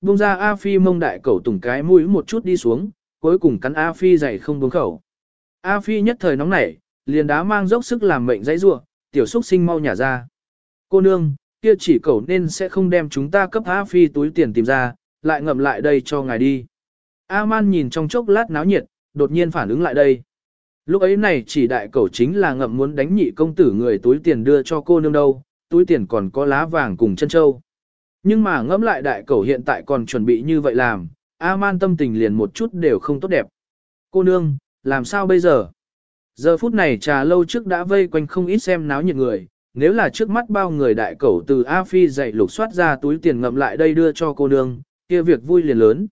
buông ra A Phi mông đại cẩu tùng cái mũi một chút đi xuống, cuối cùng cắn A Phi dày không buông khẩu. A Phi nhất thời nóng nảy, liền đá mang dốc sức làm mệnh dãy rua, tiểu xúc sinh mau nhả ra. Cô nương, kia chỉ cẩu nên sẽ không đem chúng ta cấp A Phi túi tiền tìm ra, lại ngậm lại đây cho ngài đi. A Man nhìn trong chốc lát náo nhiệt, đột nhiên phản ứng lại đây. Lúc ấy này chỉ đại cẩu chính là ngậm muốn đánh nhị công tử người túi tiền đưa cho cô nương đâu, túi tiền còn có lá vàng cùng chân châu. Nhưng mà ngẫm lại đại cẩu hiện tại còn chuẩn bị như vậy làm, A-man tâm tình liền một chút đều không tốt đẹp. Cô nương, làm sao bây giờ? Giờ phút này trà lâu trước đã vây quanh không ít xem náo nhiệt người, nếu là trước mắt bao người đại cẩu từ A Phi dạy lục soát ra túi tiền ngậm lại đây đưa cho cô nương, kia việc vui liền lớn.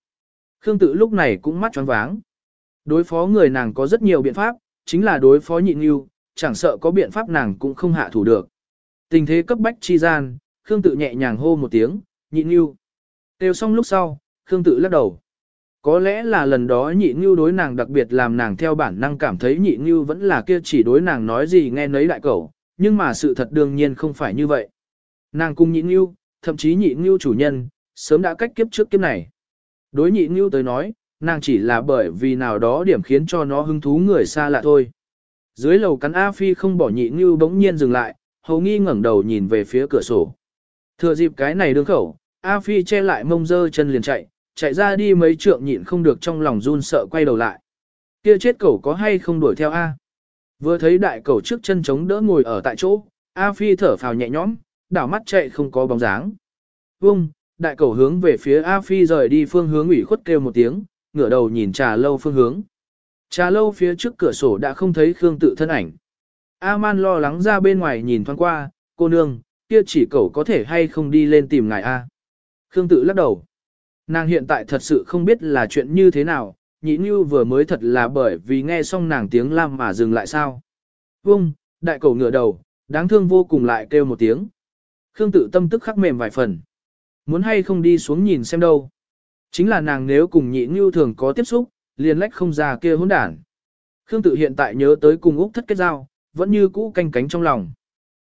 Khương tự lúc này cũng mắt tròn váng. Đối phó người nàng có rất nhiều biện pháp, chính là đối phó nhịn yêu, chẳng sợ có biện pháp nàng cũng không hạ thủ được. Tình thế cấp bách chi gian, Khương tự nhẹ nhàng hô một tiếng, nhịn yêu. Tiêu xong lúc sau, Khương tự lắc đầu. Có lẽ là lần đó nhị như đối nàng đặc biệt làm nàng theo bản năng cảm thấy nhị như vẫn là kia chỉ đối nàng nói gì nghe nấy đại cẩu, nhưng mà sự thật đương nhiên không phải như vậy. Nàng cùng nhị như, thậm chí nhị như chủ nhân, sớm đã cách kiếp trước kiếp này. Đối nhị như tới nói, nàng chỉ là bởi vì nào đó điểm khiến cho nó hứng thú người xa lạ thôi. Dưới lầu cắn A Phi không bỏ nhị như bỗng nhiên dừng lại, hầu nghi ngẩng đầu nhìn về phía cửa sổ. Thừa dịp cái này đương khẩu, A Phi che lại mông dơ chân liền chạy, chạy ra đi mấy trượng nhịn không được trong lòng run sợ quay đầu lại. Kia chết cẩu có hay không đuổi theo A? Vừa thấy đại cẩu trước chân chống đỡ ngồi ở tại chỗ, A Phi thở phào nhẹ nhõm, đảo mắt chạy không có bóng dáng. Vung, đại cẩu hướng về phía A Phi rời đi phương hướng ủy khuất kêu một tiếng, ngửa đầu nhìn trà lâu phương hướng. Trà lâu phía trước cửa sổ đã không thấy Khương tự thân ảnh. A Man lo lắng ra bên ngoài nhìn thoáng qua, cô nương, kia chỉ cậu có thể hay không đi lên tìm ngài A. Khương tự lắc đầu. Nàng hiện tại thật sự không biết là chuyện như thế nào, nhị như vừa mới thật là bởi vì nghe xong nàng tiếng lam mà dừng lại sao. Vông, đại cầu ngửa đầu, đáng thương vô cùng lại kêu một tiếng. Khương tự tâm tức khắc mềm vài phần. Muốn hay không đi xuống nhìn xem đâu. Chính là nàng nếu cùng nhị như thường có tiếp xúc, liền lách không ra kia hỗn đản. Khương tự hiện tại nhớ tới cùng Úc thất kết giao, vẫn như cũ canh cánh trong lòng.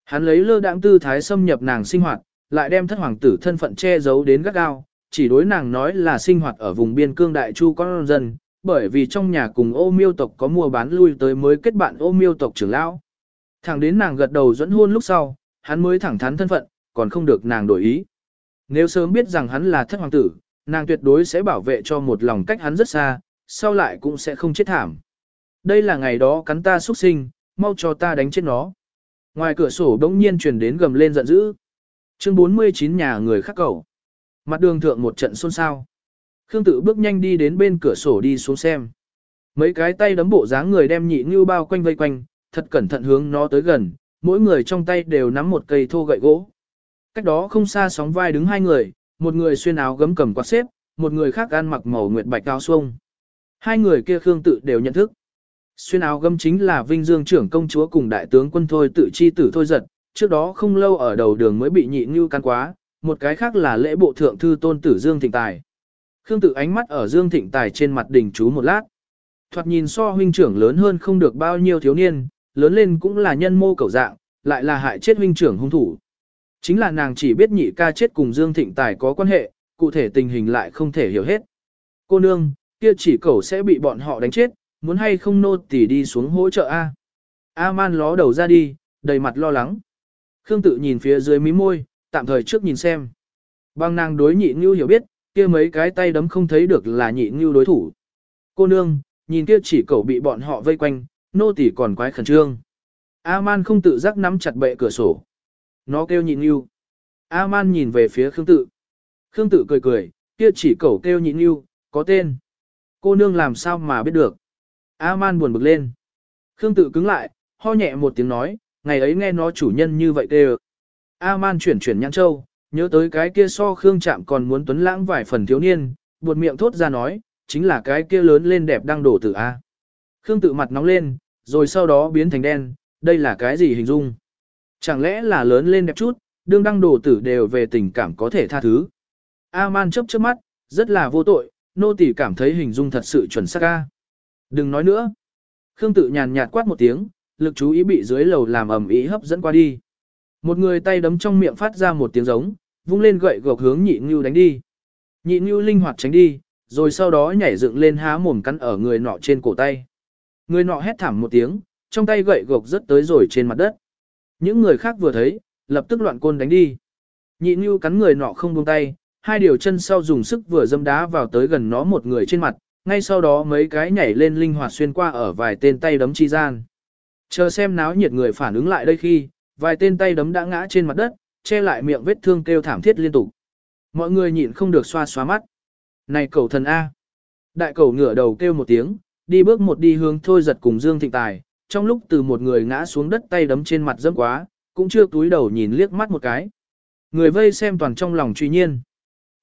Hắn lấy lơ đãng tư thái xâm nhập nàng sinh hoạt, lại đem thất hoàng tử thân phận che giấu đến gắt gao, chỉ đối nàng nói là sinh hoạt ở vùng biên cương đại chu con dân, bởi vì trong nhà cùng ô miêu tộc có mua bán lui tới mới kết bạn ô miêu tộc trưởng lão. Thẳng đến nàng gật đầu dẫn hôn lúc sau, hắn mới thẳng thắn thân phận, còn không được nàng đổi ý. Nếu sớm biết rằng hắn là thất hoàng tử, nàng tuyệt đối sẽ bảo vệ cho một lòng cách hắn rất xa, sau lại cũng sẽ không chết thảm. Đây là ngày đó cắn ta xuất sinh, mau cho ta đánh chết nó. Ngoài cửa sổ đống nhiên truyền đến gầm lên giận dữ. Chương 49 nhà người khác cầu. Mặt đường thượng một trận xôn xao. Khương tự bước nhanh đi đến bên cửa sổ đi xuống xem. Mấy cái tay đấm bộ dáng người đem nhị như bao quanh vây quanh, thật cẩn thận hướng nó tới gần, mỗi người trong tay đều nắm một cây thô gậy gỗ. Cách đó không xa sóng vai đứng hai người, một người xuyên áo gấm cầm quạt xếp, một người khác ăn mặc màu nguyệt bạch cao xuông. Hai người kia Khương tự đều nhận thức. Xuyên áo gấm chính là Vinh Dương trưởng công chúa cùng đại tướng quân thôi tự chi tử thôi giật, trước đó không lâu ở đầu đường mới bị nhị như căn quá, một cái khác là lễ bộ thượng thư tôn tử Dương Thịnh Tài. Khương tử ánh mắt ở Dương Thịnh Tài trên mặt đỉnh chú một lát. Thoạt nhìn so huynh trưởng lớn hơn không được bao nhiêu thiếu niên, lớn lên cũng là nhân mô cầu dạng, lại là hại chết huynh trưởng hung thủ. Chính là nàng chỉ biết nhị ca chết cùng Dương Thịnh Tài có quan hệ, cụ thể tình hình lại không thể hiểu hết. Cô nương, kia chỉ cẩu sẽ bị bọn họ đánh chết, muốn hay không nô tỉ đi xuống hỗ trợ A. A man ló đầu ra đi, đầy mặt lo lắng. Khương tự nhìn phía dưới mí môi, tạm thời trước nhìn xem. Bang nàng đối nhị ngưu hiểu biết, kia mấy cái tay đấm không thấy được là nhị ngưu đối thủ. Cô nương, nhìn kia chỉ cẩu bị bọn họ vây quanh, nô tỳ còn quái khẩn trương. A-man không tự giác nắm chặt bệ cửa sổ. Nó kêu nhị ngưu. A-man nhìn về phía Khương tự. Khương tự cười cười, kia chỉ cẩu kêu nhị ngưu, có tên. Cô nương làm sao mà biết được. A-man buồn bực lên. Khương tự cứng lại, ho nhẹ một tiếng nói, ngày ấy nghe nó chủ nhân như vậy kêu. A-man chuyển chuyển nhãn châu, nhớ tới cái kia so Khương chạm còn muốn tuấn lãng vài phần thiếu niên, buột miệng thốt ra nói, chính là cái kia lớn lên đẹp đang đổ tử A. Khương tự mặt nóng lên, rồi sau đó biến thành đen, đây là cái gì hình dung? Chẳng lẽ là lớn lên đẹp chút, đương đăng đổ tử đều về tình cảm có thể tha thứ. A-man chớp chớp mắt, rất là vô tội, nô tỳ cảm thấy hình dung thật sự chuẩn xác A. Đừng nói nữa. Khương tự nhàn nhạt quát một tiếng, lực chú ý bị dưới lầu làm ẩm ý hấp dẫn qua đi. Một người tay đấm trong miệng phát ra một tiếng giống, vung lên gậy gộc hướng nhị ngưu đánh đi. Nhị nưu linh hoạt tránh đi, rồi sau đó nhảy dựng lên há mồm cắn ở người nọ trên cổ tay. Người nọ hét thảm một tiếng, trong tay gậy gộc rất tới rồi trên mặt đất. Những người khác vừa thấy, lập tức loạn côn đánh đi. Nhị Nhu cắn người nọ không buông tay, hai điều chân sau dùng sức vừa dâm đá vào tới gần nó một người trên mặt, ngay sau đó mấy cái nhảy lên linh hoạt xuyên qua ở vài tên tay đấm chi gian. Chờ xem náo nhiệt người phản ứng lại đây khi, vài tên tay đấm đã ngã trên mặt đất, che lại miệng vết thương kêu thảm thiết liên tục. Mọi người nhịn không được xoa xóa mắt. Này cầu thần A. Đại cầu ngửa đầu kêu một tiếng, đi bước một đi hướng thôi giật cùng Dương Thịnh Tài, trong lúc từ một người ngã xuống đất tay đấm trên mặt dâm quá, cũng chưa túi đầu nhìn liếc mắt một cái. Người vây xem toàn trong lòng truy nhiên.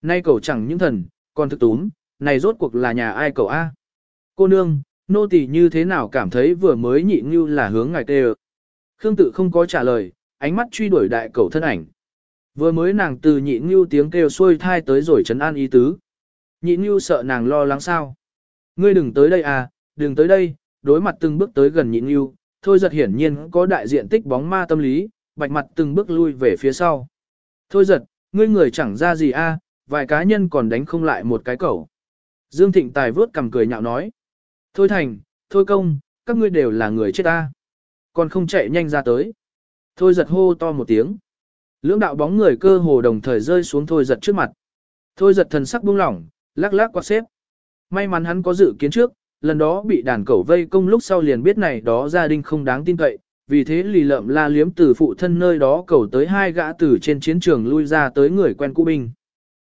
Nay cầu chẳng những thần, còn thực túm, này rốt cuộc là nhà ai cầu A. Cô nương, nô tỳ như thế nào cảm thấy vừa mới nhị như là hướng ngài tê Khương tự không có trả lời, ánh mắt truy đuổi đại cầu thân ảnh. Vừa mới nàng từ nhị như tiếng kêu xuôi thai tới rồi trấn an ý tứ. Nhị như sợ nàng lo lắng sao. Ngươi đừng tới đây à, đừng tới đây, đối mặt từng bước tới gần nhị như, thôi giật hiển nhiên có đại diện tích bóng ma tâm lý, bạch mặt từng bước lui về phía sau. Thôi giật, ngươi người chẳng ra gì a, vài cá nhân còn đánh không lại một cái cẩu. Dương Thịnh Tài vớt cầm cười nhạo nói. Thôi thành, thôi công, các ngươi đều là người chết ta. Còn không chạy nhanh ra tới. Thôi giật hô to một tiếng. Lưỡng đạo bóng người cơ hồ đồng thời rơi xuống thôi giật trước mặt. Thôi giật thần sắc buông lỏng, lắc lắc quạt xếp. May mắn hắn có dự kiến trước, lần đó bị đàn cẩu vây công lúc sau liền biết này đó gia đình không đáng tin cậy, vì thế lì lợm la liếm từ phụ thân nơi đó cầu tới hai gã từ trên chiến trường lui ra tới người quen cũ binh.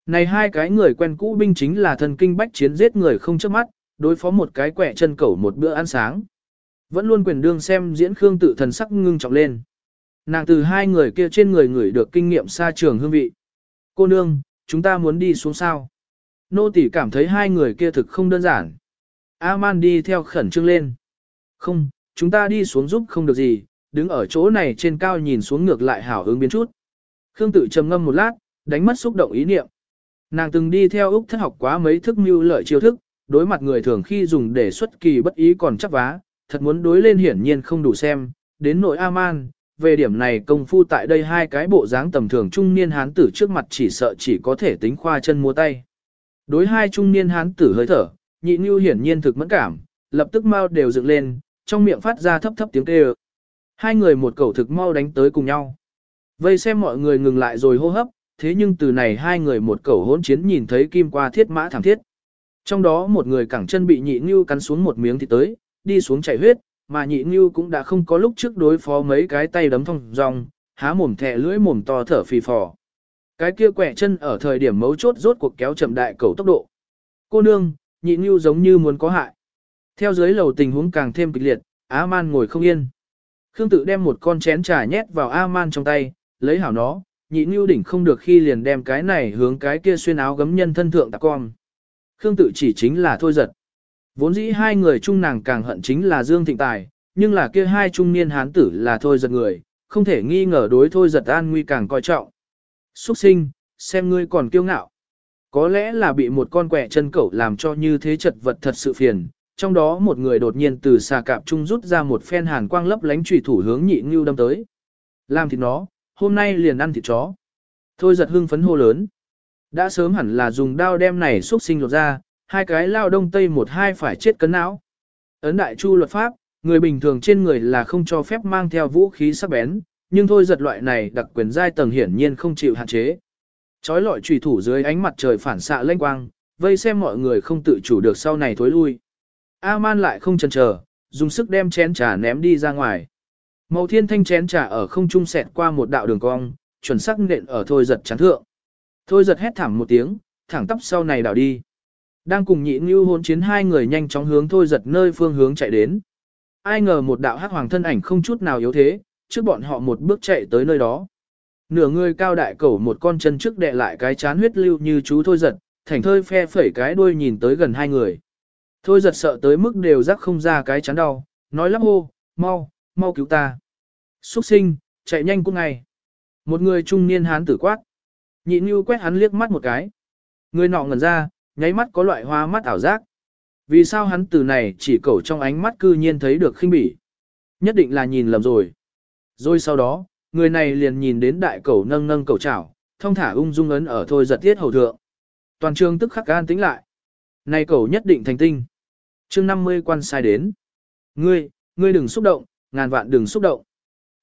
Này hai cái người quen cũ binh chính là thần kinh bách chiến giết người không chớp mắt, đối phó một cái quẻ chân cẩu một bữa ăn sáng. Vẫn luôn quyền đương xem diễn Khương tự thần sắc ngưng trọng lên. Nàng từ hai người kia trên người người được kinh nghiệm xa trường hương vị. Cô nương, chúng ta muốn đi xuống sao? Nô tỷ cảm thấy hai người kia thực không đơn giản. A-man đi theo khẩn trương lên. Không, chúng ta đi xuống giúp không được gì, đứng ở chỗ này trên cao nhìn xuống ngược lại hảo hứng biến chút. Khương tự trầm ngâm một lát, đánh mất xúc động ý niệm. Nàng từng đi theo Úc thất học quá mấy thức mưu lợi chiêu thức, đối mặt người thường khi dùng để xuất kỳ bất ý còn chắc vá, thật muốn đối lên hiển nhiên không đủ xem, đến nội A-man, về điểm này công phu tại đây hai cái bộ dáng tầm thường trung niên hán tử trước mặt chỉ sợ chỉ có thể tính khoa chân mua tay. Đối hai trung niên hán tử hơi thở, nhị như hiển nhiên thực mẫn cảm, lập tức mau đều dựng lên, trong miệng phát ra thấp thấp tiếng kêu. Hai người một cầu thực mau đánh tới cùng nhau. Vây xem mọi người ngừng lại rồi hô hấp, thế nhưng từ này hai người một cầu hỗn chiến nhìn thấy kim qua thiết mã thảm thiết. Trong đó một người cẳng chân bị nhị ngưu cắn xuống một miếng thịt tới, đi xuống chảy huyết, mà nhị ngưu cũng đã không có lúc trước đối phó mấy cái tay đấm thong rong, há mồm thẻ lưỡi mồm to thở phì phò. Cái kia quẻ chân ở thời điểm mấu chốt rốt cuộc kéo chậm đại cầu tốc độ. Cô nương, nhị ngưu giống như muốn có hại. Theo dưới lầu tình huống càng thêm kịch liệt, á man ngồi không yên. Khương tự đem một con chén trà nhét vào A-man trong tay, lấy hảo nó, nhị ngưu đỉnh không được khi liền đem cái này hướng cái kia xuyên áo gấm nhân thân thượng tạc con. Khương tự chỉ chính là thôi giật. Vốn dĩ hai người chung nàng càng hận chính là Dương Thịnh Tài, nhưng là kia hai trung niên hán tử là thôi giật người, không thể nghi ngờ đối thôi giật an nguy càng coi trọng. Xuất sinh, xem ngươi còn kiêu ngạo. Có lẽ là bị một con quẻ chân cẩu làm cho như thế chật vật thật sự phiền, trong đó một người đột nhiên từ xà cạp trung rút ra một phen hàn quang lấp lánh trùy thủ hướng nhị ngưu đâm tới. Làm thịt nó, hôm nay liền ăn thịt chó. Thôi giật hưng phấn hô lớn. Đã sớm hẳn là dùng đao đem này xuất sinh lột ra, hai cái lao đông tây một hai phải chết cấn não. Ấn đại chu luật pháp, người bình thường trên người là không cho phép mang theo vũ khí sắc bén, nhưng thôi giật loại này đặc quyền giai tầng hiển nhiên không chịu hạn chế. Chói lọi trùy thủ dưới ánh mặt trời phản xạ lênh quang, vây xem mọi người không tự chủ được sau này thối lui. A-man lại không chần chờ, dùng sức đem chén trà ném đi ra ngoài. Màu thiên thanh chén trà ở không trung sẹt qua một đạo đường cong, chuẩn sắc nện ở thôi giật chán thượng. Thôi giật hét thảm một tiếng, thẳng tắp sau này đảo đi. Đang cùng nhị như hôn chiến hai người nhanh chóng hướng thôi giật nơi phương hướng chạy đến. Ai ngờ một đạo hắc hoàng thân ảnh không chút nào yếu thế, trước bọn họ một bước chạy tới nơi đó. Nửa người cao đại cẩu một con chân trước đè lại cái chán huyết lưu như chú thôi giật, thành thơi phe phẩy cái đuôi nhìn tới gần hai người. Thôi giật sợ tới mức đều rắc không ra cái chán đau, nói lắp hô, mau, mau cứu ta. Xuất sinh, chạy nhanh cũng ngay. Một người trung niên hán tử quát. Nhị như quét hắn liếc mắt một cái. Người nọ ngẩn ra, nháy mắt có loại hoa mắt ảo giác. Vì sao hắn từ này chỉ cẩu trong ánh mắt cư nhiên thấy được khinh bỉ. Nhất định là nhìn lầm rồi. Rồi sau đó, người này liền nhìn đến đại cẩu nâng nâng cẩu chảo, thông thả ung dung ấn ở thôi giật tiết hầu thượng. Toàn trường tức khắc gan tính lại. Này cầu nhất định thành tinh. chương 50 quan sai đến. Ngươi, ngươi đừng xúc động, ngàn vạn đừng xúc động.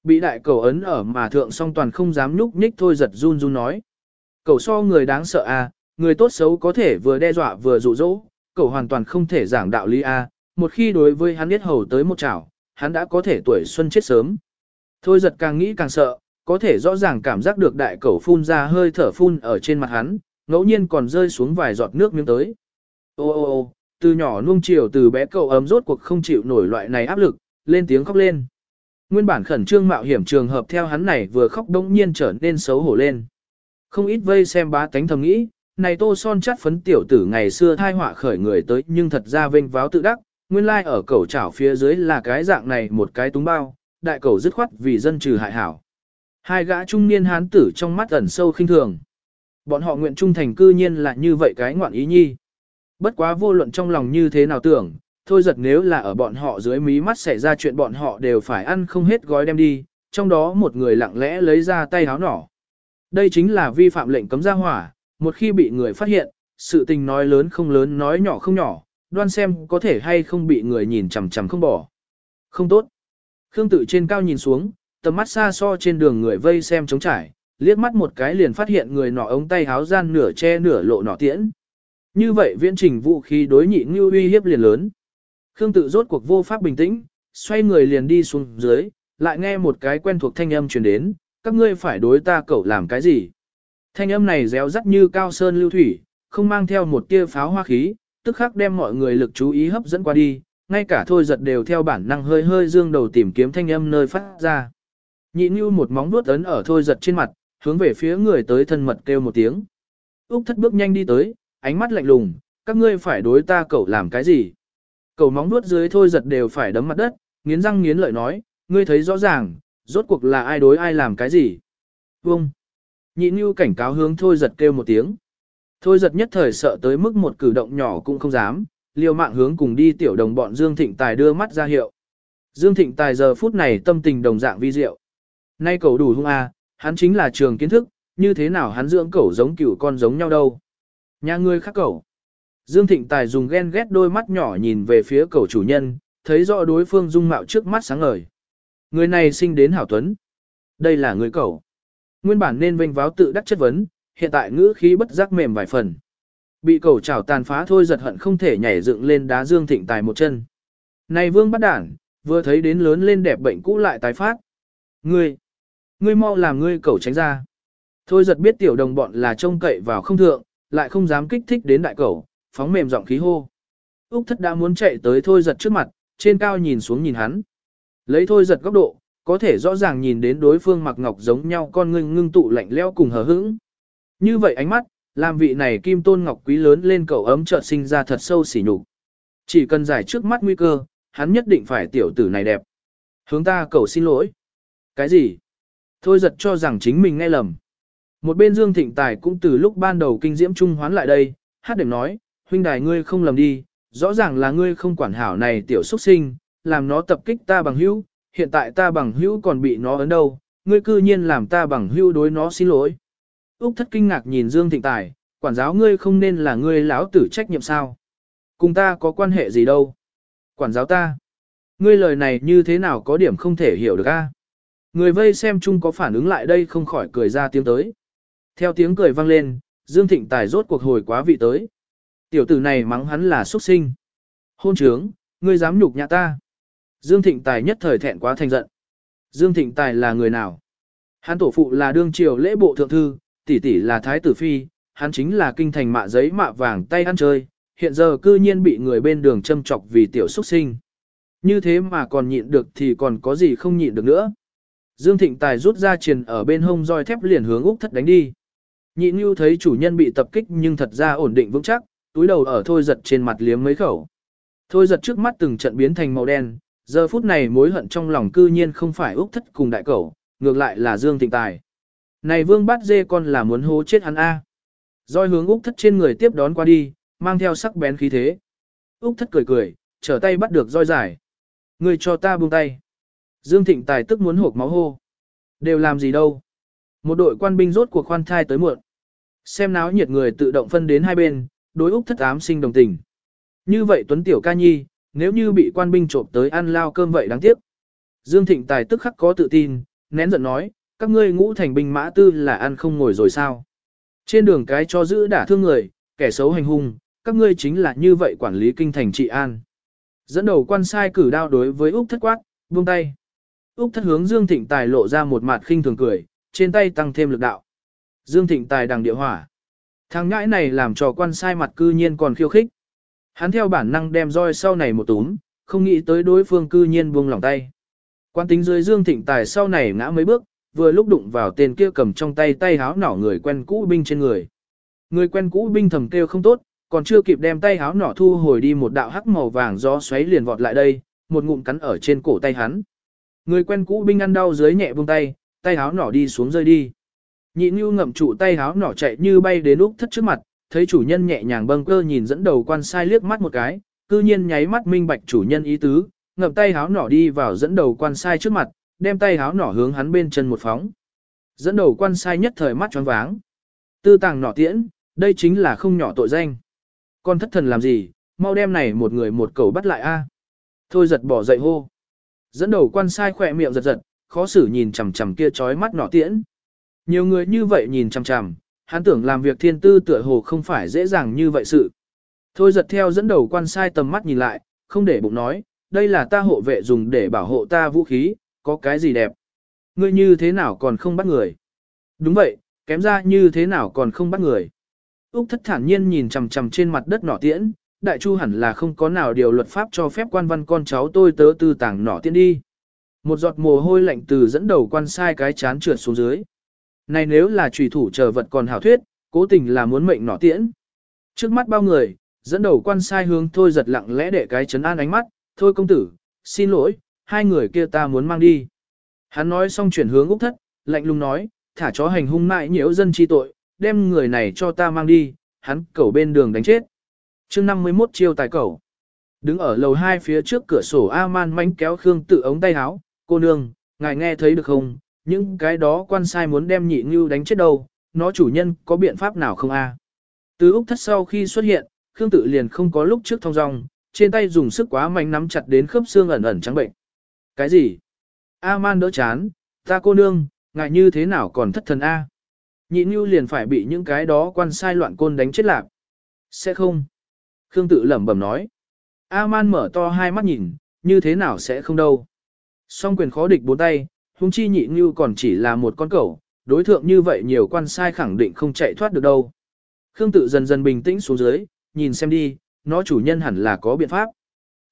Bị đại cầu ấn ở mà thượng song toàn không dám nhúc nhích thôi giật run run nói. Cậu so người đáng sợ a, à, người tốt xấu có thể vừa đe dọa vừa dụ dỗ, Cậu hoàn toàn không thể giảng đạo lý a, à. một khi đối với hắn biết hầu tới một chảo, hắn đã có thể tuổi xuân chết sớm. Thôi giật càng nghĩ càng sợ, có thể rõ ràng cảm giác được đại cậu phun ra hơi thở phun ở trên mặt hắn, ngẫu nhiên còn rơi xuống vài giọt nước miếng tới. Ô ô ô, từ nhỏ nuông chiều từ bé cậu ấm rốt cuộc không chịu nổi loại này áp lực, lên tiếng khóc lên. Nguyên bản khẩn trương mạo hiểm trường hợp theo hắn này vừa khóc đông nhiên trở nên xấu hổ lên. Không ít vây xem bá tánh thầm nghĩ, này tô son chắt phấn tiểu tử ngày xưa thai họa khởi người tới nhưng thật ra vênh váo tự đắc, nguyên lai like ở cầu chảo phía dưới là cái dạng này một cái túng bao, đại cầu dứt khoát vì dân trừ hại hảo. Hai gã trung niên hán tử trong mắt ẩn sâu khinh thường. Bọn họ nguyện trung thành cư nhiên là như vậy cái ngoạn ý nhi. Bất quá vô luận trong lòng như thế nào tưởng, thôi giật nếu là ở bọn họ dưới mí mắt xảy ra chuyện bọn họ đều phải ăn không hết gói đem đi, trong đó một người lặng lẽ lấy ra tay háo nỏ. Đây chính là vi phạm lệnh cấm ra hỏa, một khi bị người phát hiện, sự tình nói lớn không lớn nói nhỏ không nhỏ, đoan xem có thể hay không bị người nhìn chằm chằm không bỏ. Không tốt. Khương tự trên cao nhìn xuống, tầm mắt xa so trên đường người vây xem trống trải, liếc mắt một cái liền phát hiện người nọ ống tay háo gian nửa che nửa lộ nọ tiễn. Như vậy viễn trình vũ khí đối nhị như uy hiếp liền lớn. Khương tự rốt cuộc vô pháp bình tĩnh, xoay người liền đi xuống dưới, lại nghe một cái quen thuộc thanh âm truyền đến, các ngươi phải đối ta cậu làm cái gì. Thanh âm này réo rắt như cao sơn lưu thủy, không mang theo một tia pháo hoa khí, tức khắc đem mọi người lực chú ý hấp dẫn qua đi, ngay cả thôi giật đều theo bản năng hơi hơi dương đầu tìm kiếm thanh âm nơi phát ra. Nhị như một móng vuốt ấn ở thôi giật trên mặt, hướng về phía người tới thân mật kêu một tiếng. Úc thất bước nhanh đi tới, ánh mắt lạnh lùng, các ngươi phải đối ta cậu làm cái gì? Cậu móng vuốt dưới thôi giật đều phải đấm mặt đất, nghiến răng nghiến lợi nói, ngươi thấy rõ ràng, rốt cuộc là ai đối ai làm cái gì? Vông! Nhị như cảnh cáo hướng thôi giật kêu một tiếng. Thôi giật nhất thời sợ tới mức một cử động nhỏ cũng không dám, liều mạng hướng cùng đi tiểu đồng bọn Dương Thịnh Tài đưa mắt ra hiệu. Dương Thịnh Tài giờ phút này tâm tình đồng dạng vi diệu. Nay cầu đủ hung à, hắn chính là trường kiến thức, như thế nào hắn dưỡng cẩu giống cửu con giống nhau đâu. Nhà ngươi khác cẩu. Dương Thịnh Tài dùng ghen ghét đôi mắt nhỏ nhìn về phía cẩu chủ nhân, thấy rõ đối phương dung mạo trước mắt sáng ngời. Người này sinh đến hảo tuấn. Đây là người cẩu. Nguyên bản nên vênh váo tự đắc chất vấn, hiện tại ngữ khí bất giác mềm vài phần. Bị cẩu chảo tàn phá thôi giật hận không thể nhảy dựng lên đá Dương Thịnh Tài một chân. Này vương bắt đản, vừa thấy đến lớn lên đẹp bệnh cũ lại tái phát. Ngươi, ngươi mau làm ngươi cẩu tránh ra. Thôi giật biết tiểu đồng bọn là trông cậy vào không thượng, lại không dám kích thích đến đại cẩu, phóng mềm giọng khí hô. Úc thất đã muốn chạy tới thôi giật trước mặt, trên cao nhìn xuống nhìn hắn. Lấy thôi giật góc độ, có thể rõ ràng nhìn đến đối phương mặc ngọc giống nhau con ngưng ngưng tụ lạnh leo cùng hờ hững. Như vậy ánh mắt, làm vị này kim tôn ngọc quý lớn lên cậu ấm chợt sinh ra thật sâu xỉ nhục. Chỉ cần giải trước mắt nguy cơ, hắn nhất định phải tiểu tử này đẹp. Hướng ta cầu xin lỗi. Cái gì? Thôi giật cho rằng chính mình nghe lầm. Một bên Dương Thịnh Tài cũng từ lúc ban đầu kinh diễm trung hoán lại đây, hát điểm nói, huynh đài ngươi không lầm đi, rõ ràng là ngươi không quản hảo này tiểu xuất sinh, làm nó tập kích ta bằng hữu, hiện tại ta bằng hữu còn bị nó ấn đâu, ngươi cư nhiên làm ta bằng hữu đối nó xin lỗi. Úc thất kinh ngạc nhìn Dương Thịnh Tài, quản giáo ngươi không nên là ngươi lão tử trách nhiệm sao? Cùng ta có quan hệ gì đâu? Quản giáo ta? Ngươi lời này như thế nào có điểm không thể hiểu được a? Người vây xem chung có phản ứng lại đây không khỏi cười ra tiếng tới. Theo tiếng cười vang lên, Dương Thịnh Tài rốt cuộc hồi quá vị tới. Tiểu tử này mắng hắn là xuất sinh. Hôn trướng, ngươi dám nhục nhã ta. Dương Thịnh Tài nhất thời thẹn quá thành giận. Dương Thịnh Tài là người nào? Hắn tổ phụ là đương triều lễ bộ thượng thư, tỷ tỷ là thái tử phi, hắn chính là kinh thành mạ giấy mạ vàng tay ăn chơi, hiện giờ cư nhiên bị người bên đường châm chọc vì tiểu xuất sinh. Như thế mà còn nhịn được thì còn có gì không nhịn được nữa. Dương Thịnh Tài rút ra truyền ở bên hông roi thép liền hướng Úc Thất đánh đi. Nhị Nhu thấy chủ nhân bị tập kích nhưng thật ra ổn định vững chắc, túi đầu ở thôi giật trên mặt liếm mấy khẩu. Thôi giật trước mắt từng trận biến thành màu đen, giờ phút này mối hận trong lòng cư nhiên không phải Úc Thất cùng đại cẩu, ngược lại là Dương Thịnh Tài. Này vương bát dê con là muốn hố chết hắn A. Roi hướng Úc Thất trên người tiếp đón qua đi, mang theo sắc bén khí thế. Úc Thất cười cười, trở tay bắt được roi dài. Người cho ta buông tay. Dương Thịnh Tài tức muốn hộp máu hô. Đều làm gì đâu. Một đội quan binh rốt cuộc khoan thai tới muộn. Xem náo nhiệt người tự động phân đến hai bên, đối Úc thất ám sinh đồng tình. Như vậy Tuấn Tiểu ca nhi, nếu như bị quan binh trộm tới ăn lao cơm vậy đáng tiếc. Dương Thịnh Tài tức khắc có tự tin, nén giận nói, các ngươi ngũ thành binh mã tư là ăn không ngồi rồi sao. Trên đường cái cho giữ đả thương người, kẻ xấu hành hung, các ngươi chính là như vậy quản lý kinh thành trị an. Dẫn đầu quan sai cử đao đối với Úc thất quát, buông tay. Úc thất hướng Dương Thịnh Tài lộ ra một mặt khinh thường cười, trên tay tăng thêm lực đạo. Dương Thịnh Tài đằng địa hỏa. Thằng ngãi này làm cho quan sai mặt cư nhiên còn khiêu khích. Hắn theo bản năng đem roi sau này một túm, không nghĩ tới đối phương cư nhiên buông lỏng tay. Quan tính dưới Dương Thịnh Tài sau này ngã mấy bước, vừa lúc đụng vào tên kia cầm trong tay tay háo nỏ người quen cũ binh trên người. Người quen cũ binh thầm kêu không tốt, còn chưa kịp đem tay háo nỏ thu hồi đi một đạo hắc màu vàng gió xoáy liền vọt lại đây, một ngụm cắn ở trên cổ tay hắn. Người quen cũ binh ăn đau dưới nhẹ buông tay, tay háo nỏ đi xuống rơi đi. Nhị Nhu ngậm trụ tay háo nỏ chạy như bay đến Úc thất trước mặt, thấy chủ nhân nhẹ nhàng bâng cơ nhìn dẫn đầu quan sai liếc mắt một cái, cư nhiên nháy mắt minh bạch chủ nhân ý tứ, ngậm tay háo nỏ đi vào dẫn đầu quan sai trước mặt, đem tay háo nỏ hướng hắn bên chân một phóng. Dẫn đầu quan sai nhất thời mắt choáng váng. Tư tàng nỏ tiễn, đây chính là không nhỏ tội danh. Con thất thần làm gì, mau đem này một người một cầu bắt lại a. Thôi giật bỏ dậy hô. Dẫn đầu quan sai khỏe miệng giật giật, khó xử nhìn chằm chằm kia chói mắt nỏ tiễn. Nhiều người như vậy nhìn chằm chằm, hắn tưởng làm việc thiên tư tựa hồ không phải dễ dàng như vậy sự. Thôi giật theo dẫn đầu quan sai tầm mắt nhìn lại, không để bụng nói, đây là ta hộ vệ dùng để bảo hộ ta vũ khí, có cái gì đẹp. Ngươi như thế nào còn không bắt người? Đúng vậy, kém ra như thế nào còn không bắt người? Úc thất thản nhiên nhìn chằm chằm trên mặt đất nỏ tiễn, đại chu hẳn là không có nào điều luật pháp cho phép quan văn con cháu tôi tớ tư tàng nỏ tiễn đi. Một giọt mồ hôi lạnh từ dẫn đầu quan sai cái chán trượt xuống dưới. Này nếu là trùy thủ chờ vật còn hảo thuyết, cố tình là muốn mệnh nỏ tiễn. Trước mắt bao người, dẫn đầu quan sai hướng thôi giật lặng lẽ để cái chấn an ánh mắt, thôi công tử, xin lỗi, hai người kia ta muốn mang đi. Hắn nói xong chuyển hướng Úc thất, lạnh lùng nói, thả chó hành hung mại nhiễu dân chi tội, đem người này cho ta mang đi, hắn cẩu bên đường đánh chết. chương 51 chiêu tài cẩu. Đứng ở lầu hai phía trước cửa sổ A-man mánh kéo Khương tự ống tay áo, cô nương, ngài nghe thấy được không, những cái đó quan sai muốn đem nhị ngưu đánh chết đâu, nó chủ nhân có biện pháp nào không a? Từ Úc thất sau khi xuất hiện, Khương tự liền không có lúc trước thông dong, trên tay dùng sức quá mạnh nắm chặt đến khớp xương ẩn ẩn trắng bệnh. Cái gì? A-man đỡ chán, ta cô nương, ngại như thế nào còn thất thần A? Nhị ngưu liền phải bị những cái đó quan sai loạn côn đánh chết lạc. Sẽ không? Khương tự lẩm bẩm nói. A-man mở to hai mắt nhìn, như thế nào sẽ không đâu. Song quyền khó địch bốn tay, huống chi nhị như còn chỉ là một con cẩu, đối thượng như vậy nhiều quan sai khẳng định không chạy thoát được đâu. Khương tự dần dần bình tĩnh xuống dưới, nhìn xem đi, nó chủ nhân hẳn là có biện pháp.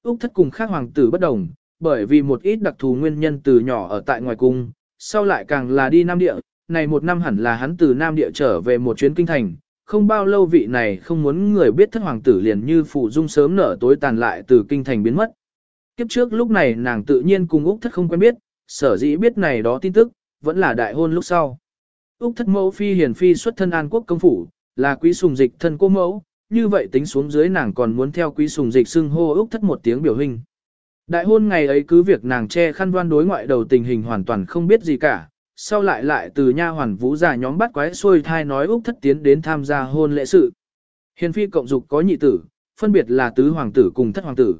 Úc thất cùng khác hoàng tử bất đồng, bởi vì một ít đặc thù nguyên nhân từ nhỏ ở tại ngoài cung, sau lại càng là đi Nam Địa, này một năm hẳn là hắn từ Nam Địa trở về một chuyến kinh thành, không bao lâu vị này không muốn người biết thất hoàng tử liền như phụ dung sớm nở tối tàn lại từ kinh thành biến mất. Kiếp trước lúc này nàng tự nhiên cùng Úc thất không quen biết, sở dĩ biết này đó tin tức, vẫn là đại hôn lúc sau. Úc thất mẫu phi hiền phi xuất thân an quốc công phủ, là quý sùng dịch thân cô mẫu, như vậy tính xuống dưới nàng còn muốn theo quý sùng dịch xưng hô Úc thất một tiếng biểu hình. Đại hôn ngày ấy cứ việc nàng che khăn đoan đối ngoại đầu tình hình hoàn toàn không biết gì cả, sau lại lại từ nha hoàn vũ giả nhóm bắt quái xuôi thai nói Úc thất tiến đến tham gia hôn lễ sự. Hiền phi cộng dục có nhị tử, phân biệt là tứ hoàng tử cùng thất hoàng tử.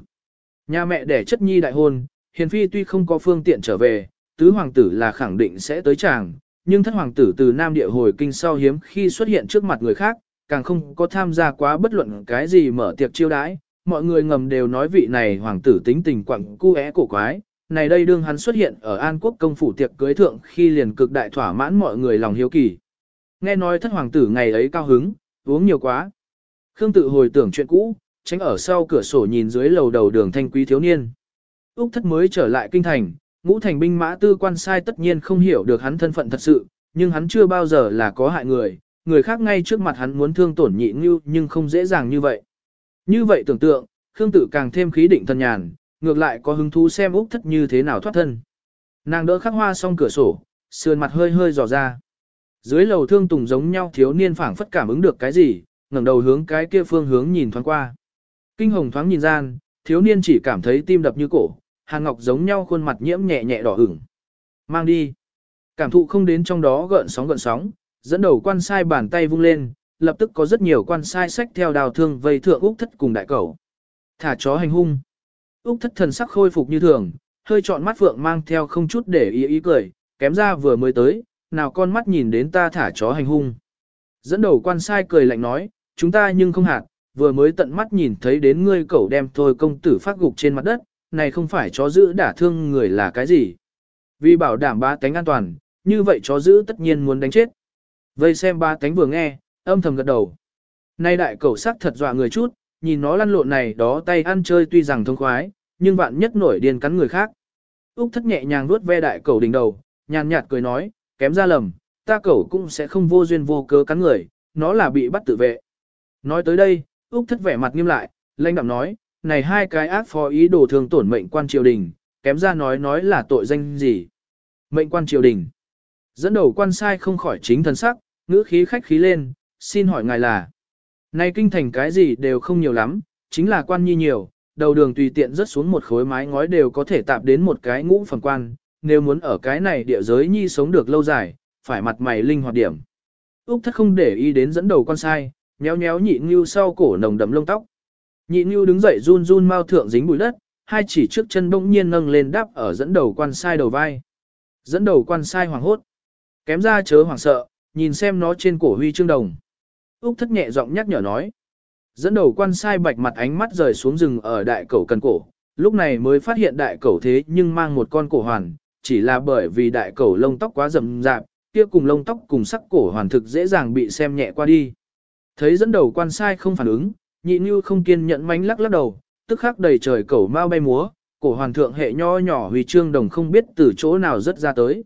Nhà mẹ đẻ chất nhi đại hôn, Hiền Phi tuy không có phương tiện trở về, tứ hoàng tử là khẳng định sẽ tới chàng, nhưng thất hoàng tử từ Nam Địa hồi kinh sau hiếm khi xuất hiện trước mặt người khác, càng không có tham gia quá bất luận cái gì mở tiệc chiêu đãi, mọi người ngầm đều nói vị này hoàng tử tính tình quặng cu é cổ quái, này đây đương hắn xuất hiện ở An Quốc công phủ tiệc cưới thượng khi liền cực đại thỏa mãn mọi người lòng hiếu kỳ. Nghe nói thất hoàng tử ngày ấy cao hứng, uống nhiều quá. Khương tự hồi tưởng chuyện cũ, tránh ở sau cửa sổ nhìn dưới lầu đầu đường thanh quý thiếu niên. Úc thất mới trở lại kinh thành, ngũ thành binh mã tư quan sai tất nhiên không hiểu được hắn thân phận thật sự, nhưng hắn chưa bao giờ là có hại người, người khác ngay trước mặt hắn muốn thương tổn nhị như nhưng không dễ dàng như vậy. Như vậy tưởng tượng, Khương Tử càng thêm khí định thần nhàn, ngược lại có hứng thú xem Úc thất như thế nào thoát thân. Nàng đỡ khắc hoa xong cửa sổ, sườn mặt hơi hơi dò ra. Dưới lầu thương tùng giống nhau thiếu niên phảng phất cảm ứng được cái gì, ngẩng đầu hướng cái kia phương hướng nhìn thoáng qua. Kinh hồng thoáng nhìn gian, thiếu niên chỉ cảm thấy tim đập như cổ, Hàn Ngọc giống nhau khuôn mặt nhiễm nhẹ nhẹ đỏ ửng. Mang đi. Cảm thụ không đến trong đó gợn sóng gợn sóng, dẫn đầu quan sai bàn tay vung lên, lập tức có rất nhiều quan sai sách theo đào thương vây thượng Úc thất cùng đại cầu. Thả chó hành hung. Úc thất thần sắc khôi phục như thường, hơi trọn mắt phượng mang theo không chút để ý ý cười, kém ra vừa mới tới, nào con mắt nhìn đến ta thả chó hành hung. Dẫn đầu quan sai cười lạnh nói, chúng ta nhưng không hạt, vừa mới tận mắt nhìn thấy đến ngươi cẩu đem thôi công tử phát gục trên mặt đất, này không phải chó giữ đả thương người là cái gì. Vì bảo đảm ba tánh an toàn, như vậy chó giữ tất nhiên muốn đánh chết. Vây xem ba tánh vừa nghe, âm thầm gật đầu. Nay đại cẩu sắc thật dọa người chút, nhìn nó lăn lộn này đó tay ăn chơi tuy rằng thông khoái, nhưng vạn nhất nổi điên cắn người khác. Úc thất nhẹ nhàng vuốt ve đại cẩu đỉnh đầu, nhàn nhạt cười nói, kém ra lầm, ta cẩu cũng sẽ không vô duyên vô cớ cắn người, nó là bị bắt tự vệ. Nói tới đây, Úc thất vẻ mặt nghiêm lại, lãnh đạm nói, này hai cái ác phó ý đồ thường tổn mệnh quan triều đình, kém ra nói nói là tội danh gì. Mệnh quan triều đình. Dẫn đầu quan sai không khỏi chính thần sắc, ngữ khí khách khí lên, xin hỏi ngài là. Này kinh thành cái gì đều không nhiều lắm, chính là quan nhi nhiều, đầu đường tùy tiện rớt xuống một khối mái ngói đều có thể tạp đến một cái ngũ phần quan, nếu muốn ở cái này địa giới nhi sống được lâu dài, phải mặt mày linh hoạt điểm. Úc thất không để ý đến dẫn đầu quan sai, nhéo nhéo nhị ngưu sau cổ nồng đậm lông tóc. Nhị Nhu đứng dậy run run mau thượng dính bụi đất, hai chỉ trước chân bỗng nhiên nâng lên đáp ở dẫn đầu quan sai đầu vai. Dẫn đầu quan sai hoàng hốt. Kém ra chớ hoàng sợ, nhìn xem nó trên cổ huy chương đồng. Úc thất nhẹ giọng nhắc nhở nói. Dẫn đầu quan sai bạch mặt ánh mắt rời xuống rừng ở đại cẩu cần cổ, lúc này mới phát hiện đại cẩu thế nhưng mang một con cổ hoàn, chỉ là bởi vì đại cẩu lông tóc quá rậm rạp, kia cùng lông tóc cùng sắc cổ hoàn thực dễ dàng bị xem nhẹ qua đi. Thấy dẫn đầu quan sai không phản ứng, nhị như không kiên nhẫn mánh lắc lắc đầu, tức khắc đầy trời cẩu mau bay múa, cổ hoàn thượng hệ nho nhỏ huy chương đồng không biết từ chỗ nào rất ra tới.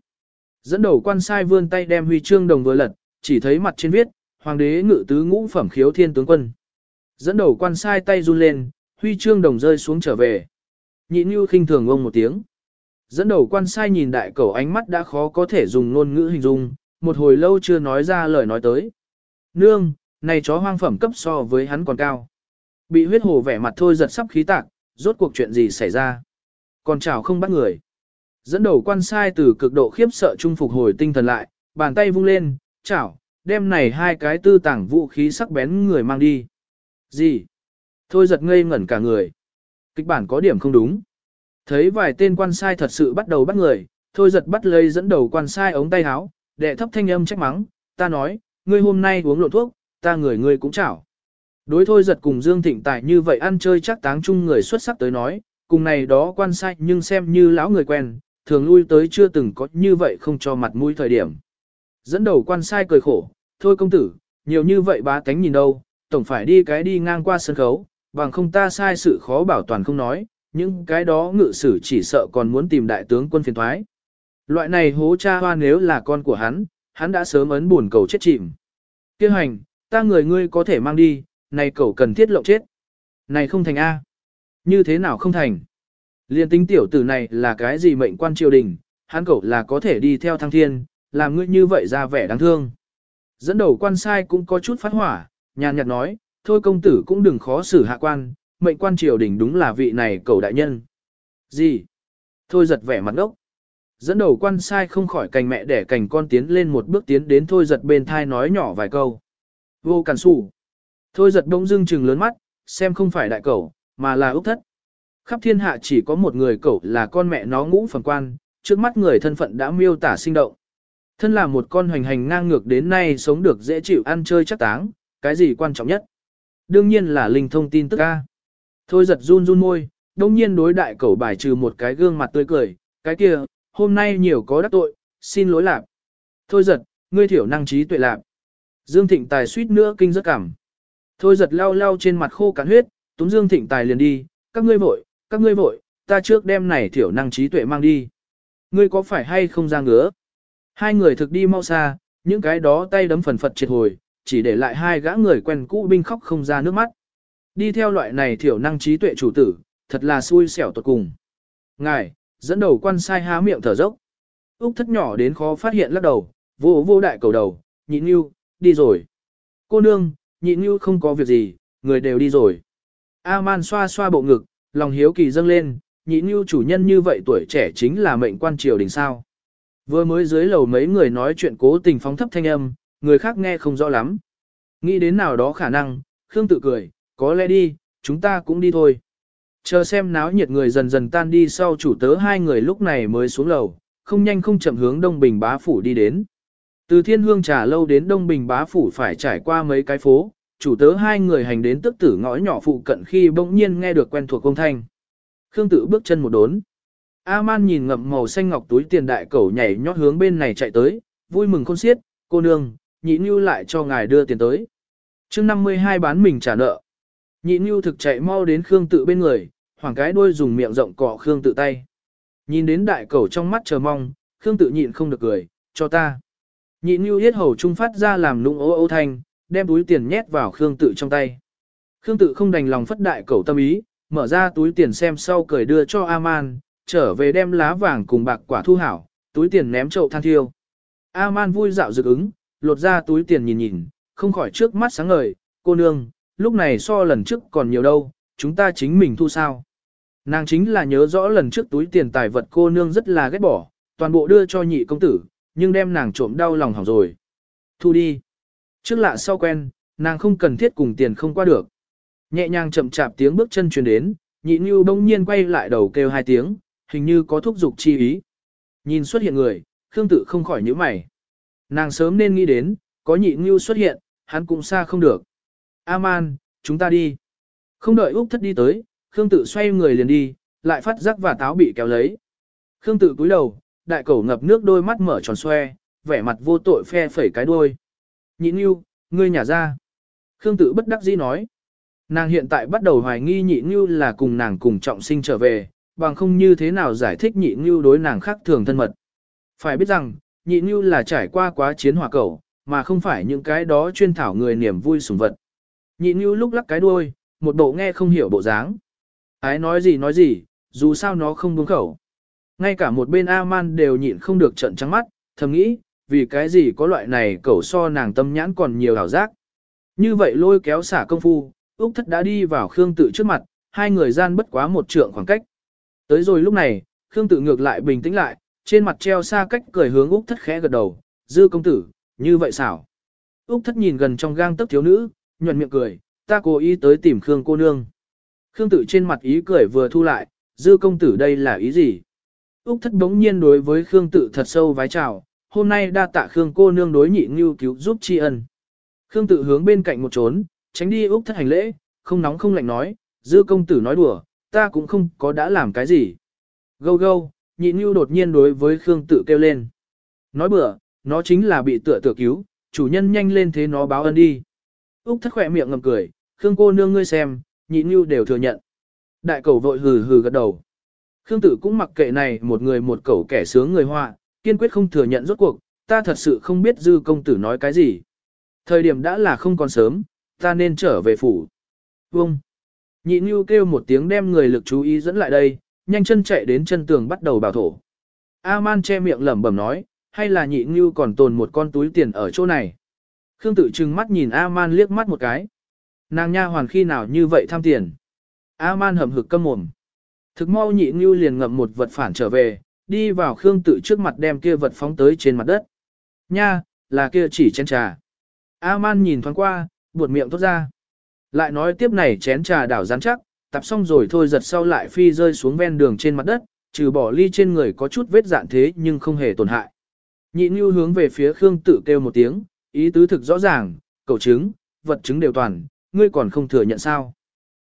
Dẫn đầu quan sai vươn tay đem huy chương đồng vừa lật, chỉ thấy mặt trên viết, hoàng đế ngự tứ ngũ phẩm khiếu thiên tướng quân. Dẫn đầu quan sai tay run lên, huy chương đồng rơi xuống trở về. Nhị như khinh thường ông một tiếng. Dẫn đầu quan sai nhìn đại cẩu ánh mắt đã khó có thể dùng ngôn ngữ hình dung, một hồi lâu chưa nói ra lời nói tới. Nương, này chó hoang phẩm cấp so với hắn còn cao. Bị huyết hồ vẻ mặt thôi giật sắp khí tạc, rốt cuộc chuyện gì xảy ra. Còn chào không bắt người. Dẫn đầu quan sai từ cực độ khiếp sợ trung phục hồi tinh thần lại, bàn tay vung lên, chảo, đem này hai cái tư tảng vũ khí sắc bén người mang đi. Gì? Thôi giật ngây ngẩn cả người. Kịch bản có điểm không đúng. Thấy vài tên quan sai thật sự bắt đầu bắt người, thôi giật bắt lấy dẫn đầu quan sai ống tay áo, đệ thấp thanh âm trách mắng, ta nói, ngươi hôm nay uống lộn thuốc, ta người ngươi cũng chảo. Đối thôi giật cùng Dương Thịnh Tài như vậy ăn chơi chắc táng chung người xuất sắc tới nói, cùng này đó quan sai nhưng xem như lão người quen, thường lui tới chưa từng có như vậy không cho mặt mũi thời điểm. Dẫn đầu quan sai cười khổ, thôi công tử, nhiều như vậy bá tánh nhìn đâu, tổng phải đi cái đi ngang qua sân khấu, bằng không ta sai sự khó bảo toàn không nói, những cái đó ngự sử chỉ sợ còn muốn tìm đại tướng quân phiền thoái. Loại này hố cha hoa nếu là con của hắn, hắn đã sớm ấn buồn cầu chết chìm. Kêu hành, ta người ngươi có thể mang đi, này cậu cần thiết lộng chết. Này không thành A. Như thế nào không thành? Liên tính tiểu tử này là cái gì mệnh quan triều đình, hắn cậu là có thể đi theo thăng thiên, làm ngươi như vậy ra vẻ đáng thương. Dẫn đầu quan sai cũng có chút phát hỏa, nhàn nhạt nói, thôi công tử cũng đừng khó xử hạ quan, mệnh quan triều đình đúng là vị này cầu đại nhân. Gì? Thôi giật vẻ mặt ốc. Dẫn đầu quan sai không khỏi cành mẹ để cành con tiến lên một bước tiến đến thôi giật bên thai nói nhỏ vài câu. Vô cản sủ. Thôi giật đông dưng trừng lớn mắt, xem không phải đại cẩu, mà là ốc thất. Khắp thiên hạ chỉ có một người cẩu là con mẹ nó ngũ phần quan, trước mắt người thân phận đã miêu tả sinh động. Thân là một con hoành hành ngang ngược đến nay sống được dễ chịu ăn chơi chắc táng, cái gì quan trọng nhất? Đương nhiên là linh thông tin tức ca. Thôi giật run run môi, đông nhiên đối đại cẩu bài trừ một cái gương mặt tươi cười, cái kia, hôm nay nhiều có đắc tội, xin lỗi lạc. Thôi giật, ngươi thiểu năng trí tuệ lạc. Dương Thịnh Tài suýt nữa kinh rất cảm. Thôi giật lau lau trên mặt khô cạn huyết, túm Dương Thịnh Tài liền đi, các ngươi vội, các ngươi vội, ta trước đem này thiểu năng trí tuệ mang đi. Ngươi có phải hay không ra ngứa? Hai người thực đi mau xa, những cái đó tay đấm phần phật triệt hồi, chỉ để lại hai gã người quen cũ binh khóc không ra nước mắt. Đi theo loại này thiểu năng trí tuệ chủ tử, thật là xui xẻo tuột cùng. Ngài, dẫn đầu quan sai há miệng thở dốc. Úc thất nhỏ đến khó phát hiện lắc đầu, vô vô đại cầu đầu, nhịn yêu, đi rồi. Cô nương, nhị như không có việc gì, người đều đi rồi. A-man xoa xoa bộ ngực, lòng hiếu kỳ dâng lên, nhị như chủ nhân như vậy tuổi trẻ chính là mệnh quan triều đình sao. Vừa mới dưới lầu mấy người nói chuyện cố tình phóng thấp thanh âm, người khác nghe không rõ lắm. Nghĩ đến nào đó khả năng, Khương tự cười, có lẽ đi, chúng ta cũng đi thôi. Chờ xem náo nhiệt người dần dần tan đi sau chủ tớ hai người lúc này mới xuống lầu, không nhanh không chậm hướng Đông Bình bá phủ đi đến. Từ thiên hương trà lâu đến Đông Bình bá phủ phải trải qua mấy cái phố, chủ tớ hai người hành đến tức tử ngõ nhỏ phụ cận khi bỗng nhiên nghe được quen thuộc công thanh. Khương tự bước chân một đốn. A-man nhìn ngậm màu xanh ngọc túi tiền đại cẩu nhảy nhót hướng bên này chạy tới, vui mừng khôn xiết, cô nương, nhị nưu lại cho ngài đưa tiền tới. chương 52 bán mình trả nợ. Nhị nưu thực chạy mau đến Khương tự bên người, hoảng cái đuôi dùng miệng rộng cọ Khương tự tay. Nhìn đến đại cẩu trong mắt chờ mong, Khương tự nhịn không được cười, cho ta. Nhị nưu yết hầu trung phát ra làm nũng ố ô thanh, đem túi tiền nhét vào Khương tự trong tay. Khương tự không đành lòng phất đại cẩu tâm ý, mở ra túi tiền xem sau cười đưa cho Aman, trở về đem lá vàng cùng bạc quả thu hảo, túi tiền ném chậu than thiêu. Aman vui dạo dực ứng, lột ra túi tiền nhìn nhìn, không khỏi trước mắt sáng ngời, cô nương, lúc này so lần trước còn nhiều đâu, chúng ta chính mình thu sao. Nàng chính là nhớ rõ lần trước túi tiền tài vật cô nương rất là ghét bỏ, toàn bộ đưa cho nhị công tử, nhưng đem nàng trộm đau lòng hỏng rồi. Thu đi. Trước lạ sau quen, nàng không cần thiết cùng tiền không qua được. Nhẹ nhàng chậm chạp tiếng bước chân truyền đến, nhị như bỗng nhiên quay lại đầu kêu hai tiếng, hình như có thúc giục chi ý. Nhìn xuất hiện người, Khương tự không khỏi nhíu mày. Nàng sớm nên nghĩ đến, có nhị như xuất hiện, hắn cũng xa không được. A-man, chúng ta đi. Không đợi Úc thất đi tới, Khương tự xoay người liền đi, lại phát giác và táo bị kéo lấy. Khương tự cúi đầu, đại cẩu ngập nước đôi mắt mở tròn xoe, vẻ mặt vô tội phe phẩy cái đuôi. Nhị Nhu, ngươi nhà ra. Khương tự bất đắc dĩ nói. Nàng hiện tại bắt đầu hoài nghi nhị Nhu là cùng nàng cùng trọng sinh trở về, bằng không như thế nào giải thích nhị Nhu đối nàng khác thường thân mật. Phải biết rằng, nhị Nhu là trải qua quá chiến hỏa cẩu, mà không phải những cái đó chuyên thảo người niềm vui sủng vật. Nhị Nhu lúc lắc cái đuôi, một bộ nghe không hiểu bộ dáng. Ái nói gì nói gì, dù sao nó không buông khẩu. Ngay cả một bên A-man đều nhịn không được trận trắng mắt, thầm nghĩ, vì cái gì có loại này cẩu so nàng tâm nhãn còn nhiều hảo giác. Như vậy lôi kéo xả công phu, Úc thất đã đi vào Khương tự trước mặt, hai người gian bất quá một trượng khoảng cách. Tới rồi lúc này, Khương tự ngược lại bình tĩnh lại, trên mặt treo xa cách cười hướng Úc thất khẽ gật đầu, dư công tử, như vậy xảo. Úc thất nhìn gần trong gang tấc thiếu nữ, nhuận miệng cười, ta cố ý tới tìm Khương cô nương. Khương tự trên mặt ý cười vừa thu lại, dư công tử đây là ý gì? Úc thất bỗng nhiên đối với Khương tự thật sâu vái chào, hôm nay đa tạ Khương cô nương đối nhị ngưu cứu giúp tri ân. Khương tự hướng bên cạnh một trốn, tránh đi Úc thất hành lễ, không nóng không lạnh nói, dư công tử nói đùa, ta cũng không có đã làm cái gì. Gâu gâu, nhị ngưu đột nhiên đối với Khương tự kêu lên. Nói bừa, nó chính là bị tựa tựa cứu, chủ nhân nhanh lên thế nó báo ân đi. Úc thất khỏe miệng ngầm cười, Khương cô nương ngươi xem, nhị ngưu đều thừa nhận. Đại cầu vội hừ hừ gật đầu. Khương tử cũng mặc kệ này một người một cẩu kẻ sướng người họa, kiên quyết không thừa nhận rốt cuộc, ta thật sự không biết dư công tử nói cái gì. Thời điểm đã là không còn sớm, ta nên trở về phủ. Vông. Nhị Nhu kêu một tiếng đem người lực chú ý dẫn lại đây, nhanh chân chạy đến chân tường bắt đầu bảo thổ. A-man che miệng lẩm bẩm nói, hay là nhị Nhu còn tồn một con túi tiền ở chỗ này. Khương tử trừng mắt nhìn A-man liếc mắt một cái. Nàng nha hoàn khi nào như vậy tham tiền. A-man hầm hực câm mồm. Thực mau nhị ngưu liền ngậm một vật phản trở về, đi vào Khương tự trước mặt đem kia vật phóng tới trên mặt đất. Nha, là kia chỉ chén trà. A-man nhìn thoáng qua, buột miệng tốt ra. Lại nói tiếp này chén trà đảo rắn chắc, tập xong rồi thôi giật sau lại phi rơi xuống ven đường trên mặt đất, trừ bỏ ly trên người có chút vết dạn thế nhưng không hề tổn hại. Nhị Nhu hướng về phía Khương Tự kêu một tiếng, ý tứ thực rõ ràng, cầu chứng, vật chứng đều toàn, ngươi còn không thừa nhận sao.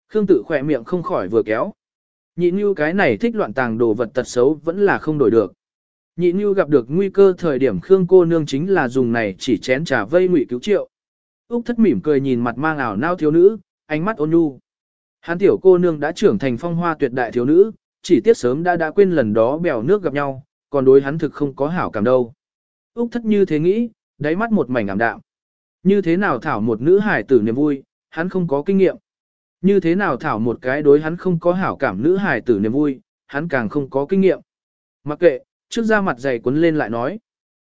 Khương Tự khỏe miệng không khỏi vừa kéo. Nhị Nhu cái này thích loạn tàng đồ vật tật xấu vẫn là không đổi được. Nhị Nhu gặp được nguy cơ thời điểm Khương cô nương chính là dùng này chỉ chén trà vây ngụy cứu triệu. Úc thất mỉm cười nhìn mặt mang ảo nao thiếu nữ, ánh mắt ôn nhu. Hán tiểu cô nương đã trưởng thành phong hoa tuyệt đại thiếu nữ, chỉ tiếc sớm đã đã quên lần đó bèo nước gặp nhau, còn đối hắn thực không có hảo cảm đâu. Úc thất như thế nghĩ, đáy mắt một mảnh ảm đạm. Như thế nào thảo một nữ hải tử niềm vui, hắn không có kinh nghiệm. Như thế nào thảo một cái đối hắn không có hảo cảm nữ hải tử niềm vui, hắn càng không có kinh nghiệm. Mặc kệ, trước ra mặt dày quấn lên lại nói.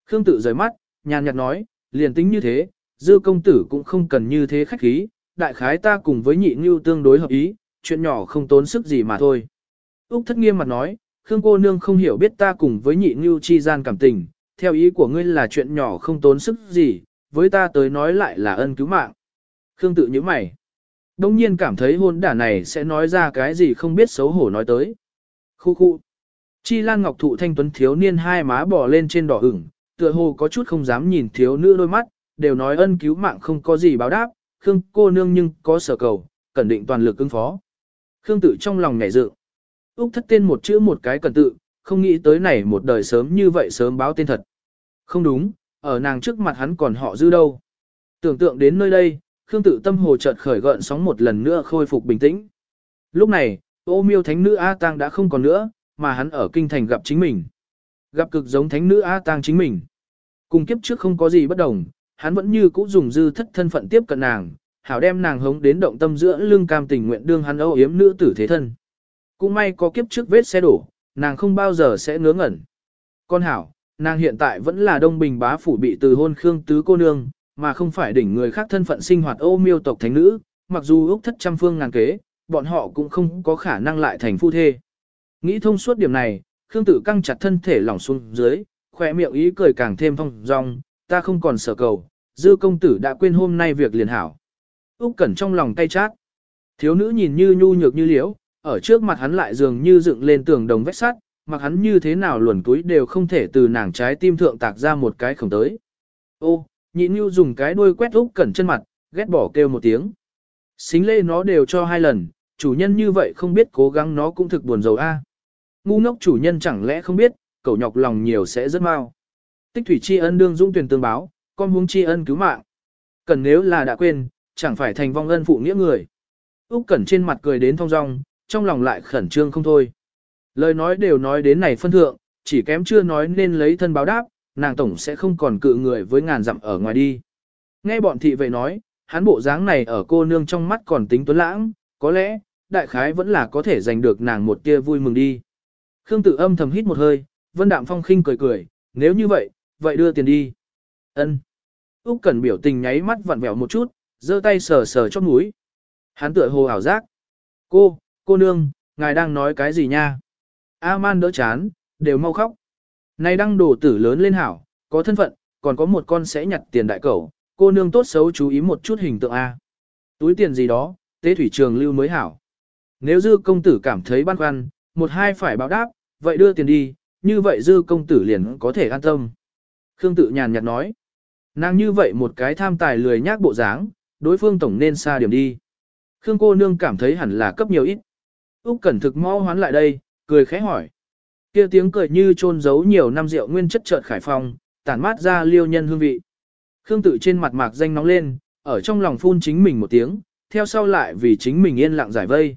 Khương tự rời mắt, nhàn nhạt nói, liền tính như thế, dư công tử cũng không cần như thế khách khí, đại khái ta cùng với nhị ngưu tương đối hợp ý, chuyện nhỏ không tốn sức gì mà thôi. Úc thất nghiêm mặt nói, Khương cô nương không hiểu biết ta cùng với nhị ngưu chi gian cảm tình, theo ý của ngươi là chuyện nhỏ không tốn sức gì, với ta tới nói lại là ân cứu mạng. Khương tự như mày. Đông nhiên cảm thấy hôn đả này sẽ nói ra cái gì không biết xấu hổ nói tới. Khu khu. Chi Lan Ngọc Thụ thanh tuấn thiếu niên hai má bỏ lên trên đỏ ửng, tựa hồ có chút không dám nhìn thiếu nữ đôi mắt, đều nói ân cứu mạng không có gì báo đáp, Khương cô nương nhưng có sở cầu, cẩn định toàn lực ứng phó. Khương tự trong lòng nhảy dự, Úc thất tên một chữ một cái cẩn tự, không nghĩ tới này một đời sớm như vậy sớm báo tên thật. Không đúng, ở nàng trước mặt hắn còn họ dư đâu. Tưởng tượng đến nơi đây, Khương tự tâm hồ chợt khởi gợn sóng một lần nữa khôi phục bình tĩnh. Lúc này, ô miêu thánh nữ A Tang đã không còn nữa, mà hắn ở kinh thành gặp chính mình. Gặp cực giống thánh nữ A Tang chính mình. Cùng kiếp trước không có gì bất đồng, hắn vẫn như cũ dùng dư thất thân phận tiếp cận nàng, hảo đem nàng hống đến động tâm giữa lưng cam tình nguyện đương hắn âu yếm nữ tử thế thân. Cũng may có kiếp trước vết xe đổ, nàng không bao giờ sẽ ngớ ngẩn. Con hảo, nàng hiện tại vẫn là đông bình bá phủ bị từ hôn khương tứ cô nương, mà không phải đỉnh người khác thân phận sinh hoạt ô miêu tộc thánh nữ, mặc dù úc thất trăm phương ngàn kế, bọn họ cũng không có khả năng lại thành phu thê. Nghĩ thông suốt điểm này, Khương Tử căng chặt thân thể lỏng xuống dưới, khỏe miệng ý cười càng thêm phong dong, ta không còn sở cầu, dư công tử đã quên hôm nay việc liền hảo. Úc Cẩn trong lòng tay chát. Thiếu nữ nhìn như nhu nhược như liễu, ở trước mặt hắn lại dường như dựng lên tường đồng vách sắt, mặc hắn như thế nào luồn túi đều không thể từ nàng trái tim thượng tạc ra một cái khổng tới. Ô, nhị nhu dùng cái đuôi quét Úc Cẩn chân mặt, ghét bỏ kêu một tiếng. Xính lê nó đều cho hai lần, chủ nhân như vậy không biết cố gắng nó cũng thực buồn rầu a. Ngu ngốc chủ nhân chẳng lẽ không biết, cậu nhọc lòng nhiều sẽ rất mau. Tích thủy tri ân đương dũng tuyển tương báo, con huống tri ân cứu mạng. Cần nếu là đã quên, chẳng phải thành vong ân phụ nghĩa người. Úc Cẩn trên mặt cười đến thong dong, trong lòng lại khẩn trương không thôi. Lời nói đều nói đến này phân thượng, chỉ kém chưa nói nên lấy thân báo đáp, nàng tổng sẽ không còn cự người với ngàn dặm ở ngoài đi. Nghe bọn thị vệ nói, hắn bộ dáng này ở cô nương trong mắt còn tính tuấn lãng, có lẽ, đại khái vẫn là có thể giành được nàng một tia vui mừng đi. Khương tự âm thầm hít một hơi, vân đạm phong khinh cười cười, nếu như vậy, vậy đưa tiền đi. Ân. Úc Cẩn biểu tình nháy mắt vặn vẹo một chút, giơ tay sờ sờ chóp mũi. Hắn tựa hồ ảo giác. Cô, cô nương, ngài đang nói cái gì nha? A-man đỡ chán, đều mau khóc. Này đăng đồ tử lớn lên hảo, có thân phận, còn có một con sẽ nhặt tiền đại cẩu, cô nương tốt xấu chú ý một chút hình tượng A. Túi tiền gì đó, tế thủy trường lưu mới hảo. Nếu dư công tử cảm thấy băn khoăn, một hai phải báo đáp, vậy đưa tiền đi, như vậy dư công tử liền có thể an tâm. Khương tự nhàn nhạt nói. Nàng như vậy một cái tham tài lười nhác bộ dáng, đối phương tổng nên xa điểm đi. Khương cô nương cảm thấy hẳn là cấp nhiều ít. Úc Cẩn thực mau hoán lại đây, cười khẽ hỏi. Kia tiếng cười như trôn giấu nhiều năm rượu nguyên chất chợt khải phong, tản mát ra liêu nhân hương vị. Khương tự trên mặt mạc danh nóng lên, ở trong lòng phun chính mình một tiếng, theo sau lại vì chính mình yên lặng giải vây.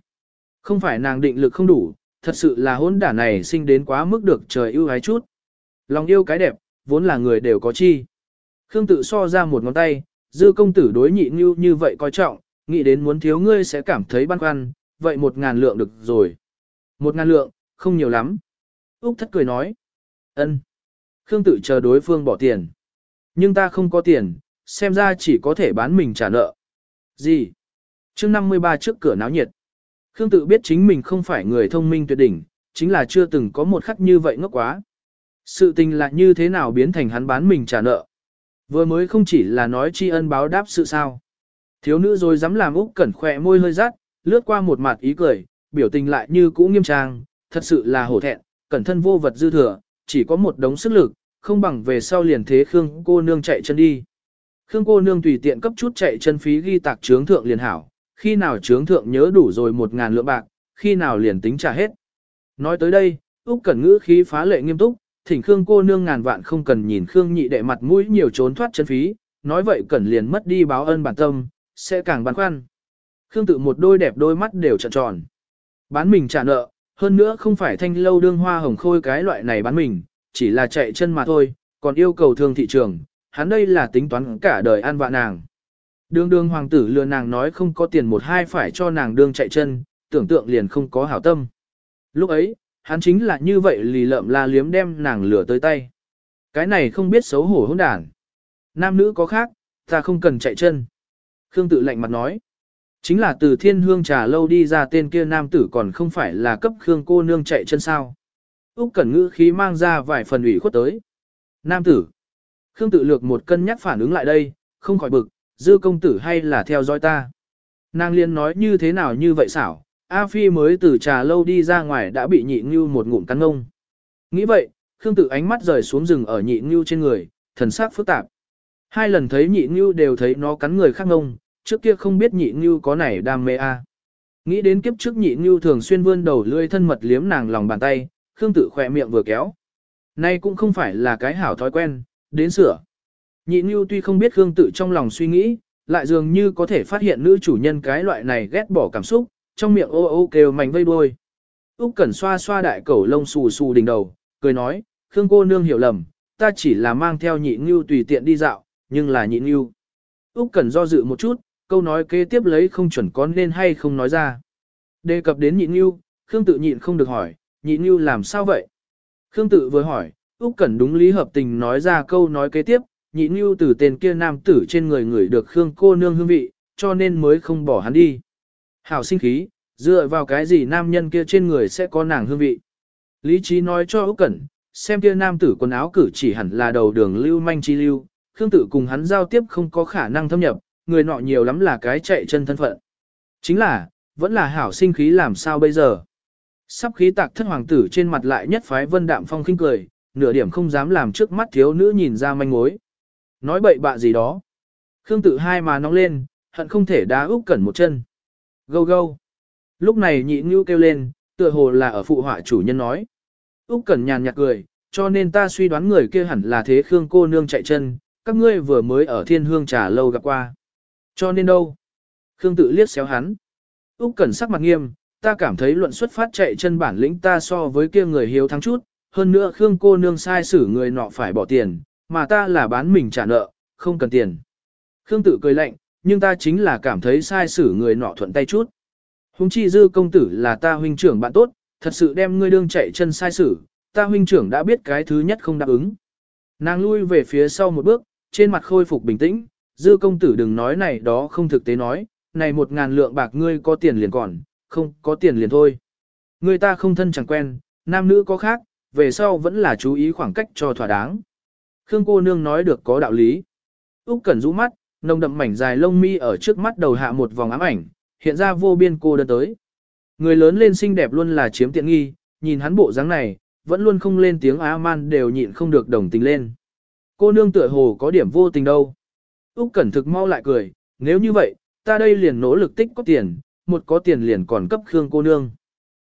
Không phải nàng định lực không đủ, thật sự là hôn đả này sinh đến quá mức được trời ưu ái chút. Lòng yêu cái đẹp, vốn là người đều có chi. Khương tự so ra một ngón tay, dư công tử đối nhị như như vậy coi trọng, nghĩ đến muốn thiếu ngươi sẽ cảm thấy băn khoăn, vậy một ngàn lượng được rồi. Một ngàn lượng, không nhiều lắm. Úc thất cười nói. ân. Khương tự chờ đối phương bỏ tiền. Nhưng ta không có tiền, xem ra chỉ có thể bán mình trả nợ. Gì? chương 53 trước cửa náo nhiệt. Khương tự biết chính mình không phải người thông minh tuyệt đỉnh, chính là chưa từng có một khắc như vậy ngốc quá. Sự tình là như thế nào biến thành hắn bán mình trả nợ. Vừa mới không chỉ là nói tri ân báo đáp sự sao. Thiếu nữ rồi dám làm Úc Cẩn khỏe môi hơi rát, lướt qua một mặt ý cười, biểu tình lại như cũ nghiêm trang, thật sự là hổ thẹn, cẩn thân vô vật dư thừa, chỉ có một đống sức lực, không bằng về sau liền thế Khương cô nương chạy chân đi. Khương cô nương tùy tiện cấp chút chạy chân phí ghi tạc trướng thượng liền hảo, khi nào trướng thượng nhớ đủ rồi một ngàn lượng bạc, khi nào liền tính trả hết. Nói tới đây, Úc Cẩn ngữ khí phá lệ nghiêm túc, thỉnh Khương cô nương ngàn vạn không cần nhìn Khương nhị đệ mặt mũi nhiều trốn thoát chân phí, nói vậy Cẩn liền mất đi báo ân bản tâm, sẽ càng băn khoăn. Khương tự một đôi đẹp đôi mắt đều trợn tròn. Bán mình trả nợ, hơn nữa không phải thanh lâu đương hoa hồng khôi cái loại này bán mình, chỉ là chạy chân mà thôi, còn yêu cầu thương thị trường, hắn đây là tính toán cả đời ăn vạ nàng. Đường đường hoàng tử lừa nàng nói không có tiền một hai phải cho nàng đương chạy chân, tưởng tượng liền không có hảo tâm. Lúc ấy, hắn chính là như vậy lì lợm la liếm đem nàng lừa tới tay. Cái này không biết xấu hổ hỗn đản. Nam nữ có khác, ta không cần chạy chân. Khương tự lạnh mặt nói. Chính là từ thiên hương trà lâu đi ra tên kia nam tử còn không phải là cấp Khương cô nương chạy chân sao. Úc Cẩn Ngữ khí mang ra vài phần ủy khuất tới. Nam tử. Khương tự lược một cân nhắc phản ứng lại đây, không khỏi bực, dư công tử hay là theo dõi ta. Nàng liên nói như thế nào như vậy xảo, A Phi mới từ trà lâu đi ra ngoài đã bị nhị ngưu một ngụm cắn ngông. Nghĩ vậy, Khương tự ánh mắt rời xuống rừng ở nhị ngưu trên người, thần sắc phức tạp. Hai lần thấy nhị ngưu đều thấy nó cắn người khác ngông, trước kia không biết nhị ngưu có này đam mê a. Nghĩ đến kiếp trước nhị ngưu thường xuyên vươn đầu lưỡi thân mật liếm nàng lòng bàn tay, Khương tự khỏe miệng vừa kéo. Nay cũng không phải là cái hảo thói quen, đến sửa. Nhị ngưu tuy không biết Khương tự trong lòng suy nghĩ, lại dường như có thể phát hiện nữ chủ nhân cái loại này ghét bỏ cảm xúc, trong miệng ô ô kêu mảnh vây đuôi. Úc Cẩn xoa xoa đại cẩu lông xù xù đỉnh đầu, cười nói, Khương cô nương hiểu lầm, ta chỉ là mang theo nhị ngưu tùy tiện đi dạo, nhưng là nhị ngưu. Úc Cẩn do dự một chút, câu nói kế tiếp lấy không chuẩn có nên hay không nói ra. Đề cập đến nhị ngưu, Khương tự nhịn không được hỏi, nhị ngưu làm sao vậy? Khương tự vừa hỏi, Úc Cẩn đúng lý hợp tình nói ra câu nói kế tiếp, nhị ngưu từ tên kia nam tử trên người người được Khương cô nương hương vị, cho nên mới không bỏ hắn đi. Hảo sinh khí, dựa vào cái gì nam nhân kia trên người sẽ có nàng hương vị. Lý trí nói cho Úc Cẩn, xem kia nam tử quần áo cử chỉ hẳn là đầu đường lưu manh chi lưu, Khương tự cùng hắn giao tiếp không có khả năng thâm nhập, người nọ nhiều lắm là cái chạy chân thân phận. Chính là, vẫn là hảo sinh khí làm sao bây giờ. Sắp khí tạc thất hoàng tử trên mặt lại nhất phái vân đạm phong khinh cười, nửa điểm không dám làm trước mắt thiếu nữ nhìn ra manh mối. Nói bậy bạ gì đó. Khương tự hai mà nóng lên, hận không thể đá Úc Cẩn một chân. Gâu gâu. Lúc này nhị ngưu kêu lên, tựa hồ là ở phụ họa chủ nhân nói. Úc Cẩn nhàn nhạt cười, cho nên ta suy đoán người kia hẳn là thế Khương cô nương chạy chân, các ngươi vừa mới ở thiên hương trà lâu gặp qua. Cho nên đâu? Khương tự liếc xéo hắn. Úc Cẩn sắc mặt nghiêm, ta cảm thấy luận xuất phát chạy chân bản lĩnh ta so với kia người hiếu thắng chút, hơn nữa Khương cô nương sai xử người nọ phải bỏ tiền, mà ta là bán mình trả nợ, không cần tiền. Khương tự cười lạnh, nhưng ta chính là cảm thấy sai xử người nọ thuận tay chút. Hùng chi dư công tử là ta huynh trưởng bạn tốt, thật sự đem ngươi đương chạy chân sai xử, ta huynh trưởng đã biết cái thứ nhất không đáp ứng. Nàng lui về phía sau một bước, trên mặt khôi phục bình tĩnh, dư công tử đừng nói này đó không thực tế nói, này một ngàn lượng bạc ngươi có tiền liền còn, không có tiền liền thôi. Người ta không thân chẳng quen, nam nữ có khác, về sau vẫn là chú ý khoảng cách cho thỏa đáng. Khương cô nương nói được có đạo lý. Úc Cẩn rũ mắt, nồng đậm mảnh dài lông mi ở trước mắt đầu hạ một vòng ám ảnh, hiện ra vô biên cô đơn tới. Người lớn lên xinh đẹp luôn là chiếm tiện nghi, nhìn hắn bộ dáng này, vẫn luôn không lên tiếng á man đều nhịn không được đồng tình lên. Cô nương tựa hồ có điểm vô tình đâu. Úc Cẩn thực mau lại cười, nếu như vậy, ta đây liền nỗ lực tích có tiền, một có tiền liền còn cấp Khương cô nương.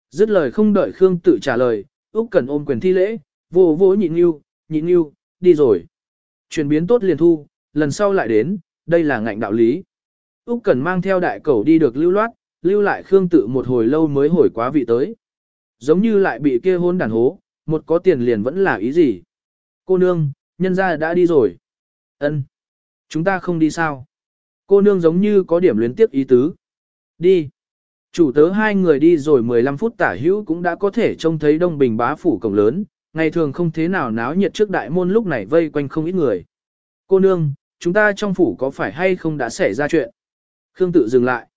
Dứt lời không đợi Khương tự trả lời, Úc Cẩn ôm quyền thi lễ, vỗ vỗ nhịn nhưu, nhịn nhưu, đi rồi. Chuyển biến tốt liền thu, lần sau lại đến, đây là ngạnh đạo lý. Úc Cẩn mang theo đại cẩu đi được lưu loát, lưu lại Khương tự một hồi lâu mới hồi quá vị tới. Giống như lại bị kia hôn đàn hố, một có tiền liền vẫn là ý gì. Cô nương, nhân gia đã đi rồi. Ân, Chúng ta không đi sao? Cô nương giống như có điểm luyến tiếp ý tứ. Đi. Chủ tớ hai người đi rồi 15 phút tả hữu cũng đã có thể trông thấy đông bình bá phủ cổng lớn, ngày thường không thế nào náo nhiệt trước đại môn lúc này vây quanh không ít người. Cô nương, chúng ta trong phủ có phải hay không đã xảy ra chuyện? Khương tự dừng lại.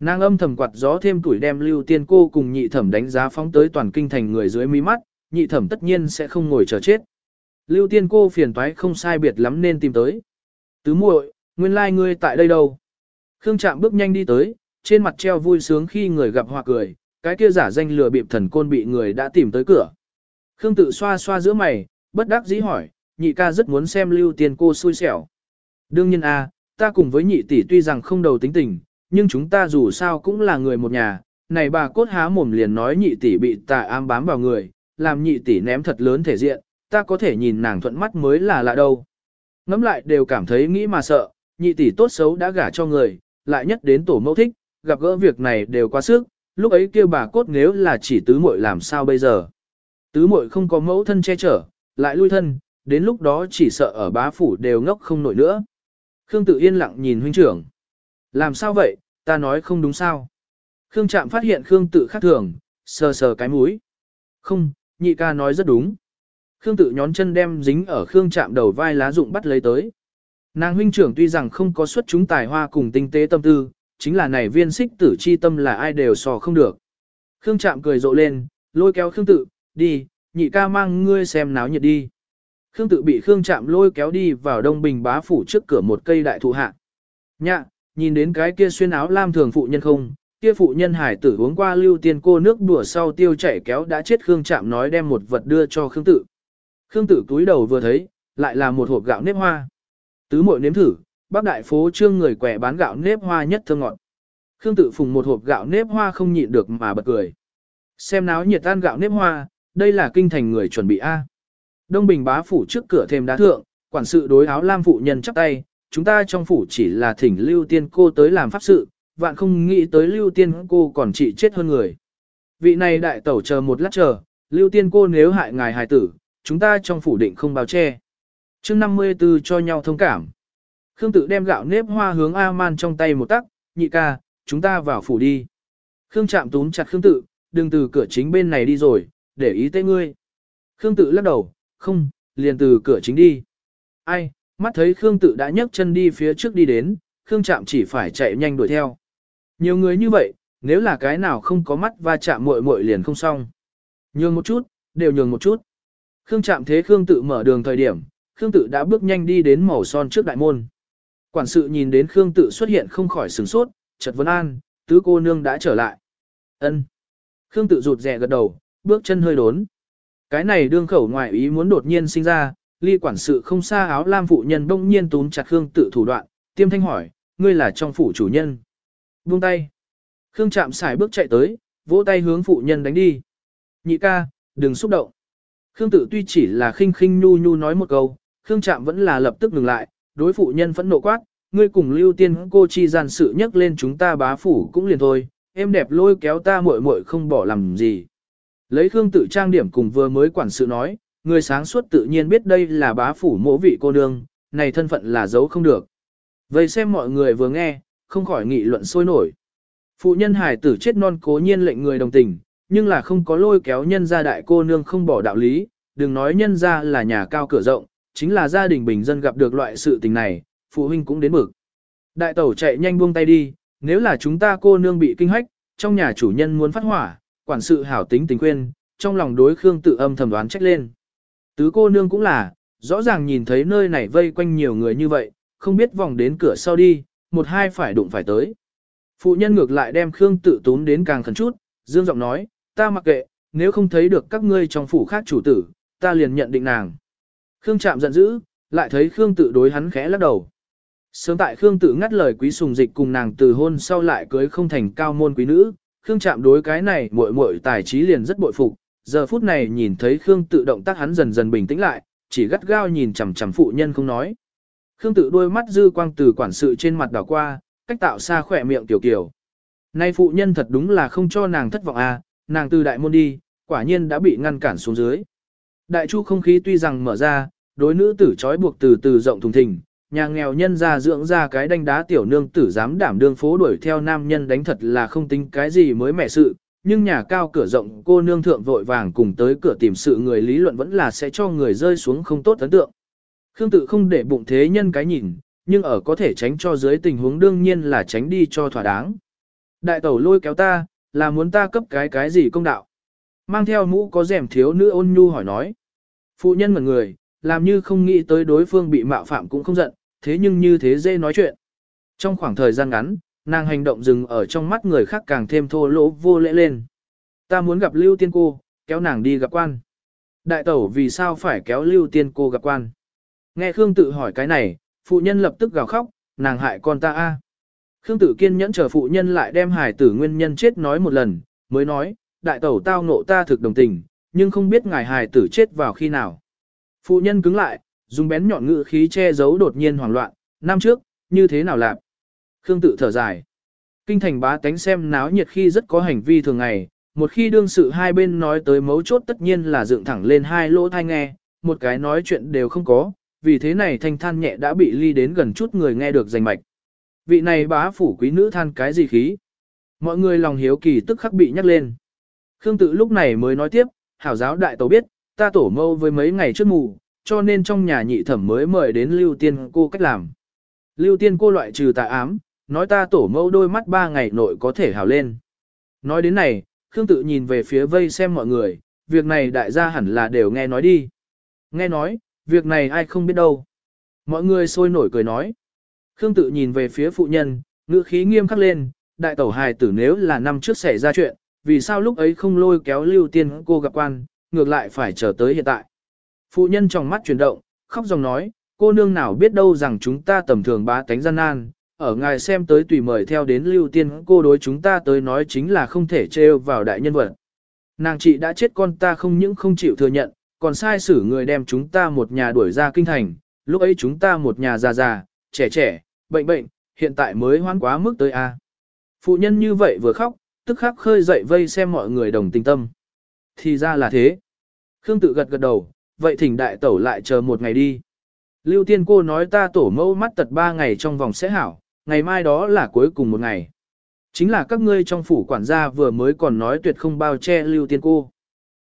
Nàng âm thầm quạt gió thêm tuổi đem lưu tiên cô cùng nhị thẩm đánh giá phóng tới toàn kinh thành người dưới mí mắt, nhị thẩm tất nhiên sẽ không ngồi chờ chết. Lưu tiên cô phiền toái không sai biệt lắm nên tìm tới. Tứ muội, nguyên lai like ngươi tại đây đâu? Khương Trạm bước nhanh đi tới, trên mặt treo vui sướng khi người gặp hòa cười, cái kia giả danh lừa bịp thần côn bị người đã tìm tới cửa. Khương tự xoa xoa giữa mày, bất đắc dĩ hỏi, nhị ca rất muốn xem lưu tiền cô xui xẻo. Đương nhiên a, ta cùng với nhị tỷ tuy rằng không đầu tính tình, nhưng chúng ta dù sao cũng là người một nhà, này bà cốt há mồm liền nói nhị tỷ bị tà ám bám vào người, làm nhị tỷ ném thật lớn thể diện, ta có thể nhìn nàng thuận mắt mới là lạ đâu. Ngắm lại đều cảm thấy nghĩ mà sợ, nhị tỷ tốt xấu đã gả cho người, lại nhất đến tổ mẫu thích, gặp gỡ việc này đều quá sức, lúc ấy kêu bà cốt nếu là chỉ tứ muội làm sao bây giờ. Tứ muội không có mẫu thân che chở, lại lui thân, đến lúc đó chỉ sợ ở bá phủ đều ngốc không nổi nữa. Khương tự yên lặng nhìn huynh trưởng. Làm sao vậy, ta nói không đúng sao. Khương Trạm phát hiện Khương tự khác thường, sờ sờ cái mũi. Không, nhị ca nói rất đúng. Khương tự nhón chân đem dính ở Khương Trạm đầu vai lá dụng bắt lấy tới. Nàng huynh trưởng tuy rằng không có xuất chúng tài hoa cùng tinh tế tâm tư, chính là này viên xích tử chi tâm là ai đều sò không được. Khương Trạm cười rộ lên, lôi kéo Khương tự, đi, nhị ca mang ngươi xem náo nhiệt đi. Khương tự bị Khương Trạm lôi kéo đi vào Đông Bình bá phủ trước cửa một cây đại thụ hạ. Nhạ, nhìn đến cái kia xuyên áo lam thường phụ nhân không, kia phụ nhân hải tử uống qua lưu tiên cô nước đùa sau tiêu chảy kéo đã chết Khương Trạm nói đem một vật đưa cho Khương Tự. Khương Tử túi đầu vừa thấy, lại là một hộp gạo nếp hoa. Tứ muội nếm thử, bác đại phố trương người quẻ bán gạo nếp hoa nhất thơm ngọt. Khương Tự phùng một hộp gạo nếp hoa không nhịn được mà bật cười. Xem náo nhiệt tan gạo nếp hoa, đây là kinh thành người chuẩn bị A. Đông Bình bá phủ trước cửa thêm đá thượng, quản sự đối áo lam phụ nhân chắp tay, chúng ta trong phủ chỉ là thỉnh lưu tiên cô tới làm pháp sự, vạn không nghĩ tới lưu tiên cô còn trị chết hơn người. Vị này đại tẩu chờ một lát chờ, lưu tiên cô nếu hại ngài hài tử, chúng ta trong phủ định không bao che. chương 54 cho nhau thông cảm. Khương tự đem gạo nếp hoa hướng A-man trong tay một tắc, nhị ca, chúng ta vào phủ đi. Khương chạm túm chặt Khương tự, đừng từ cửa chính bên này đi rồi, để ý tới ngươi. Khương tự lắc đầu, không, liền từ cửa chính đi. Ai, mắt thấy Khương tự đã nhấc chân đi phía trước đi đến, Khương chạm chỉ phải chạy nhanh đuổi theo. Nhiều người như vậy, nếu là cái nào không có mắt va chạm muội muội liền không xong. Nhường một chút, đều nhường một chút. Khương chạm thế Khương tự mở đường thời điểm, Khương tự đã bước nhanh đi đến màu son trước đại môn. Quản sự nhìn đến Khương tự xuất hiện không khỏi sửng sốt, chợt vấn an, tứ cô nương đã trở lại. Ân. Khương tự rụt rè gật đầu, bước chân hơi đốn. Cái này đương khẩu ngoại ý muốn đột nhiên sinh ra, ly quản sự không xa áo lam phụ nhân bỗng nhiên túm chặt Khương tự thủ đoạn, tiêm thanh hỏi, ngươi là trong phủ chủ nhân. Buông tay. Khương chạm xài bước chạy tới, vỗ tay hướng phụ nhân đánh đi. Nhị ca, đừng xúc động. Khương tự tuy chỉ là khinh khinh nhu nhu nói một câu, Khương Trạm vẫn là lập tức ngừng lại, đối phụ nhân phẫn nộ quát, ngươi cùng lưu tiên cô chi gian sự nhắc lên chúng ta bá phủ cũng liền thôi, em đẹp lôi kéo ta muội muội không bỏ làm gì. Lấy Khương tự trang điểm cùng vừa mới quản sự nói, người sáng suốt tự nhiên biết đây là bá phủ mỗ vị cô nương, này thân phận là giấu không được. Vậy xem mọi người vừa nghe, không khỏi nghị luận sôi nổi. Phụ nhân hải tử chết non cố nhiên lệnh người đồng tình, nhưng là không có lôi kéo nhân gia đại cô nương không bỏ đạo lý, đừng nói nhân gia là nhà cao cửa rộng, chính là gia đình bình dân gặp được loại sự tình này, phụ huynh cũng đến mực. Đại tẩu chạy nhanh buông tay đi, nếu là chúng ta cô nương bị kinh hách, trong nhà chủ nhân muốn phát hỏa, quản sự hảo tính tình quên, trong lòng đối Khương tự âm thầm đoán trách lên. Tứ cô nương cũng là, rõ ràng nhìn thấy nơi này vây quanh nhiều người như vậy, không biết vòng đến cửa sau đi, một hai phải đụng phải tới. Phụ nhân ngược lại đem Khương tự tốn đến càng khẩn chút, dương giọng nói, ta mặc kệ, nếu không thấy được các ngươi trong phủ khác chủ tử, ta liền nhận định nàng. Khương Trạm giận dữ, lại thấy Khương tự đối hắn khẽ lắc đầu. Sớm tại Khương tự ngắt lời quý sùng dịch cùng nàng từ hôn sau lại cưới không thành cao môn quý nữ, Khương Trạm đối cái này muội muội tài trí liền rất bội phục, giờ phút này nhìn thấy Khương tự động tác hắn dần dần bình tĩnh lại, chỉ gắt gao nhìn chằm chằm phụ nhân không nói. Khương tự đôi mắt dư quang từ quản sự trên mặt đảo qua, cách tạo xa khỏe miệng tiểu kiều. Nay phụ nhân thật đúng là không cho nàng thất vọng à, nàng từ đại môn đi, quả nhiên đã bị ngăn cản xuống dưới. Đại chu không khí tuy rằng mở ra, đối nữ tử trói buộc từ từ rộng thùng thình, nhà nghèo nhân ra dưỡng ra cái đanh đá tiểu nương tử dám đảm đương phố đuổi theo nam nhân đánh thật là không tính cái gì mới mẻ sự, nhưng nhà cao cửa rộng cô nương thượng vội vàng cùng tới cửa tìm sự người lý luận vẫn là sẽ cho người rơi xuống không tốt ấn tượng. Khương tự không để bụng thế nhân cái nhìn, nhưng ở có thể tránh cho dưới tình huống đương nhiên là tránh đi cho thỏa đáng. Đại tẩu lôi kéo ta, là muốn ta cấp cái cái gì công đạo. Mang theo mũ có rèm thiếu nữ ôn nhu hỏi nói. Phụ nhân một người, làm như không nghĩ tới đối phương bị mạo phạm cũng không giận, thế nhưng như thế dễ nói chuyện. Trong khoảng thời gian ngắn, nàng hành động dừng ở trong mắt người khác càng thêm thô lỗ vô lễ lên. Ta muốn gặp Lưu Tiên Cô, kéo nàng đi gặp quan. Đại tẩu vì sao phải kéo Lưu Tiên Cô gặp quan? Nghe Khương tự hỏi cái này, phụ nhân lập tức gào khóc, nàng hại con ta a. Khương tử kiên nhẫn chờ phụ nhân lại đem hài tử nguyên nhân chết nói một lần, mới nói, đại tẩu tao nộ ta thực đồng tình, nhưng không biết ngài hài tử chết vào khi nào. Phụ nhân cứng lại, dùng bén nhọn ngữ khí che giấu đột nhiên hoảng loạn, năm trước, như thế nào làm? Khương Tử thở dài. Kinh thành bá tánh xem náo nhiệt khi rất có hành vi thường ngày, một khi đương sự hai bên nói tới mấu chốt tất nhiên là dựng thẳng lên hai lỗ thai nghe, một cái nói chuyện đều không có, vì thế này thanh than nhẹ đã bị ly đến gần chút người nghe được rành mạch. Vị này bá phủ quý nữ than cái gì khí? Mọi người lòng hiếu kỳ tức khắc bị nhắc lên. Khương tự lúc này mới nói tiếp, hảo giáo đại tàu biết, ta tổ mâu với mấy ngày trước mù, cho nên trong nhà nhị thẩm mới mời đến lưu tiên cô cách làm. Lưu tiên cô loại trừ tà ám, nói ta tổ mâu đôi mắt ba ngày nội có thể hào lên. Nói đến này, Khương tự nhìn về phía vây xem mọi người, việc này đại gia hẳn là đều nghe nói đi. Nghe nói, việc này ai không biết đâu. Mọi người sôi nổi cười nói. Khương tự nhìn về phía phụ nhân, ngữ khí nghiêm khắc lên, đại tẩu hài tử nếu là năm trước xảy ra chuyện, vì sao lúc ấy không lôi kéo lưu tiên cô gặp quan, ngược lại phải chờ tới hiện tại. Phụ nhân trong mắt chuyển động, khóc dòng nói, cô nương nào biết đâu rằng chúng ta tầm thường bá tánh gian nan, ở ngài xem tới tùy mời theo đến lưu tiên cô đối chúng ta tới nói chính là không thể trêu vào đại nhân vật. Nàng chị đã chết con ta không những không chịu thừa nhận, còn sai xử người đem chúng ta một nhà đuổi ra kinh thành, lúc ấy chúng ta một nhà già già, trẻ trẻ, bệnh bệnh, hiện tại mới hoan quá mức tới a. Phụ nhân như vậy vừa khóc, tức khắc khơi dậy vây xem mọi người đồng tình tâm. Thì ra là thế. Khương tự gật gật đầu, vậy thỉnh đại tẩu lại chờ một ngày đi. Lưu tiên cô nói ta tổ mẫu mắt tật ba ngày trong vòng sẽ hảo, ngày mai đó là cuối cùng một ngày. Chính là các ngươi trong phủ quản gia vừa mới còn nói tuyệt không bao che lưu tiên cô.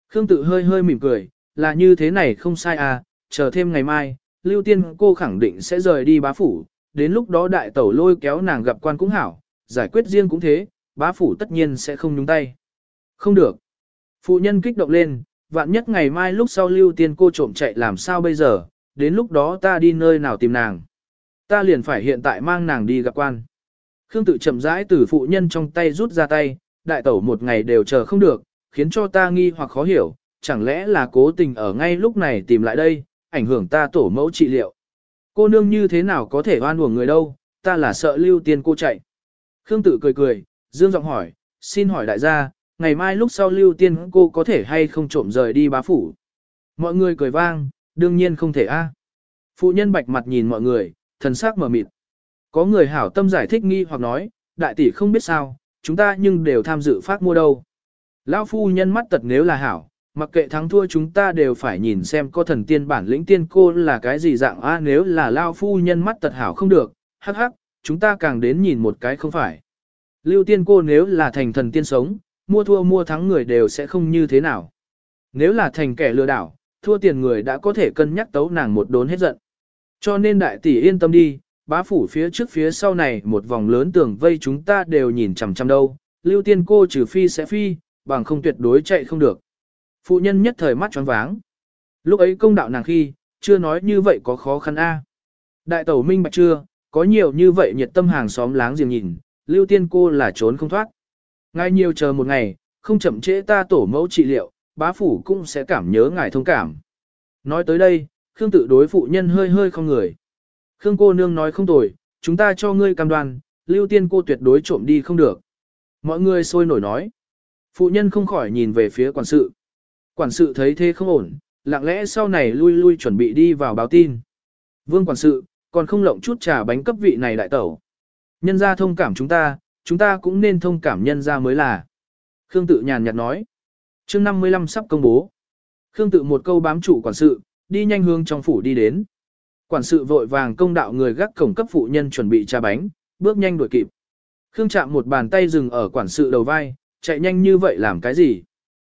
Khương tự hơi hơi mỉm cười, là như thế này không sai à, chờ thêm ngày mai, lưu tiên cô khẳng định sẽ rời đi bá phủ, đến lúc đó đại tẩu lôi kéo nàng gặp quan cũng hảo, giải quyết riêng cũng thế, bá phủ tất nhiên sẽ không nhúng tay. Không được. Phụ nhân kích động lên, vạn nhất ngày mai lúc sau lưu tiên cô trộm chạy làm sao bây giờ, đến lúc đó ta đi nơi nào tìm nàng. Ta liền phải hiện tại mang nàng đi gặp quan. Khương tự chậm rãi từ phụ nhân trong tay rút ra tay, đại tẩu một ngày đều chờ không được, khiến cho ta nghi hoặc khó hiểu, chẳng lẽ là cố tình ở ngay lúc này tìm lại đây, ảnh hưởng ta tổ mẫu trị liệu. Cô nương như thế nào có thể oan uổng người đâu, ta là sợ lưu tiên cô chạy. Khương tự cười cười, dương giọng hỏi, xin hỏi đại gia, ngày mai lúc sau lưu tiên cô có thể hay không trộm rời đi bá phủ. Mọi người cười vang, đương nhiên không thể a. Phụ nhân bạch mặt nhìn mọi người, thần sắc mở mịt. Có người hảo tâm giải thích nghi hoặc nói, đại tỷ không biết sao, chúng ta nhưng đều tham dự phát mua đâu. Lão phu nhân mắt tật nếu là hảo, mặc kệ thắng thua chúng ta đều phải nhìn xem có thần tiên bản lĩnh tiên cô là cái gì dạng a nếu là lao phu nhân mắt tật hảo không được, hắc hắc, chúng ta càng đến nhìn một cái không phải. Lưu tiên cô nếu là thành thần tiên sống, mua thua mua thắng người đều sẽ không như thế nào. Nếu là thành kẻ lừa đảo, thua tiền người đã có thể cân nhắc tấu nàng một đốn hết giận. Cho nên đại tỷ yên tâm đi, bá phủ phía trước phía sau này một vòng lớn tường vây chúng ta đều nhìn chằm chằm đâu, lưu tiên cô trừ phi sẽ phi, bằng không tuyệt đối chạy không được. Phụ nhân nhất thời mắt tròn váng. Lúc ấy công đạo nàng khi, chưa nói như vậy có khó khăn a. Đại tẩu minh bạch chưa, có nhiều như vậy nhiệt tâm hàng xóm láng giềng nhìn, lưu tiên cô là trốn không thoát. Ngay nhiều chờ một ngày, không chậm trễ ta tổ mẫu trị liệu, bá phủ cũng sẽ cảm nhớ ngài thông cảm. Nói tới đây, Khương tự đối phụ nhân hơi hơi không người. Khương cô nương nói không tồi, chúng ta cho ngươi cam đoan, lưu tiên cô tuyệt đối trộm đi không được. Mọi người sôi nổi nói. Phụ nhân không khỏi nhìn về phía quản sự. Quản sự thấy thế không ổn, lặng lẽ sau này lui lui chuẩn bị đi vào báo tin. Vương quản sự, còn không lộng chút trà bánh cấp vị này đại tẩu. Nhân ra thông cảm chúng ta, chúng ta cũng nên thông cảm nhân ra mới là. Khương tự nhàn nhạt nói. chương 55 sắp công bố. Khương tự một câu bám trụ quản sự, đi nhanh hướng trong phủ đi đến. Quản sự vội vàng công đạo người gác cổng cấp phụ nhân chuẩn bị trà bánh, bước nhanh đuổi kịp. Khương chạm một bàn tay dừng ở quản sự đầu vai, chạy nhanh như vậy làm cái gì?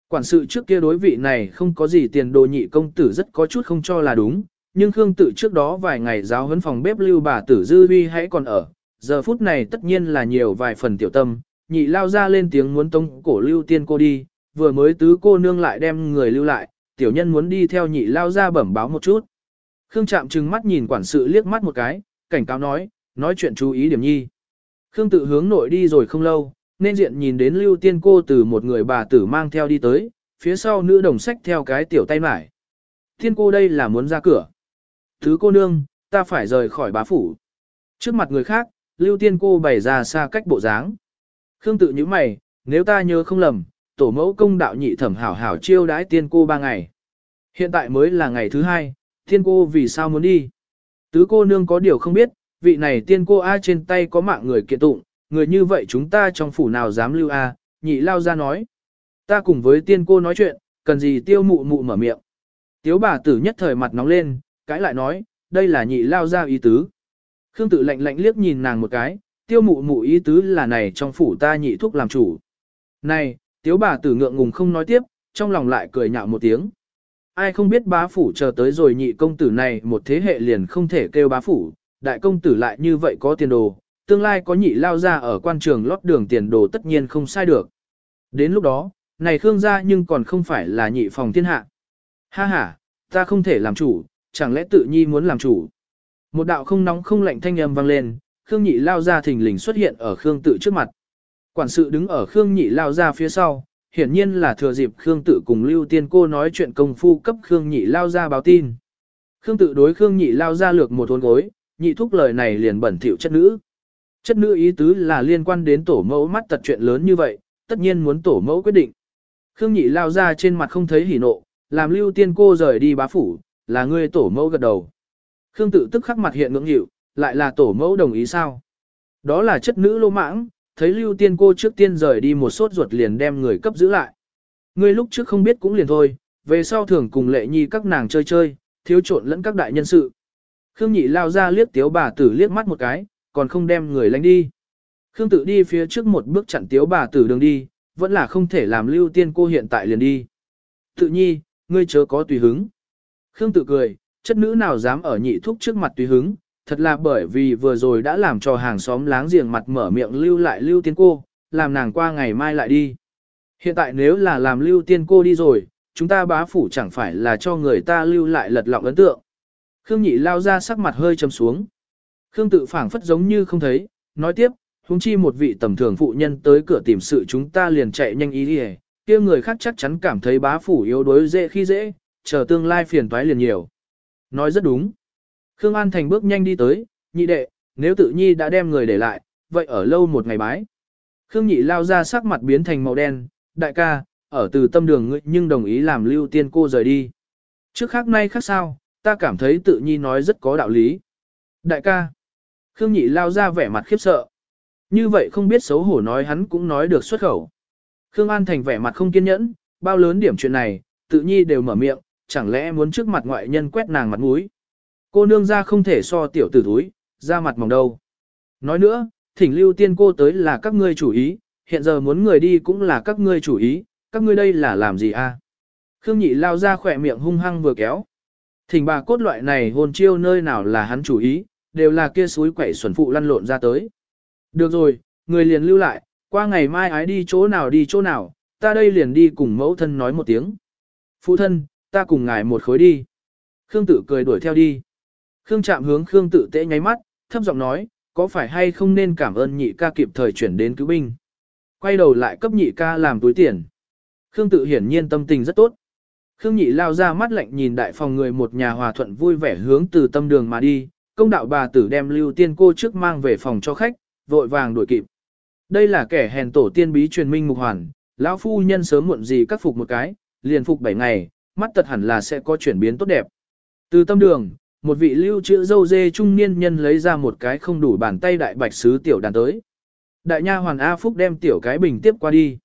Quản sự trước kia đối vị này không có gì tiền đồ nhị công tử rất có chút không cho là đúng, nhưng Khương tự trước đó vài ngày giáo huấn phòng bếp lưu bà tử dư vi hãy còn ở, giờ phút này tất nhiên là nhiều vài phần tiểu tâm, nhị lao ra lên tiếng muốn tông cổ lưu tiên cô đi, vừa mới tứ cô nương lại đem người lưu lại, tiểu nhân muốn đi theo nhị lao ra bẩm báo một chút. Khương chạm trừng mắt nhìn quản sự liếc mắt một cái, cảnh cáo nói, nói chuyện chú ý điểm nhi. Khương tự hướng nội đi rồi không lâu, nên diện nhìn đến lưu tiên cô từ một người bà tử mang theo đi tới, phía sau nữ đồng sách theo cái tiểu tay mải. Tiên cô đây là muốn ra cửa. Thứ cô nương, ta phải rời khỏi bá phủ. Trước mặt người khác, lưu tiên cô bày ra xa cách bộ dáng. Khương tự như mày, nếu ta nhớ không lầm, tổ mẫu công đạo nhị thẩm hảo hảo chiêu đãi tiên cô ba ngày. Hiện tại mới là ngày thứ hai, tiên cô vì sao muốn đi? Tứ cô nương có điều không biết, vị này tiên cô A trên tay có mạng người kiện tụng, người như vậy chúng ta trong phủ nào dám lưu A, nhị lao ra nói. Ta cùng với tiên cô nói chuyện, cần gì tiêu mụ mụ mở miệng. Tiếu bà tử nhất thời mặt nóng lên, cãi lại nói, đây là nhị lao ra ý tứ. Khương tự lạnh lạnh liếc nhìn nàng một cái, tiêu mụ mụ ý tứ là này trong phủ ta nhị thuốc làm chủ. Này, tiếu bà tử ngượng ngùng không nói tiếp, trong lòng lại cười nhạo một tiếng. Ai không biết bá phủ chờ tới rồi nhị công tử này một thế hệ liền không thể kêu bá phủ, đại công tử lại như vậy có tiền đồ, tương lai có nhị lao ra ở quan trường lót đường tiền đồ tất nhiên không sai được. Đến lúc đó, này Khương gia nhưng còn không phải là nhị phòng thiên hạ. Ha ha, ta không thể làm chủ, chẳng lẽ tự nhi muốn làm chủ. Một đạo không nóng không lạnh thanh âm vang lên, Khương Nhị lao ra thình lình xuất hiện ở Khương Tự trước mặt. Quản sự đứng ở Khương Nhị lao ra phía sau, hiển nhiên là thừa dịp Khương Tự cùng Lưu Tiên cô nói chuyện công phu cấp Khương Nhị lao ra báo tin. Khương Tự đối Khương Nhị lao ra lược một hôn gối, nhị thúc lời này liền bẩn thỉu chất nữ. Chất nữ ý tứ là liên quan đến tổ mẫu mắt tật chuyện lớn như vậy, tất nhiên muốn tổ mẫu quyết định. Khương Nhị lao ra trên mặt không thấy hỉ nộ, làm Lưu Tiên cô rời đi bá phủ, là ngươi tổ mẫu gật đầu. Khương Tự tức khắc mặt hiện ngưỡng hiệu, lại là tổ mẫu đồng ý sao? Đó là chất nữ lô mãng, thấy lưu tiên cô trước tiên rời đi một sốt ruột liền đem người cấp giữ lại. Ngươi lúc trước không biết cũng liền thôi, về sau thường cùng lệ nhi các nàng chơi chơi, thiếu trộn lẫn các đại nhân sự. Khương nhị lao ra liếc tiếu bà tử liếc mắt một cái, còn không đem người lánh đi. Khương tự đi phía trước một bước chặn tiếu bà tử đường đi, vẫn là không thể làm lưu tiên cô hiện tại liền đi. Tự nhi, ngươi chớ có tùy hứng. Khương tự cười, chất nữ nào dám ở nhị thúc trước mặt tùy hứng, thật là bởi vì vừa rồi đã làm cho hàng xóm láng giềng mặt mở miệng lưu lại lưu tiên cô, làm nàng qua ngày mai lại đi. Hiện tại nếu là làm lưu tiên cô đi rồi, chúng ta bá phủ chẳng phải là cho người ta lưu lại lật lọng ấn tượng. Khương nhị lao ra sắc mặt hơi trầm xuống. Khương tự phảng phất giống như không thấy, nói tiếp, huống chi một vị tầm thường phụ nhân tới cửa tìm sự chúng ta liền chạy nhanh ý đi kia người khác chắc chắn cảm thấy bá phủ yếu đuối dễ khi dễ, chờ tương lai phiền toái liền nhiều. Nói rất đúng. Khương An Thành bước nhanh đi tới, nhị đệ, nếu tự nhi đã đem người để lại, vậy ở lâu một ngày bái. Khương nhị lao ra sắc mặt biến thành màu đen, đại ca, ở từ tâm đường ngươi nhưng đồng ý làm lưu tiên cô rời đi. Trước khác nay khác sao, ta cảm thấy tự nhi nói rất có đạo lý. Đại ca, Khương nhị lao ra vẻ mặt khiếp sợ. Như vậy không biết xấu hổ nói hắn cũng nói được xuất khẩu. Khương An Thành vẻ mặt không kiên nhẫn, bao lớn điểm chuyện này, tự nhi đều mở miệng, chẳng lẽ muốn trước mặt ngoại nhân quét nàng mặt mũi. Cô nương ra không thể so tiểu tử túi, ra mặt mỏng đâu. Nói nữa, thỉnh lưu tiên cô tới là các ngươi chủ ý, hiện giờ muốn người đi cũng là các ngươi chủ ý, các ngươi đây là làm gì a? Khương nhị lao ra khỏe miệng hung hăng vừa kéo. Thỉnh bà cốt loại này hồn chiêu nơi nào là hắn chủ ý, đều là kia suối quẩy xuẩn phụ lăn lộn ra tới. Được rồi, người liền lưu lại, qua ngày mai ái đi chỗ nào đi chỗ nào, ta đây liền đi cùng mẫu thân nói một tiếng. Phụ thân, ta cùng ngài một khối đi. Khương tử cười đuổi theo đi. Khương chạm hướng Khương tự tế nháy mắt, thấp giọng nói, có phải hay không nên cảm ơn nhị ca kịp thời chuyển đến cứu binh. Quay đầu lại cấp nhị ca làm túi tiền. Khương tự hiển nhiên tâm tình rất tốt. Khương nhị lao ra mắt lạnh nhìn đại phòng người một nhà hòa thuận vui vẻ hướng từ tâm đường mà đi, công đạo bà tử đem lưu tiên cô trước mang về phòng cho khách, vội vàng đuổi kịp. Đây là kẻ hèn tổ tiên bí truyền minh mục hoàn, lão phu nhân sớm muộn gì cắt phục một cái, liền phục 7 ngày, mắt tật hẳn là sẽ có chuyển biến tốt đẹp. Từ tâm đường, một vị lưu chữ dâu dê trung niên nhân lấy ra một cái không đủ bàn tay đại bạch sứ tiểu đàn tới. Đại nha hoàn A Phúc đem tiểu cái bình tiếp qua đi.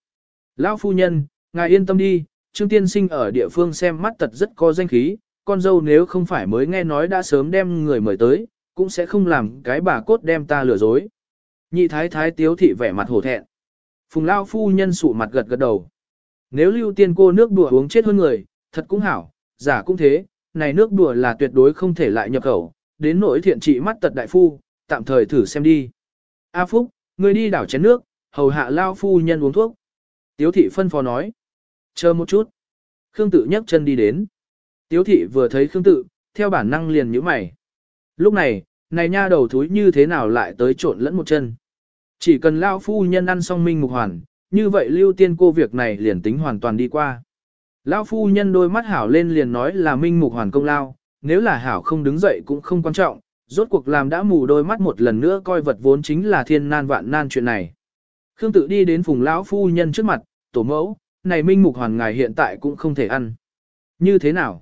Lão phu nhân, ngài yên tâm đi, Trương Tiên Sinh ở địa phương xem mắt tật rất có danh khí, con dâu nếu không phải mới nghe nói đã sớm đem người mời tới, cũng sẽ không làm cái bà cốt đem ta lừa dối. Nhị thái thái tiếu thị vẻ mặt hổ thẹn. Phùng lao phu nhân sụ mặt gật gật đầu. Nếu lưu tiên cô nước đùa uống chết hơn người, thật cũng hảo, giả cũng thế, này nước đùa là tuyệt đối không thể lại nhập khẩu, đến nỗi thiện trị mắt tật đại phu, tạm thời thử xem đi. A à Phúc, ngươi đi đảo chén nước, hầu hạ lao phu nhân uống thuốc. Tiếu thị phân phó nói. Chờ một chút. Khương tự nhấc chân đi đến. Tiếu thị vừa thấy Khương tự, theo bản năng liền nhíu mày. Lúc này, này nha đầu thúi như thế nào lại tới trộn lẫn một chân. Chỉ cần lão phu nhân ăn xong minh mục hoàn, như vậy lưu tiên cô việc này liền tính hoàn toàn đi qua. Lão phu nhân đôi mắt hảo lên liền nói là minh mục hoàn công lao, nếu là hảo không đứng dậy cũng không quan trọng, rốt cuộc làm đã mù đôi mắt một lần nữa coi vật vốn chính là thiên nan vạn nan chuyện này. Khương tự đi đến vùng lão phu nhân trước mặt, tổ mẫu, này minh mục hoàn ngài hiện tại cũng không thể ăn. Như thế nào?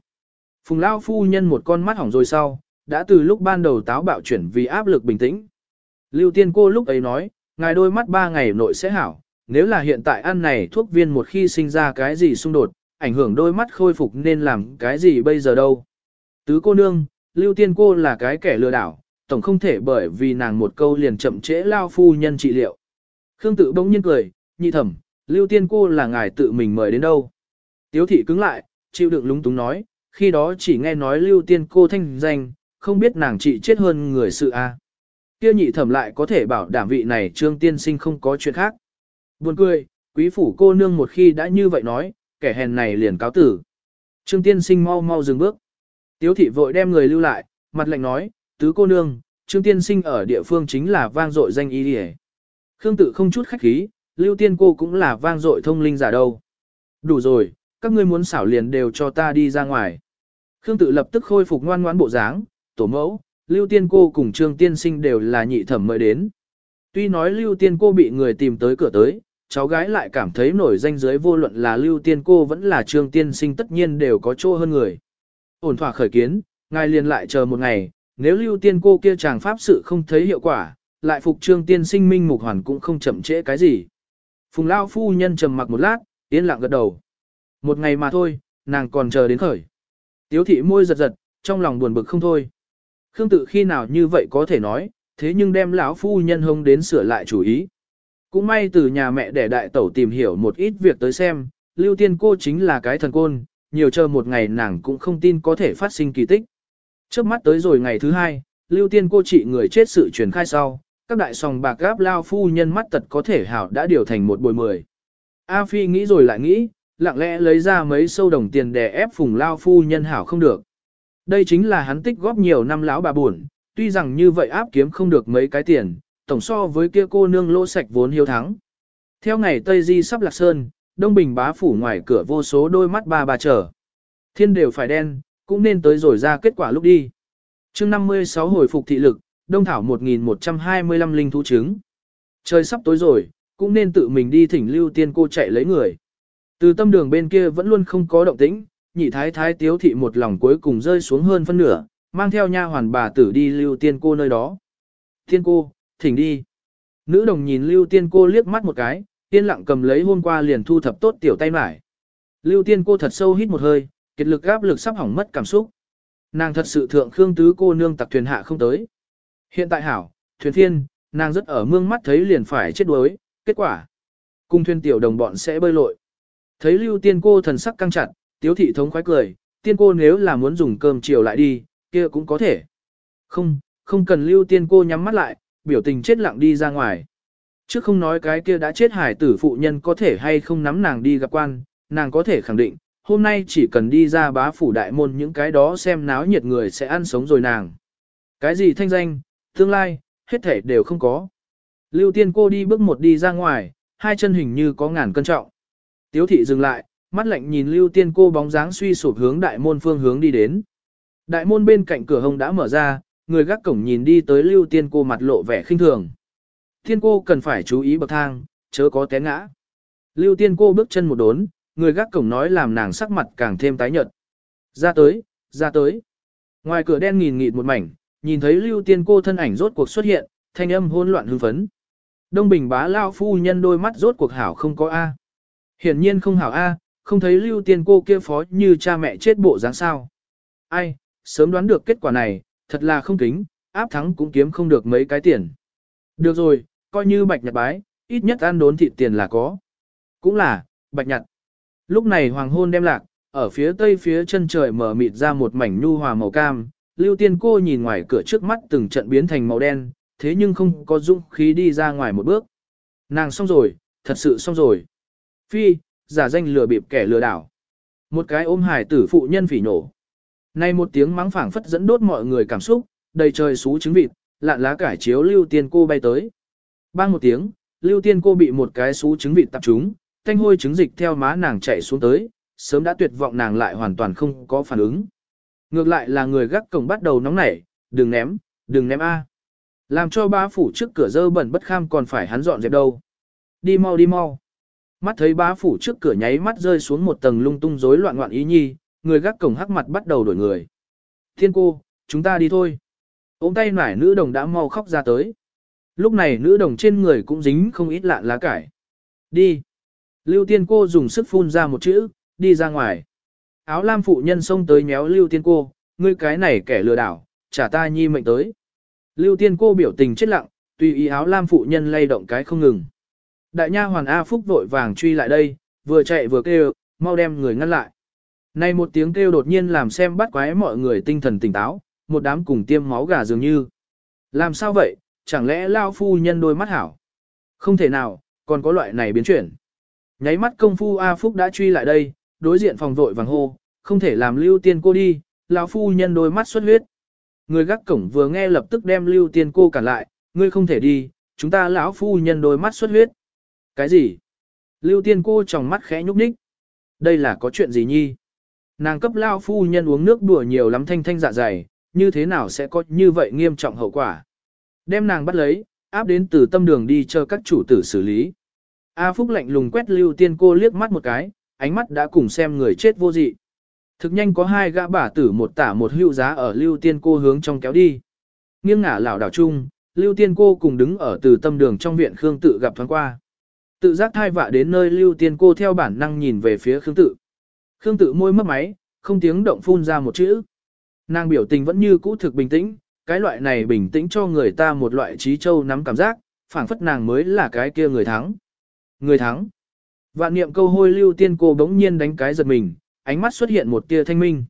Phùng lão phu nhân một con mắt hỏng rồi sau, đã từ lúc ban đầu táo bạo chuyển vì áp lực bình tĩnh. Lưu tiên cô lúc ấy nói, ngài đôi mắt ba ngày nội sẽ hảo, nếu là hiện tại ăn này thuốc viên một khi sinh ra cái gì xung đột, ảnh hưởng đôi mắt khôi phục nên làm cái gì bây giờ đâu. Tứ cô nương, lưu tiên cô là cái kẻ lừa đảo, tổng không thể bởi vì nàng một câu liền chậm trễ lao phu nhân trị liệu. Khương tự bỗng nhiên cười, nhị thẩm, lưu tiên cô là ngài tự mình mời đến đâu. Tiếu thị cứng lại, chịu đựng lúng túng nói, khi đó chỉ nghe nói lưu tiên cô thanh danh, không biết nàng trị chết hơn người sự a. Kia nhị thẩm lại có thể bảo đảm vị này trương tiên sinh không có chuyện khác. Buồn cười, quý phủ cô nương một khi đã như vậy nói, kẻ hèn này liền cáo tử. Trương tiên sinh mau mau dừng bước. Tiếu thị vội đem người lưu lại, mặt lạnh nói, tứ cô nương, Trương Tiên Sinh ở địa phương chính là vang dội danh y đi Khương tự không chút khách khí, Lưu Tiên cô cũng là vang dội thông linh giả đâu. Đủ rồi, các ngươi muốn xảo liền đều cho ta đi ra ngoài. Khương tự lập tức khôi phục ngoan ngoãn bộ dáng, tổ mẫu, Lưu Tiên cô cùng Trương Tiên Sinh đều là nhị thẩm mời đến. Tuy nói Lưu Tiên cô bị người tìm tới cửa tới, cháu gái lại cảm thấy nổi danh giới vô luận là Lưu Tiên cô vẫn là Trương Tiên Sinh tất nhiên đều có chỗ hơn người. Ổn thỏa khởi kiến, ngài liền lại chờ một ngày, nếu Lưu Tiên cô kia chàng pháp sự không thấy hiệu quả, lại phục Trương Tiên Sinh minh mục hoàn cũng không chậm trễ cái gì. Phùng lão phu nhân trầm mặc một lát, yên lặng gật đầu. Một ngày mà thôi, nàng còn chờ đến khởi. Tiếu thị môi giật giật, trong lòng buồn bực không thôi. Khương tự khi nào như vậy có thể nói, thế nhưng đem lão phu nhân hông đến sửa lại chủ ý. Cũng may từ nhà mẹ để đại tẩu tìm hiểu một ít việc tới xem, lưu tiên cô chính là cái thần côn, nhiều chờ một ngày nàng cũng không tin có thể phát sinh kỳ tích. Trước mắt tới rồi ngày thứ hai, lưu tiên cô trị người chết sự truyền khai sau, các đại sòng bạc gáp lao phu nhân mắt tật có thể hảo đã điều thành một bồi mười. A Phi nghĩ rồi lại nghĩ, lặng lẽ lấy ra mấy sâu đồng tiền để ép phùng lao phu nhân hảo không được. Đây chính là hắn tích góp nhiều năm lão bà buồn, tuy rằng như vậy áp kiếm không được mấy cái tiền, tổng so với kia cô nương lỗ sạch vốn hiếu thắng. Theo ngày Tây Di sắp lạc sơn, Đông Bình bá phủ ngoài cửa vô số đôi mắt ba bà chờ. Thiên đều phải đen, cũng nên tới rồi ra kết quả lúc đi. chương 56 hồi phục thị lực, Đông Thảo 1125 linh thú trứng. Trời sắp tối rồi, cũng nên tự mình đi thỉnh lưu tiên cô chạy lấy người. Từ tâm đường bên kia vẫn luôn không có động tĩnh, nhị thái thái tiếu thị một lòng cuối cùng rơi xuống hơn phân nửa, mang theo nha hoàn bà tử đi lưu tiên cô nơi đó. Tiên cô, thỉnh đi. Nữ đồng nhìn lưu tiên cô liếc mắt một cái, tiên lặng cầm lấy hôm qua liền thu thập tốt tiểu tay mải. Lưu tiên cô thật sâu hít một hơi, kiệt lực áp lực sắp hỏng mất cảm xúc. Nàng thật sự thượng khương tứ cô nương tặc thuyền hạ không tới. Hiện tại hảo, thuyền thiên, nàng rất ở mương mắt thấy liền phải chết đuối, kết quả. Cung thuyền tiểu đồng bọn sẽ bơi lội. Thấy lưu tiên cô thần sắc căng chặt, tiếu thị thống khoái cười, tiên cô nếu là muốn dùng cơm chiều lại đi, kia cũng có thể. Không, không cần lưu tiên cô nhắm mắt lại, biểu tình chết lặng đi ra ngoài. Trước không nói cái kia đã chết hải tử phụ nhân có thể hay không nắm nàng đi gặp quan, nàng có thể khẳng định, hôm nay chỉ cần đi ra bá phủ đại môn những cái đó xem náo nhiệt người sẽ ăn sống rồi nàng. Cái gì thanh danh, tương lai, hết thể đều không có. Lưu tiên cô đi bước một đi ra ngoài, hai chân hình như có ngàn cân trọng. Tiếu thị dừng lại, mắt lạnh nhìn lưu tiên cô bóng dáng suy sụp hướng đại môn phương hướng đi đến. Đại môn bên cạnh cửa hông đã mở ra, người gác cổng nhìn đi tới lưu tiên cô mặt lộ vẻ khinh thường. Tiên cô cần phải chú ý bậc thang, chớ có té ngã. Lưu tiên cô bước chân một đốn, người gác cổng nói làm nàng sắc mặt càng thêm tái nhợt. Ra tới, ra tới. Ngoài cửa đen nghìn nghịt một mảnh, nhìn thấy lưu tiên cô thân ảnh rốt cuộc xuất hiện, thanh âm hỗn loạn hưng phấn. Đông Bình bá lao phu nhân đôi mắt rốt cuộc hảo không có A. Hiển nhiên không hảo A, không thấy lưu tiên cô kia phó như cha mẹ chết bộ dáng sao. Ai, sớm đoán được kết quả này, thật là không kính, áp thắng cũng kiếm không được mấy cái tiền. Được rồi, coi như bạch nhật bái, ít nhất ăn đốn thịt tiền là có. Cũng là, bạch nhật. Lúc này hoàng hôn đem lạc, ở phía tây phía chân trời mở mịt ra một mảnh nhu hòa màu cam, lưu tiên cô nhìn ngoài cửa trước mắt từng trận biến thành màu đen, thế nhưng không có dũng khí đi ra ngoài một bước. Nàng xong rồi, thật sự xong rồi. Phi, giả danh lừa bịp kẻ lừa đảo. Một cái ôm hải tử phụ nhân phỉ nổ. Nay một tiếng mắng phảng phất dẫn đốt mọi người cảm xúc, đầy trời xú trứng vịt, lạn lá cải chiếu lưu tiên cô bay tới. Bang một tiếng, lưu tiên cô bị một cái xú trứng vịt tập trúng, thanh hôi trứng dịch theo má nàng chạy xuống tới, sớm đã tuyệt vọng nàng lại hoàn toàn không có phản ứng. Ngược lại là người gác cổng bắt đầu nóng nảy, đừng ném, đừng ném A. Làm cho bá phủ trước cửa dơ bẩn bất kham còn phải hắn dọn dẹp đâu. Đi mau đi mau. Mắt thấy bá phủ trước cửa nháy mắt rơi xuống một tầng lung tung rối loạn loạn ý nhi, người gác cổng hắc mặt bắt đầu đổi người. Thiên cô, chúng ta đi thôi. Ôm tay nải nữ đồng đã mau khóc ra tới. Lúc này nữ đồng trên người cũng dính không ít lạ lá cải. Đi. Lưu tiên cô dùng sức phun ra một chữ, đi ra ngoài. Áo lam phụ nhân xông tới méo lưu tiên cô, ngươi cái này kẻ lừa đảo, trả ta nhi mệnh tới. Lưu tiên cô biểu tình chết lặng, tùy ý áo lam phụ nhân lay động cái không ngừng. Đại nha hoàn A Phúc vội vàng truy lại đây, vừa chạy vừa kêu, mau đem người ngăn lại. Này một tiếng kêu đột nhiên làm xem bắt quái mọi người tinh thần tỉnh táo, một đám cùng tiêm máu gà dường như. Làm sao vậy, chẳng lẽ lao phu nhân đôi mắt hảo? Không thể nào, còn có loại này biến chuyển. Nháy mắt công phu A Phúc đã truy lại đây, đối diện phòng vội vàng hô, không thể làm lưu tiên cô đi, lão phu nhân đôi mắt xuất huyết. Người gác cổng vừa nghe lập tức đem Lưu Tiên cô cản lại, ngươi không thể đi, chúng ta lão phu nhân đôi mắt xuất huyết. Cái gì? Lưu Tiên cô trong mắt khẽ nhúc nhích. Đây là có chuyện gì nhi? Nàng cấp lao phu nhân uống nước đùa nhiều lắm thanh thanh dạ dày, như thế nào sẽ có như vậy nghiêm trọng hậu quả? Đem nàng bắt lấy, áp đến từ tâm đường đi cho các chủ tử xử lý. A Phúc lạnh lùng quét Lưu Tiên cô liếc mắt một cái, ánh mắt đã cùng xem người chết vô dị. Thực nhanh có hai gã bả tử một tả một hữu giá ở Lưu Tiên cô hướng trong kéo đi. Nghiêng ngả lảo đảo chung, Lưu Tiên cô cùng đứng ở từ tâm đường trong viện Khương tự gặp thoáng qua. Tự giác thai vạ đến nơi Lưu Tiên cô theo bản năng nhìn về phía Khương tự. Khương tự môi mất máy, không tiếng động phun ra một chữ. Nàng biểu tình vẫn như cũ thực bình tĩnh, cái loại này bình tĩnh cho người ta một loại trí châu nắm cảm giác, phảng phất nàng mới là cái kia người thắng. Người thắng. Vạn niệm câu hôi lưu tiên cô bỗng nhiên đánh cái giật mình, ánh mắt xuất hiện một tia thanh minh.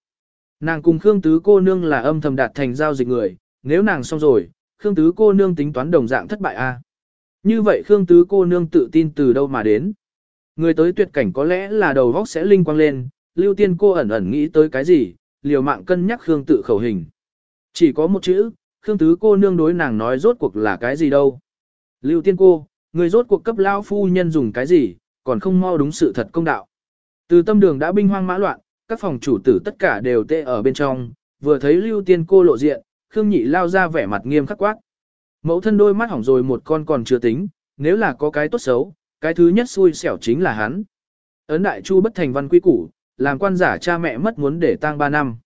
Nàng cùng Khương Tứ cô nương là âm thầm đạt thành giao dịch người, nếu nàng xong rồi, Khương Tứ cô nương tính toán đồng dạng thất bại a. Như vậy Khương Tứ cô nương tự tin từ đâu mà đến? Người tới tuyệt cảnh có lẽ là đầu vóc sẽ linh quang lên, Lưu Tiên cô ẩn ẩn nghĩ tới cái gì, liều mạng cân nhắc Khương tự khẩu hình. Chỉ có một chữ, Khương Tứ cô nương đối nàng nói rốt cuộc là cái gì đâu. Lưu Tiên cô, người rốt cuộc cấp lao phu nhân dùng cái gì, còn không mau đúng sự thật công đạo. Từ tâm đường đã binh hoang mã loạn, các phòng chủ tử tất cả đều tê ở bên trong, vừa thấy Lưu Tiên cô lộ diện, Khương Nhị lao ra vẻ mặt nghiêm khắc quát. Mẫu thân đôi mắt hỏng rồi một con còn chưa tính, nếu là có cái tốt xấu, cái thứ nhất xui xẻo chính là hắn. Ấn đại chu bất thành văn quy củ, làm quan giả cha mẹ mất muốn để tang 3 năm.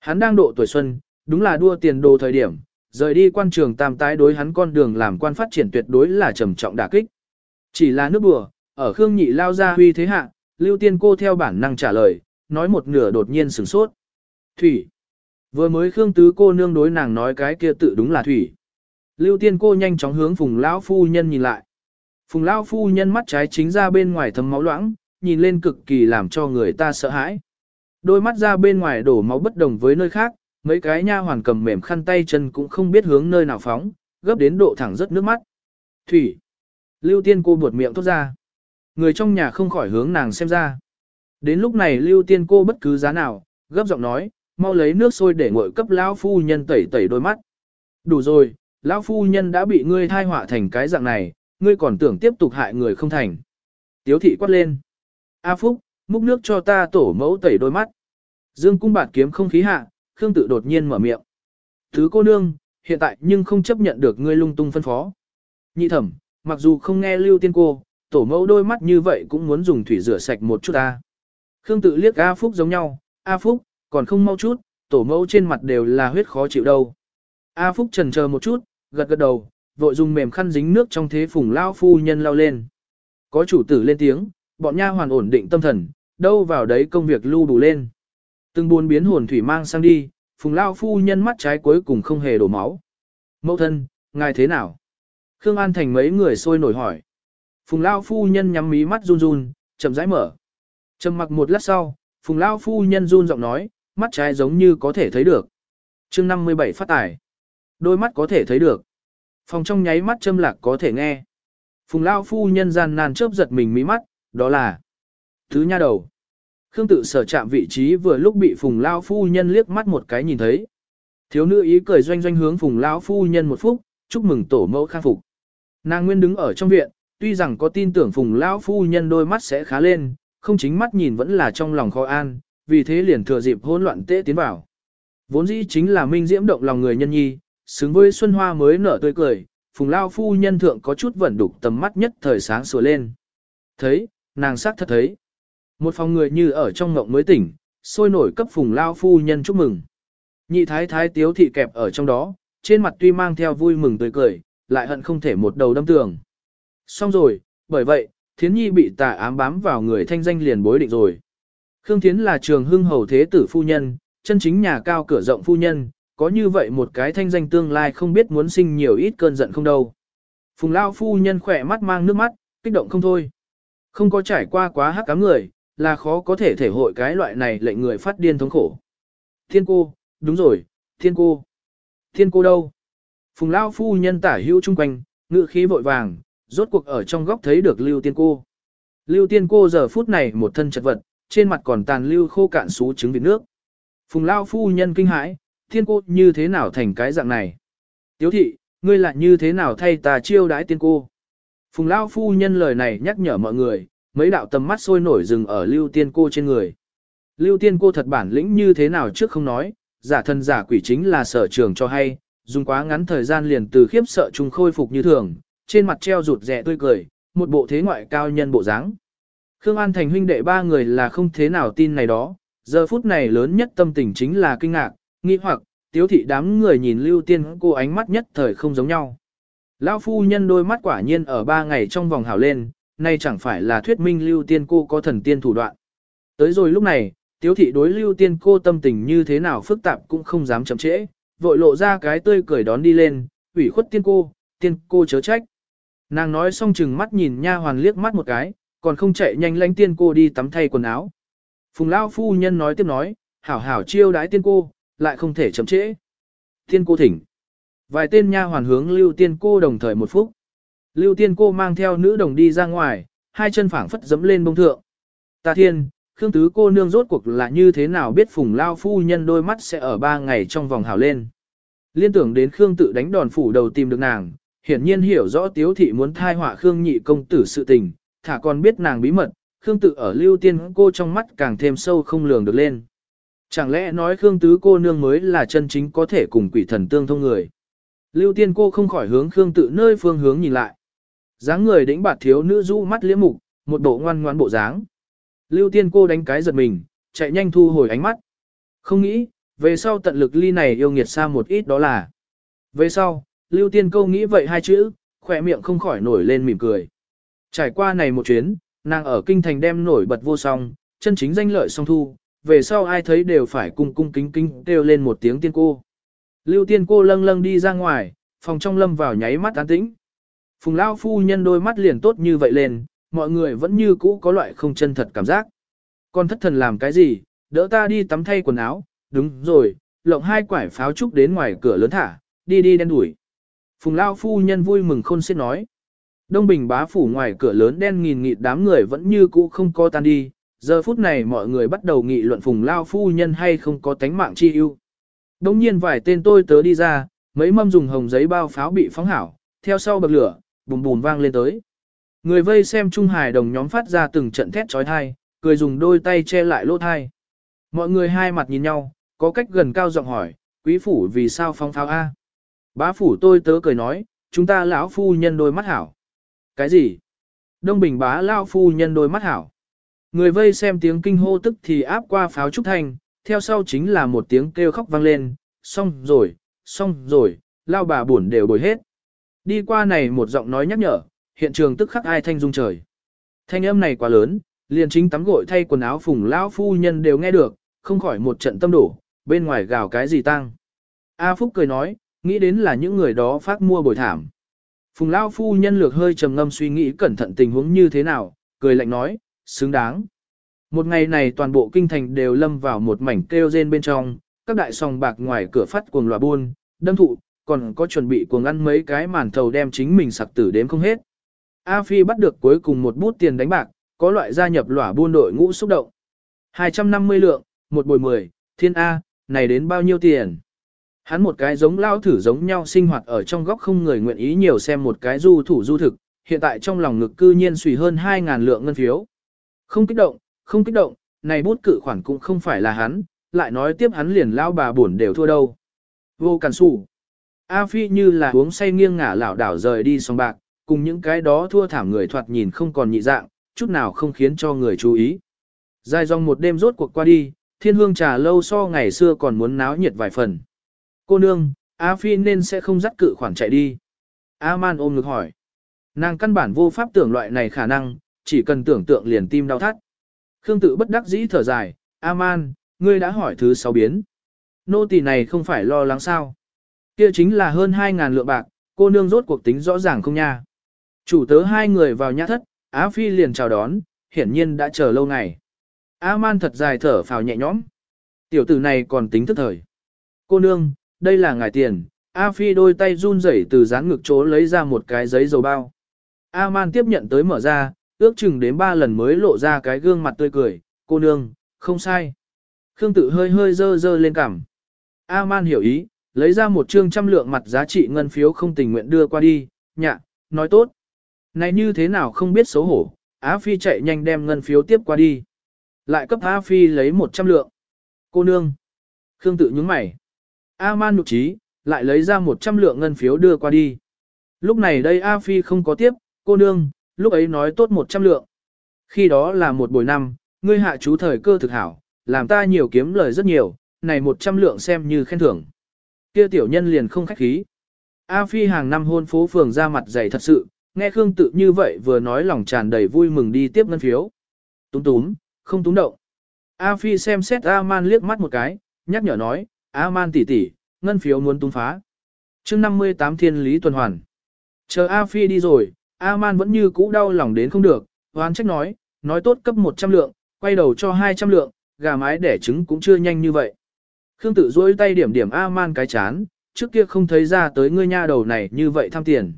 Hắn đang độ tuổi xuân, đúng là đua tiền đồ thời điểm, rời đi quan trường tam tái đối hắn con đường làm quan phát triển tuyệt đối là trầm trọng đả kích. Chỉ là nước bùa, ở Khương Nhị lao ra huy thế hạ, Lưu Tiên cô theo bản năng trả lời, nói một nửa đột nhiên sửng sốt. Thủy. Vừa mới Khương Tứ cô nương đối nàng nói cái kia tự đúng là Thủy. Lưu Tiên cô nhanh chóng hướng Phùng lão phu nhân nhìn lại. Phùng lão phu nhân mắt trái chính ra bên ngoài thấm máu loãng, nhìn lên cực kỳ làm cho người ta sợ hãi. Đôi mắt ra bên ngoài đổ máu bất đồng với nơi khác, mấy cái nha hoàn cầm mềm khăn tay chân cũng không biết hướng nơi nào phóng, gấp đến độ thẳng rất nước mắt. Thủy. Lưu tiên cô buột miệng tốt ra. Người trong nhà không khỏi hướng nàng xem ra. Đến lúc này lưu tiên cô bất cứ giá nào, gấp giọng nói, mau lấy nước sôi để nguội cấp lão phu nhân tẩy tẩy đôi mắt. Đủ rồi, lão phu nhân đã bị ngươi thai họa thành cái dạng này, ngươi còn tưởng tiếp tục hại người không thành. Tiếu thị quát lên. A Phúc, múc nước cho ta tổ mẫu tẩy đôi mắt. Dương cung bạt kiếm không khí hạ, Khương tự đột nhiên mở miệng. Thứ cô nương, hiện tại nhưng không chấp nhận được ngươi lung tung phân phó. Nhị thẩm, mặc dù không nghe lưu tiên cô, tổ mẫu đôi mắt như vậy cũng muốn dùng thủy rửa sạch một chút ta. Khương tự liếc A Phúc giống nhau, A Phúc, còn không mau chút, tổ mẫu trên mặt đều là huyết khó chịu đâu. A Phúc trần chờ một chút, gật gật đầu, vội dùng mềm khăn dính nước trong thế phùng lao phu nhân lao lên. Có chủ tử lên tiếng, bọn nha hoàn ổn định tâm thần, đâu vào đấy công việc lưu đủ lên. Từng buồn biến hồn thủy mang sang đi, phùng lao phu nhân mắt trái cuối cùng không hề đổ máu. Mẫu thân, ngài thế nào? Khương An Thành mấy người sôi nổi hỏi. Phùng lao phu nhân nhắm mí mắt run run, chậm rãi mở. Trầm mặc một lát sau, phùng lao phu nhân run giọng nói, mắt trái giống như có thể thấy được. chương 57 phát tải. Đôi mắt có thể thấy được. Phòng trong nháy mắt châm lạc có thể nghe. Phùng lao phu nhân gian nan chớp giật mình mí mắt, đó là Thứ nha đầu. Khương tự sở chạm vị trí vừa lúc bị phùng lao phu nhân liếc mắt một cái nhìn thấy. Thiếu nữ ý cười doanh doanh hướng phùng lao phu nhân một phút, chúc mừng tổ mẫu khang phục. Nàng nguyên đứng ở trong viện, tuy rằng có tin tưởng phùng lao phu nhân đôi mắt sẽ khá lên, không chính mắt nhìn vẫn là trong lòng khó an, vì thế liền thừa dịp hỗn loạn tế tiến vào. Vốn dĩ chính là minh diễm động lòng người nhân nhi, xứng với xuân hoa mới nở tươi cười, phùng lao phu nhân thượng có chút vẩn đục tầm mắt nhất thời sáng sủa lên. Thấy, nàng sắc thật thấy. Một phòng người như ở trong ngộng mới tỉnh, sôi nổi cấp phùng lao phu nhân chúc mừng. Nhị thái thái tiếu thị kẹp ở trong đó, trên mặt tuy mang theo vui mừng tươi cười, lại hận không thể một đầu đâm tường. Xong rồi, bởi vậy, thiến nhi bị tà ám bám vào người thanh danh liền bối định rồi. Khương Thiến là trường hưng hầu thế tử phu nhân, chân chính nhà cao cửa rộng phu nhân, có như vậy một cái thanh danh tương lai không biết muốn sinh nhiều ít cơn giận không đâu. Phùng lao phu nhân khỏe mắt mang nước mắt, kích động không thôi. Không có trải qua quá hắc cám người, là khó có thể thể hội cái loại này lệnh người phát điên thống khổ. Thiên cô, đúng rồi, thiên cô. Thiên cô đâu? Phùng Lao phu nhân tả hữu chung quanh, ngự khí vội vàng, rốt cuộc ở trong góc thấy được Lưu Tiên cô. Lưu Tiên cô giờ phút này một thân chật vật, trên mặt còn tàn lưu khô cạn xú trứng vịt nước. Phùng Lao phu nhân kinh hãi, Thiên cô như thế nào thành cái dạng này? Tiếu thị, ngươi lại như thế nào thay ta chiêu đãi tiên cô? Phùng Lao phu nhân lời này nhắc nhở mọi người, mấy đạo tầm mắt sôi nổi dừng ở lưu tiên cô trên người. Lưu tiên cô thật bản lĩnh như thế nào trước không nói, giả thân giả quỷ chính là sở trường cho hay, dùng quá ngắn thời gian liền từ khiếp sợ chung khôi phục như thường, trên mặt treo rụt rẻ tươi cười, một bộ thế ngoại cao nhân bộ dáng. Khương An Thành huynh đệ ba người là không thế nào tin này đó, giờ phút này lớn nhất tâm tình chính là kinh ngạc, nghi hoặc, tiếu thị đám người nhìn lưu tiên cô ánh mắt nhất thời không giống nhau. Lão phu nhân đôi mắt quả nhiên ở ba ngày trong vòng hảo lên, nay chẳng phải là thuyết minh lưu tiên cô có thần tiên thủ đoạn. Tới rồi lúc này, tiếu thị đối lưu tiên cô tâm tình như thế nào phức tạp cũng không dám chậm trễ, vội lộ ra cái tươi cười đón đi lên, ủy khuất tiên cô, tiên cô chớ trách. Nàng nói xong chừng mắt nhìn nha hoàn liếc mắt một cái, còn không chạy nhanh lánh tiên cô đi tắm thay quần áo. Phùng Lao phu nhân nói tiếp nói, hảo hảo chiêu đái tiên cô, lại không thể chậm trễ. Tiên cô thỉnh. Vài tên nha hoàn hướng lưu tiên cô đồng thời một phút. Lưu tiên cô mang theo nữ đồng đi ra ngoài, hai chân phảng phất dẫm lên bông thượng. Ta thiên, Khương tứ cô nương rốt cuộc là như thế nào biết phùng lao phu nhân đôi mắt sẽ ở ba ngày trong vòng hào lên. Liên tưởng đến Khương tự đánh đòn phủ đầu tìm được nàng, hiển nhiên hiểu rõ tiếu thị muốn thai họa Khương nhị công tử sự tình, thả còn biết nàng bí mật, Khương tự ở lưu tiên cô trong mắt càng thêm sâu không lường được lên. Chẳng lẽ nói Khương tứ cô nương mới là chân chính có thể cùng quỷ thần tương thông người. Lưu tiên cô không khỏi hướng Khương tự nơi phương hướng nhìn lại. dáng người đĩnh bạt thiếu nữ rũ mắt liễm mục, một bộ ngoan ngoan bộ dáng. Lưu tiên cô đánh cái giật mình, chạy nhanh thu hồi ánh mắt. Không nghĩ, về sau tận lực ly này yêu nghiệt xa một ít đó là. Về sau, lưu tiên cô nghĩ vậy hai chữ, khỏe miệng không khỏi nổi lên mỉm cười. Trải qua này một chuyến, nàng ở kinh thành đem nổi bật vô song, chân chính danh lợi song thu, về sau ai thấy đều phải cung cung kính kính kêu lên một tiếng tiên cô. Lưu tiên cô lâng lâng đi ra ngoài, phòng trong lâm vào nháy mắt an tĩnh. Phùng Lao phu nhân đôi mắt liền tốt như vậy lên, mọi người vẫn như cũ có loại không chân thật cảm giác. Con thất thần làm cái gì, đỡ ta đi tắm thay quần áo, đúng rồi, lộng hai quải pháo trúc đến ngoài cửa lớn thả, đi đi đen đuổi. Phùng Lao phu nhân vui mừng khôn xiết nói. Đông Bình bá phủ ngoài cửa lớn đen nghìn nghịt đám người vẫn như cũ không có tan đi, giờ phút này mọi người bắt đầu nghị luận Phùng Lao phu nhân hay không có tánh mạng chi ưu. Đông nhiên vài tên tôi tớ đi ra, mấy mâm dùng hồng giấy bao pháo bị phóng hảo, theo sau bậc lửa, bùm bùm vang lên tới. Người vây xem Trung Hải đồng nhóm phát ra từng trận thét trói thai, cười dùng đôi tay che lại lỗ thai. Mọi người hai mặt nhìn nhau, có cách gần cao giọng hỏi, quý phủ vì sao phóng pháo A? Bá phủ tôi tớ cười nói, chúng ta lão phu nhân đôi mắt hảo. Cái gì? Đông Bình bá lão phu nhân đôi mắt hảo. Người vây xem tiếng kinh hô tức thì áp qua pháo trúc thanh, theo sau chính là một tiếng kêu khóc vang lên, xong rồi, xong rồi, lao bà buồn đều bồi hết. Đi qua này một giọng nói nhắc nhở, hiện trường tức khắc ai thanh dung trời. Thanh âm này quá lớn, liền chính tắm gội thay quần áo phùng lão phu nhân đều nghe được, không khỏi một trận tâm đổ, bên ngoài gào cái gì tăng. A Phúc cười nói, nghĩ đến là những người đó phát mua bồi thảm. Phùng lão phu nhân lược hơi trầm ngâm suy nghĩ cẩn thận tình huống như thế nào, cười lạnh nói, xứng đáng. Một ngày này toàn bộ kinh thành đều lâm vào một mảnh kêu rên bên trong, các đại sòng bạc ngoài cửa phát cuồng lòa buôn, đâm thụ, còn có chuẩn bị cuồng ăn mấy cái màn thầu đem chính mình sặc tử đếm không hết. A Phi bắt được cuối cùng một bút tiền đánh bạc, có loại gia nhập lỏa buôn đội ngũ xúc động. 250 lượng, một bồi 10, thiên A, này đến bao nhiêu tiền? Hắn một cái giống lao thử giống nhau sinh hoạt ở trong góc không người nguyện ý nhiều xem một cái du thủ du thực, hiện tại trong lòng ngực cư nhiên xùy hơn 2.000 lượng ngân phiếu. Không kích động, không kích động, này bút cự khoản cũng không phải là hắn, lại nói tiếp hắn liền lao bà buồn đều thua đâu. Vô cản sủ. A Phi như là uống say nghiêng ngả lảo đảo rời đi song bạc, cùng những cái đó thua thảm người thoạt nhìn không còn nhị dạng, chút nào không khiến cho người chú ý. Dài dòng một đêm rốt cuộc qua đi, thiên hương trà lâu so ngày xưa còn muốn náo nhiệt vài phần. Cô nương, A Phi nên sẽ không dắt cự khoản chạy đi. A Man ôm ngực hỏi. Nàng căn bản vô pháp tưởng loại này khả năng, chỉ cần tưởng tượng liền tim đau thắt. Khương tự bất đắc dĩ thở dài, A Man, ngươi đã hỏi thứ sáu biến. Nô tỳ này không phải lo lắng sao. Kia chính là hơn 2.000 lượng bạc, cô nương rốt cuộc tính rõ ràng không nha. Chủ tớ hai người vào nhã thất, Á Phi liền chào đón, hiển nhiên đã chờ lâu ngày. A Man thật dài thở phào nhẹ nhõm. Tiểu tử này còn tính thức thời. Cô nương, đây là ngài tiền. A Phi đôi tay run rẩy từ dán ngực chỗ lấy ra một cái giấy dầu bao. A Man tiếp nhận tới mở ra, ước chừng đến ba lần mới lộ ra cái gương mặt tươi cười. Cô nương, không sai. Khương tự hơi hơi dơ dơ lên cằm. A-man hiểu ý, lấy ra một trương trăm lượng mặt giá trị ngân phiếu không tình nguyện đưa qua đi, nhạ, nói tốt. Này như thế nào không biết xấu hổ, Á Phi chạy nhanh đem ngân phiếu tiếp qua đi. Lại cấp Á Phi lấy 100 lượng. Cô nương. Khương tự nhướng mày. A-man nhục trí, lại lấy ra 100 lượng ngân phiếu đưa qua đi. Lúc này đây A Phi không có tiếp, cô nương, lúc ấy nói tốt 100 lượng. Khi đó là một buổi năm, ngươi hạ chú thời cơ thực hảo, làm ta nhiều kiếm lời rất nhiều, này 100 lượng xem như khen thưởng. Kia tiểu nhân liền không khách khí. A Phi hàng năm hôn phố phường ra mặt dày thật sự, nghe Khương tự như vậy vừa nói lòng tràn đầy vui mừng đi tiếp ngân phiếu. Túm túm, không túm động. A Phi xem xét A-man liếc mắt một cái, nhắc nhở nói, A-man tỷ tỷ, ngân phiếu muốn túm phá. chương 58 thiên lý tuần hoàn. Chờ A Phi đi rồi, A-man vẫn như cũ đau lòng đến không được, hoán trách nói, nói tốt cấp 100 lượng, quay đầu cho 200 lượng, gà mái đẻ trứng cũng chưa nhanh như vậy. Khương tự duỗi tay điểm điểm A-man cái chán, trước kia không thấy ra tới ngươi nha đầu này như vậy tham tiền.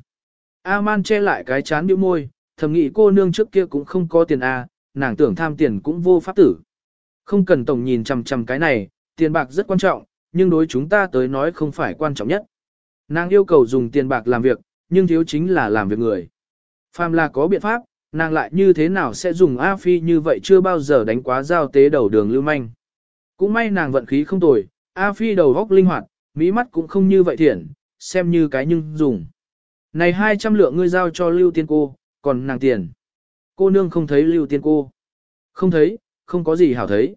A-man che lại cái chán bĩu môi, thầm nghĩ cô nương trước kia cũng không có tiền A, nàng tưởng tham tiền cũng vô pháp tử. Không cần tổng nhìn chằm chằm cái này, tiền bạc rất quan trọng, nhưng đối chúng ta tới nói không phải quan trọng nhất. Nàng yêu cầu dùng tiền bạc làm việc, nhưng thiếu chính là làm việc người. Phàm là có biện pháp, nàng lại như thế nào sẽ dùng A Phi như vậy chưa bao giờ đánh quá giao tế đầu đường lưu manh. Cũng may nàng vận khí không tồi, A Phi đầu góc linh hoạt, mỹ mắt cũng không như vậy thiện, xem như cái nhưng dùng. Này 200 lượng ngươi giao cho lưu tiên cô, còn nàng tiền. Cô nương không thấy lưu tiên cô. Không thấy, không có gì hảo thấy.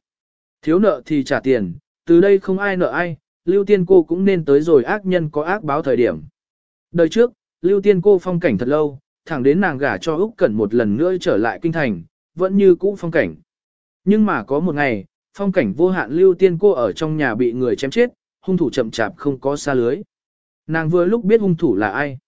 Thiếu nợ thì trả tiền, từ đây không ai nợ ai, lưu tiên cô cũng nên tới rồi ác nhân có ác báo thời điểm. Đời trước, lưu tiên cô phong cảnh thật lâu, thẳng đến nàng gả cho Úc Cẩn một lần nữa trở lại kinh thành, vẫn như cũ phong cảnh. Nhưng mà có một ngày, phong cảnh vô hạn lưu tiên cô ở trong nhà bị người chém chết, hung thủ chậm chạp không có xa lưới. Nàng vừa lúc biết hung thủ là ai.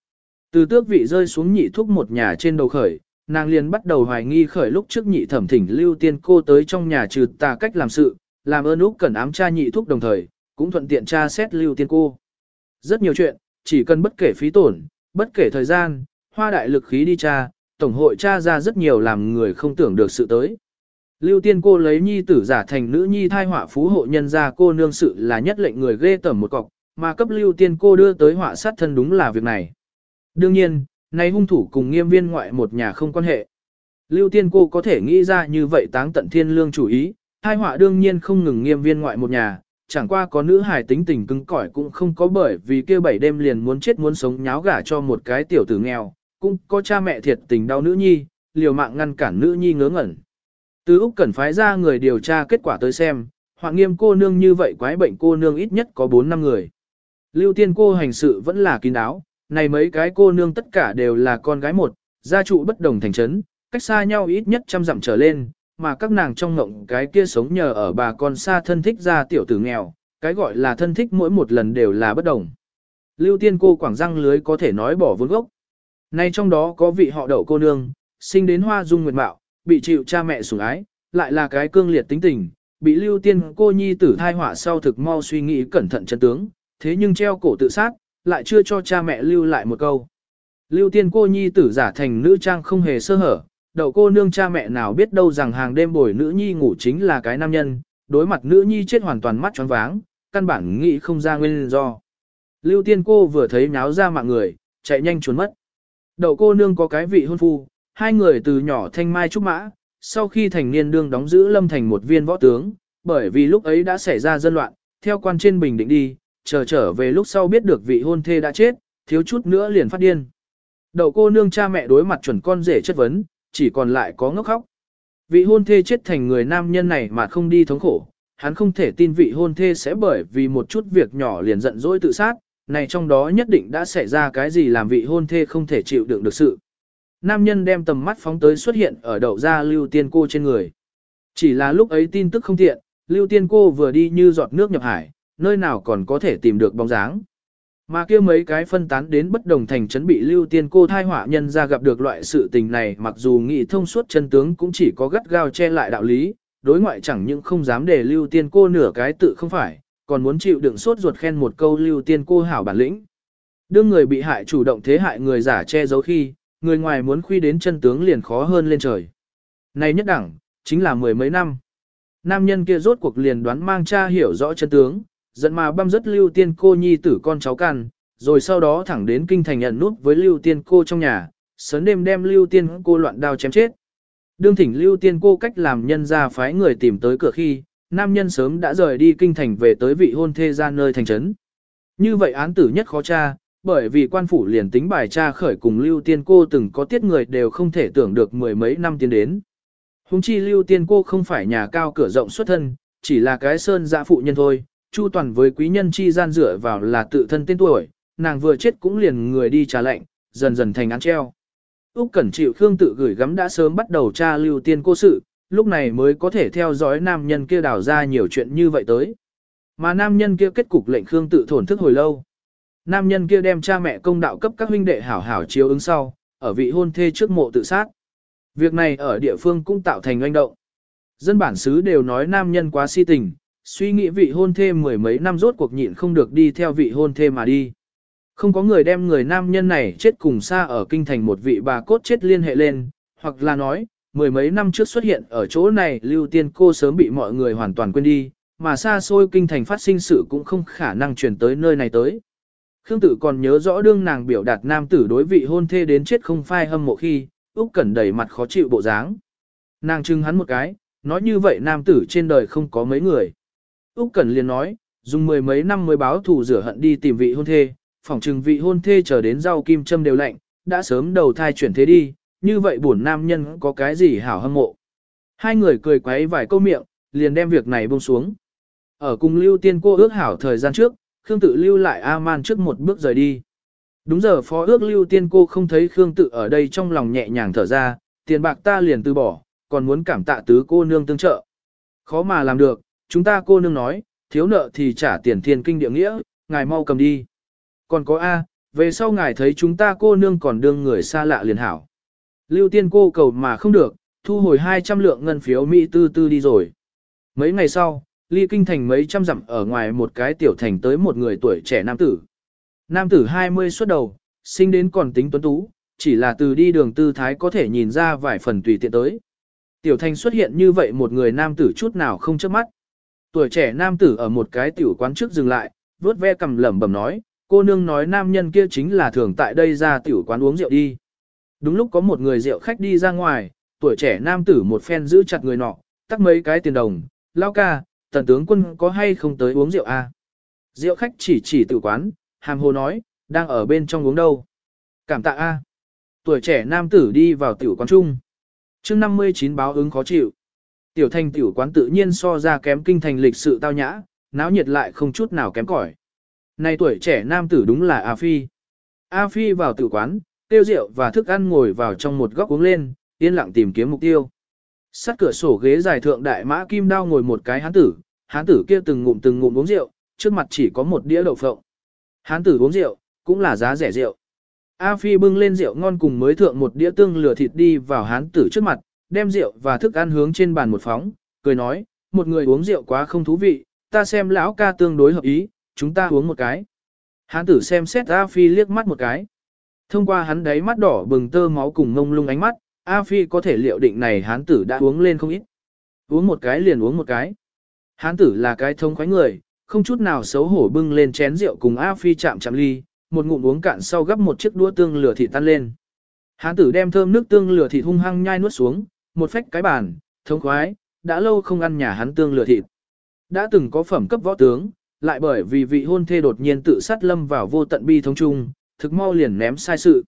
Từ tước vị rơi xuống nhị thúc một nhà trên đầu khởi, nàng liền bắt đầu hoài nghi khởi lúc trước nhị thẩm thỉnh lưu tiên cô tới trong nhà trừ tà cách làm sự, làm ơn Úc Cẩn ám tra nhị thúc đồng thời, cũng thuận tiện tra xét lưu tiên cô. Rất nhiều chuyện, chỉ cần bất kể phí tổn, bất kể thời gian, hoa đại lực khí đi tra, tổng hội tra ra rất nhiều làm người không tưởng được sự tới. Lưu tiên cô lấy nhi tử giả thành nữ nhi thai họa phú hộ nhân gia cô nương sự là nhất lệnh người ghê tởm một cọc, mà cấp lưu tiên cô đưa tới họa sát thân đúng là việc này. Đương nhiên, nay hung thủ cùng nghiêm viên ngoại một nhà không quan hệ. Lưu tiên cô có thể nghĩ ra như vậy táng tận thiên lương chủ ý, hai họa đương nhiên không ngừng nghiêm viên ngoại một nhà, chẳng qua có nữ hài tính tình cứng cỏi cũng không có bởi vì kia bảy đêm liền muốn chết muốn sống nháo gả cho một cái tiểu tử nghèo, cũng có cha mẹ thiệt tình đau nữ nhi, liều mạng ngăn cản nữ nhi ngớ ngẩn. Từ Úc Cẩn phái ra người điều tra kết quả tới xem, hoạn nghiêm cô nương như vậy quái bệnh cô nương ít nhất có 4 năm người. Lưu tiên cô hành sự vẫn là kín đáo, này mấy cái cô nương tất cả đều là con gái một, gia trụ bất đồng thành trấn, cách xa nhau ít nhất trăm dặm trở lên, mà các nàng trong ngộng cái kia sống nhờ ở bà con xa thân thích ra tiểu tử nghèo, cái gọi là thân thích mỗi một lần đều là bất đồng. Lưu tiên cô quảng răng lưới có thể nói bỏ vốn gốc. Nay trong đó có vị họ đậu cô nương, sinh đến hoa dung nguyệt mạo, bị chịu cha mẹ sủng ái, lại là cái cương liệt tính tình, bị lưu tiên cô nhi tử thai họa sau thực mau suy nghĩ cẩn thận chân tướng, thế nhưng treo cổ tự sát, lại chưa cho cha mẹ lưu lại một câu. Lưu tiên cô nhi tử giả thành nữ trang không hề sơ hở, đậu cô nương cha mẹ nào biết đâu rằng hàng đêm bồi nữ nhi ngủ chính là cái nam nhân, đối mặt nữ nhi chết hoàn toàn mắt tròn váng, căn bản nghĩ không ra nguyên do. Lưu tiên cô vừa thấy nháo ra mạng người, chạy nhanh trốn mất. Đậu cô nương có cái vị hôn phu, hai người từ nhỏ thanh mai trúc mã, sau khi thành niên đương đóng giữ lâm thành một viên võ tướng, bởi vì lúc ấy đã xảy ra dân loạn, theo quan trên bình định đi, chờ trở về lúc sau biết được vị hôn thê đã chết, thiếu chút nữa liền phát điên. Đậu cô nương cha mẹ đối mặt chuẩn con rể chất vấn, chỉ còn lại có ngốc khóc. Vị hôn thê chết thành người nam nhân này mà không đi thống khổ, hắn không thể tin vị hôn thê sẽ bởi vì một chút việc nhỏ liền giận dỗi tự sát, này trong đó nhất định đã xảy ra cái gì làm vị hôn thê không thể chịu đựng được sự. Nam nhân đem tầm mắt phóng tới xuất hiện ở đậu ra lưu tiên cô trên người. Chỉ là lúc ấy tin tức không tiện, lưu tiên cô vừa đi như giọt nước nhập hải, nơi nào còn có thể tìm được bóng dáng. Mà kia mấy cái phân tán đến bất đồng thành trấn bị lưu tiên cô thai họa nhân ra gặp được loại sự tình này mặc dù nghị thông suốt chân tướng cũng chỉ có gắt gao che lại đạo lý, đối ngoại chẳng những không dám để lưu tiên cô nửa cái tự không phải, còn muốn chịu đựng suốt ruột khen một câu lưu tiên cô hảo bản lĩnh. Đương người bị hại chủ động thế hại người giả che giấu khi, người ngoài muốn khuy đến chân tướng liền khó hơn lên trời. Này nhất đẳng, chính là mười mấy năm. Nam nhân kia rốt cuộc liền đoán mang cha hiểu rõ chân tướng, giận mà băm rất lưu tiên cô nhi tử con cháu can, rồi sau đó thẳng đến kinh thành nhận nút với lưu tiên cô trong nhà, sớm đêm đem lưu tiên cô loạn đao chém chết. Đương thỉnh lưu tiên cô cách làm nhân ra phái người tìm tới cửa khi, nam nhân sớm đã rời đi kinh thành về tới vị hôn thê ra nơi thành trấn. Như vậy án tử nhất khó tra, bởi vì quan phủ liền tính bài tra khởi cùng lưu tiên cô từng có tiết người đều không thể tưởng được mười mấy năm tiến đến. Hùng chi lưu tiên cô không phải nhà cao cửa rộng xuất thân, chỉ là cái sơn dạ phụ nhân thôi, chu toàn với quý nhân chi gian dựa vào là tự thân tên tuổi, nàng vừa chết cũng liền người đi trả lệnh, dần dần thành án treo. Úc Cẩn chịu Khương tự gửi gắm đã sớm bắt đầu tra lưu tiên cô sự, lúc này mới có thể theo dõi nam nhân kia đào ra nhiều chuyện như vậy tới. Mà nam nhân kia kết cục lệnh Khương tự thổn thức hồi lâu. Nam nhân kia đem cha mẹ công đạo cấp các huynh đệ hảo hảo chiếu ứng sau, ở vị hôn thê trước mộ tự sát. Việc này ở địa phương cũng tạo thành oanh động. Dân bản xứ đều nói nam nhân quá si tình, suy nghĩ vị hôn thê mười mấy năm rốt cuộc nhịn không được đi theo vị hôn thê mà đi. Không có người đem người nam nhân này chết cùng xa ở kinh thành một vị bà cốt chết liên hệ lên, hoặc là nói, mười mấy năm trước xuất hiện ở chỗ này lưu tiên cô sớm bị mọi người hoàn toàn quên đi, mà xa xôi kinh thành phát sinh sự cũng không khả năng truyền tới nơi này tới. Khương tử còn nhớ rõ đương nàng biểu đạt nam tử đối vị hôn thê đến chết không phai hâm mộ khi, Úc Cẩn đầy mặt khó chịu bộ dáng. Nàng trưng hắn một cái, nói như vậy nam tử trên đời không có mấy người. Úc Cẩn liền nói, dùng mười mấy năm mới báo thù rửa hận đi tìm vị hôn thê, phỏng trừng vị hôn thê chờ đến rau kim châm đều lạnh, đã sớm đầu thai chuyển thế đi, như vậy buồn nam nhân có cái gì hảo hâm mộ. Hai người cười quấy vài câu miệng, liền đem việc này buông xuống. Ở cùng Lưu Tiên cô ước hảo thời gian trước, Khương Tự lưu lại A-man trước một bước rời đi. Đúng giờ phó ước Lưu Tiên cô không thấy Khương Tự ở đây trong lòng nhẹ nhàng thở ra, tiền bạc ta liền từ bỏ, còn muốn cảm tạ tứ cô nương tương trợ. Khó mà làm được, chúng ta cô nương nói, thiếu nợ thì trả tiền thiên kinh địa nghĩa, ngài mau cầm đi. Còn có A, về sau ngài thấy chúng ta cô nương còn đương người xa lạ liền hảo. Lưu tiên cô cầu mà không được, thu hồi 200 lượng ngân phiếu Mỹ tư tư đi rồi. Mấy ngày sau, ly kinh thành mấy trăm dặm ở ngoài một cái tiểu thành tới một người tuổi trẻ nam tử. Nam tử 20 xuất đầu, sinh đến còn tính tuấn tú, chỉ là từ đi đường tư thái có thể nhìn ra vài phần tùy tiện tới. Tiểu thành xuất hiện như vậy một người nam tử chút nào không chớp mắt. Tuổi trẻ nam tử ở một cái tiểu quán trước dừng lại, vuốt ve cầm lẩm bẩm nói, cô nương nói nam nhân kia chính là thường tại đây ra tiểu quán uống rượu đi. Đúng lúc có một người rượu khách đi ra ngoài, tuổi trẻ nam tử một phen giữ chặt người nọ, tắc mấy cái tiền đồng, lao ca, tần tướng quân có hay không tới uống rượu à? Rượu khách chỉ chỉ tự quán, hàm hồ nói, đang ở bên trong uống đâu. Cảm tạ a. Tuổi trẻ nam tử đi vào tiểu quán chung. chương 59 báo ứng khó chịu. Tiểu thành tiểu quán tự nhiên so ra kém kinh thành lịch sự tao nhã, náo nhiệt lại không chút nào kém cỏi. Này tuổi trẻ nam tử đúng là A Phi. A Phi vào tử quán, tiêu rượu và thức ăn ngồi vào trong một góc uống lên, yên lặng tìm kiếm mục tiêu. Sát cửa sổ ghế dài thượng đại mã kim đao ngồi một cái hán tử, hán tử kia từng ngụm từng ngụm uống rượu, trước mặt chỉ có một đĩa đậu phộng. Hán tử uống rượu, cũng là giá rẻ rượu. A Phi bưng lên rượu ngon cùng mới thượng một đĩa tương lửa thịt đi vào hán tử trước mặt, đem rượu và thức ăn hướng trên bàn một phóng, cười nói, một người uống rượu quá không thú vị, ta xem lão ca tương đối hợp ý, chúng ta uống một cái. Hán tử xem xét A Phi liếc mắt một cái. Thông qua hắn đáy mắt đỏ bừng tơ máu cùng ngông lung ánh mắt, A Phi có thể liệu định này hán tử đã uống lên không ít. Uống một cái liền uống một cái. Hán tử là cái thông khoái người, không chút nào xấu hổ bưng lên chén rượu cùng A Phi chạm chạm ly, một ngụm uống cạn sau gấp một chiếc đũa tương lửa thịt tan lên. Hán tử đem thơm nước tương lửa thịt hung hăng nhai nuốt xuống, một phách cái bàn, thông khoái, đã lâu không ăn nhà hắn tương lửa thịt. Đã từng có phẩm cấp võ tướng, lại bởi vì vị hôn thê đột nhiên tự sát lâm vào vô tận bi thống chung, thực mau liền ném sai sự.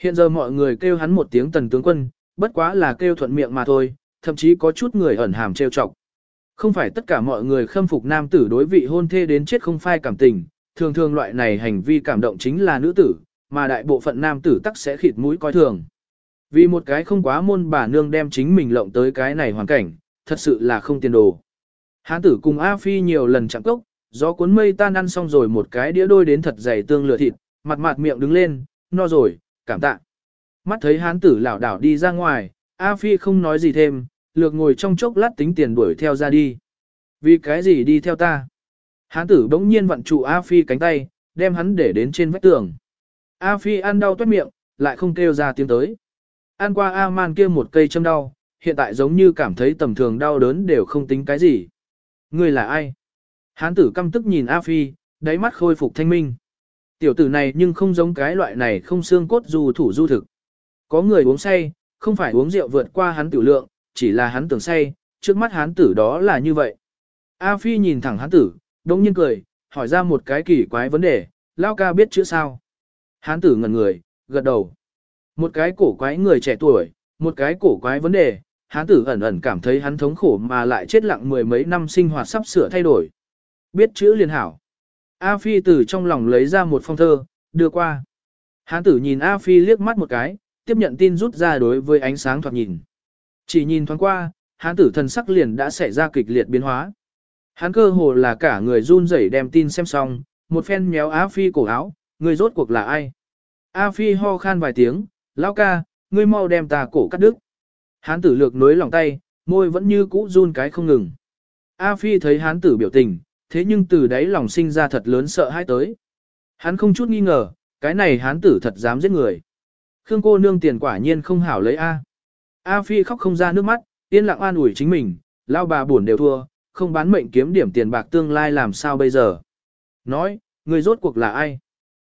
Hiện giờ mọi người kêu hắn một tiếng tần tướng quân, bất quá là kêu thuận miệng mà thôi, thậm chí có chút người ẩn hàm trêu chọc. Không phải tất cả mọi người khâm phục nam tử đối vị hôn thê đến chết không phai cảm tình, thường thường loại này hành vi cảm động chính là nữ tử, mà đại bộ phận nam tử tắc sẽ khịt mũi coi thường. Vì một cái không quá môn bà nương đem chính mình lộng tới cái này hoàn cảnh, thật sự là không tiền đồ. Hán tử cùng A Phi nhiều lần chạm cốc, gió cuốn mây tan ăn xong rồi một cái đĩa đôi đến thật dày tương lửa thịt, mặt mặt miệng đứng lên, no rồi, cảm tạ. Mắt thấy hán tử lảo đảo đi ra ngoài, A Phi không nói gì thêm, lược ngồi trong chốc lát tính tiền đuổi theo ra đi. Vì cái gì đi theo ta? Hán tử bỗng nhiên vặn trụ A Phi cánh tay, đem hắn để đến trên vách tường. A Phi ăn đau toát miệng, lại không kêu ra tiếng tới. Ăn qua A man kia một cây châm đau, hiện tại giống như cảm thấy tầm thường đau đớn đều không tính cái gì. Ngươi là ai? Hán tử căm tức nhìn A Phi, đáy mắt khôi phục thanh minh. Tiểu tử này nhưng không giống cái loại này không xương cốt dù thủ du thực. Có người uống say, không phải uống rượu vượt qua hắn tiểu lượng, chỉ là hắn tưởng say, trước mắt hắn tử đó là như vậy. A Phi nhìn thẳng hắn tử, đông nhiên cười, hỏi ra một cái kỳ quái vấn đề, lao ca biết chữ sao. Hán tử ngẩn người, gật đầu. Một cái cổ quái người trẻ tuổi, một cái cổ quái vấn đề, hán tử ẩn ẩn cảm thấy hắn thống khổ mà lại chết lặng mười mấy năm sinh hoạt sắp sửa thay đổi. Biết chữ liền hảo. A Phi từ trong lòng lấy ra một phong thơ, đưa qua. Hán tử nhìn A Phi liếc mắt một cái, tiếp nhận tin rút ra đối với ánh sáng thoạt nhìn. Chỉ nhìn thoáng qua, hán tử thần sắc liền đã xảy ra kịch liệt biến hóa. Hán cơ hồ là cả người run rẩy đem tin xem xong, một phen méo A Phi cổ áo, người rốt cuộc là ai? A Phi ho khan vài tiếng, lão ca, ngươi mau đem ta cổ cắt đứt. Hán tử lược nối lòng tay, môi vẫn như cũ run cái không ngừng. A Phi thấy hán tử biểu tình, thế nhưng từ đấy lòng sinh ra thật lớn sợ hãi tới. Hắn không chút nghi ngờ, cái này hán tử thật dám giết người. Khương cô nương tiền quả nhiên không hảo lấy A. A Phi khóc không ra nước mắt, yên lặng an ủi chính mình, lao bà buồn đều thua, không bán mệnh kiếm điểm tiền bạc tương lai làm sao bây giờ. Nói, người rốt cuộc là ai?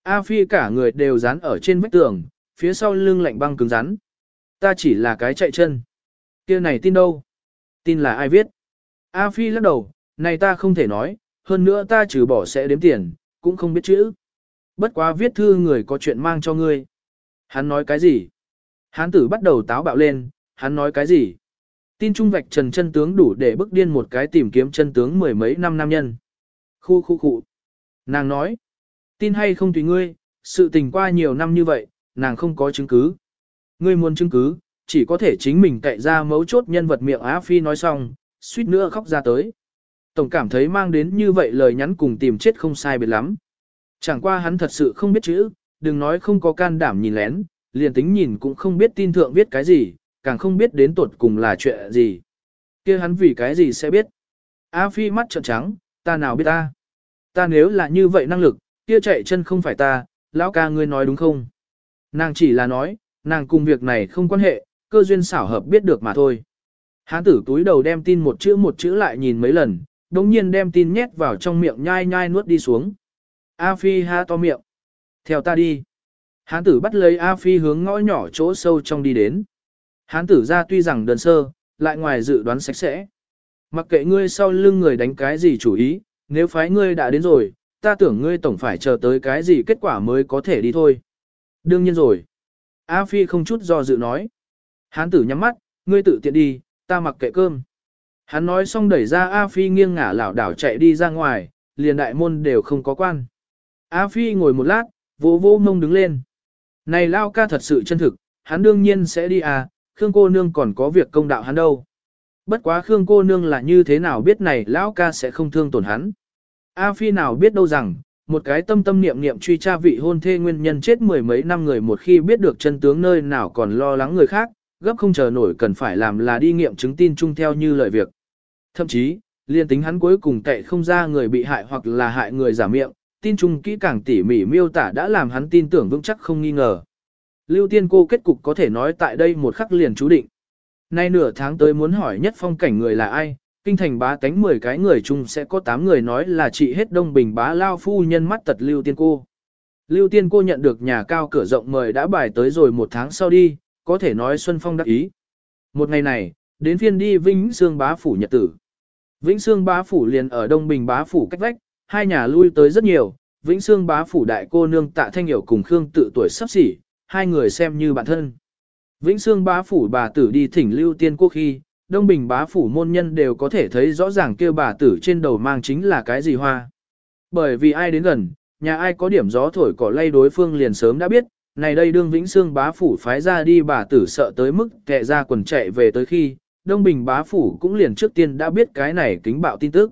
A Phi cả người đều dán ở trên vách tường, phía sau lưng lạnh băng cứng rắn. Ta chỉ là cái chạy chân. kia này tin đâu? Tin là ai viết? A Phi lắc đầu, này ta không thể nói, hơn nữa ta trừ bỏ sẽ đếm tiền, cũng không biết chữ. Bất quá viết thư người có chuyện mang cho ngươi. Hắn nói cái gì? Hán tử bắt đầu táo bạo lên, hắn nói cái gì? Tin trung vạch trần chân tướng đủ để bức điên một cái tìm kiếm chân tướng mười mấy năm nam nhân. Khu khu khu. Nàng nói. Tin hay không tùy ngươi, sự tình qua nhiều năm như vậy, nàng không có chứng cứ. Ngươi muốn chứng cứ, chỉ có thể chính mình cậy ra mấu chốt nhân vật miệng Á Phi nói xong, suýt nữa khóc ra tới. Tổng cảm thấy mang đến như vậy lời nhắn cùng tìm chết không sai biệt lắm. Chẳng qua hắn thật sự không biết chữ, đừng nói không có can đảm nhìn lén, liền tính nhìn cũng không biết tin thượng viết cái gì, càng không biết đến tuột cùng là chuyện gì. kia hắn vì cái gì sẽ biết. A Phi mắt trợn trắng, ta nào biết ta. Ta nếu là như vậy năng lực, kia chạy chân không phải ta, lão ca ngươi nói đúng không? Nàng chỉ là nói, nàng cùng việc này không quan hệ, cơ duyên xảo hợp biết được mà thôi. Hán tử túi đầu đem tin một chữ một chữ lại nhìn mấy lần, đống nhiên đem tin nhét vào trong miệng nhai nhai nuốt đi xuống. A Phi ha to miệng. Theo ta đi. Hán tử bắt lấy A Phi hướng ngõ nhỏ chỗ sâu trong đi đến. Hán tử ra tuy rằng đơn sơ, lại ngoài dự đoán sạch sẽ. Mặc kệ ngươi sau lưng người đánh cái gì chủ ý, nếu phái ngươi đã đến rồi, ta tưởng ngươi tổng phải chờ tới cái gì kết quả mới có thể đi thôi. Đương nhiên rồi. A Phi không chút do dự nói. Hán tử nhắm mắt, ngươi tự tiện đi, ta mặc kệ cơm. Hắn nói xong đẩy ra A Phi nghiêng ngả lảo đảo chạy đi ra ngoài, liền đại môn đều không có quan. A Phi ngồi một lát, vỗ vỗ mông đứng lên. Này Lao ca thật sự chân thực, hắn đương nhiên sẽ đi à, Khương cô nương còn có việc công đạo hắn đâu. Bất quá Khương cô nương là như thế nào biết này Lão ca sẽ không thương tổn hắn. A Phi nào biết đâu rằng, một cái tâm tâm niệm niệm truy tra vị hôn thê nguyên nhân chết mười mấy năm người một khi biết được chân tướng nơi nào còn lo lắng người khác, gấp không chờ nổi cần phải làm là đi nghiệm chứng tin chung theo như lời việc. Thậm chí, liên tính hắn cuối cùng tệ không ra người bị hại hoặc là hại người giả miệng, tin chung kỹ càng tỉ mỉ miêu tả đã làm hắn tin tưởng vững chắc không nghi ngờ. Lưu tiên cô kết cục có thể nói tại đây một khắc liền chú định. Nay nửa tháng tới muốn hỏi nhất phong cảnh người là ai, kinh thành bá tánh 10 cái người chung sẽ có 8 người nói là chị hết đông bình bá lao phu nhân mắt tật lưu tiên cô. Lưu tiên cô nhận được nhà cao cửa rộng mời đã bài tới rồi một tháng sau đi, có thể nói Xuân Phong đắc ý. Một ngày này, đến phiên đi Vĩnh xương bá phủ nhật tử. Vĩnh Sương bá phủ liền ở Đông Bình bá phủ cách vách, hai nhà lui tới rất nhiều, Vĩnh Sương bá phủ đại cô nương tạ thanh hiểu cùng Khương tự tuổi sắp xỉ, hai người xem như bạn thân. Vĩnh Sương bá phủ bà tử đi thỉnh lưu tiên quốc khi, Đông Bình bá phủ môn nhân đều có thể thấy rõ ràng kia bà tử trên đầu mang chính là cái gì hoa. Bởi vì ai đến gần, nhà ai có điểm gió thổi cỏ lay đối phương liền sớm đã biết, này đây đương Vĩnh Sương bá phủ phái ra đi bà tử sợ tới mức kệ ra quần chạy về tới khi, Đông Bình bá phủ cũng liền trước tiên đã biết cái này kính bạo tin tức.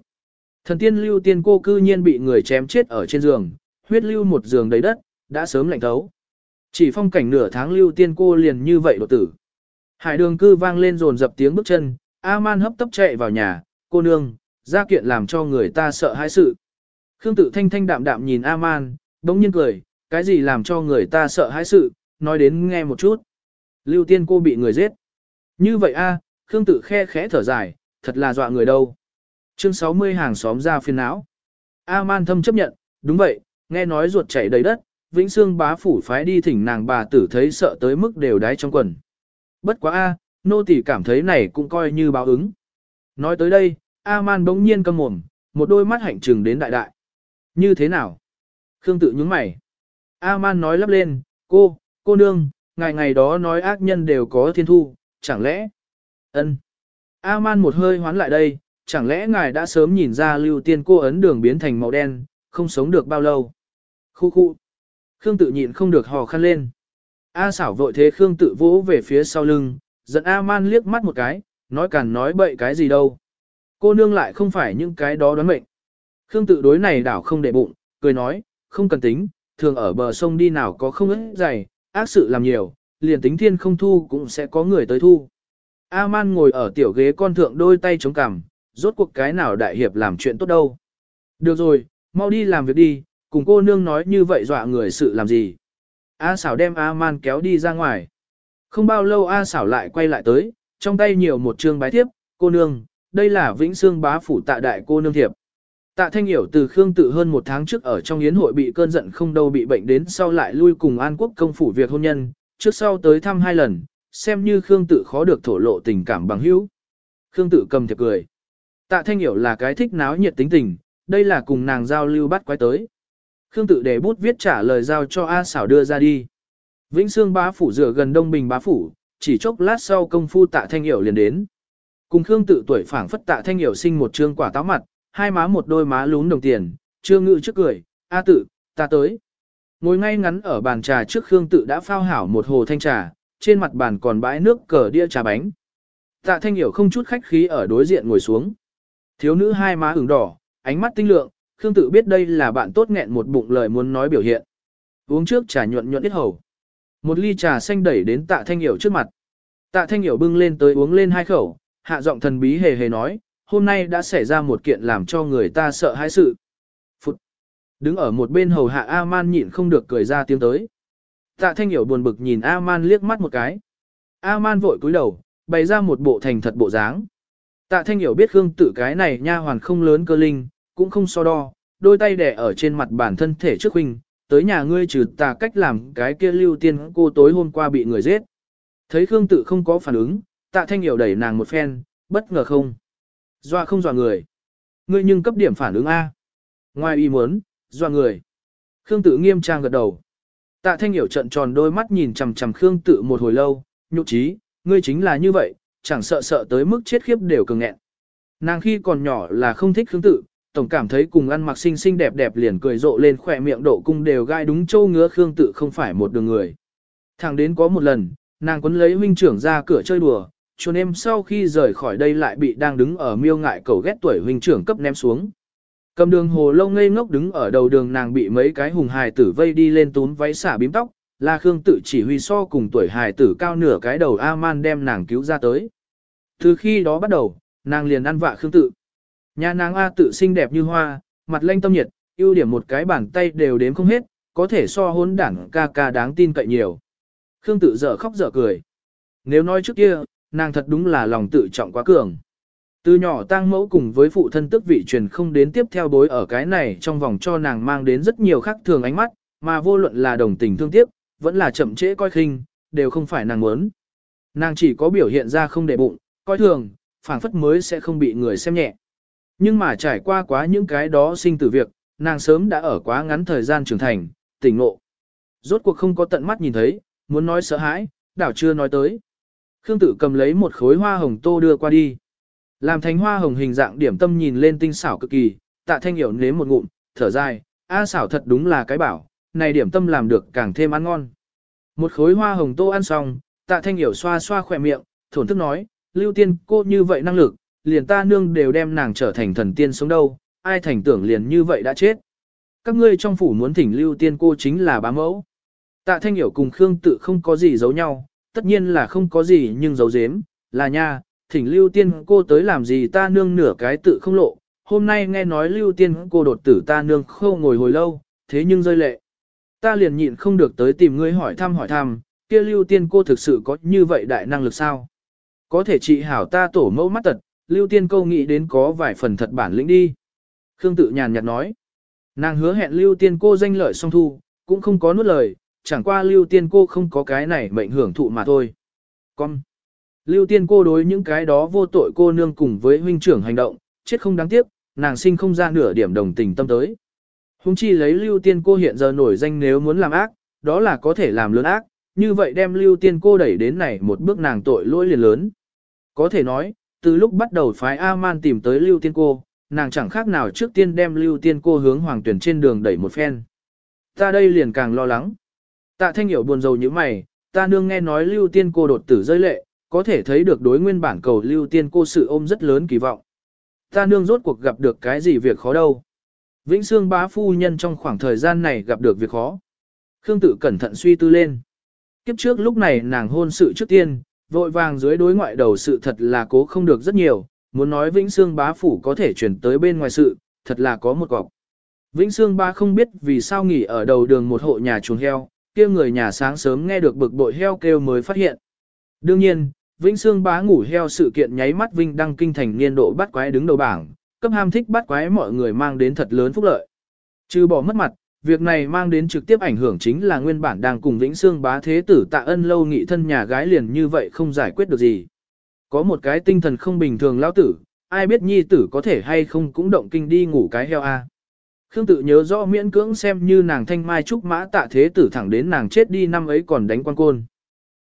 Thần tiên lưu tiên cô cư nhiên bị người chém chết ở trên giường, huyết lưu một giường đầy đất, đã sớm lạnh thấu. Chỉ phong cảnh nửa tháng lưu tiên cô liền như vậy đột tử. Hải đường cư vang lên rồn dập tiếng bước chân, A-man hấp tấp chạy vào nhà, cô nương, ra kiện làm cho người ta sợ hãi sự. Khương tự thanh thanh đạm đạm nhìn A-man, đống nhiên cười, cái gì làm cho người ta sợ hãi sự, nói đến nghe một chút. Lưu tiên cô bị người giết. Như vậy a, Khương tự khe khẽ thở dài, thật là dọa người đâu. Chương 60 hàng xóm ra phiền não. A-man thâm chấp nhận, đúng vậy, nghe nói ruột chảy đầy đất, Vĩnh xương bá phủ phái đi thỉnh nàng bà tử thấy sợ tới mức đều đái trong quần. Bất quá A, nô tỳ cảm thấy này cũng coi như báo ứng. Nói tới đây, A-man bỗng nhiên câm mồm, một đôi mắt hạnh trừng đến đại đại. Như thế nào? Khương tự nhướng mày. A-man nói lắp lên, cô, cô nương, ngày ngày đó nói ác nhân đều có thiên thu, chẳng lẽ? Ân? A-man một hơi hoán lại đây, chẳng lẽ ngài đã sớm nhìn ra lưu tiên cô ấn đường biến thành màu đen, không sống được bao lâu? Khu khu. Khương tự nhịn không được hò khăn lên. A xảo vội thế Khương tự vỗ về phía sau lưng, giận A-man liếc mắt một cái, nói càn nói bậy cái gì đâu. Cô nương lại không phải những cái đó đoán mệnh. Khương tự đối này đảo không để bụng, cười nói, không cần tính, thường ở bờ sông đi nào có không ít dày, ác sự làm nhiều, liền tính thiên không thu cũng sẽ có người tới thu. A-man ngồi ở tiểu ghế con thượng đôi tay chống cằm, rốt cuộc cái nào đại hiệp làm chuyện tốt đâu. Được rồi, mau đi làm việc đi, cùng cô nương nói như vậy dọa người sự làm gì. A xảo đem A-man kéo đi ra ngoài. Không bao lâu A xảo lại quay lại tới, trong tay nhiều một chương bái thiếp, cô nương, đây là Vĩnh Sương bá phủ tạ đại cô nương thiệp. Tạ Thanh Hiểu từ Khương tự hơn một tháng trước ở trong yến hội bị cơn giận không đâu bị bệnh đến sau lại lui cùng An Quốc công phủ việc hôn nhân, trước sau tới thăm hai lần, xem như Khương tự khó được thổ lộ tình cảm bằng hữu. Khương tự cầm thiệp cười. Tạ Thanh Hiểu là cái thích náo nhiệt tính tình, đây là cùng nàng giao lưu bắt quái tới. Khương tự để bút viết trả lời giao cho A xảo đưa ra đi. Vĩnh Sương bá phủ rửa gần Đông Bình bá phủ, chỉ chốc lát sau công phu Tạ Thanh Hiểu liền đến. Cùng Khương tự tuổi phảng phất Tạ Thanh Hiểu sinh một trương quả táo mặt, hai má một đôi má lún đồng tiền, trương ngự trước cười, A tự, ta tới. Ngồi ngay ngắn ở bàn trà trước Khương tự đã phao hảo một hồ thanh trà, trên mặt bàn còn bãi nước cờ đĩa trà bánh. Tạ Thanh Hiểu không chút khách khí ở đối diện ngồi xuống. Thiếu nữ hai má ửng đỏ, ánh mắt tinh lượng, Khương tự biết đây là bạn tốt nghẹn một bụng lời muốn nói biểu hiện. Uống trước trà nhuận nhuận ít hầu. Một ly trà xanh đẩy đến Tạ Thanh Hiểu trước mặt. Tạ Thanh Hiểu bưng lên tới uống lên hai khẩu, hạ giọng thần bí hề hề nói, hôm nay đã xảy ra một kiện làm cho người ta sợ hãi sự. Phụt! Đứng ở một bên hầu hạ A-man nhịn không được cười ra tiếng tới. Tạ Thanh Hiểu buồn bực nhìn A-man liếc mắt một cái. A-man vội cúi đầu, bày ra một bộ thành thật bộ dáng. Tạ Thanh Hiểu biết Khương Tử cái này nha hoàn không lớn cơ linh, cũng không so đo, đôi tay đè ở trên mặt bản thân thể trước huynh, tới nhà ngươi trừ tà cách làm cái kia lưu tiên cô tối hôm qua bị người giết. Thấy Khương Tử không có phản ứng, Tạ Thanh Hiểu đẩy nàng một phen, bất ngờ không. Doa không dọa người. Ngươi nhưng cấp điểm phản ứng A. Ngoài ý muốn, doa người. Khương Tử nghiêm trang gật đầu. Tạ Thanh Hiểu trận tròn đôi mắt nhìn chằm chằm Khương Tự một hồi lâu, nhục trí, ngươi chính là như vậy, chẳng sợ sợ tới mức chết khiếp đều cường nghẹn. Nàng khi còn nhỏ là không thích Khương Tự, tổng cảm thấy cùng ăn mặc xinh xinh đẹp đẹp liền cười rộ lên khỏe miệng độ cung đều gai đúng châu ngứa Khương Tự không phải một đường người. Thẳng đến có một lần, nàng quấn lấy huynh trưởng ra cửa chơi đùa, chuồn em sau khi rời khỏi đây lại bị đang đứng ở miêu ngại cầu ghét tuổi huynh trưởng cấp ném xuống. Cầm đường hồ lâu ngây ngốc đứng ở đầu đường nàng bị mấy cái hùng hài tử vây đi lên tún váy xả bím tóc, là Khương tự chỉ huy so cùng tuổi hài tử cao nửa cái đầu A-man đem nàng cứu ra tới. Từ khi đó bắt đầu, nàng liền ăn vạ Khương tự. Nhà nàng A tự xinh đẹp như hoa, mặt lanh tâm nhiệt, ưu điểm một cái bàn tay đều đếm không hết, có thể so hôn đảng ca ca đáng tin cậy nhiều. Khương tự dở khóc dở cười. Nếu nói trước kia, nàng thật đúng là lòng tự trọng quá cường. Từ nhỏ tang mẫu cùng với phụ thân tức vị truyền không đến tiếp theo bối ở cái này trong vòng cho nàng mang đến rất nhiều khác thường ánh mắt, mà vô luận là đồng tình thương tiếc, vẫn là chậm trễ coi khinh, đều không phải nàng muốn. Nàng chỉ có biểu hiện ra không để bụng, coi thường, phảng phất mới sẽ không bị người xem nhẹ. Nhưng mà trải qua quá những cái đó sinh tử việc, nàng sớm đã ở quá ngắn thời gian trưởng thành, tỉnh ngộ. Rốt cuộc không có tận mắt nhìn thấy, muốn nói sợ hãi, đảo chưa nói tới. Khương Tử cầm lấy một khối hoa hồng tô đưa qua đi. Làm thành hoa hồng hình dạng điểm tâm nhìn lên tinh xảo cực kỳ, tạ thanh hiểu nếm một ngụm, thở dài, a xảo thật đúng là cái bảo, này điểm tâm làm được càng thêm ăn ngon. Một khối hoa hồng tô ăn xong, tạ thanh hiểu xoa xoa khỏe miệng, thổn thức nói, lưu tiên cô như vậy năng lực, liền ta nương đều đem nàng trở thành thần tiên sống đâu, ai thành tưởng liền như vậy đã chết. Các ngươi trong phủ muốn thỉnh lưu tiên cô chính là bá mẫu. Tạ thanh hiểu cùng Khương tự không có gì giấu nhau, tất nhiên là không có gì nhưng giấu giếm, là nha, thỉnh lưu tiên cô tới làm gì ta nương nửa cái tự không lộ, hôm nay nghe nói lưu tiên cô đột tử ta nương khâu ngồi hồi lâu, thế nhưng rơi lệ. Ta liền nhịn không được tới tìm ngươi hỏi thăm hỏi thăm, kia lưu tiên cô thực sự có như vậy đại năng lực sao? Có thể trị hảo ta tổ mẫu mắt tật, lưu tiên cô nghĩ đến có vài phần thật bản lĩnh đi. Khương tự nhàn nhạt nói. Nàng hứa hẹn lưu tiên cô danh lợi song thu, cũng không có nuốt lời, chẳng qua lưu tiên cô không có cái này mệnh hưởng thụ mà thôi. Con. Lưu tiên cô đối những cái đó vô tội cô nương cùng với huynh trưởng hành động, chết không đáng tiếc, nàng sinh không ra nửa điểm đồng tình tâm tới. Hùng chi lấy lưu tiên cô hiện giờ nổi danh nếu muốn làm ác, đó là có thể làm lớn ác, như vậy đem lưu tiên cô đẩy đến này một bước nàng tội lỗi liền lớn. Có thể nói, từ lúc bắt đầu phái A-man tìm tới lưu tiên cô, nàng chẳng khác nào trước tiên đem lưu tiên cô hướng hoàng tuyển trên đường đẩy một phen. Ta đây liền càng lo lắng. Tạ thanh hiểu buồn rầu như mày, ta nương nghe nói lưu tiên cô đột tử rơi lệ, có thể thấy được đối nguyên bản cầu lưu tiên cô sự ôm rất lớn kỳ vọng. Ta nương rốt cuộc gặp được cái gì việc khó đâu. Vĩnh Sương bá phu nhân trong khoảng thời gian này gặp được việc khó. Khương tự cẩn thận suy tư lên. Kiếp trước lúc này nàng hôn sự trước tiên, vội vàng dưới đối ngoại đầu sự thật là cố không được rất nhiều, muốn nói Vĩnh Sương bá phủ có thể chuyển tới bên ngoài sự, thật là có một cọc. Vĩnh Sương bá không biết vì sao nghỉ ở đầu đường một hộ nhà chuồng heo, kia người nhà sáng sớm nghe được bực bội heo kêu mới phát hiện. Đương nhiên, Vĩnh Sương bá ngủ heo sự kiện nháy mắt Vinh đăng kinh thành niên độ bắt quái đứng đầu bảng, cấp ham thích bắt quái mọi người mang đến thật lớn phúc lợi. Trừ bỏ mất mặt, việc này mang đến trực tiếp ảnh hưởng chính là nguyên bản đang cùng Vĩnh Sương bá thế tử tạ ân lâu nghị thân nhà gái liền như vậy không giải quyết được gì. Có một cái tinh thần không bình thường lão tử, ai biết nhi tử có thể hay không cũng động kinh đi ngủ cái heo a. Khương tự nhớ rõ miễn cưỡng xem như nàng thanh mai trúc mã tạ thế tử thẳng đến nàng chết đi năm ấy còn đánh quan côn.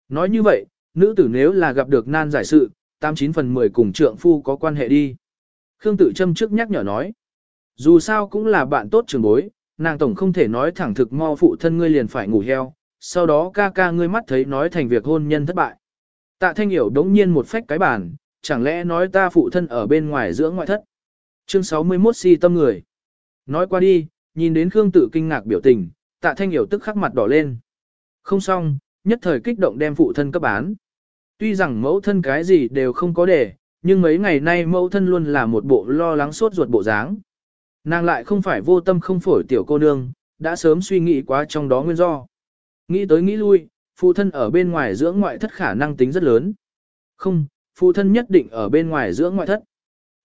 Nói như vậy, nữ tử nếu là gặp được nan giải sự, 89 phần 10 cùng trượng phu có quan hệ đi. Khương tử châm trước nhắc nhở nói. Dù sao cũng là bạn tốt trường bối, nàng tổng không thể nói thẳng thực mo phụ thân ngươi liền phải ngủ heo, sau đó ca ca ngươi mắt thấy nói thành việc hôn nhân thất bại. Tạ thanh hiểu đống nhiên một phách cái bàn, chẳng lẽ nói ta phụ thân ở bên ngoài dưỡng ngoại thất. Chương 61 si tâm người. Nói qua đi, nhìn đến Khương tử kinh ngạc biểu tình, tạ thanh hiểu tức khắc mặt đỏ lên. Không xong, nhất thời kích động đem phụ thân cấp bán. Tuy rằng mẫu thân cái gì đều không có để, nhưng mấy ngày nay mẫu thân luôn là một bộ lo lắng sốt ruột bộ dáng. Nàng lại không phải vô tâm không phổi tiểu cô nương, đã sớm suy nghĩ quá trong đó nguyên do. Nghĩ tới nghĩ lui, phụ thân ở bên ngoài dưỡng ngoại thất khả năng tính rất lớn. Không, phụ thân nhất định ở bên ngoài dưỡng ngoại thất.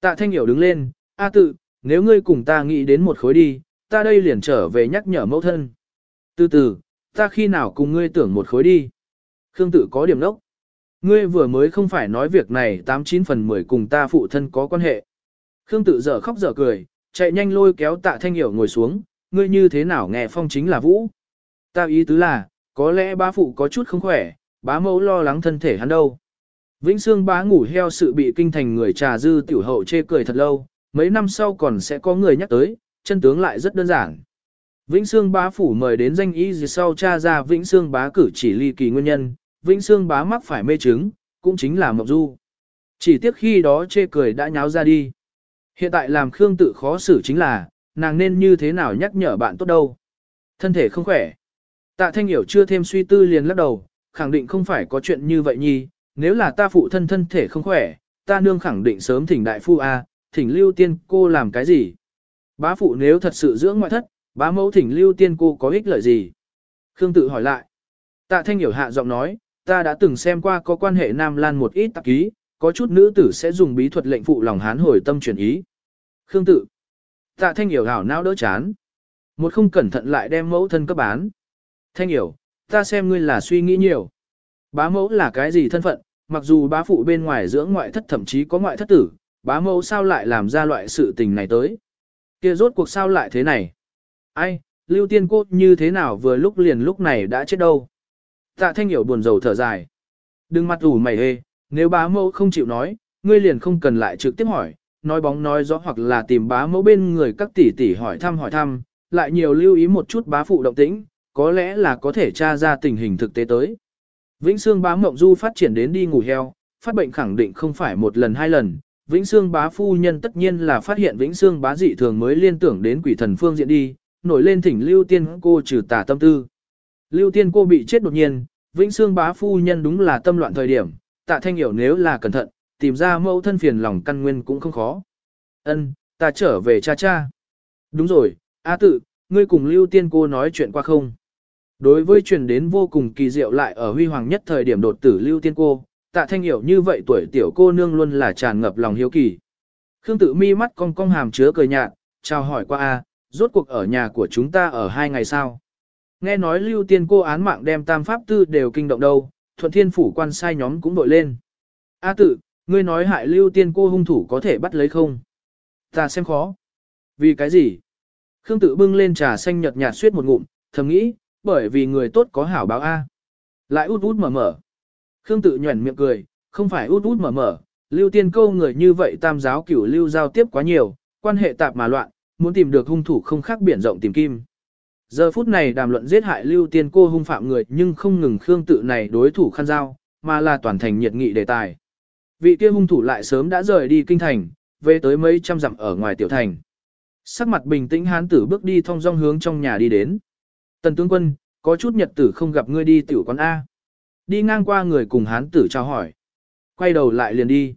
Tạ Thanh Hiểu đứng lên, A tự, nếu ngươi cùng ta nghĩ đến một khối đi, ta đây liền trở về nhắc nhở mẫu thân. Từ từ, ta khi nào cùng ngươi tưởng một khối đi. Khương tự có điểm nốc. Ngươi vừa mới không phải nói việc này 89 phần 10 cùng ta phụ thân có quan hệ. Khương tự dở khóc dở cười, chạy nhanh lôi kéo tạ thanh hiểu ngồi xuống, ngươi như thế nào nghe phong chính là vũ. Ta ý tứ là, có lẽ bá phụ có chút không khỏe, bá mẫu lo lắng thân thể hắn đâu. Vĩnh Sương bá ngủ heo sự bị kinh thành người trà dư tiểu hậu chê cười thật lâu, mấy năm sau còn sẽ có người nhắc tới, chân tướng lại rất đơn giản. Vĩnh Sương bá phủ mời đến danh y gì sau cha ra Vĩnh Sương bá cử chỉ ly kỳ nguyên nhân, Vĩnh Sương bá mắc phải mê chứng, cũng chính là Mộc Du. Chỉ tiếc khi đó chê cười đã nháo ra đi. Hiện tại làm Khương tự khó xử chính là, nàng nên như thế nào nhắc nhở bạn tốt đâu. Thân thể không khỏe. Tạ Thanh Hiểu chưa thêm suy tư liền lắc đầu, khẳng định không phải có chuyện như vậy nhi, nếu là ta phụ thân thân thể không khỏe, ta nương khẳng định sớm thỉnh đại phu A, thỉnh lưu tiên cô làm cái gì. Bá phụ nếu thật sự dưỡng ngoại thất, bá mẫu thỉnh lưu tiên cô có ích lợi gì. Khương tự hỏi lại. Tạ Thanh Hiểu hạ giọng nói, ta đã từng xem qua có quan hệ Nam Lan một ít tạp ký, có chút nữ tử sẽ dùng bí thuật lệnh phụ lòng hán hồi tâm chuyển ý. Khương tự. Tạ Thanh Hiểu hảo não đỡ chán. Một không cẩn thận lại đem mẫu thân cấp bán. Thanh Hiểu, ta xem ngươi là suy nghĩ nhiều. Bá mẫu là cái gì thân phận, mặc dù bá phụ bên ngoài dưỡng ngoại thất thậm chí có ngoại thất tử, bá mẫu sao lại làm ra loại sự tình này tới. kia rốt cuộc sao lại thế này. Ai, lưu tiên cô như thế nào vừa lúc liền lúc này đã chết đâu. Tạ thanh hiểu buồn rầu thở dài. Đừng mặt ủ mày hê, nếu bá mẫu không chịu nói, ngươi liền không cần lại trực tiếp hỏi, nói bóng nói rõ hoặc là tìm bá mẫu bên người các tỷ tỷ hỏi thăm hỏi thăm, lại nhiều lưu ý một chút bá phụ động tĩnh, có lẽ là có thể tra ra tình hình thực tế tới. Vĩnh Sương bá mộng du phát triển đến đi ngủ heo, phát bệnh khẳng định không phải một lần hai lần. Vĩnh Sương bá phu nhân tất nhiên là phát hiện Vĩnh Sương bá dị thường mới liên tưởng đến quỷ thần phương diện đi, nổi lên thỉnh lưu tiên cô trừ tà tâm tư. Lưu tiên cô bị chết đột nhiên, Vĩnh Sương bá phu nhân đúng là tâm loạn thời điểm, tạ thanh hiểu nếu là cẩn thận, tìm ra mẫu thân phiền lòng căn nguyên cũng không khó. Ân, ta trở về cha cha. Đúng rồi, A tự, ngươi cùng lưu tiên cô nói chuyện qua không? Đối với truyền đến vô cùng kỳ diệu lại ở huy hoàng nhất thời điểm đột tử lưu tiên cô, tạ thanh hiểu như vậy tuổi tiểu cô nương luôn là tràn ngập lòng hiếu kỳ. Khương tự mi mắt cong cong hàm chứa cười nhạt, chào hỏi qua A, rốt cuộc ở nhà của chúng ta ở hai ngày sau. Nghe nói lưu tiên cô án mạng đem tam pháp tư đều kinh động đâu, thuận thiên phủ quan sai nhóm cũng đội lên. A tự, ngươi nói hại lưu tiên cô hung thủ có thể bắt lấy không? Ta xem khó. Vì cái gì? Khương tự bưng lên trà xanh nhợt nhạt suýt một ngụm, thầm nghĩ, bởi vì người tốt có hảo báo A. Lại út út mở mở. Khương tự nhuẩn miệng cười, không phải út út mở mở, lưu tiên câu người như vậy tam giáo cửu lưu giao tiếp quá nhiều, quan hệ tạp mà loạn, muốn tìm được hung thủ không khác biển rộng tìm kim. Giờ phút này đàm luận giết hại lưu tiên cô hung phạm người nhưng không ngừng Khương tự này đối thủ khăn giao, mà là toàn thành nhiệt nghị đề tài. Vị kia hung thủ lại sớm đã rời đi kinh thành, về tới mấy trăm dặm ở ngoài tiểu thành. Sắc mặt bình tĩnh hán tử bước đi thong dong hướng trong nhà đi đến. Tần tướng quân, có chút nhật tử không gặp ngươi đi tiểu quán A. Đi ngang qua người cùng hán tử chào hỏi. Quay đầu lại liền đi.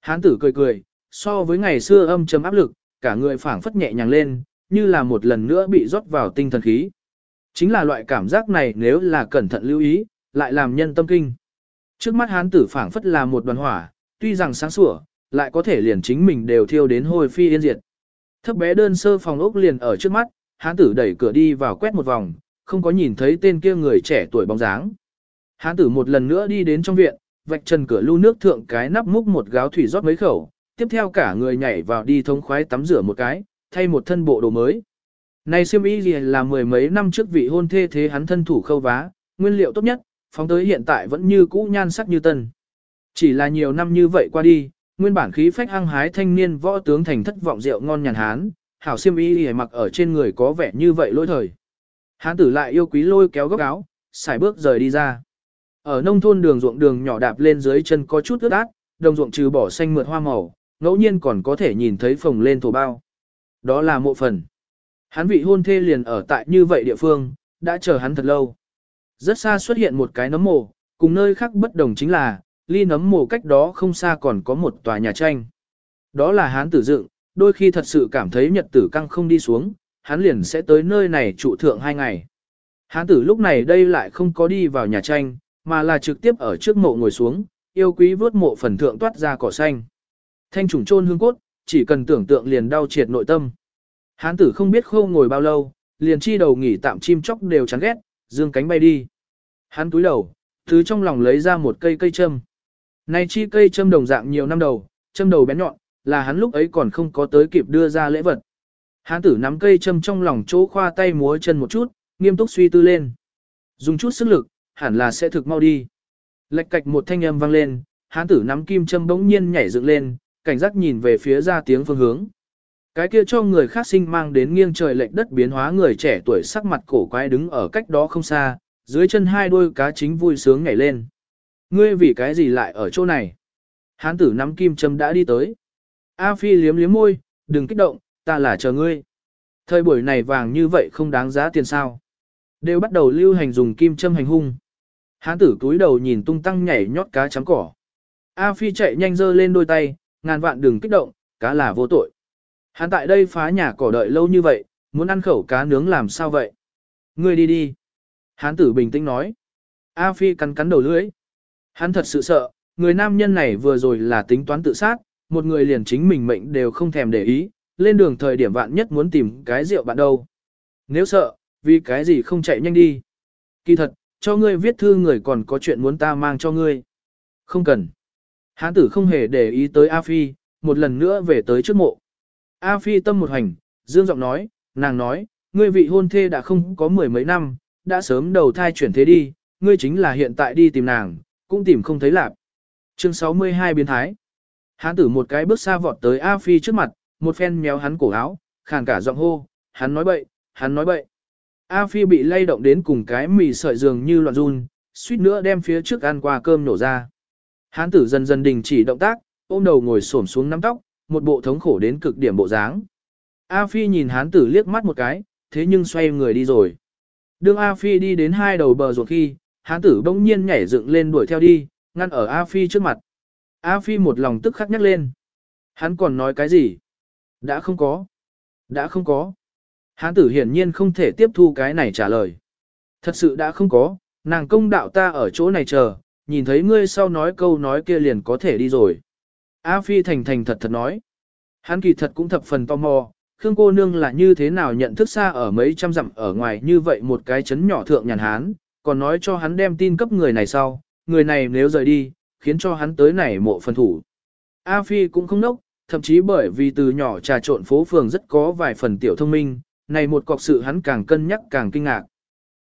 Hán tử cười cười, so với ngày xưa âm trầm áp lực, cả người phảng phất nhẹ nhàng lên, như là một lần nữa bị rót vào tinh thần khí. Chính là loại cảm giác này nếu là cẩn thận lưu ý, lại làm nhân tâm kinh. Trước mắt hán tử phảng phất là một đoàn hỏa, tuy rằng sáng sủa, lại có thể liền chính mình đều thiêu đến hồi phi yên diệt. Thấp bé đơn sơ phòng ốc liền ở trước mắt, hán tử đẩy cửa đi vào quét một vòng, không có nhìn thấy tên kia người trẻ tuổi bóng dáng. Hán tử một lần nữa đi đến trong viện, vạch chân cửa lưu nước thượng cái nắp múc một gáo thủy rót mấy khẩu, tiếp theo cả người nhảy vào đi thông khoái tắm rửa một cái, thay một thân bộ đồ mới. Này siêm y gì là mười mấy năm trước vị hôn thê thế hắn thân thủ khâu vá, nguyên liệu tốt nhất, phóng tới hiện tại vẫn như cũ nhan sắc như tân. Chỉ là nhiều năm như vậy qua đi, nguyên bản khí phách hăng hái thanh niên võ tướng thành thất vọng rượu ngon nhàn hán, hảo siêm y gì mặc ở trên người có vẻ như vậy lỗi thời. Hán tử lại yêu quý lôi kéo góc áo, xài bước rời đi ra. Ở nông thôn đường ruộng đường nhỏ đạp lên dưới chân có chút ướt át, đồng ruộng trừ bỏ xanh mượt hoa màu, ngẫu nhiên còn có thể nhìn thấy phồng lên thổ bao. Đó là mộ phần. Hắn vị hôn thê liền ở tại như vậy địa phương, đã chờ hắn thật lâu. Rất xa xuất hiện một cái nấm mộ, cùng nơi khác bất đồng chính là, ly nấm mộ cách đó không xa còn có một tòa nhà tranh. Đó là hắn tử dựng, đôi khi thật sự cảm thấy nhật tử căng không đi xuống, hắn liền sẽ tới nơi này trụ thượng hai ngày. Hán tử lúc này đây lại không có đi vào nhà tranh, mà là trực tiếp ở trước mộ ngồi xuống, yêu quý vớt mộ phần thượng toát ra cỏ xanh. Thanh trùng trôn hương cốt, chỉ cần tưởng tượng liền đau triệt nội tâm. Hán tử không biết khô ngồi bao lâu, liền chi đầu nghỉ tạm chim chóc đều chán ghét, dương cánh bay đi. Hắn túi đầu, thứ trong lòng lấy ra một cây cây châm. Này chi cây châm đồng dạng nhiều năm đầu, châm đầu bén nhọn, là hắn lúc ấy còn không có tới kịp đưa ra lễ vật. Hán tử nắm cây châm trong lòng chỗ khoa tay múa chân một chút, nghiêm túc suy tư lên. Dùng chút sức lực, hẳn là sẽ thực mau đi. Lệch cạch một thanh âm vang lên, hán tử nắm kim châm bỗng nhiên nhảy dựng lên, cảnh giác nhìn về phía ra tiếng phương hướng. Cái kia cho người khác sinh mang đến nghiêng trời lệch đất biến hóa người trẻ tuổi sắc mặt cổ quái đứng ở cách đó không xa, dưới chân hai đôi cá chính vui sướng nhảy lên. Ngươi vì cái gì lại ở chỗ này? Hán tử nắm kim châm đã đi tới. A Phi liếm liếm môi, đừng kích động, ta là chờ ngươi. Thời buổi này vàng như vậy không đáng giá tiền sao. Đều bắt đầu lưu hành dùng kim châm hành hung. Hán tử túi đầu nhìn tung tăng nhảy nhót cá trắng cỏ. A Phi chạy nhanh dơ lên đôi tay, ngàn vạn đừng kích động, cá là vô tội. Hắn tại đây phá nhà cỏ đợi lâu như vậy, muốn ăn khẩu cá nướng làm sao vậy? Ngươi đi đi. Hán tử bình tĩnh nói. A Phi cắn cắn đầu lưỡi. Hắn thật sự sợ, người nam nhân này vừa rồi là tính toán tự sát, một người liền chính mình mệnh đều không thèm để ý, lên đường thời điểm vạn nhất muốn tìm cái rượu bạn đâu. Nếu sợ, vì cái gì không chạy nhanh đi. Kỳ thật, cho ngươi viết thư người còn có chuyện muốn ta mang cho ngươi. Không cần. Hán tử không hề để ý tới A Phi, một lần nữa về tới trước mộ. A Phi tâm một hành, dương giọng nói, nàng nói, ngươi vị hôn thê đã không có mười mấy năm, đã sớm đầu thai chuyển thế đi, ngươi chính là hiện tại đi tìm nàng, cũng tìm không thấy lạp. Chương 62 biến thái. Hán tử một cái bước xa vọt tới A Phi trước mặt, một phen méo hắn cổ áo, khàn cả giọng hô, hắn nói bậy, hắn nói bậy. A Phi bị lay động đến cùng cái mì sợi dường như loạn run, suýt nữa đem phía trước ăn qua cơm nổ ra. Hán tử dần dần đình chỉ động tác, ôm đầu ngồi xổm xuống nắm tóc, một bộ thống khổ đến cực điểm bộ dáng. A Phi nhìn hán tử liếc mắt một cái, thế nhưng xoay người đi rồi. Đương A Phi đi đến hai đầu bờ ruột khi, hán tử bỗng nhiên nhảy dựng lên đuổi theo đi, ngăn ở A Phi trước mặt. A Phi một lòng tức khắc nhắc lên. Hắn còn nói cái gì? Đã không có. Đã không có. Hán tử hiển nhiên không thể tiếp thu cái này trả lời. Thật sự đã không có, nàng công đạo ta ở chỗ này chờ, nhìn thấy ngươi sau nói câu nói kia liền có thể đi rồi. A Phi thành thành thật thật nói. Hắn kỳ thật cũng thập phần tò mò, Khương cô nương là như thế nào nhận thức xa ở mấy trăm dặm ở ngoài như vậy một cái chấn nhỏ thượng nhàn hán, còn nói cho hắn đem tin cấp người này sau, người này nếu rời đi, khiến cho hắn tới này mộ phần thủ. A Phi cũng không nốc, thậm chí bởi vì từ nhỏ trà trộn phố phường rất có vài phần tiểu thông minh, này một cọc sự hắn càng cân nhắc càng kinh ngạc.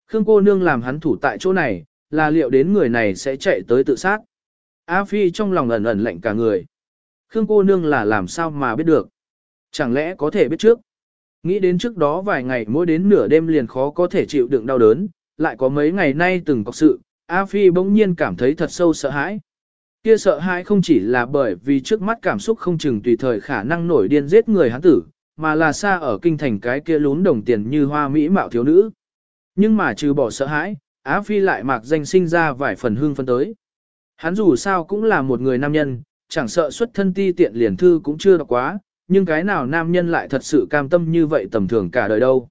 Khương cô nương làm hắn thủ tại chỗ này, là liệu đến người này sẽ chạy tới tự sát. A Phi trong lòng ẩn ẩn lạnh cả người. Khương cô nương là làm sao mà biết được. Chẳng lẽ có thể biết trước. Nghĩ đến trước đó vài ngày mỗi đến nửa đêm liền khó có thể chịu đựng đau đớn, lại có mấy ngày nay từng có sự, A Phi bỗng nhiên cảm thấy thật sâu sợ hãi. Kia sợ hãi không chỉ là bởi vì trước mắt cảm xúc không chừng tùy thời khả năng nổi điên giết người hắn tử, mà là xa ở kinh thành cái kia lún đồng tiền như hoa mỹ mạo thiếu nữ. Nhưng mà trừ bỏ sợ hãi, Á Phi lại mạc danh sinh ra vài phần hương phân tới. Hắn dù sao cũng là một người nam nhân, chẳng sợ xuất thân ti tiện liền thư cũng chưa đọc quá, nhưng cái nào nam nhân lại thật sự cam tâm như vậy tầm thường cả đời đâu.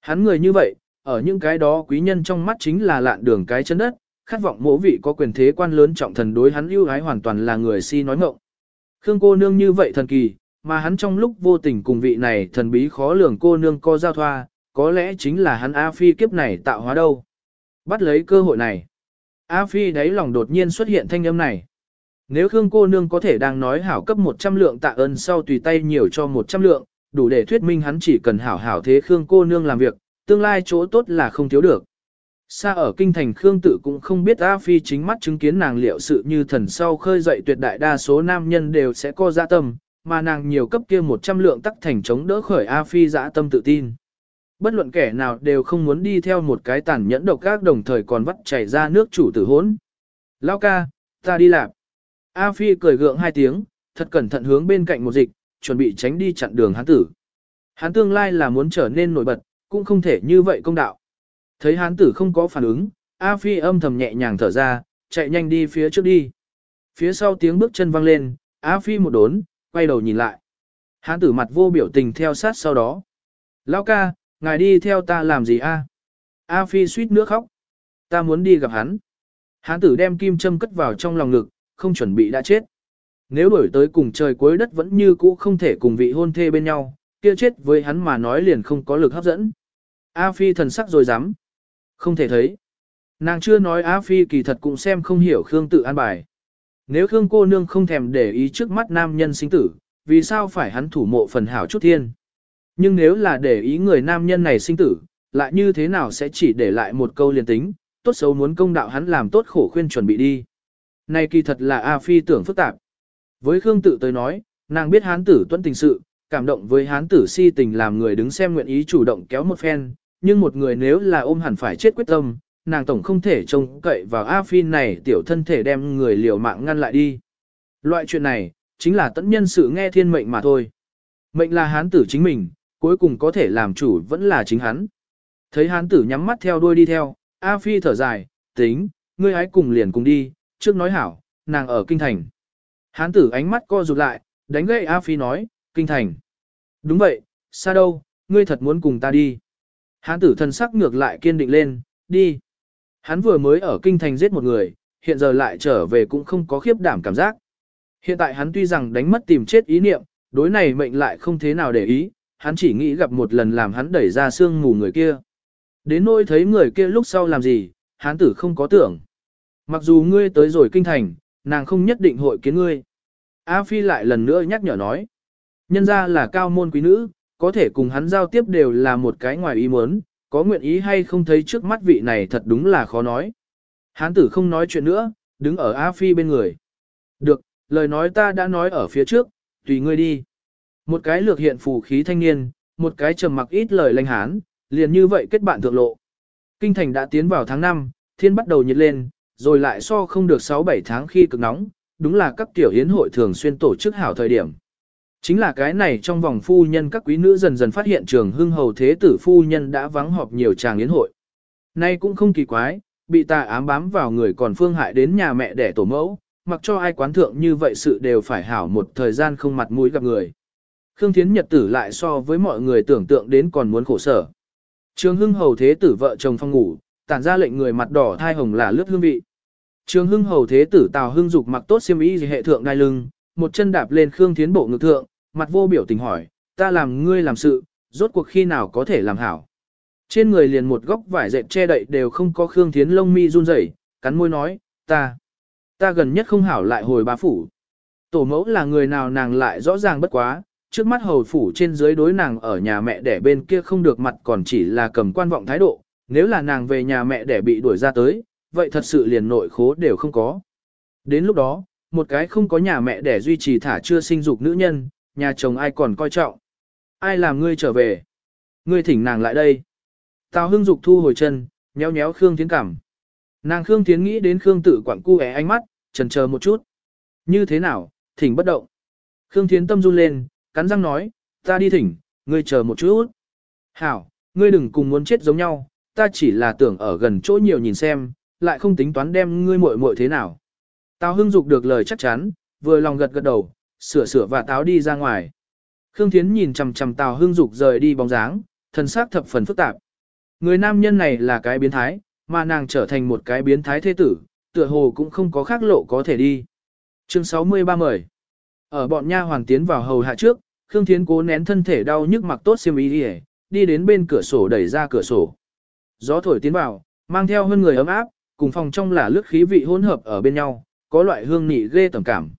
Hắn người như vậy, ở những cái đó quý nhân trong mắt chính là lạn đường cái chân đất, khát vọng mỗ vị có quyền thế quan lớn trọng thần đối hắn ưu ái hoàn toàn là người si nói ngộng. Khương cô nương như vậy thần kỳ, mà hắn trong lúc vô tình cùng vị này thần bí khó lường cô nương co giao thoa, có lẽ chính là hắn A Phi kiếp này tạo hóa đâu. Bắt lấy cơ hội này. A Phi đáy lòng đột nhiên xuất hiện thanh âm này. Nếu Khương cô nương có thể đang nói hảo cấp 100 lượng tạ ơn sau tùy tay nhiều cho 100 lượng, đủ để thuyết minh hắn chỉ cần hảo hảo thế Khương cô nương làm việc, tương lai chỗ tốt là không thiếu được. Xa ở kinh thành Khương tự cũng không biết A Phi chính mắt chứng kiến nàng liệu sự như thần sau khơi dậy tuyệt đại đa số nam nhân đều sẽ có dạ tâm, mà nàng nhiều cấp kia 100 lượng tắc thành chống đỡ khởi A Phi dã tâm tự tin. Bất luận kẻ nào đều không muốn đi theo một cái tàn nhẫn độc các đồng thời còn vắt chảy ra nước chủ tử hốn. Lao ca, ta đi làm. A Phi cười gượng hai tiếng, thật cẩn thận hướng bên cạnh một dịch, chuẩn bị tránh đi chặn đường hán tử. Hán tương lai là muốn trở nên nổi bật, cũng không thể như vậy công đạo. Thấy hán tử không có phản ứng, A Phi âm thầm nhẹ nhàng thở ra, chạy nhanh đi phía trước đi. Phía sau tiếng bước chân vang lên, A Phi một đốn, quay đầu nhìn lại. Hán tử mặt vô biểu tình theo sát sau đó. Lao ca, ngài đi theo ta làm gì a? A Phi suýt nữa khóc. Ta muốn đi gặp hắn. Hán tử đem kim châm cất vào trong lòng ngực, không chuẩn bị đã chết. Nếu đổi tới cùng trời cuối đất vẫn như cũ không thể cùng vị hôn thê bên nhau, kia chết với hắn mà nói liền không có lực hấp dẫn. A Phi thần sắc rồi dám. Không thể thấy. Nàng chưa nói A Phi kỳ thật cũng xem không hiểu Khương tự an bài. Nếu Khương cô nương không thèm để ý trước mắt nam nhân sinh tử, vì sao phải hắn thủ mộ phần hảo chút thiên? Nhưng nếu là để ý người nam nhân này sinh tử, lại như thế nào sẽ chỉ để lại một câu liền tính, tốt xấu muốn công đạo hắn làm tốt khổ khuyên chuẩn bị đi. Này kỳ thật là A Phi tưởng phức tạp. Với Khương tự tới nói, nàng biết hán tử tuân tình sự, cảm động với hán tử si tình làm người đứng xem nguyện ý chủ động kéo một phen, nhưng một người nếu là ôm hẳn phải chết quyết tâm, nàng tổng không thể trông cậy vào A Phi này tiểu thân thể đem người liều mạng ngăn lại đi. Loại chuyện này, chính là tận nhân sự nghe thiên mệnh mà thôi. Mệnh là hán tử chính mình, cuối cùng có thể làm chủ vẫn là chính hắn. Thấy hán tử nhắm mắt theo đuôi đi theo, A Phi thở dài, tính, ngươi hãy cùng liền cùng đi, trước nói hảo, nàng ở kinh thành. Hán tử ánh mắt co rụt lại, đánh gậy A Phi nói, kinh thành. Đúng vậy, xa đâu, ngươi thật muốn cùng ta đi. Hán tử thân sắc ngược lại kiên định lên, đi. Hắn vừa mới ở kinh thành giết một người, hiện giờ lại trở về cũng không có khiếp đảm cảm giác. Hiện tại hắn tuy rằng đánh mất tìm chết ý niệm, đối này mệnh lại không thế nào để ý, hắn chỉ nghĩ gặp một lần làm hắn đẩy ra xương mù người kia. Đến nỗi thấy người kia lúc sau làm gì, hắn tử không có tưởng. Mặc dù ngươi tới rồi kinh thành, nàng không nhất định hội kiến ngươi. A Phi lại lần nữa nhắc nhở nói. Nhân ra là cao môn quý nữ, có thể cùng hắn giao tiếp đều là một cái ngoài ý muốn, có nguyện ý hay không thấy trước mắt vị này thật đúng là khó nói. Hán tử không nói chuyện nữa, đứng ở A Phi bên người. Được, lời nói ta đã nói ở phía trước, tùy ngươi đi. Một cái lược hiện phù khí thanh niên, một cái trầm mặc ít lời lanh hán, liền như vậy kết bạn thượng lộ. Kinh thành đã tiến vào tháng 5, thiên bắt đầu nhiệt lên, rồi lại so không được 6-7 tháng khi cực nóng, đúng là các tiểu hiến hội thường xuyên tổ chức hảo thời điểm. Chính là cái này trong vòng phu nhân các quý nữ dần dần phát hiện trường hưng hầu thế tử phu nhân đã vắng họp nhiều tràng yến hội. Nay cũng không kỳ quái, bị tà ám bám vào người còn phương hại đến nhà mẹ đẻ tổ mẫu, mặc cho ai quán thượng như vậy sự đều phải hảo một thời gian không mặt mũi gặp người. Khương Thiến Nhật tử lại so với mọi người tưởng tượng đến còn muốn khổ sở. Trường hưng hầu thế tử vợ chồng phong ngủ, tản ra lệnh người mặt đỏ thai hồng là lướt hương vị. Trường hưng hầu thế tử Tào Hưng dục mặc tốt xiêm y hệ thượng đai lưng, một chân đạp lên Khương Thiến bộ ngực thượng, mặt vô biểu tình hỏi, ta làm ngươi làm sự, rốt cuộc khi nào có thể làm hảo. Trên người liền một góc vải dệt che đậy đều không có Khương Thiến lông mi run rẩy, cắn môi nói, ta, ta gần nhất không hảo lại hồi bá phủ. Tổ mẫu là người nào nàng lại rõ ràng bất quá, trước mắt hầu phủ trên dưới đối nàng ở nhà mẹ đẻ bên kia không được mặt còn chỉ là cầm quan vọng thái độ, nếu là nàng về nhà mẹ đẻ bị đuổi ra tới, vậy thật sự liền nội khố đều không có. Đến lúc đó, một cái không có nhà mẹ đẻ duy trì thả chưa sinh dục nữ nhân, nhà chồng ai còn coi trọng. Ai làm ngươi trở về? Ngươi thỉnh nàng lại đây. Tào hưng dục thu hồi chân, nhéo nhéo Khương Thiến cảm. Nàng Khương Thiến nghĩ đến Khương tự quặng cu ánh mắt, trần chờ một chút. Như thế nào, thỉnh bất động. Khương Thiến tâm run lên, cắn răng nói, ta đi thỉnh, ngươi chờ một chút. Hảo, ngươi đừng cùng muốn chết giống nhau, ta chỉ là tưởng ở gần chỗ nhiều nhìn xem, lại không tính toán đem ngươi muội muội thế nào. Tào Hưng Dục được lời chắc chắn, vừa lòng gật gật đầu, sửa sửa và táo đi ra ngoài. Khương Thiến nhìn chằm chằm Tào Hưng Dục rời đi bóng dáng, thần sắc thập phần phức tạp. Người nam nhân này là cái biến thái, mà nàng trở thành một cái biến thái thế tử, tựa hồ cũng không có khác lộ có thể đi. Chương 63 mời. Ở bọn nha hoàng tiến vào hầu hạ trước, Khương Thiến cố nén thân thể đau nhức mặc tốt xiêm y đi, đi đến bên cửa sổ đẩy ra cửa sổ. Gió thổi tiến vào, mang theo hơn người ấm áp, cùng phòng trong là lướt khí vị hỗn hợp ở bên nhau, có loại hương nị ghê tầm cảm.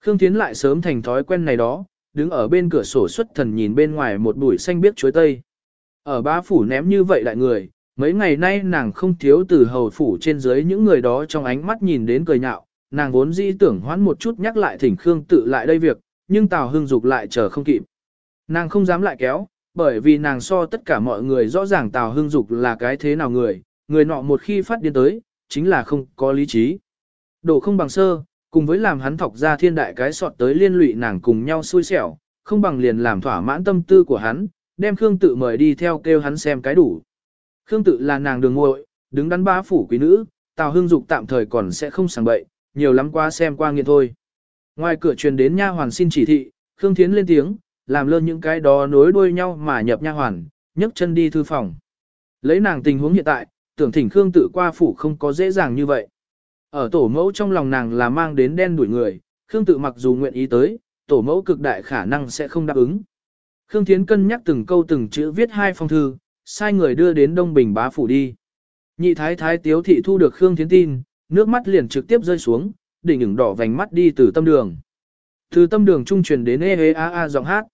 Khương Thiến lại sớm thành thói quen này đó, đứng ở bên cửa sổ xuất thần nhìn bên ngoài một bụi xanh biếc chuối tây. Ở bá phủ ném như vậy lại người, mấy ngày nay nàng không thiếu từ hầu phủ trên dưới những người đó trong ánh mắt nhìn đến cười nhạo, nàng vốn dĩ tưởng hoãn một chút nhắc lại thỉnh Khương tự lại đây việc, nhưng Tào Hưng dục lại chờ không kịp. Nàng không dám lại kéo, bởi vì nàng so tất cả mọi người rõ ràng Tào Hưng dục là cái thế nào người, người nọ một khi phát điên tới, chính là không có lý trí. Đổ không bằng sơ, cùng với làm hắn thọc ra thiên đại cái sọt tới liên lụy nàng cùng nhau xui xẻo, không bằng liền làm thỏa mãn tâm tư của hắn, đem Khương tự mời đi theo kêu hắn xem cái đủ. Khương tự là nàng đường muội, đứng đắn bá phủ quý nữ, Tào Hưng Dục tạm thời còn sẽ không sảng bậy, nhiều lắm qua xem qua nghiện thôi. Ngoài cửa truyền đến nha hoàn xin chỉ thị, Khương Thiến lên tiếng, làm lơ những cái đó nối đuôi nhau mà nhập nha hoàn, nhấc chân đi thư phòng. Lấy nàng tình huống hiện tại, tưởng thỉnh Khương tự qua phủ không có dễ dàng như vậy. Ở tổ mẫu trong lòng nàng là mang đến đen đuổi người, Khương tự mặc dù nguyện ý tới, tổ mẫu cực đại khả năng sẽ không đáp ứng. Khương Thiến cân nhắc từng câu từng chữ viết hai phong thư, sai người đưa đến Đông Bình bá phủ đi. Nhị thái thái tiếu thị thu được Khương Thiến tin, nước mắt liền trực tiếp rơi xuống, đỉnh ửng đỏ vành mắt đi từ tâm đường. Từ tâm đường trung truyền đến ê ê a a giọng hát.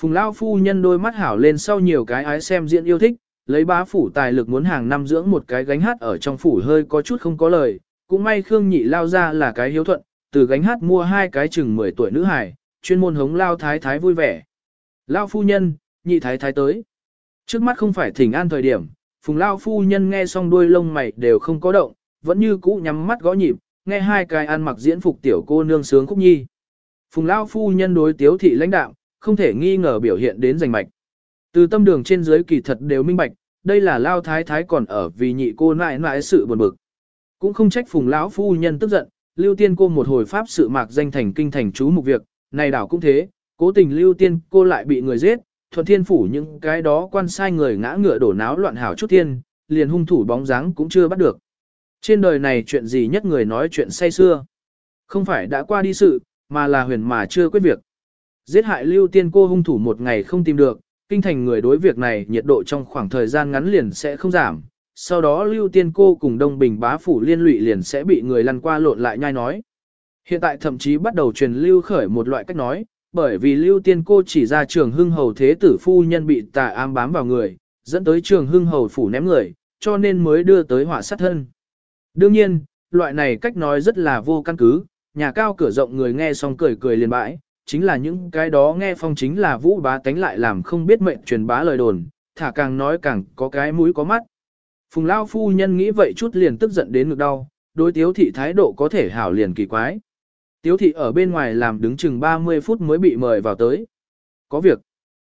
Phùng Lão phu nhân đôi mắt hảo lên sau nhiều cái ái xem diễn yêu thích, lấy bá phủ tài lực muốn hàng năm dưỡng một cái gánh hát ở trong phủ hơi có chút không có lời, cũng may Khương Nhị lao ra là cái hiếu thuận, từ gánh hát mua hai cái chừng 10 tuổi nữ hài, chuyên môn hống lao thái thái vui vẻ. Lao phu nhân, nhị thái thái tới. Trước mắt không phải thỉnh an thời điểm, phùng lao phu nhân nghe xong đuôi lông mày đều không có động, vẫn như cũ nhắm mắt gõ nhịp, nghe hai cái ăn mặc diễn phục tiểu cô nương sướng khúc nhi. Phùng lão phu nhân đối tiếu thị lãnh đạo, không thể nghi ngờ biểu hiện đến rành mạch. Từ tâm đường trên dưới kỳ thật đều minh bạch, đây là lao thái thái còn ở vì nhị cô nãi nãi sự buồn bực. Cũng không trách phùng lão phu nhân tức giận, lưu tiên cô một hồi pháp sự mạc danh thành kinh thành chú mục việc, này đảo cũng thế, cố tình lưu tiên cô lại bị người giết, thuận thiên phủ những cái đó quan sai người ngã ngựa đổ náo loạn hảo chút thiên, liền hung thủ bóng dáng cũng chưa bắt được. Trên đời này chuyện gì nhất người nói chuyện say xưa. Không phải đã qua đi sự, mà là huyền mà chưa quyết việc. Giết hại lưu tiên cô hung thủ một ngày không tìm được, kinh thành người đối việc này nhiệt độ trong khoảng thời gian ngắn liền sẽ không giảm, sau đó Lưu Tiên Cô cùng Đông Bình bá phủ liên lụy liền sẽ bị người lăn qua lộn lại nhai nói. Hiện tại thậm chí bắt đầu truyền lưu khởi một loại cách nói, bởi vì Lưu Tiên Cô chỉ ra trường hưng hầu thế tử phu nhân bị tà ám bám vào người, dẫn tới trường hưng hầu phủ ném người, cho nên mới đưa tới họa sát thân. Đương nhiên, loại này cách nói rất là vô căn cứ, nhà cao cửa rộng người nghe xong cười cười liền bãi, chính là những cái đó nghe phong chính là vũ bá tánh lại làm không biết mệnh truyền bá lời đồn, thả càng nói càng có cái mũi có mắt. Phùng Lao phu nhân nghĩ vậy chút liền tức giận đến ngực đau, đối tiếu thị thái độ có thể hảo liền kỳ quái. Tiếu thị ở bên ngoài làm đứng chừng 30 phút mới bị mời vào tới. Có việc.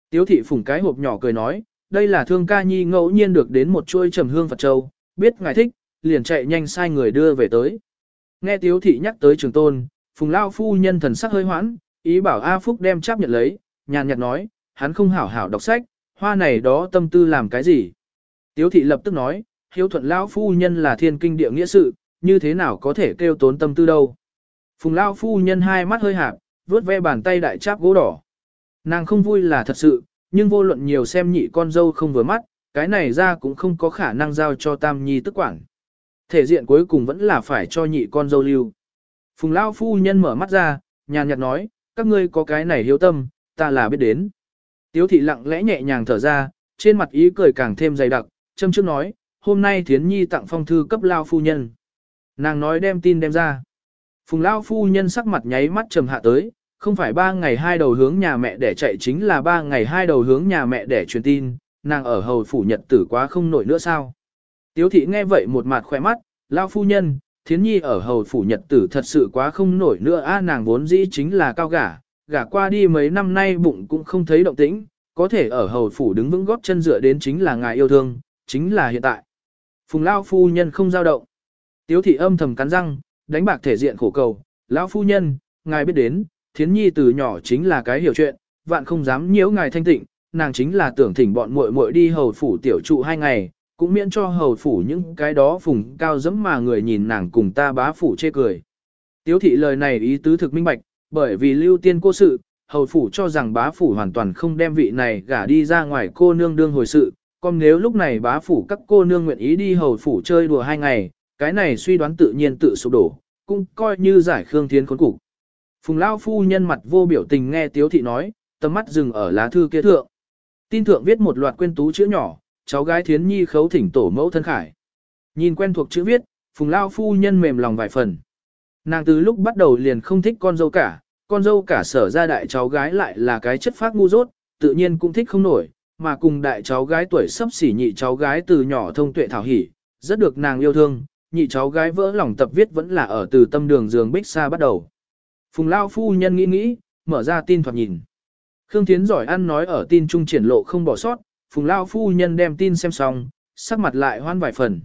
Tiếu thị phùng cái hộp nhỏ cười nói, đây là thương ca nhi ngẫu nhiên được đến một chuôi trầm hương Phật Châu, biết ngài thích, liền chạy nhanh sai người đưa về tới. Nghe tiếu thị nhắc tới trường tôn, phùng lao phu nhân thần sắc hơi hoãn, ý bảo A Phúc đem chấp nhận lấy, nhàn nhạt nói, hắn không hảo hảo đọc sách, hoa này đó tâm tư làm cái gì. Tiếu thị lập tức nói, hiếu thuận lão phu nhân là thiên kinh địa nghĩa sự, như thế nào có thể kêu tốn tâm tư đâu. Phùng lão phu nhân hai mắt hơi hạp, vuốt ve bàn tay đại cháp gỗ đỏ. Nàng không vui là thật sự, nhưng vô luận nhiều xem nhị con dâu không vừa mắt, cái này ra cũng không có khả năng giao cho Tam Nhi tức quản. Thể diện cuối cùng vẫn là phải cho nhị con dâu lưu. Phùng Lao phu nhân mở mắt ra, nhàn nhạt nói, các ngươi có cái này hiếu tâm, ta là biết đến. Tiếu thị lặng lẽ nhẹ nhàng thở ra, trên mặt ý cười càng thêm dày đặc, châm trước nói, hôm nay Thiến Nhi tặng phong thư cấp Lao phu nhân. Nàng nói đem tin đem ra. Phùng Lao phu nhân sắc mặt nháy mắt trầm hạ tới, không phải ba ngày hai đầu hướng nhà mẹ để chạy chính là ba ngày hai đầu hướng nhà mẹ để truyền tin, nàng ở hầu phủ nhật tử quá không nổi nữa sao. Tiếu thị nghe vậy một mặt khỏe mắt, Lao phu nhân, thiến nhi ở hầu phủ nhật tử thật sự quá không nổi nữa a nàng vốn dĩ chính là cao gả, gả qua đi mấy năm nay bụng cũng không thấy động tĩnh, có thể ở hầu phủ đứng vững góp chân dựa đến chính là ngài yêu thương, chính là hiện tại. Phùng Lao phu nhân không giao động. Tiếu thị âm thầm cắn răng, đánh bạc thể diện khổ cầu, lão phu nhân, ngài biết đến, thiến nhi từ nhỏ chính là cái hiểu chuyện, vạn không dám nhiễu ngài thanh tịnh, nàng chính là tưởng thỉnh bọn muội muội đi hầu phủ tiểu trụ hai ngày, cũng miễn cho hầu phủ những cái đó phùng cao dẫm mà người nhìn nàng cùng ta bá phủ chê cười. Tiếu thị lời này ý tứ thực minh bạch, bởi vì lưu tiên cô sự, hầu phủ cho rằng bá phủ hoàn toàn không đem vị này gả đi ra ngoài cô nương đương hồi sự, còn nếu lúc này bá phủ các cô nương nguyện ý đi hầu phủ chơi đùa hai ngày, cái này suy đoán tự nhiên tự sụp đổ, cũng coi như giải khương thiên khốn cục. Phùng Lao phu nhân mặt vô biểu tình nghe Tiếu thị nói, tầm mắt dừng ở lá thư kia thượng. Tin thượng viết một loạt quên tú chữ nhỏ, cháu gái Thiến Nhi khấu thỉnh tổ mẫu thân khải. Nhìn quen thuộc chữ viết, Phùng Lao phu nhân mềm lòng vài phần. Nàng từ lúc bắt đầu liền không thích con dâu cả, con dâu cả sở ra đại cháu gái lại là cái chất phác ngu dốt, tự nhiên cũng thích không nổi, mà cùng đại cháu gái tuổi sắp xỉ nhị cháu gái từ nhỏ thông tuệ thảo hỉ, rất được nàng yêu thương, nhị cháu gái vỡ lòng tập viết vẫn là ở từ tâm đường giường bích xa bắt đầu. Phùng Lao phu nhân nghĩ nghĩ, mở ra tin thoạt nhìn. Khương Thiến giỏi ăn nói ở tin trung triển lộ không bỏ sót, Phùng Lao phu nhân đem tin xem xong, sắc mặt lại hoan vài phần.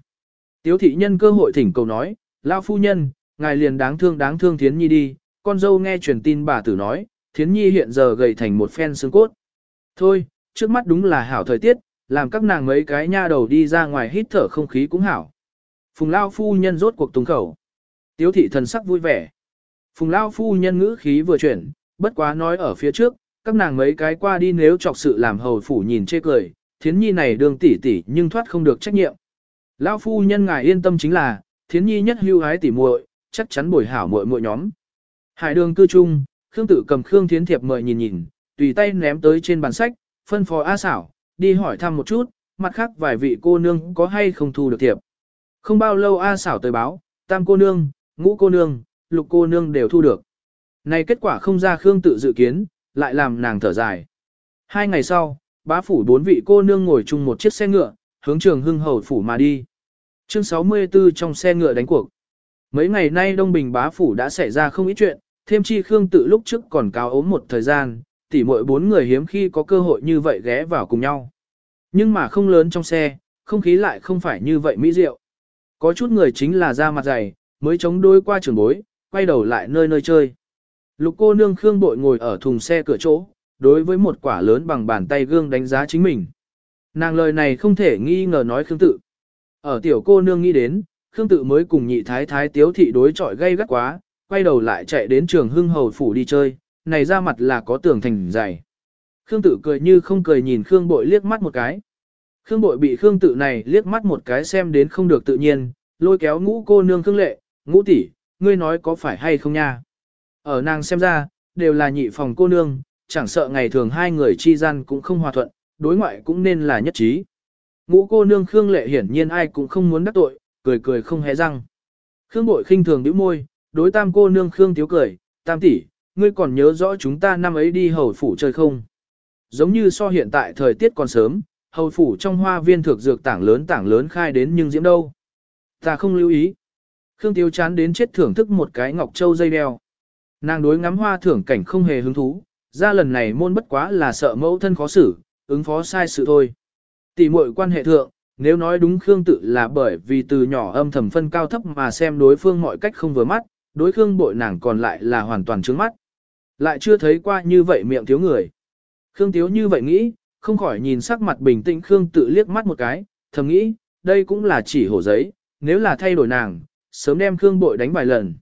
Tiếu thị nhân cơ hội thỉnh cầu nói, Lao phu nhân, ngài liền đáng thương đáng thương Thiến Nhi đi, con dâu nghe truyền tin bà tử nói, Thiến Nhi hiện giờ gầy thành một phen xương cốt. Thôi, trước mắt đúng là hảo thời tiết, làm các nàng mấy cái nha đầu đi ra ngoài hít thở không khí cũng hảo. Phùng Lao phu nhân rốt cuộc tùng khẩu. Tiếu thị thần sắc vui vẻ. Phùng Lao phu nhân ngữ khí vừa chuyển, bất quá nói ở phía trước, các nàng mấy cái qua đi nếu chọc sự làm hầu phủ nhìn chê cười, thiến nhi này đường tỷ tỷ nhưng thoát không được trách nhiệm. Lão phu nhân ngài yên tâm chính là, thiến nhi nhất hưu hái tỷ muội, chắc chắn bồi hảo muội muội nhóm. Hải đường cư trung, Khương Tử cầm Khương Thiến Thiệp mời nhìn nhìn, tùy tay ném tới trên bàn sách, phân phó A xảo, đi hỏi thăm một chút, mặt khác vài vị cô nương có hay không thu được thiệp. Không bao lâu A xảo tới báo, tam cô nương, ngũ cô nương, lục cô nương đều thu được. Này kết quả không ra Khương tự dự kiến, lại làm nàng thở dài. Hai ngày sau, bá phủ bốn vị cô nương ngồi chung một chiếc xe ngựa, hướng trường hưng hầu phủ mà đi. Chương 64 trong xe ngựa đánh cuộc. Mấy ngày nay Đông Bình bá phủ đã xảy ra không ít chuyện, thêm chi Khương tự lúc trước còn cao ốm một thời gian, tỉ mỗi bốn người hiếm khi có cơ hội như vậy ghé vào cùng nhau. Nhưng mà không lớn trong xe, không khí lại không phải như vậy mỹ diệu. Có chút người chính là da mặt dày, mới chống đôi qua trường bối, quay đầu lại nơi nơi chơi. Lục cô nương Khương Bội ngồi ở thùng xe cửa chỗ, đối với một quả lớn bằng bàn tay gương đánh giá chính mình. Nàng lời này không thể nghi ngờ nói Khương tự. Ở tiểu cô nương nghĩ đến, Khương tự mới cùng nhị thái thái tiếu thị đối chọi gay gắt quá, quay đầu lại chạy đến trường hưng hầu phủ đi chơi, này ra mặt là có tưởng thành dày. Khương tự cười như không cười nhìn Khương bội liếc mắt một cái. Khương bội bị Khương tự này liếc mắt một cái xem đến không được tự nhiên, lôi kéo ngũ cô nương Khương lệ, ngũ tỷ, ngươi nói có phải hay không nha? Ở nàng xem ra, đều là nhị phòng cô nương, chẳng sợ ngày thường hai người chi gian cũng không hòa thuận, đối ngoại cũng nên là nhất trí. Ngũ cô nương Khương Lệ hiển nhiên ai cũng không muốn đắc tội, cười cười không hé răng. Khương Bội khinh thường nhíu môi, đối tam cô nương Khương Tiếu cười, tam tỷ, ngươi còn nhớ rõ chúng ta năm ấy đi hầu phủ chơi không? Giống như so hiện tại thời tiết còn sớm, hầu phủ trong hoa viên thực dược tảng lớn tảng lớn khai đến nhưng diễm đâu. Ta không lưu ý. Khương Tiếu chán đến chết thưởng thức một cái ngọc châu dây đeo. Nàng đối ngắm hoa thưởng cảnh không hề hứng thú, ra lần này môn bất quá là sợ mẫu thân khó xử, ứng phó sai sự thôi. Tỷ muội quan hệ thượng, nếu nói đúng Khương tự là bởi vì từ nhỏ âm thầm phân cao thấp mà xem đối phương mọi cách không vừa mắt, đối Khương bội nàng còn lại là hoàn toàn trướng mắt. Lại chưa thấy qua như vậy miệng thiếu người. Khương Tiếu như vậy nghĩ, không khỏi nhìn sắc mặt bình tĩnh Khương tự liếc mắt một cái, thầm nghĩ, đây cũng là chỉ hổ giấy, nếu là thay đổi nàng, sớm đem Khương bội đánh vài lần.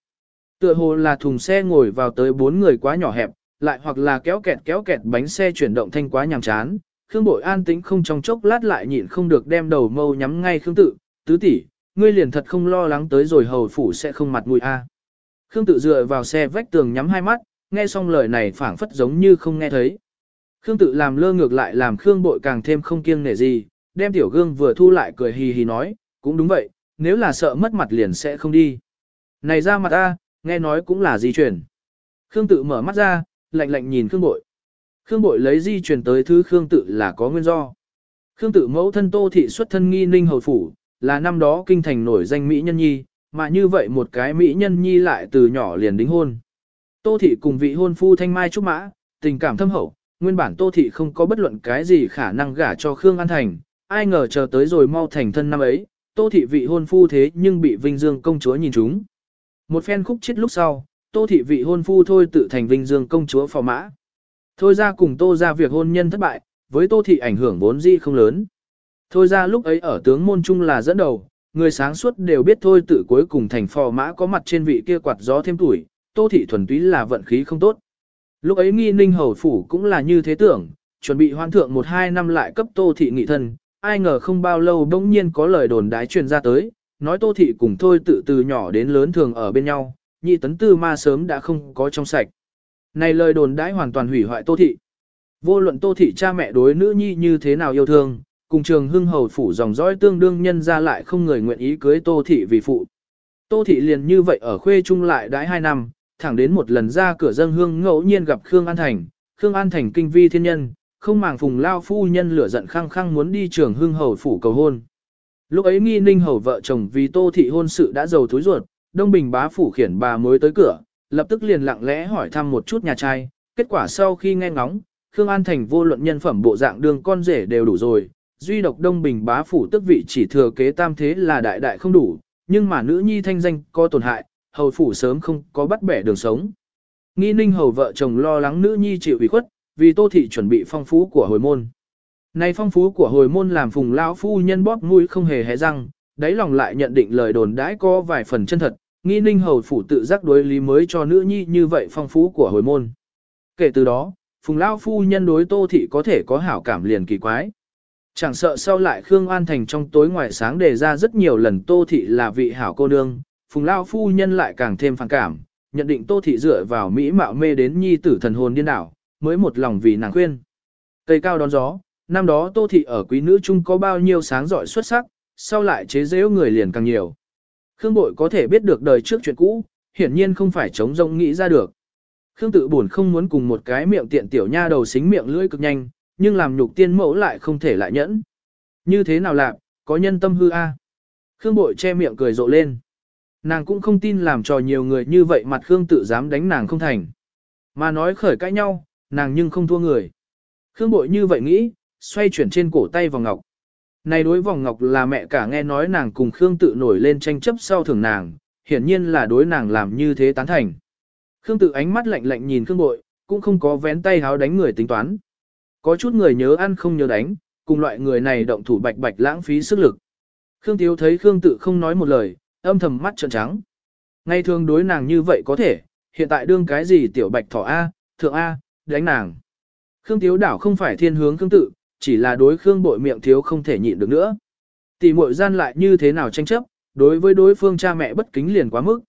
Tựa hồ là thùng xe ngồi vào tới bốn người quá nhỏ hẹp, lại hoặc là kéo kẹt kéo kẹt bánh xe chuyển động thanh quá nhàm chán. Khương Bội an tĩnh không trong chốc lát lại nhịn không được đem đầu mâu nhắm ngay Khương Tự, tứ tỷ, ngươi liền thật không lo lắng tới rồi hầu phủ sẽ không mặt mũi a. Khương Tự dựa vào xe vách tường nhắm hai mắt, nghe xong lời này phảng phất giống như không nghe thấy. Khương Tự làm lơ ngược lại làm Khương Bội càng thêm không kiêng nể gì, đem tiểu gương vừa thu lại cười hì hì nói, cũng đúng vậy, nếu là sợ mất mặt liền sẽ không đi. Này ra mặt a, nghe nói cũng là di chuyển. Khương tự mở mắt ra, lạnh lạnh nhìn Khương bội. Khương bội lấy di truyền tới thứ Khương tự là có nguyên do. Khương tự mẫu thân tô thị xuất thân nghi ninh hầu phủ, là năm đó kinh thành nổi danh Mỹ nhân nhi, mà như vậy một cái Mỹ nhân nhi lại từ nhỏ liền đính hôn. Tô thị cùng vị hôn phu thanh mai trúc mã, tình cảm thâm hậu, nguyên bản tô thị không có bất luận cái gì khả năng gả cho Khương An Thành, ai ngờ chờ tới rồi mau thành thân năm ấy, tô thị vị hôn phu thế nhưng bị Vinh Dương công chúa nhìn trúng. Một phen khúc chết lúc sau, tô thị vị hôn phu thôi tự thành Vinh Dương công chúa phò mã. Thôi ra cùng tô ra việc hôn nhân thất bại, với tô thị ảnh hưởng vốn di không lớn. Thôi ra lúc ấy ở tướng môn trung là dẫn đầu, người sáng suốt đều biết thôi tự cuối cùng thành phò mã có mặt trên vị kia quạt gió thêm tuổi, tô thị thuần túy là vận khí không tốt. Lúc ấy nghi ninh hầu phủ cũng là như thế tưởng, chuẩn bị hoan thượng một hai năm lại cấp tô thị nghị thân, ai ngờ không bao lâu bỗng nhiên có lời đồn đái truyền ra tới, nói tô thị cùng thôi tự từ nhỏ đến lớn thường ở bên nhau, nhị tấn tư ma sớm đã không có trong sạch. Này lời đồn đãi hoàn toàn hủy hoại tô thị. Vô luận tô thị cha mẹ đối nữ nhi như thế nào yêu thương, cùng trường hưng hầu phủ dòng dõi tương đương nhân ra lại không người nguyện ý cưới tô thị vì phụ. Tô thị liền như vậy ở khuê trung lại đãi hai năm, thẳng đến một lần ra cửa dân hương ngẫu nhiên gặp Khương An Thành, Khương An Thành kinh vi thiên nhân, không màng phùng lao phu nhân lửa giận khăng khăng muốn đi trường hưng hầu phủ cầu hôn. Lúc ấy nghi ninh hầu vợ chồng vì tô thị hôn sự đã giàu túi ruột, Đông Bình bá phủ khiển bà mới tới cửa, lập tức liền lặng lẽ hỏi thăm một chút nhà trai, kết quả sau khi nghe ngóng, Khương An Thành vô luận nhân phẩm bộ dạng đường con rể đều đủ rồi, duy độc Đông Bình bá phủ tức vị chỉ thừa kế tam thế là đại đại không đủ, nhưng mà nữ nhi thanh danh có tổn hại, hầu phủ sớm không có bắt bẻ đường sống. Nghi ninh hầu vợ chồng lo lắng nữ nhi chịu ủy khuất, vì tô thị chuẩn bị phong phú của hồi môn. Nay phong phú của hồi môn làm phùng lão phu nhân bóp mũi không hề hé răng, đáy lòng lại nhận định lời đồn đãi có vài phần chân thật, nghi ninh hầu phủ tự giác đối lý mới cho nữ nhi như vậy phong phú của hồi môn. Kể từ đó, phùng lao phu nhân đối tô thị có thể có hảo cảm liền kỳ quái. Chẳng sợ sau lại Khương An Thành trong tối ngoài sáng đề ra rất nhiều lần tô thị là vị hảo cô nương, phùng lao phu nhân lại càng thêm phản cảm, nhận định tô thị dựa vào mỹ mạo mê đến nhi tử thần hồn điên đảo, mới một lòng vì nàng khuyên. Cây cao đón gió, năm đó Tô Thị ở quý nữ chung có bao nhiêu sáng giỏi xuất sắc, sau lại chế giễu người liền càng nhiều. Khương Bội có thể biết được đời trước chuyện cũ, hiển nhiên không phải chống rông nghĩ ra được. Khương tự buồn không muốn cùng một cái miệng tiện tiểu nha đầu xính miệng lưỡi cực nhanh, nhưng làm nhục tiên mẫu lại không thể lại nhẫn. Như thế nào làm, có nhân tâm hư a? Khương Bội che miệng cười rộ lên. Nàng cũng không tin làm trò nhiều người như vậy mặt Khương tự dám đánh nàng không thành. Mà nói khởi cãi nhau, nàng nhưng không thua người. Khương Bội như vậy nghĩ, xoay chuyển trên cổ tay vòng ngọc. Này đối vòng ngọc là mẹ cả nghe nói nàng cùng Khương tự nổi lên tranh chấp sau thưởng nàng, hiển nhiên là đối nàng làm như thế tán thành. Khương tự ánh mắt lạnh lạnh nhìn Khương Bội, cũng không có vén tay háo đánh người tính toán. Có chút người nhớ ăn không nhớ đánh, cùng loại người này động thủ bạch bạch lãng phí sức lực. Khương Tiếu thấy Khương tự không nói một lời, âm thầm mắt trợn trắng. Ngay thường đối nàng như vậy có thể, hiện tại đương cái gì tiểu bạch thỏ A, thượng A, đánh nàng. Khương Tiếu đảo không phải thiên hướng Khương tự, chỉ là đối Khương bội miệng thiếu không thể nhịn được nữa. Tỷ muội gian lại như thế nào tranh chấp, đối với đối phương cha mẹ bất kính liền quá mức.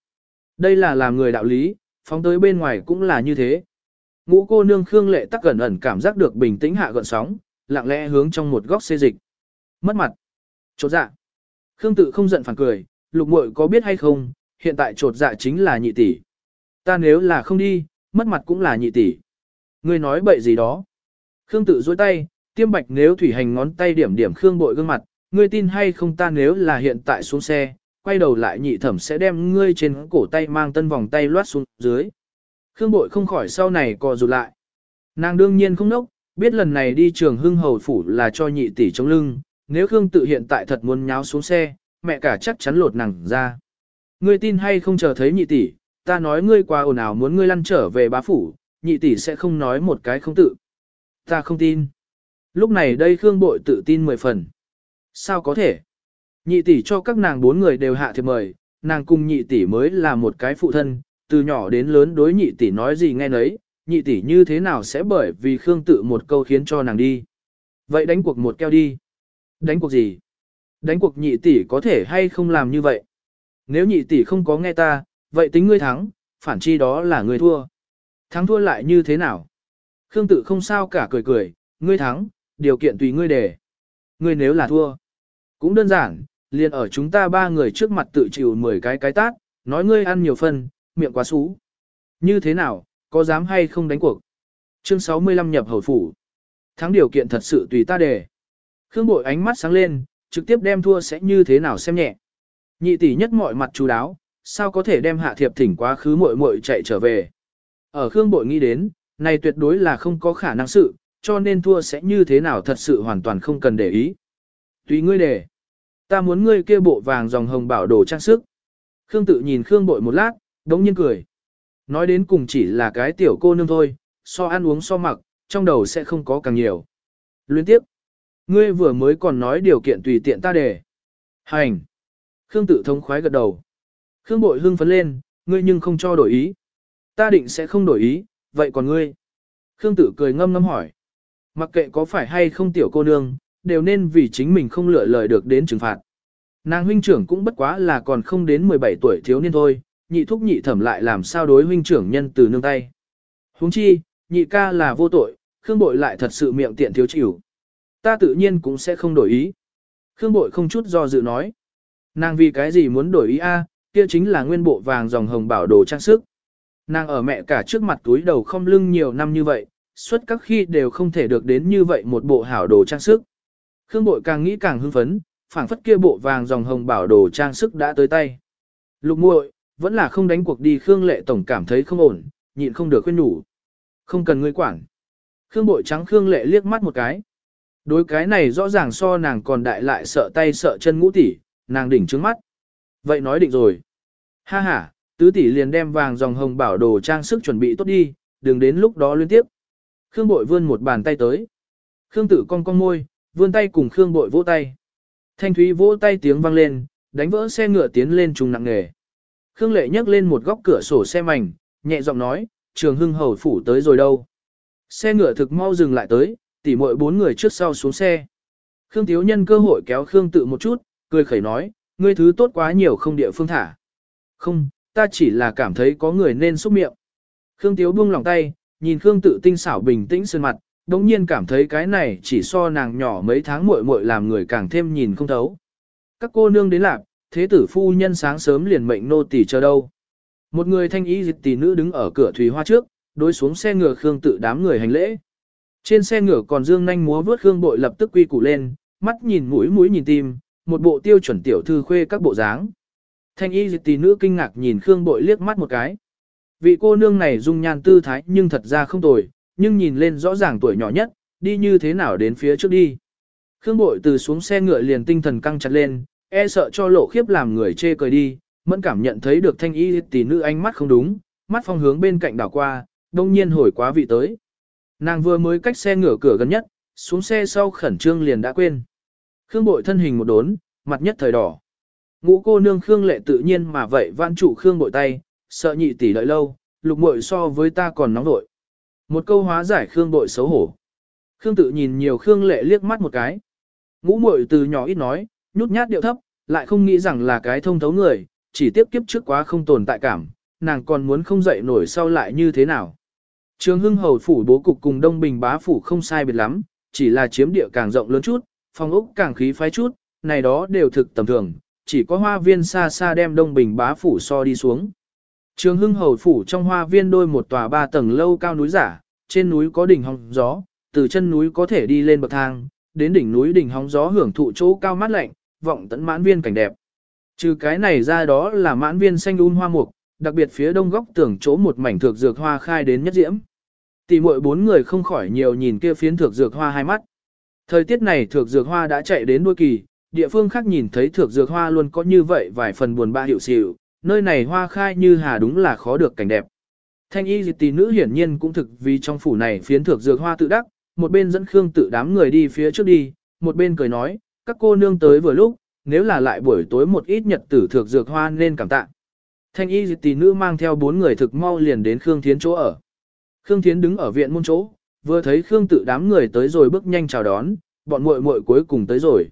Đây là làm người đạo lý, phóng tới bên ngoài cũng là như thế. Ngũ cô nương Khương lệ tắc gần ẩn cảm giác được bình tĩnh hạ gợn sóng, lặng lẽ hướng trong một góc xê dịch. Mất mặt. Chột dạ. Khương tự không giận phản cười, lục muội có biết hay không, hiện tại trột dạ chính là nhị tỷ. Ta nếu là không đi, mất mặt cũng là nhị tỷ. Ngươi nói bậy gì đó. Khương tự dối tay, tiêm bạch nếu thủy hành ngón tay điểm điểm Khương bội gương mặt, ngươi tin hay không ta nếu là hiện tại xuống xe, quay đầu lại nhị thẩm sẽ đem ngươi trên cổ tay mang tân vòng tay loát xuống dưới. Khương bội không khỏi sau này co rụt lại. Nàng đương nhiên không nốc, biết lần này đi trường hưng hầu phủ là cho nhị tỷ chống lưng, nếu Khương tự hiện tại thật muốn nháo xuống xe, mẹ cả chắc chắn lột nàng ra. Ngươi tin hay không chờ thấy nhị tỷ, ta nói ngươi qua ồn ào muốn ngươi lăn trở về bá phủ, nhị tỷ sẽ không nói một cái không tự. Ta không tin. Lúc này đây Khương Bội tự tin mười phần. Sao có thể? Nhị tỷ cho các nàng bốn người đều hạ thiệp mời, nàng cùng nhị tỷ mới là một cái phụ thân, từ nhỏ đến lớn đối nhị tỷ nói gì nghe nấy, nhị tỷ như thế nào sẽ bởi vì Khương tự một câu khiến cho nàng đi. Vậy đánh cuộc một keo đi. Đánh cuộc gì? Đánh cuộc nhị tỷ có thể hay không làm như vậy? Nếu nhị tỷ không có nghe ta, vậy tính ngươi thắng, phản chi đó là ngươi thua. Thắng thua lại như thế nào? Khương tự không sao cả cười cười, ngươi thắng, điều kiện tùy ngươi để. Ngươi nếu là thua, cũng đơn giản, liền ở chúng ta ba người trước mặt tự chịu 10 cái cái tát, nói ngươi ăn nhiều phân, miệng quá xú. Như thế nào, có dám hay không đánh cuộc? Chương 65 nhập hầu phủ. Thắng điều kiện thật sự tùy ta đề. Khương bội ánh mắt sáng lên, trực tiếp đem thua sẽ như thế nào xem nhẹ. Nhị tỷ nhất mọi mặt chú đáo, sao có thể đem hạ thiệp thỉnh quá khứ muội muội chạy trở về. Ở Khương bội nghĩ đến, này tuyệt đối là không có khả năng sự, cho nên thua sẽ như thế nào thật sự hoàn toàn không cần để ý. Tùy ngươi để. Ta muốn ngươi kia bộ vàng dòng hồng bảo đồ trang sức. Khương tự nhìn Khương bội một lát, đống nhiên cười. Nói đến cùng chỉ là cái tiểu cô nương thôi, so ăn uống so mặc, trong đầu sẽ không có càng nhiều. Luyến tiếp. Ngươi vừa mới còn nói điều kiện tùy tiện ta để. Hành. Khương tự thống khoái gật đầu. Khương bội hưng phấn lên, ngươi nhưng không cho đổi ý. Ta định sẽ không đổi ý, vậy còn ngươi? Khương tự cười ngâm ngâm hỏi. Mặc kệ có phải hay không tiểu cô nương, đều nên vì chính mình không lựa lời được đến trừng phạt. Nàng huynh trưởng cũng bất quá là còn không đến 17 tuổi thiếu niên thôi, nhị thúc nhị thẩm lại làm sao đối huynh trưởng nhân từ nương tay. huống chi, nhị ca là vô tội, Khương bội lại thật sự miệng tiện thiếu chịu. Ta tự nhiên cũng sẽ không đổi ý. Khương bội không chút do dự nói. Nàng vì cái gì muốn đổi ý a? kia chính là nguyên bộ vàng dòng hồng bảo đồ trang sức. Nàng ở mẹ cả trước mặt túi đầu không lưng nhiều năm như vậy, suốt các khi đều không thể được đến như vậy một bộ hảo đồ trang sức. Khương bội càng nghĩ càng hưng phấn, phảng phất kia bộ vàng dòng hồng bảo đồ trang sức đã tới tay. Lục muội, vẫn là không đánh cuộc đi Khương lệ tổng cảm thấy không ổn, nhịn không được khuyên nhủ. Không cần ngươi quản. Khương bội trắng Khương lệ liếc mắt một cái. Đối cái này rõ ràng so nàng còn đại lại sợ tay sợ chân ngũ tỷ, nàng đỉnh trước mắt. Vậy nói định rồi. Ha ha, tứ tỷ liền đem vàng dòng hồng bảo đồ trang sức chuẩn bị tốt đi, đừng đến lúc đó liên tiếp. Khương bội vươn một bàn tay tới. Khương tử cong cong môi, vươn tay cùng Khương bội vỗ tay. Thanh thúy vỗ tay tiếng vang lên, đánh vỡ xe ngựa tiến lên trùng nặng nghề. Khương lệ nhấc lên một góc cửa sổ xe mảnh, nhẹ giọng nói, trường hưng hầu phủ tới rồi đâu. Xe ngựa thực mau dừng lại tới, tỉ muội bốn người trước sau xuống xe. Khương thiếu nhân cơ hội kéo Khương tự một chút, cười khẩy nói, ngươi thứ tốt quá nhiều không địa phương thả. Không, ta chỉ là cảm thấy có người nên xúc miệng. Khương Tiếu buông lòng tay, nhìn Khương tự tinh xảo bình tĩnh sơn mặt, đống nhiên cảm thấy cái này chỉ so nàng nhỏ mấy tháng muội muội làm người càng thêm nhìn không thấu. Các cô nương đến lạc, thế tử phu nhân sáng sớm liền mệnh nô tỳ chờ đâu. Một người thanh y dịch tỷ nữ đứng ở cửa thủy hoa trước, đối xuống xe ngựa Khương tự đám người hành lễ. Trên xe ngựa còn dương nhanh múa vướt Khương bội lập tức quy củ lên, mắt nhìn mũi mũi nhìn tim, một bộ tiêu chuẩn tiểu thư khuê các bộ dáng. Thanh y dịch tỷ nữ kinh ngạc nhìn Khương bội liếc mắt một cái. Vị cô nương này dung nhan tư thái nhưng thật ra không tồi, nhưng nhìn lên rõ ràng tuổi nhỏ nhất, đi như thế nào đến phía trước đi. Khương bội từ xuống xe ngựa liền tinh thần căng chặt lên, e sợ cho lộ khiếp làm người chê cười đi, mẫn cảm nhận thấy được thanh y tỷ nữ ánh mắt không đúng, mắt phong hướng bên cạnh đảo qua, đông nhiên hồi quá vị tới. Nàng vừa mới cách xe ngửa cửa gần nhất, xuống xe sau khẩn trương liền đã quên. Khương bội thân hình một đốn, mặt nhất thời đỏ. Ngũ cô nương Khương lệ tự nhiên mà vậy vãn trụ Khương bội tay, sợ nhị tỷ đợi lâu, lục muội so với ta còn nóng nội. Một câu hóa giải Khương bội xấu hổ. Khương tự nhìn nhiều Khương lệ liếc mắt một cái. Ngũ muội từ nhỏ ít nói, nhút nhát điệu thấp, lại không nghĩ rằng là cái thông thấu người, chỉ tiếp kiếp trước quá không tồn tại cảm, nàng còn muốn không dậy nổi sau lại như thế nào. Trường Hưng Hầu phủ bố cục cùng Đông Bình bá phủ không sai biệt lắm, chỉ là chiếm địa càng rộng lớn chút, phòng ốc càng khí phái chút, này đó đều thực tầm thường, chỉ có hoa viên xa xa đem Đông Bình bá phủ so đi xuống. Trường Hưng Hầu phủ trong hoa viên đôi một tòa ba tầng lâu cao núi giả, trên núi có đỉnh hóng gió, từ chân núi có thể đi lên bậc thang, đến đỉnh núi đỉnh hóng gió hưởng thụ chỗ cao mát lạnh, vọng tận mãn viên cảnh đẹp. Trừ cái này ra đó là mãn viên xanh um hoa mục, đặc biệt phía đông góc tưởng chỗ một mảnh thược dược hoa khai đến nhất diễm. Tỷ muội bốn người không khỏi nhiều nhìn kia phiến thược dược hoa hai mắt. Thời tiết này thược dược hoa đã chạy đến đuôi kỳ, địa phương khác nhìn thấy thược dược hoa luôn có như vậy vài phần buồn ba hiệu xỉu, nơi này hoa khai như hà đúng là khó được cảnh đẹp. Thanh y dịch tỷ nữ hiển nhiên cũng thực vì trong phủ này phiến thược dược hoa tự đắc, một bên dẫn Khương tự đám người đi phía trước đi, một bên cười nói, các cô nương tới vừa lúc, nếu là lại buổi tối một ít nhật tử thược dược hoa nên cảm tạ. Thanh y dịch tỷ nữ mang theo bốn người thực mau liền đến Khương Thiến chỗ ở. Khương Thiến đứng ở viện môn chỗ, vừa thấy Khương tự đám người tới rồi bước nhanh chào đón, bọn muội muội cuối cùng tới rồi.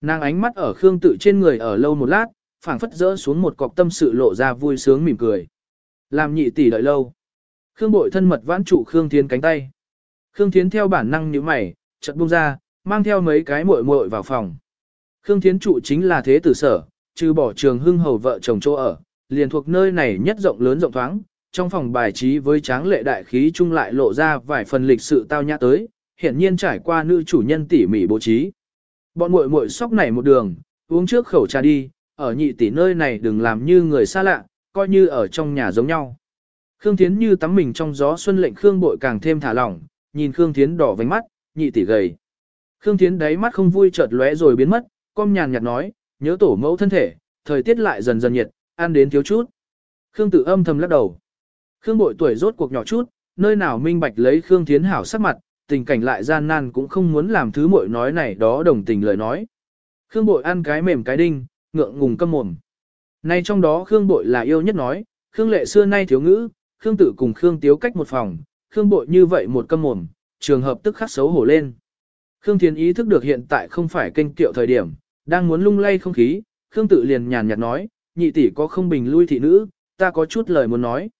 Nàng ánh mắt ở Khương tự trên người ở lâu một lát, phảng phất rỡ xuống một cọc tâm sự lộ ra vui sướng mỉm cười. Làm nhị tỷ đợi lâu. Khương bội thân mật vãn trụ Khương Thiến cánh tay. Khương Thiến theo bản năng nhíu mày, chợt buông ra, mang theo mấy cái muội muội vào phòng. Khương Thiến trụ chính là thế tử sở, trừ bỏ trường hưng hầu vợ chồng chỗ ở, liền thuộc nơi này nhất rộng lớn rộng thoáng, trong phòng bài trí với tráng lệ đại khí chung lại lộ ra vài phần lịch sự tao nhã tới, hiển nhiên trải qua nữ chủ nhân tỉ mỉ bố trí. Bọn muội muội sóc này một đường, uống trước khẩu trà đi, ở nhị tỷ nơi này đừng làm như người xa lạ, coi như ở trong nhà giống nhau. Khương Thiến như tắm mình trong gió xuân lệnh Khương bội càng thêm thả lỏng, nhìn Khương Thiến đỏ vành mắt, nhị tỷ gầy. Khương Thiến đáy mắt không vui chợt lóe rồi biến mất, com nhàn nhạt nói, nhớ tổ mẫu thân thể, thời tiết lại dần dần nhiệt, ăn đến thiếu chút. Khương Tử âm thầm lắc đầu. Khương bội tuổi rốt cuộc nhỏ chút, nơi nào minh bạch lấy Khương Thiến hảo sắc mặt, tình cảnh lại gian nan cũng không muốn làm thứ muội nói này đó đồng tình lời nói. Khương bội ăn cái mềm cái đinh, ngượng ngùng câm mồm. Nay trong đó Khương bội là yêu nhất nói, Khương lệ xưa nay thiếu ngữ, Khương tự cùng Khương tiếu cách một phòng, Khương bội như vậy một câm mồm, trường hợp tức khắc xấu hổ lên. Khương Thiến ý thức được hiện tại không phải kênh kiệu thời điểm, đang muốn lung lay không khí, Khương tự liền nhàn nhạt nói, nhị tỷ có không bình lui thị nữ, ta có chút lời muốn nói.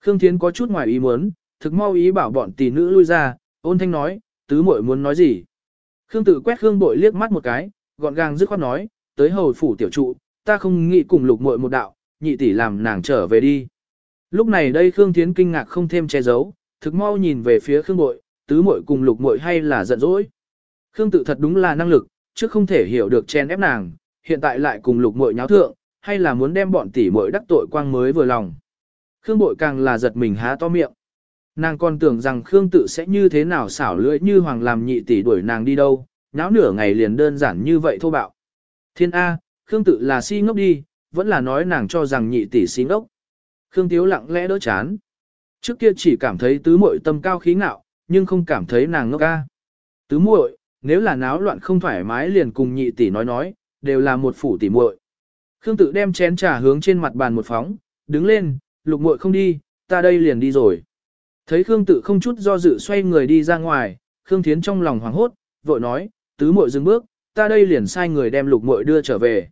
Khương Thiến có chút ngoài ý muốn, thực mau ý bảo bọn tỷ nữ lui ra, ôn thanh nói, tứ muội muốn nói gì. Khương tự quét Khương bội liếc mắt một cái, gọn gàng dứt khoát nói, tới hầu phủ tiểu trụ, ta không nghĩ cùng lục muội một đạo, nhị tỷ làm nàng trở về đi. Lúc này đây Khương Thiến kinh ngạc không thêm che giấu, thực mau nhìn về phía Khương bội, tứ muội cùng lục muội hay là giận dỗi. Khương tự thật đúng là năng lực, chứ không thể hiểu được chen ép nàng, hiện tại lại cùng lục muội nháo thượng, hay là muốn đem bọn tỷ muội đắc tội quang mới vừa lòng. Khương bội càng là giật mình há to miệng. Nàng còn tưởng rằng Khương tự sẽ như thế nào xảo lưỡi như hoàng làm nhị tỷ đuổi nàng đi đâu, nháo nửa ngày liền đơn giản như vậy thô bạo. Thiên A, Khương tự là si ngốc đi, vẫn là nói nàng cho rằng nhị tỷ si ngốc. Khương Tiếu lặng lẽ đỡ chán. Trước kia chỉ cảm thấy tứ muội tâm cao khí ngạo, nhưng không cảm thấy nàng ngốc ca. Tứ muội, nếu là náo loạn không thoải mái liền cùng nhị tỷ nói nói, đều là một phủ tỷ muội. Khương tự đem chén trà hướng trên mặt bàn một phóng, đứng lên, lục muội không đi, ta đây liền đi rồi. Thấy Khương tự không chút do dự xoay người đi ra ngoài, Khương Thiến trong lòng hoảng hốt, vội nói, tứ muội dừng bước, ta đây liền sai người đem lục muội đưa trở về.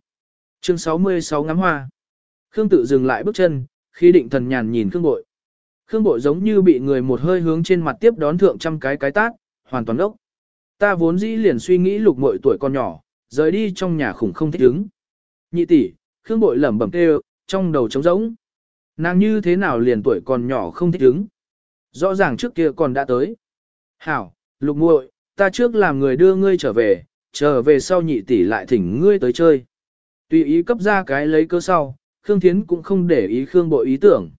Chương 66 ngắm hoa. Khương tự dừng lại bước chân, khi định thần nhàn nhìn Khương bội. Khương bội giống như bị người một hơi hướng trên mặt tiếp đón thượng trăm cái cái tát, hoàn toàn ốc. Ta vốn dĩ liền suy nghĩ lục muội tuổi còn nhỏ, rời đi trong nhà khủng không thích ứng. Nhị tỷ, Khương bội lẩm bẩm kêu, trong đầu trống rỗng. Nàng như thế nào liền tuổi còn nhỏ không thích ứng. Rõ ràng trước kia còn đã tới. Hảo, lục muội, ta trước làm người đưa ngươi trở về, trở về sau nhị tỷ lại thỉnh ngươi tới chơi. Tùy ý cấp ra cái lấy cơ sau, Khương Thiến cũng không để ý Khương bội ý tưởng.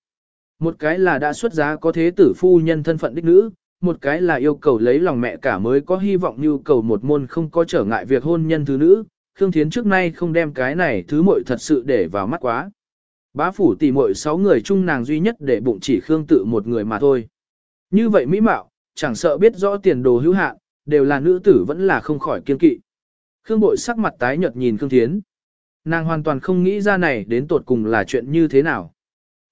Một cái là đã xuất giá có thế tử phu nhân thân phận đích nữ, một cái là yêu cầu lấy lòng mẹ cả mới có hy vọng nhu cầu một môn không có trở ngại việc hôn nhân thứ nữ. Khương Thiến trước nay không đem cái này thứ muội thật sự để vào mắt quá. Bá phủ tỷ muội sáu người chung nàng duy nhất để bụng chỉ Khương tự một người mà thôi. Như vậy mỹ mạo, chẳng sợ biết rõ tiền đồ hữu hạn, đều là nữ tử vẫn là không khỏi kiên kỵ. Khương bội sắc mặt tái nhợt nhìn Khương Thiến. Nàng hoàn toàn không nghĩ ra này đến tột cùng là chuyện như thế nào.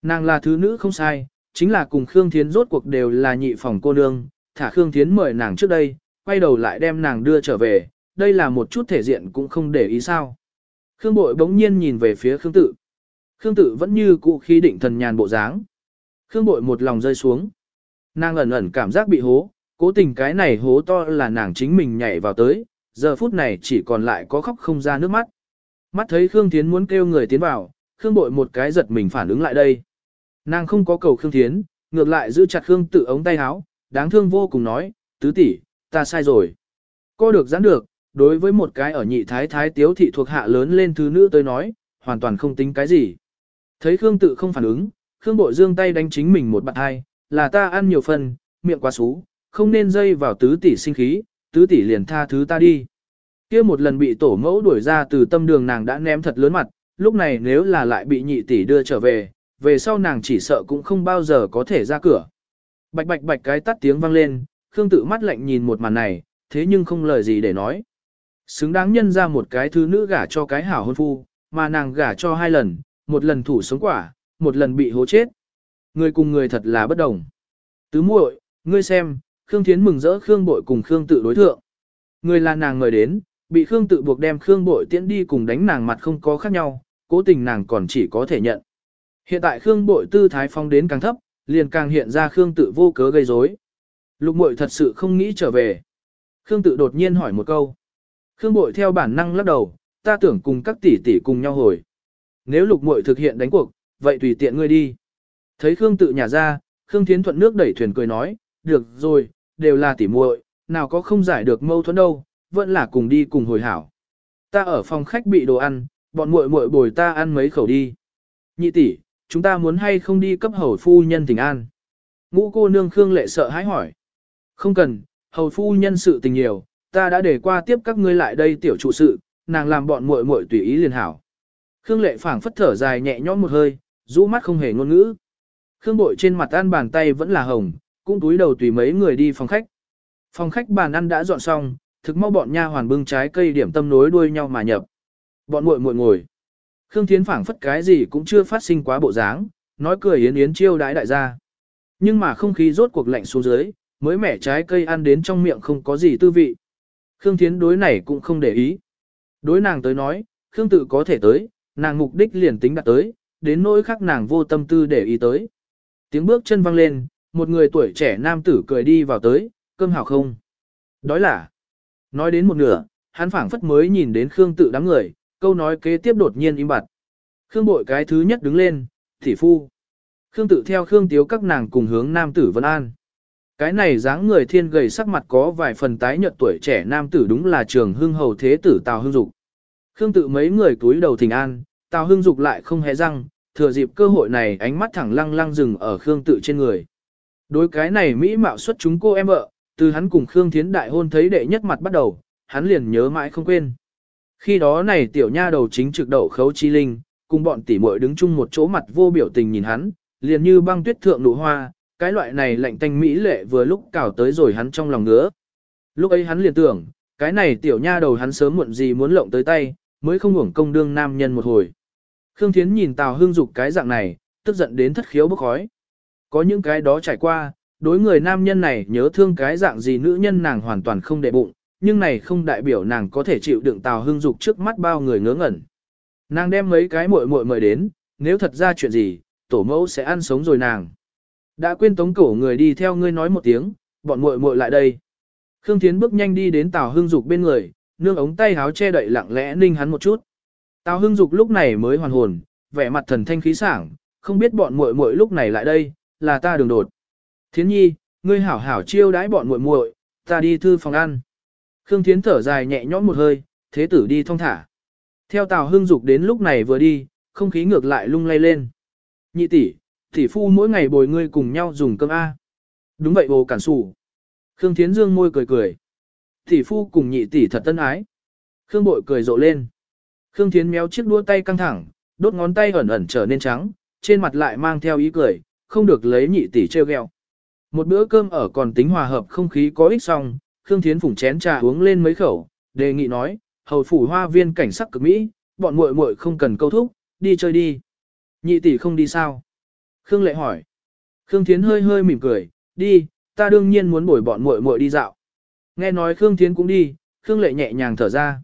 Nàng là thứ nữ không sai, chính là cùng Khương Thiến rốt cuộc đều là nhị phòng cô nương, thả Khương Thiến mời nàng trước đây, quay đầu lại đem nàng đưa trở về, đây là một chút thể diện cũng không để ý sao. Khương bội bỗng nhiên nhìn về phía Khương tự. Khương tự vẫn như cũ khí định thần nhàn bộ dáng. Khương bội một lòng rơi xuống. Nàng ẩn ẩn cảm giác bị hố, cố tình cái này hố to là nàng chính mình nhảy vào tới, giờ phút này chỉ còn lại có khóc không ra nước mắt. Mắt thấy Khương Thiến muốn kêu người tiến vào, Khương bội một cái giật mình phản ứng lại đây. Nàng không có cầu Khương Thiến, ngược lại giữ chặt Khương tự ống tay áo, đáng thương vô cùng nói, tứ tỷ, ta sai rồi. Cô được giãn được, đối với một cái ở nhị thái thái tiếu thị thuộc hạ lớn lên thứ nữ tới nói, hoàn toàn không tính cái gì. Thấy Khương tự không phản ứng, Khương bội dương tay đánh chính mình một bạn hai, là ta ăn nhiều phần, miệng quá xú, không nên dây vào tứ tỷ sinh khí, tứ tỷ liền tha thứ ta đi. Kia một lần bị tổ mẫu đuổi ra từ tâm đường nàng đã ném thật lớn mặt, lúc này nếu là lại bị nhị tỷ đưa trở về, về sau nàng chỉ sợ cũng không bao giờ có thể ra cửa. Bạch bạch bạch cái tắt tiếng vang lên, Khương tự mắt lạnh nhìn một màn này, thế nhưng không lời gì để nói. Xứng đáng nhân ra một cái thứ nữ gả cho cái hảo hôn phu, mà nàng gả cho hai lần, một lần thủ sống quả, một lần bị hố chết. Người cùng người thật là bất đồng. Tứ muội, ngươi xem, Khương Thiến mừng rỡ Khương Bội cùng Khương tự đối thượng. Người là nàng mời đến, bị Khương tự buộc đem Khương Bội tiễn đi cùng đánh nàng mặt không có khác nhau, cố tình nàng còn chỉ có thể nhận. Hiện tại Khương Bội tư thái phong đến càng thấp, liền càng hiện ra Khương tự vô cớ gây rối. Lục Bội thật sự không nghĩ trở về. Khương tự đột nhiên hỏi một câu. Khương Bội theo bản năng lắc đầu, ta tưởng cùng các tỷ tỷ cùng nhau hồi. Nếu Lục Bội thực hiện đánh cuộc, vậy tùy tiện ngươi đi. Thấy Khương tự nhả ra, Khương Thiến thuận nước đẩy thuyền cười nói, được rồi, đều là tỷ muội, nào có không giải được mâu thuẫn đâu, vẫn là cùng đi cùng hồi hảo. Ta ở phòng khách bị đồ ăn, bọn muội muội bồi ta ăn mấy khẩu đi. Nhị tỷ, chúng ta muốn hay không đi cấp hầu phu nhân tình an. Ngũ cô nương Khương lệ sợ hãi hỏi. Không cần, hầu phu nhân sự tình nhiều, ta đã để qua tiếp các ngươi lại đây tiểu trụ sự, nàng làm bọn muội muội tùy ý liền hảo. Khương lệ phảng phất thở dài nhẹ nhõm một hơi, rũ mắt không hề ngôn ngữ. Khương bội trên mặt ăn bàn tay vẫn là hồng, cũng túi đầu tùy mấy người đi phòng khách. Phòng khách bàn ăn đã dọn xong, thực mau bọn nha hoàn bưng trái cây điểm tâm nối đuôi nhau mà nhập. Bọn muội muội ngồi. Khương Thiến phảng phất cái gì cũng chưa phát sinh quá bộ dáng, nói cười yến yến chiêu đãi đại gia. Nhưng mà không khí rốt cuộc lạnh xuống dưới, mới mẻ trái cây ăn đến trong miệng không có gì tư vị. Khương Thiến đối này cũng không để ý. Đối nàng tới nói, Khương tự có thể tới, nàng mục đích liền tính đặt tới, đến nỗi khác nàng vô tâm tư để ý tới. Tiếng bước chân vang lên, một người tuổi trẻ nam tử cười đi vào tới, cơm hảo không? Đói là. Nói đến một nửa, hắn phảng phất mới nhìn đến Khương tự đám người, câu nói kế tiếp đột nhiên im bặt. Khương bội cái thứ nhất đứng lên, thị phu. Khương tự theo Khương tiếu các nàng cùng hướng nam tử Vân An. Cái này dáng người thiên gầy sắc mặt có vài phần tái nhợt tuổi trẻ nam tử đúng là trường hưng hầu thế tử Tào Hưng Dục. Khương tự mấy người túi đầu thỉnh an, Tào Hưng Dục lại không hé răng, thừa dịp cơ hội này ánh mắt thẳng lăng lăng dừng ở Khương tự trên người. Đối cái này Mỹ mạo xuất chúng cô em vợ, từ hắn cùng Khương Thiến đại hôn thấy đệ nhất mặt bắt đầu, hắn liền nhớ mãi không quên. Khi đó này tiểu nha đầu chính trực đậu khấu chi linh, cùng bọn tỷ muội đứng chung một chỗ mặt vô biểu tình nhìn hắn, liền như băng tuyết thượng nụ hoa, cái loại này lạnh tanh mỹ lệ vừa lúc cào tới rồi hắn trong lòng ngứa. Lúc ấy hắn liền tưởng, cái này tiểu nha đầu hắn sớm muộn gì muốn lộng tới tay, mới không hưởng công đương nam nhân một hồi. Khương Thiến nhìn Tào Hương Dục cái dạng này, tức giận đến thất khiếu bốc khói. Có những cái đó trải qua, đối người nam nhân này nhớ thương cái dạng gì nữ nhân nàng hoàn toàn không để bụng, nhưng này không đại biểu nàng có thể chịu đựng Tào Hương Dục trước mắt bao người ngớ ngẩn. Nàng đem mấy cái muội muội mời đến, nếu thật ra chuyện gì, tổ mẫu sẽ ăn sống rồi nàng. Đã quên tống cổ người đi theo ngươi nói một tiếng, bọn muội muội lại đây. Khương Thiến bước nhanh đi đến Tào Hưng Dục bên người, nương ống tay háo che đậy lặng lẽ ninh hắn một chút. Tào Hưng Dục lúc này mới hoàn hồn, vẻ mặt thần thanh khí sảng, không biết bọn muội muội lúc này lại đây, là ta đường đột. Thiến nhi, ngươi hảo hảo chiêu đãi bọn muội muội, ta đi thư phòng ăn. Khương Thiến thở dài nhẹ nhõm một hơi, thế tử đi thong thả. Theo Tào Hưng Dục đến lúc này vừa đi, không khí ngược lại lung lay lên. Nhị tỷ, tỷ phu mỗi ngày bồi ngươi cùng nhau dùng cơm A. Đúng vậy bồ cản sủ. Khương Thiến Dương môi cười cười. Tỷ phu cùng nhị tỷ thật tân ái. Khương bội cười rộ lên. Khương Thiến méo chiếc đua tay căng thẳng, đốt ngón tay ẩn ẩn trở nên trắng, trên mặt lại mang theo ý cười, không được lấy nhị tỷ treo gheo. Một bữa cơm ở còn tính hòa hợp không khí có ích xong, Khương Thiến phủng chén trà uống lên mấy khẩu, đề nghị nói, hầu phủ hoa viên cảnh sắc cực mỹ, bọn muội muội không cần câu thúc, đi chơi đi. Nhị tỷ không đi sao? Khương Lệ hỏi. Khương Thiến hơi hơi mỉm cười, đi, ta đương nhiên muốn bồi bọn muội muội đi dạo. Nghe nói Khương Thiến cũng đi, Khương Lệ nhẹ nhàng thở ra.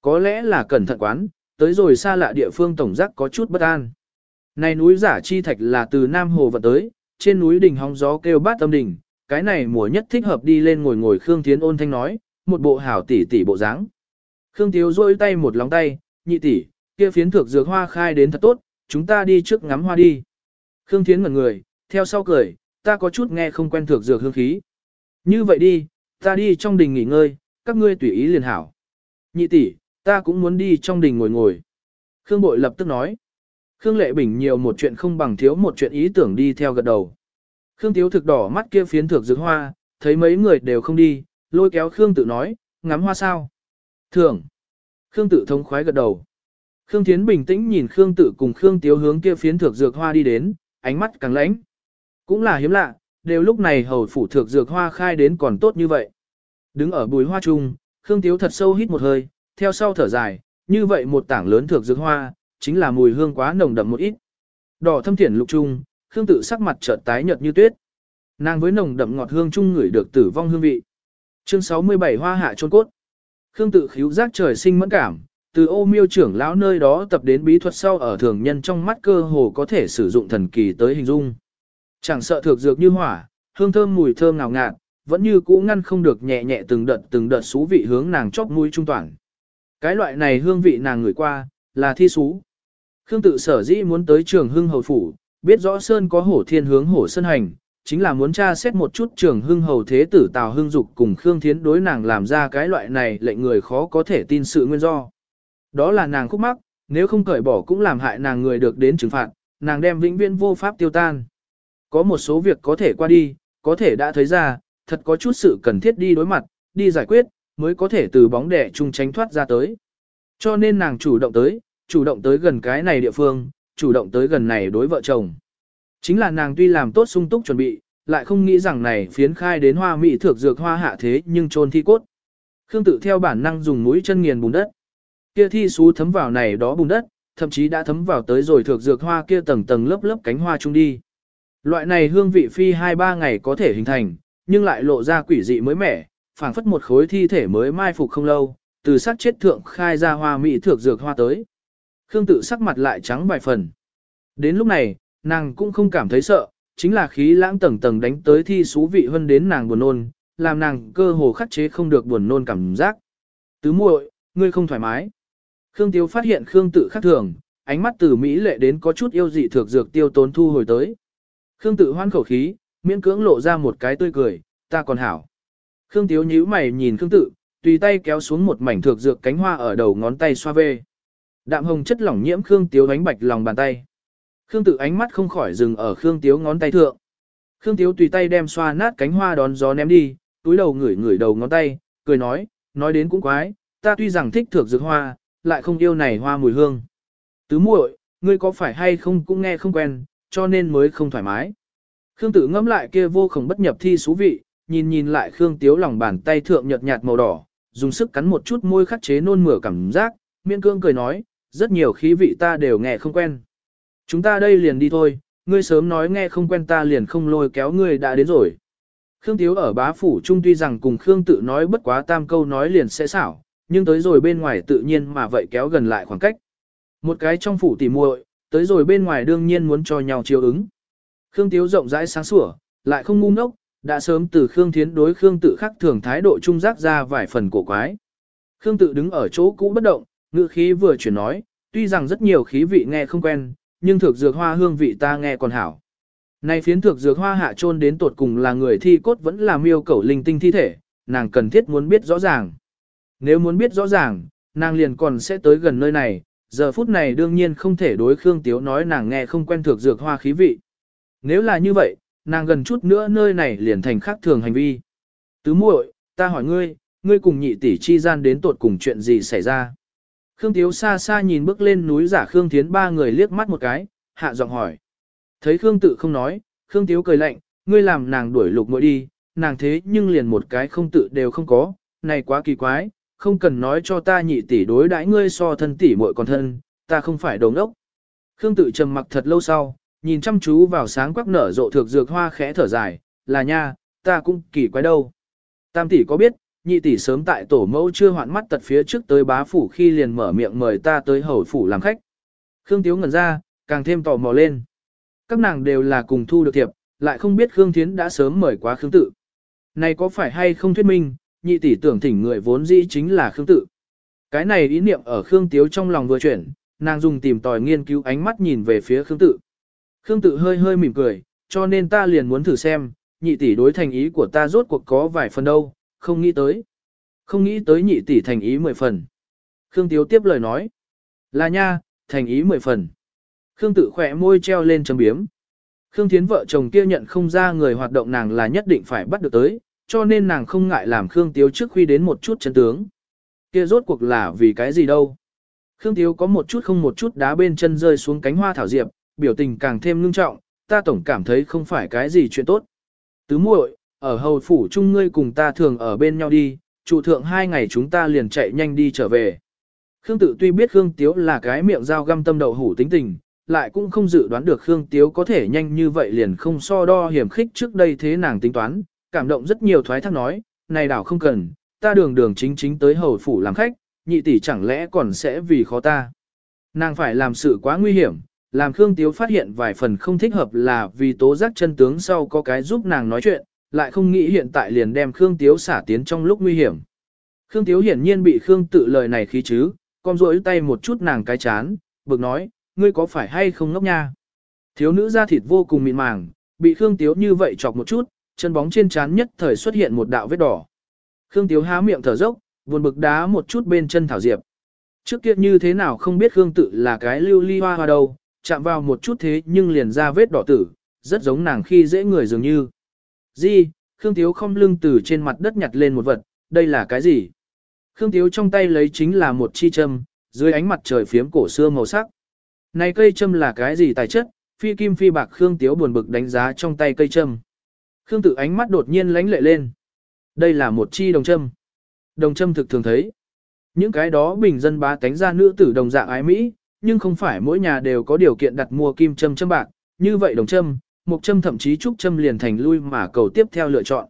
Có lẽ là cẩn thận quán, tới rồi xa lạ địa phương tổng giác có chút bất an. Này núi giả chi thạch là từ Nam Hồ vận tới, trên núi đỉnh hóng gió kêu bát tâm đỉnh, cái này mùa nhất thích hợp đi lên ngồi ngồi Khương Thiến ôn thanh nói, một bộ hảo tỷ tỷ bộ dáng. Khương thiếu rôi tay một lòng tay, nhị tỷ, kia phiến thược dược hoa khai đến thật tốt, chúng ta đi trước ngắm hoa đi. Khương Thiến ngẩn người, theo sau cười, ta có chút nghe không quen thược dược hương khí. Như vậy đi, ta đi trong đình nghỉ ngơi, các ngươi tùy ý liền hảo. Nhị tỷ, ta cũng muốn đi trong đình ngồi ngồi. Khương Bội lập tức nói. Khương Lệ Bình nhiều một chuyện không bằng thiếu một chuyện ý tưởng đi theo gật đầu. Khương Tiếu thực đỏ mắt kia phiến thược dược hoa, thấy mấy người đều không đi, lôi kéo Khương tự nói, ngắm hoa sao. Thường. Khương tự thống khoái gật đầu. Khương Thiến bình tĩnh nhìn Khương tự cùng Khương Tiếu hướng kia phiến thược dược hoa đi đến, ánh mắt càng lãnh. Cũng là hiếm lạ, đều lúc này hầu phủ thược dược hoa khai đến còn tốt như vậy. Đứng ở bùi hoa trung, Khương Tiếu thật sâu hít một hơi, theo sau thở dài, như vậy một tảng lớn thược dược hoa, chính là mùi hương quá nồng đậm một ít. Đỏ thâm thiển lục trung, Khương tự sắc mặt chợt tái nhợt như tuyết. Nàng với nồng đậm ngọt hương chung ngửi được tử vong hương vị. Chương 67 Hoa hạ chôn cốt. Khương tự khiếu giác trời sinh mẫn cảm, từ ô miêu trưởng lão nơi đó tập đến bí thuật sau ở thường nhân trong mắt cơ hồ có thể sử dụng thần kỳ tới hình dung. Chẳng sợ thực dược như hỏa, hương thơm mùi thơm ngào ngạt, vẫn như cũ ngăn không được nhẹ nhẹ từng đợt từng đợt xú vị hướng nàng chóp mũi trung toàn. Cái loại này hương vị nàng ngửi qua, là thi xú. Khương tự sở dĩ muốn tới trường hưng hầu phủ, biết rõ sơn có hổ thiên hướng hổ sơn hành, chính là muốn tra xét một chút trường hưng hầu thế tử Tào Hưng Dục cùng Khương Thiến đối nàng làm ra cái loại này lệnh người khó có thể tin sự nguyên do. Đó là nàng khúc mắc, nếu không cởi bỏ cũng làm hại nàng người được đến trừng phạt, nàng đem vĩnh viễn vô pháp tiêu tan. Có một số việc có thể qua đi, có thể đã thấy ra, thật có chút sự cần thiết đi đối mặt, đi giải quyết, mới có thể từ bóng đẻ chung tránh thoát ra tới. Cho nên nàng chủ động tới, chủ động tới gần cái này địa phương, chủ động tới gần này đối vợ chồng. Chính là nàng tuy làm tốt sung túc chuẩn bị, lại không nghĩ rằng này phiến khai đến hoa mỹ thược dược hoa hạ thế nhưng trôn thi cốt. Khương tự theo bản năng dùng mũi chân nghiền bùn đất. Kia thi xú thấm vào này đó bùn đất, thậm chí đã thấm vào tới rồi thược dược hoa kia tầng tầng lớp lớp cánh hoa chung đi. Loại này hương vị phi 2-3 ngày có thể hình thành, nhưng lại lộ ra quỷ dị mới mẻ, phảng phất một khối thi thể mới mai phục không lâu, từ xác chết thượng khai ra hoa mỹ thược dược hoa tới. Khương tự sắc mặt lại trắng vài phần. Đến lúc này, nàng cũng không cảm thấy sợ, chính là khí lãng tầng tầng đánh tới thi xú vị hơn đến nàng buồn nôn, làm nàng cơ hồ khắc chế không được buồn nôn cảm giác. Tứ muội, ngươi không thoải mái. Khương Tiếu phát hiện Khương tự khác thường, ánh mắt từ Mỹ lệ đến có chút yêu dị thược dược tiêu tốn thu hồi tới. Khương tự hoan khẩu khí, miễn cưỡng lộ ra một cái tươi cười, ta còn hảo. Khương Tiếu nhíu mày nhìn Khương tự, tùy tay kéo xuống một mảnh thược dược cánh hoa ở đầu ngón tay xoa về. Đạm hồng chất lỏng nhiễm Khương Tiếu ánh bạch lòng bàn tay. Khương tự ánh mắt không khỏi dừng ở Khương Tiếu ngón tay thượng. Khương Tiếu tùy tay đem xoa nát cánh hoa đón gió ném đi, túi đầu ngửi ngửi đầu ngón tay, cười nói, nói đến cũng quái, ta tuy rằng thích thược dược hoa, lại không yêu này hoa mùi hương. Tứ muội, ngươi có phải hay không cũng nghe không quen, cho nên mới không thoải mái. Khương Tử ngẫm lại kia vô cùng bất nhập thi xú vị, nhìn nhìn lại Khương Tiếu lòng bàn tay thượng nhợt nhạt màu đỏ, dùng sức cắn một chút môi khắc chế nôn mửa cảm giác, miên cương cười nói, rất nhiều khí vị ta đều nghe không quen. Chúng ta đây liền đi thôi, ngươi sớm nói nghe không quen ta liền không lôi kéo ngươi đã đến rồi. Khương Tiếu ở bá phủ trung tuy rằng cùng Khương tự nói bất quá tam câu nói liền sẽ xảo, nhưng tới rồi bên ngoài tự nhiên mà vậy kéo gần lại khoảng cách. Một cái trong phủ tỉ muội, tới rồi bên ngoài đương nhiên muốn cho nhau chiếu ứng. Khương Tiếu rộng rãi sáng sủa, lại không ngu ngốc, đã sớm từ Khương Thiến đối Khương tự khắc thường thái độ trung giác ra vài phần cổ quái. Khương tự đứng ở chỗ cũ bất động, ngữ khí vừa chuyển nói, tuy rằng rất nhiều khí vị nghe không quen, nhưng thực dược hoa hương vị ta nghe còn hảo. Này phiến thực dược hoa hạ trôn đến tột cùng là người thi cốt vẫn là miêu cẩu linh tinh thi thể, nàng cần thiết muốn biết rõ ràng. Nếu muốn biết rõ ràng, nàng liền còn sẽ tới gần nơi này, giờ phút này đương nhiên không thể đối Khương Tiếu nói nàng nghe không quen thực dược hoa khí vị. Nếu là như vậy, nàng gần chút nữa nơi này liền thành khác thường hành vi. Tứ muội, ta hỏi ngươi, ngươi cùng nhị tỷ chi gian đến tột cùng chuyện gì xảy ra? Khương Tiếu xa xa nhìn bước lên núi giả Khương Thiến ba người liếc mắt một cái, hạ giọng hỏi. Thấy Khương tự không nói, Khương Tiếu cười lạnh, ngươi làm nàng đuổi lục muội đi, nàng thế nhưng liền một cái không tự đều không có, này quá kỳ quái, không cần nói cho ta nhị tỷ đối đãi ngươi so thân tỷ muội còn thân, ta không phải đồ ngốc. Khương tự trầm mặc thật lâu sau, nhìn chăm chú vào sáng quắc nở rộ thược dược hoa khẽ thở dài, là nha, ta cũng kỳ quái đâu. Tam tỷ có biết, nhị tỷ sớm tại tổ mẫu chưa hoạn mắt tật phía trước tới bá phủ khi liền mở miệng mời ta tới hầu phủ làm khách. Khương Tiếu ngẩn ra, càng thêm tò mò lên. Các nàng đều là cùng thu được thiệp, lại không biết Khương Thiến đã sớm mời quá Khương Tự. Này có phải hay không thuyết minh, nhị tỷ tưởng thỉnh người vốn dĩ chính là Khương Tự. Cái này ý niệm ở Khương Tiếu trong lòng vừa chuyển, nàng dùng tìm tòi nghiên cứu ánh mắt nhìn về phía Khương Tự. Khương Tự hơi hơi mỉm cười, cho nên ta liền muốn thử xem, nhị tỷ đối thành ý của ta rốt cuộc có vài phần đâu, không nghĩ tới. Không nghĩ tới nhị tỷ thành ý mười phần. Khương Tiếu tiếp lời nói. Là nha, thành ý mười phần. Khương tự khỏe môi treo lên chấm biếm. Khương Thiến vợ chồng kia nhận không ra người hoạt động nàng là nhất định phải bắt được tới, cho nên nàng không ngại làm Khương Tiếu trước khi đến một chút chân tướng. Kia rốt cuộc là vì cái gì đâu. Khương Tiếu có một chút không một chút đá bên chân rơi xuống cánh hoa thảo diệp, biểu tình càng thêm ngưng trọng, ta tổng cảm thấy không phải cái gì chuyện tốt. Tứ muội, ở hầu phủ chung ngươi cùng ta thường ở bên nhau đi, trụ thượng hai ngày chúng ta liền chạy nhanh đi trở về. Khương tự tuy biết Khương Tiếu là cái miệng dao găm tâm đầu hủ tính tình, lại cũng không dự đoán được Khương Tiếu có thể nhanh như vậy liền không so đo hiểm khích trước đây thế nàng tính toán, cảm động rất nhiều thoái thác nói, này đảo không cần, ta đường đường chính chính tới hầu phủ làm khách, nhị tỷ chẳng lẽ còn sẽ vì khó ta. Nàng phải làm sự quá nguy hiểm, làm Khương Tiếu phát hiện vài phần không thích hợp là vì tố giác chân tướng sau có cái giúp nàng nói chuyện, lại không nghĩ hiện tại liền đem Khương Tiếu xả tiến trong lúc nguy hiểm. Khương Tiếu hiển nhiên bị Khương tự lời này khí chứ, con rỗi tay một chút nàng cái chán, bực nói, ngươi có phải hay không ngốc nha. Thiếu nữ da thịt vô cùng mịn màng, bị Khương Tiếu như vậy chọc một chút, chân bóng trên chán nhất thời xuất hiện một đạo vết đỏ. Khương Tiếu há miệng thở dốc, buồn bực đá một chút bên chân Thảo Diệp. Trước kia như thế nào không biết Khương tự là cái lưu ly hoa hoa đâu, chạm vào một chút thế nhưng liền ra vết đỏ tử, rất giống nàng khi dễ người dường như. Di, Khương Tiếu không lưng từ trên mặt đất nhặt lên một vật, đây là cái gì? Khương Tiếu trong tay lấy chính là một chi châm, dưới ánh mặt trời phiếm cổ xưa màu sắc. Này cây châm là cái gì tài chất? Phi kim phi bạc Khương Tiếu buồn bực đánh giá trong tay cây châm. Khương tự ánh mắt đột nhiên lánh lệ lên. Đây là một chi đồng châm. Đồng châm thực thường thấy. Những cái đó bình dân bá tánh ra nữ tử đồng dạng ái Mỹ, nhưng không phải mỗi nhà đều có điều kiện đặt mua kim châm châm bạc, như vậy đồng châm, Mục châm thậm chí trúc châm liền thành lui mà cầu tiếp theo lựa chọn.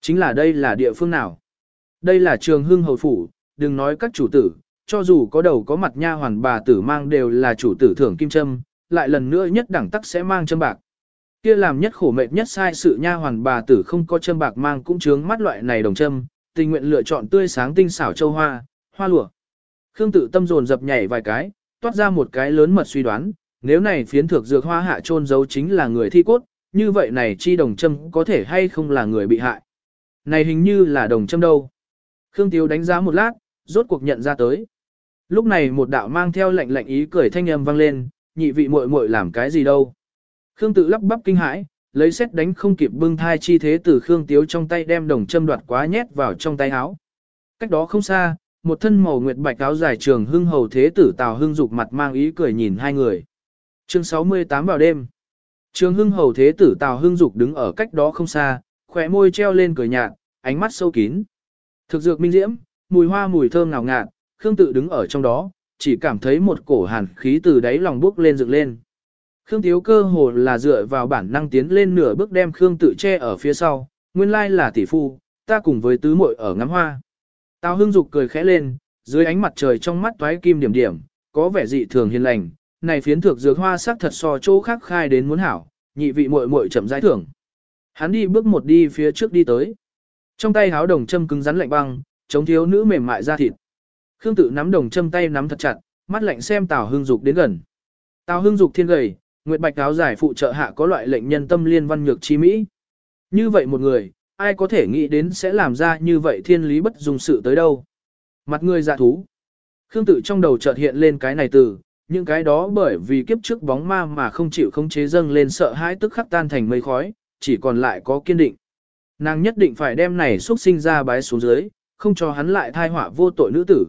Chính là đây là địa phương nào? Đây là trường hưng hầu phủ, đừng nói các chủ tử, cho dù có đầu có mặt nha hoàn bà tử mang đều là chủ tử thưởng kim châm, lại lần nữa nhất đẳng tắc sẽ mang châm bạc. Kia làm nhất khổ mệt nhất sai sự nha hoàn bà tử không có châm bạc mang cũng chướng mắt loại này đồng châm, tình nguyện lựa chọn tươi sáng tinh xảo châu hoa, hoa lụa. Khương tự tâm dồn dập nhảy vài cái, toát ra một cái lớn mật suy đoán, nếu này phiến thược dược hoa hạ trôn giấu chính là người thi cốt, như vậy này chi đồng châm có thể hay không là người bị hại. Này hình như là đồng châm đâu. Khương Tiếu đánh giá một lát, rốt cuộc nhận ra tới. Lúc này một đạo mang theo lệnh lệnh ý cười thanh âm vang lên, nhị vị muội muội làm cái gì đâu. Khương tự lắp bắp kinh hãi, lấy xét đánh không kịp bưng thai chi thế từ Khương Tiếu trong tay đem đồng châm đoạt quá nhét vào trong tay áo. Cách đó không xa, một thân màu nguyệt bạch áo dài trường hưng hầu thế tử Tào Hưng dục mặt mang ý cười nhìn hai người. Chương 68 vào đêm. Trường hưng hầu thế tử Tào Hưng dục đứng ở cách đó không xa, khỏe môi treo lên cười nhạt, ánh mắt sâu kín. Thực dược minh diễm, mùi hoa mùi thơm ngào ngạt, Khương tự đứng ở trong đó, chỉ cảm thấy một cổ hàn khí từ đáy lòng bước lên dựng lên. Khương Tiếu cơ hồ là dựa vào bản năng tiến lên nửa bước đem Khương tự che ở phía sau, nguyên lai là tỷ phu, ta cùng với tứ muội ở ngắm hoa. Tào Hưng Dục cười khẽ lên, dưới ánh mặt trời trong mắt toái kim điểm điểm, có vẻ dị thường hiền lành, này phiến thược dược hoa sắc thật so chỗ khác khai đến muốn hảo, nhị vị muội muội chậm rãi thưởng. Hắn đi bước một đi phía trước đi tới. Trong tay háo đồng châm cứng rắn lạnh băng, chống thiếu nữ mềm mại ra thịt. Khương tự nắm đồng châm tay nắm thật chặt, mắt lạnh xem Tào Hưng Dục đến gần. Tào Hưng Dục thiên gầy, nguyệt bạch áo dài phụ trợ hạ có loại lệnh nhân tâm liên văn nhược chi mỹ. Như vậy một người, ai có thể nghĩ đến sẽ làm ra như vậy thiên lý bất dung sự tới đâu. Mặt người dạ thú. Khương tự trong đầu chợt hiện lên cái này từ, những cái đó bởi vì kiếp trước bóng ma mà không chịu khống chế dâng lên sợ hãi tức khắc tan thành mây khói, chỉ còn lại có kiên định. Nàng nhất định phải đem này xuất sinh ra bái xuống dưới, không cho hắn lại thai họa vô tội nữ tử.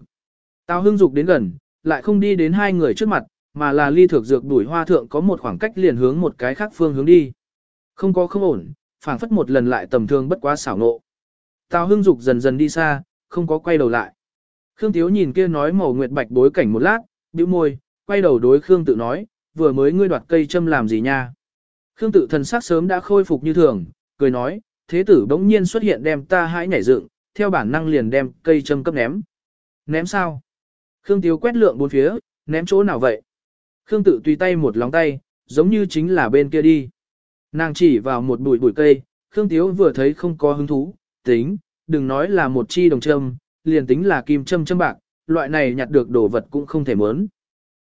Tào hưng dục đến gần, lại không đi đến hai người trước mặt, mà là ly thược dược đuổi hoa thượng có một khoảng cách liền hướng một cái khác phương hướng đi. Không có không ổn, phảng phất một lần lại tầm thường bất quá xảo nộ. Tào hưng dục dần dần đi xa, không có quay đầu lại. Khương Tiếu nhìn kia nói màu nguyệt bạch bối cảnh một lát, bĩu môi, quay đầu đối Khương tự nói, vừa mới ngươi đoạt cây châm làm gì nha. Khương tự thần sắc sớm đã khôi phục như thường, cười nói, thế tử bỗng nhiên xuất hiện đem ta hãi nhảy dựng, theo bản năng liền đem cây châm cấp ném. Ném sao? Khương Tiếu quét lượng bốn phía, ném chỗ nào vậy? Khương tự tùy tay một lóng tay, giống như chính là bên kia đi. Nàng chỉ vào một bụi bụi cây, Khương Tiếu vừa thấy không có hứng thú, tính, đừng nói là một chi đồng châm, liền tính là kim châm châm bạc, loại này nhặt được đồ vật cũng không thể mớn.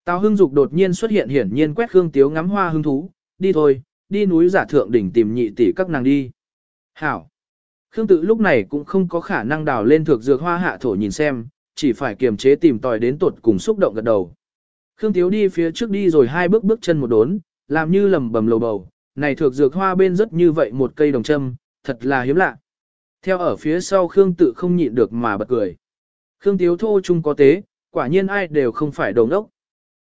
Tào hưng dục đột nhiên xuất hiện hiển nhiên quét Khương Tiếu ngắm hoa hứng thú, đi thôi, đi núi giả thượng đỉnh tìm nhị tỷ các nàng đi. Hảo. Khương tự lúc này cũng không có khả năng đào lên thược dược hoa hạ thổ nhìn xem, chỉ phải kiềm chế tìm tòi đến tột cùng xúc động gật đầu. Khương Tiếu đi phía trước đi rồi hai bước bước chân một đốn, làm như lầm bầm lầu bầu, này thược dược hoa bên rất như vậy một cây đồng châm, thật là hiếm lạ. Theo ở phía sau Khương tự không nhịn được mà bật cười. Khương Tiếu thô chung có tế, quả nhiên ai đều không phải đồng ốc.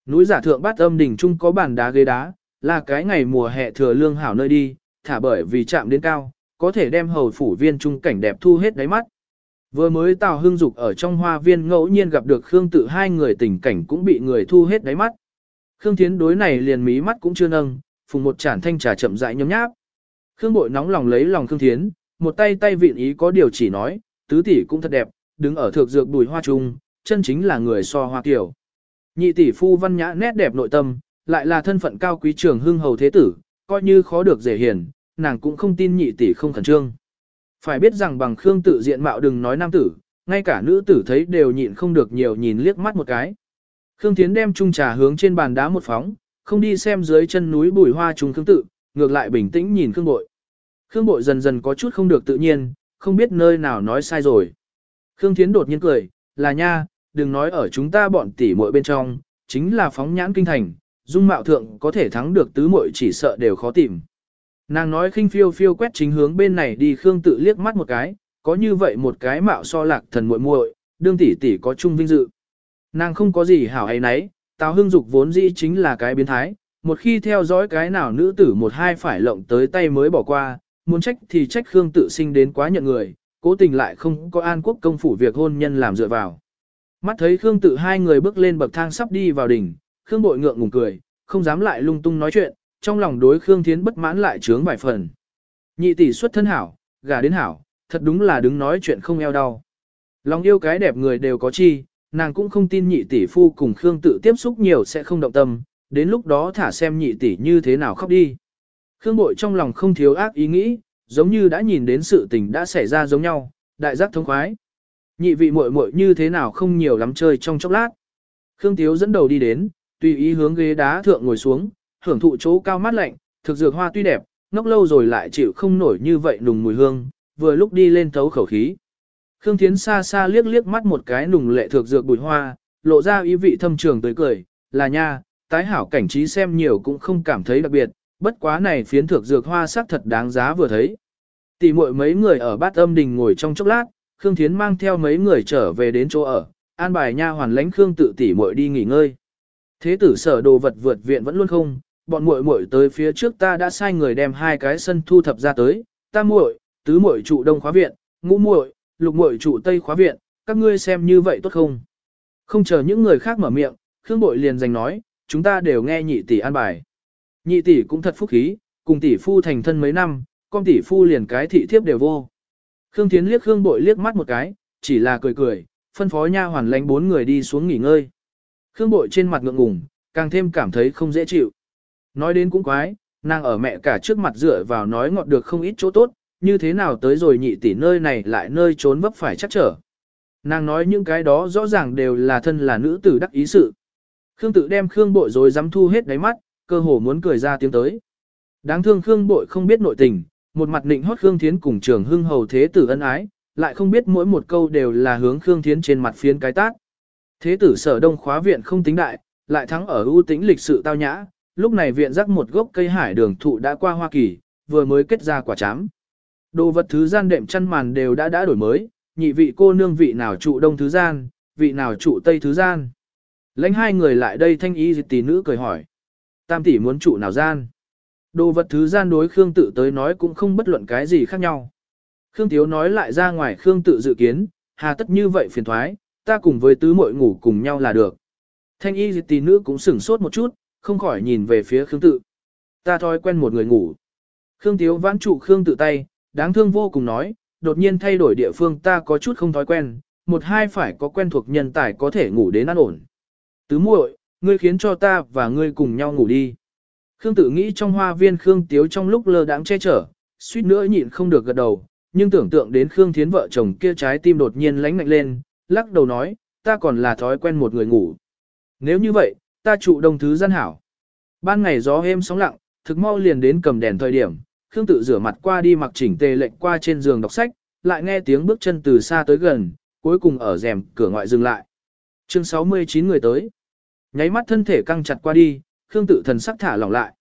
Núi giả thượng bát âm đỉnh trung có bàn đá ghế đá, là cái ngày mùa hè thừa lương hảo nơi đi, thả bởi vì chạm đến cao, có thể đem hầu phủ viên trung cảnh đẹp thu hết đáy mắt. Vừa mới Tào Hưng Dục ở trong hoa viên ngẫu nhiên gặp được Khương Tự hai người tình cảnh cũng bị người thu hết đáy mắt. Khương Thiến đối này liền mí mắt cũng chưa nâng, phùng một chản thanh trà chậm rãi nhấm nháp. Khương Bội nóng lòng lấy lòng Khương Thiến, một tay tay vịn ý có điều chỉ nói, tứ tỷ cũng thật đẹp, đứng ở thượng dược bùi hoa trung, chân chính là người so hoa kiểu. Nhị tỷ phu văn nhã nét đẹp nội tâm, lại là thân phận cao quý trường hưng hầu thế tử, coi như khó được dễ hiền, nàng cũng không tin nhị tỷ không khẩn trương. Phải biết rằng bằng Khương tự diện mạo đừng nói nam tử, ngay cả nữ tử thấy đều nhịn không được nhiều nhìn liếc mắt một cái. Khương Thiến đem chung trà hướng trên bàn đá một phóng, không đi xem dưới chân núi bùi hoa trùng Khương tự, ngược lại bình tĩnh nhìn Khương Bội. Khương Bội dần dần có chút không được tự nhiên, không biết nơi nào nói sai rồi. Khương Thiến đột nhiên cười, là nha, đừng nói ở chúng ta bọn tỷ muội bên trong, chính là phóng nhãn kinh thành, dung mạo thượng có thể thắng được tứ muội chỉ sợ đều khó tìm. Nàng nói khinh phiêu phiêu quét chính hướng bên này đi Khương tự liếc mắt một cái, có như vậy một cái mạo so lạc thần muội muội, đương tỷ tỷ có chung vinh dự. Nàng không có gì hảo hay nấy, Tào Hưng Dục vốn dĩ chính là cái biến thái, một khi theo dõi cái nào nữ tử một hai phải lộng tới tay mới bỏ qua, muốn trách thì trách Khương tự sinh đến quá nhận người, cố tình lại không có an quốc công phủ việc hôn nhân làm dựa vào. Mắt thấy Khương tự hai người bước lên bậc thang sắp đi vào đỉnh, Khương bội ngượng ngùng cười, không dám lại lung tung nói chuyện, trong lòng đối Khương Thiến bất mãn lại trướng vài phần. Nhị tỷ xuất thân hảo, gà đến hảo, thật đúng là đứng nói chuyện không eo đau. Lòng yêu cái đẹp người đều có chi, nàng cũng không tin nhị tỷ phu cùng Khương tự tiếp xúc nhiều sẽ không động tâm, đến lúc đó thả xem nhị tỷ như thế nào khóc đi. Khương bội trong lòng không thiếu ác ý nghĩ, giống như đã nhìn đến sự tình đã xảy ra giống nhau, đại giác thông khoái. Nhị vị muội muội như thế nào không nhiều lắm chơi trong chốc lát. Khương Tiếu dẫn đầu đi đến, tùy ý hướng ghế đá thượng ngồi xuống, hưởng thụ chỗ cao mát lạnh, thực dược hoa tuy đẹp, ngốc lâu rồi lại chịu không nổi như vậy nùng mùi hương, vừa lúc đi lên thấu khẩu khí. Khương Thiến xa xa liếc liếc mắt một cái nùng lệ thực dược bùi hoa, lộ ra ý vị thâm trường tới cười, là nha, tái hảo cảnh trí xem nhiều cũng không cảm thấy đặc biệt, bất quá này phiến thực dược hoa sắc thật đáng giá vừa thấy. Tỷ muội mấy người ở bát âm đình ngồi trong chốc lát, Khương Thiến mang theo mấy người trở về đến chỗ ở, an bài nha hoàn lãnh Khương tự tỷ muội đi nghỉ ngơi. Thế tử sở đồ vật vượt viện vẫn luôn không, bọn muội muội tới phía trước ta đã sai người đem hai cái sân thu thập ra tới, ta muội, tứ muội trụ đông khóa viện, ngũ muội, lục muội trụ tây khóa viện, các ngươi xem như vậy tốt không? Không chờ những người khác mở miệng, Khương Bội liền giành nói, chúng ta đều nghe nhị tỷ an bài. Nhị tỷ cũng thật phúc khí, cùng tỷ phu thành thân mấy năm, con tỷ phu liền cái thị thiếp đều vô. Khương Thiến liếc Khương Bội liếc mắt một cái, chỉ là cười cười, phân phó nha hoàn lãnh bốn người đi xuống nghỉ ngơi. Khương Bội trên mặt ngượng ngùng, càng thêm cảm thấy không dễ chịu. Nói đến cũng quái, nàng ở mẹ cả trước mặt dựa vào nói ngọt được không ít chỗ tốt, như thế nào tới rồi nhị tỷ nơi này lại nơi trốn vấp phải chắc trở. Nàng nói những cái đó rõ ràng đều là thân là nữ tử đắc ý sự. Khương tự đem Khương bội rồi dám thu hết đáy mắt, cơ hồ muốn cười ra tiếng tới. Đáng thương Khương bội không biết nội tình, một mặt định hót Khương Thiến cùng trường hưng hầu thế tử ân ái, lại không biết mỗi một câu đều là hướng Khương Thiến trên mặt phiến cái tác. Thế tử sở đông khóa viện không tính đại, lại thắng ở ưu tĩnh lịch sự tao nhã, lúc này viện rắc một gốc cây hải đường thụ đã qua Hoa Kỳ, vừa mới kết ra quả chám. Đồ vật thứ gian đệm chăn màn đều đã đã đổi mới, nhị vị cô nương vị nào trụ đông thứ gian, vị nào trụ tây thứ gian. Lãnh hai người lại đây thanh ý tỷ nữ cười hỏi. Tam tỷ muốn trụ nào gian? Đồ vật thứ gian đối Khương tự tới nói cũng không bất luận cái gì khác nhau. Khương Tiếu nói lại ra ngoài Khương tự dự kiến, hà tất như vậy phiền thoái, ta cùng với tứ muội ngủ cùng nhau là được. Thanh y tỷ nữ cũng sửng sốt một chút, không khỏi nhìn về phía Khương tự. Ta thói quen một người ngủ. Khương Tiếu vãn trụ Khương tự tay, đáng thương vô cùng nói, đột nhiên thay đổi địa phương ta có chút không thói quen, một hai phải có quen thuộc nhân tài có thể ngủ đến an ổn. Tứ muội, ngươi khiến cho ta và ngươi cùng nhau ngủ đi. Khương tự nghĩ trong hoa viên Khương Tiếu trong lúc lơ đãng che chở, suýt nữa nhịn không được gật đầu, nhưng tưởng tượng đến Khương Thiến vợ chồng kia trái tim đột nhiên lánh lạnh lên, lắc đầu nói, ta còn là thói quen một người ngủ. Nếu như vậy, ta trụ đồng thứ gian hảo. Ban ngày gió êm sóng lặng, thực mau liền đến cầm đèn thời điểm, Khương tự rửa mặt qua đi mặc chỉnh tề lệnh qua trên giường đọc sách, lại nghe tiếng bước chân từ xa tới gần, cuối cùng ở rèm cửa ngoại dừng lại. Chương 69 người tới. Nháy mắt thân thể căng chặt qua đi, Khương tự thần sắc thả lỏng lại.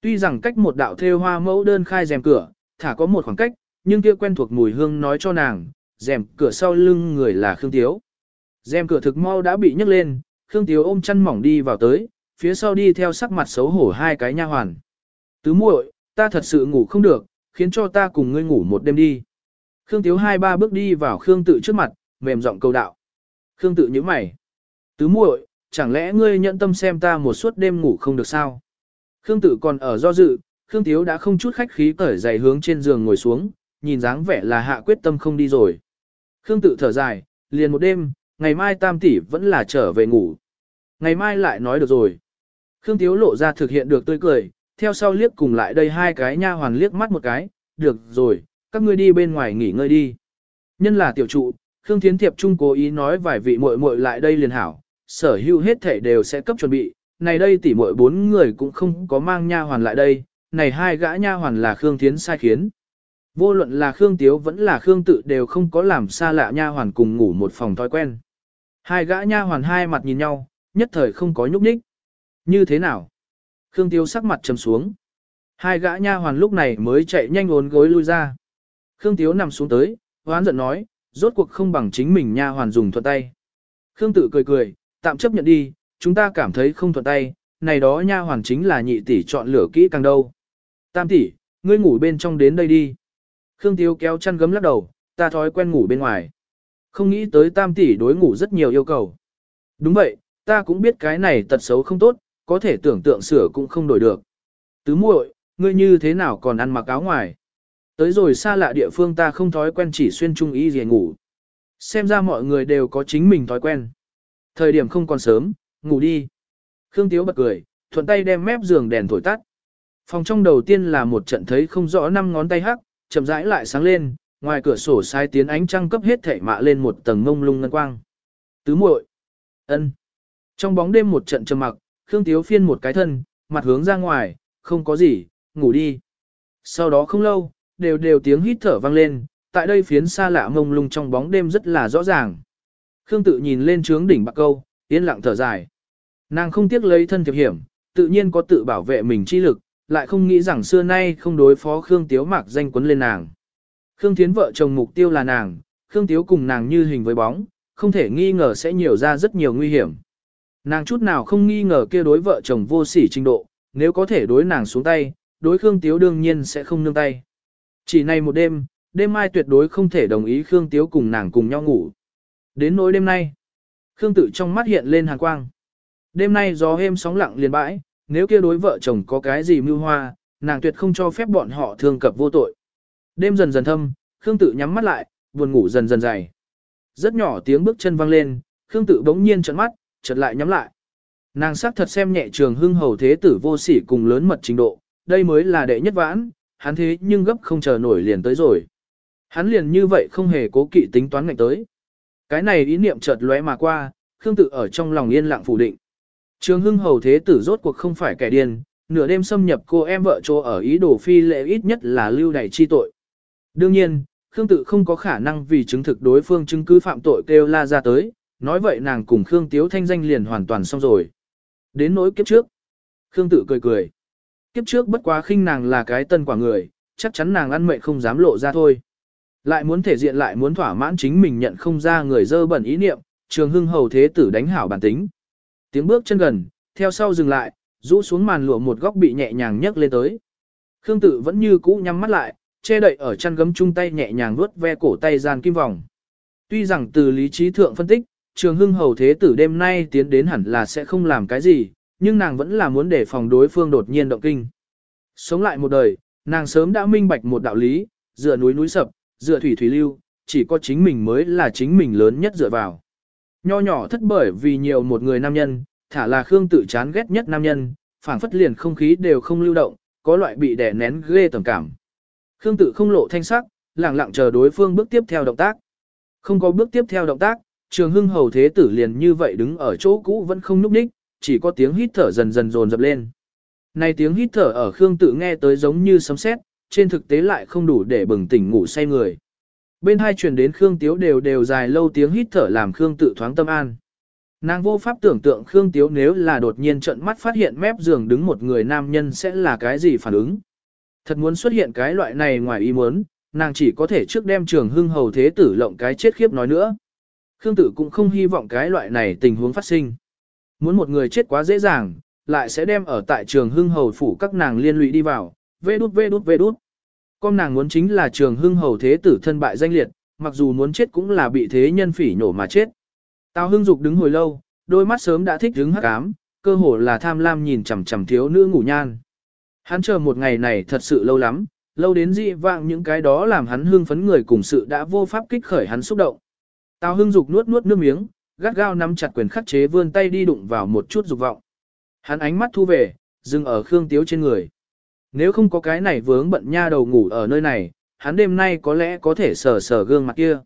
Tuy rằng cách một đạo thêu hoa mẫu đơn khai rèm cửa, thả có một khoảng cách, nhưng kia quen thuộc mùi hương nói cho nàng, rèm cửa sau lưng người là Khương Tiếu. Rèm cửa thực mau đã bị nhấc lên, Khương Tiếu ôm chăn mỏng đi vào tới, phía sau đi theo sắc mặt xấu hổ hai cái nha hoàn. Tứ muội, ta thật sự ngủ không được, khiến cho ta cùng ngươi ngủ một đêm đi. Khương Tiếu hai ba bước đi vào Khương Tự trước mặt, mềm giọng cầu đạo. Khương Tự nhíu mày. Tứ muội, chẳng lẽ ngươi nhận tâm xem ta một suốt đêm ngủ không được sao? Khương Tử còn ở do dự, Khương Tiếu đã không chút khách khí cởi giày hướng trên giường ngồi xuống, nhìn dáng vẻ là hạ quyết tâm không đi rồi. Khương Tử thở dài, liền một đêm, ngày mai tam tỷ vẫn là trở về ngủ. Ngày mai lại nói được rồi. Khương Tiếu lộ ra thực hiện được tươi cười, theo sau liếc cùng lại đây hai cái nha hoàn liếc mắt một cái, được rồi, các ngươi đi bên ngoài nghỉ ngơi đi. Nhân là tiểu trụ, Khương Thiến Thiệp Trung cố ý nói vài vị muội muội lại đây liền hảo, sở hữu hết thể đều sẽ cấp chuẩn bị, này đây tỷ muội bốn người cũng không có mang nha hoàn lại đây, này hai gã nha hoàn là Khương Thiến sai khiến. Vô luận là Khương Tiếu vẫn là Khương Tự đều không có làm xa lạ nha hoàn cùng ngủ một phòng thói quen. Hai gã nha hoàn hai mặt nhìn nhau, nhất thời không có nhúc nhích. Như thế nào? Khương Tiếu sắc mặt trầm xuống. Hai gã nha hoàn lúc này mới chạy nhanh ốn gối lui ra. Khương Tiếu nằm xuống tới, hoán giận nói, rốt cuộc không bằng chính mình nha hoàn dùng thuận tay. Khương Tự cười cười, tạm chấp nhận đi, chúng ta cảm thấy không thuận tay, này đó nha hoàn chính là nhị tỷ chọn lửa kỹ càng đâu. Tam tỷ, ngươi ngủ bên trong đến đây đi. Khương Tiếu kéo chăn gấm lắc đầu, ta thói quen ngủ bên ngoài. Không nghĩ tới tam tỷ đối ngủ rất nhiều yêu cầu. Đúng vậy, ta cũng biết cái này tật xấu không tốt, có thể tưởng tượng sửa cũng không đổi được. Tứ muội, ngươi như thế nào còn ăn mặc áo ngoài? Tới rồi xa lạ địa phương ta không thói quen chỉ xuyên trung y gì ngủ. Xem ra mọi người đều có chính mình thói quen. Thời điểm không còn sớm, ngủ đi. Khương Tiếu bật cười, thuận tay đem mép giường đèn thổi tắt. Phòng trong đầu tiên là một trận thấy không rõ năm ngón tay hắc, chậm rãi lại sáng lên, ngoài cửa sổ sai tiến ánh trăng cấp hết thể mạ lên một tầng ngông lung ngân quang. Tứ muội, ân. Trong bóng đêm một trận trầm mặc, Khương Tiếu phiên một cái thân, mặt hướng ra ngoài, không có gì, ngủ đi. Sau đó không lâu, đều đều tiếng hít thở vang lên, tại đây phiến xa lạ ngông lung trong bóng đêm rất là rõ ràng. Khương tự nhìn lên trướng đỉnh bạc câu, yên lặng thở dài. Nàng không tiếc lấy thân thiệp hiểm, tự nhiên có tự bảo vệ mình chi lực, lại không nghĩ rằng xưa nay không đối phó Khương Tiếu mạc danh quấn lên nàng. Khương Thiến vợ chồng mục tiêu là nàng, Khương Tiếu cùng nàng như hình với bóng, không thể nghi ngờ sẽ nhiều ra rất nhiều nguy hiểm. Nàng chút nào không nghi ngờ kia đối vợ chồng vô sỉ trình độ, nếu có thể đối nàng xuống tay, đối Khương Tiếu đương nhiên sẽ không nương tay. Chỉ này một đêm, đêm mai tuyệt đối không thể đồng ý Khương Tiếu cùng nàng cùng nhau ngủ. Đến nỗi đêm nay, Khương tự trong mắt hiện lên hàn quang. Đêm nay gió êm sóng lặng liền bãi, nếu kia đối vợ chồng có cái gì mưu hoa, nàng tuyệt không cho phép bọn họ thương cập vô tội. Đêm dần dần thâm, Khương tự nhắm mắt lại, buồn ngủ dần dần dày. Rất nhỏ tiếng bước chân vang lên, Khương tự bỗng nhiên trợn mắt, chợt lại nhắm lại. Nàng sắc thật xem nhẹ trường hưng hầu thế tử vô sỉ cùng lớn mật trình độ, đây mới là đệ nhất vãn, hắn thế nhưng gấp không chờ nổi liền tới rồi. Hắn liền như vậy không hề cố kỵ tính toán ngạnh tới. Cái này ý niệm chợt lóe mà qua, Khương tự ở trong lòng yên lặng phủ định. Trường hưng hầu thế tử rốt cuộc không phải kẻ điên, nửa đêm xâm nhập cô em vợ chỗ ở ý đồ phi lệ ít nhất là lưu đày chi tội. Đương nhiên, Khương tự không có khả năng vì chứng thực đối phương chứng cứ phạm tội kêu la ra tới, nói vậy nàng cùng Khương Tiếu thanh danh liền hoàn toàn xong rồi. Đến nỗi kiếp trước, Khương tự cười cười. Kiếp trước bất quá khinh nàng là cái tân quả người, chắc chắn nàng ăn mệ không dám lộ ra thôi. Lại muốn thể diện lại muốn thỏa mãn chính mình nhận không ra người dơ bẩn ý niệm, trường hưng hầu thế tử đánh hảo bản tính. Tiếng bước chân gần, theo sau dừng lại, rũ xuống màn lụa một góc bị nhẹ nhàng nhấc lên tới. Khương tự vẫn như cũ nhắm mắt lại, che đậy ở chăn gấm chung tay nhẹ nhàng vuốt ve cổ tay gian kim vòng. Tuy rằng từ lý trí thượng phân tích, trường hưng hầu thế tử đêm nay tiến đến hẳn là sẽ không làm cái gì, nhưng nàng vẫn là muốn để phòng đối phương đột nhiên động kinh. Sống lại một đời, nàng sớm đã minh bạch một đạo lý, dựa núi núi sập, dựa thủy thủy lưu, chỉ có chính mình mới là chính mình lớn nhất dựa vào. Nho nhỏ thất bởi vì nhiều một người nam nhân, thả là Khương tự chán ghét nhất nam nhân, phảng phất liền không khí đều không lưu động, có loại bị đè nén ghê tầm cảm. Khương tự không lộ thanh sắc, lặng lặng chờ đối phương bước tiếp theo động tác. Không có bước tiếp theo động tác, trường hưng hầu thế tử liền như vậy đứng ở chỗ cũ vẫn không nhúc nhích, chỉ có tiếng hít thở dần dần dồn dập lên. Này tiếng hít thở ở Khương tự nghe tới giống như sấm sét, trên thực tế lại không đủ để bừng tỉnh ngủ say người. Bên hai truyền đến Khương Tiếu đều đều dài lâu tiếng hít thở làm Khương tự thoáng tâm an. Nàng vô pháp tưởng tượng Khương Tiếu nếu là đột nhiên trợn mắt phát hiện mép giường đứng một người nam nhân sẽ là cái gì phản ứng. Thật muốn xuất hiện cái loại này ngoài ý muốn, nàng chỉ có thể trước đem trường hưng hầu thế tử lộng cái chết khiếp nói nữa. Khương tử cũng không hy vọng cái loại này tình huống phát sinh. Muốn một người chết quá dễ dàng, lại sẽ đem ở tại trường hưng hầu phủ các nàng liên lụy đi vào, vê đút vê đút vê đút. Con nàng muốn chính là trường hưng hầu thế tử thân bại danh liệt, mặc dù muốn chết cũng là bị thế nhân phỉ nhổ mà chết. Tào hưng dục đứng hồi lâu, đôi mắt sớm đã thích đứng hắc ám, cơ hồ là tham lam nhìn chằm chằm thiếu nữ ngủ nhan. Hắn chờ một ngày này thật sự lâu lắm, lâu đến dị vạng những cái đó làm hắn hưng phấn người cùng sự đã vô pháp kích khởi hắn xúc động. Tào hưng dục nuốt nuốt nước miếng, gắt gao nắm chặt quyền khắc chế vươn tay đi đụng vào một chút dục vọng. Hắn ánh mắt thu về, dừng ở Khương Tiếu trên người. Nếu không có cái này vướng bận nha đầu ngủ ở nơi này, hắn đêm nay có lẽ có thể sờ sờ gương mặt kia.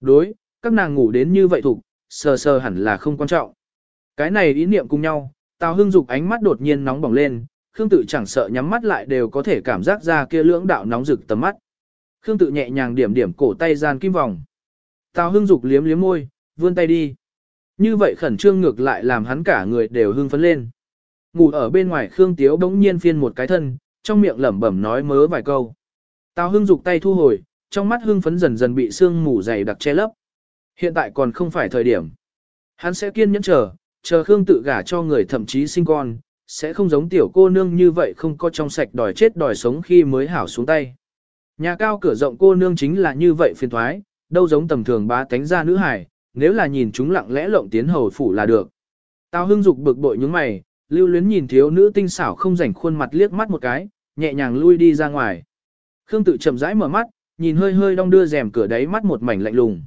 Đối, các nàng ngủ đến như vậy thục, sờ sờ hẳn là không quan trọng. Cái này ý niệm cùng nhau, Tào Hưng Dục ánh mắt đột nhiên nóng bỏng lên, Khương Tự chẳng sợ nhắm mắt lại đều có thể cảm giác ra kia lưỡng đạo nóng rực tầm mắt. Khương Tự nhẹ nhàng điểm điểm cổ tay gian kim vòng. Tào Hưng Dục liếm liếm môi, vươn tay đi. Như vậy khẩn trương ngược lại làm hắn cả người đều hưng phấn lên. Ngủ ở bên ngoài Khương Tiếu bỗng nhiên phiên một cái thân, trong miệng lẩm bẩm nói mớ vài câu. Tào Hưng Dục tay thu hồi, trong mắt hưng phấn dần dần bị sương mù dày đặc che lấp. Hiện tại còn không phải thời điểm. Hắn sẽ kiên nhẫn chờ, chờ Khương tự gả cho người thậm chí sinh con, sẽ không giống tiểu cô nương như vậy không có trong sạch đòi chết đòi sống khi mới hảo xuống tay. Nhà cao cửa rộng cô nương chính là như vậy phiền thoái, đâu giống tầm thường bá tánh gia nữ hải, nếu là nhìn chúng lặng lẽ lộng tiến hầu phủ là được. Tào hưng dục bực bội nhướng mày, lưu luyến nhìn thiếu nữ tinh xảo không rảnh khuôn mặt liếc mắt một cái, nhẹ nhàng lui đi ra ngoài. Khương tự chậm rãi mở mắt, nhìn hơi hơi đong đưa rèm cửa đáy mắt một mảnh lạnh lùng.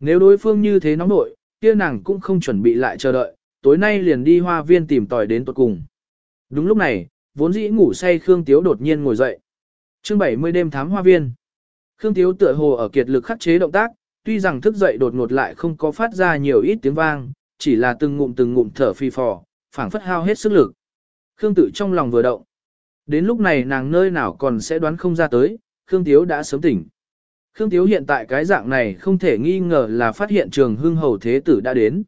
Nếu đối phương như thế nóng nội, kia nàng cũng không chuẩn bị lại chờ đợi, tối nay liền đi hoa viên tìm tòi đến tuột cùng. Đúng lúc này, vốn dĩ ngủ say Khương Tiếu đột nhiên ngồi dậy. chương 70 đêm thám hoa viên. Khương Tiếu tựa hồ ở kiệt lực khắc chế động tác, tuy rằng thức dậy đột ngột lại không có phát ra nhiều ít tiếng vang, chỉ là từng ngụm từng ngụm thở phi phò, phảng phất hao hết sức lực. Khương tự trong lòng vừa động. Đến lúc này nàng nơi nào còn sẽ đoán không ra tới, Khương Tiếu đã sớm tỉnh. Khương Tiếu hiện tại cái dạng này không thể nghi ngờ là phát hiện trường hưng hầu thế tử đã đến.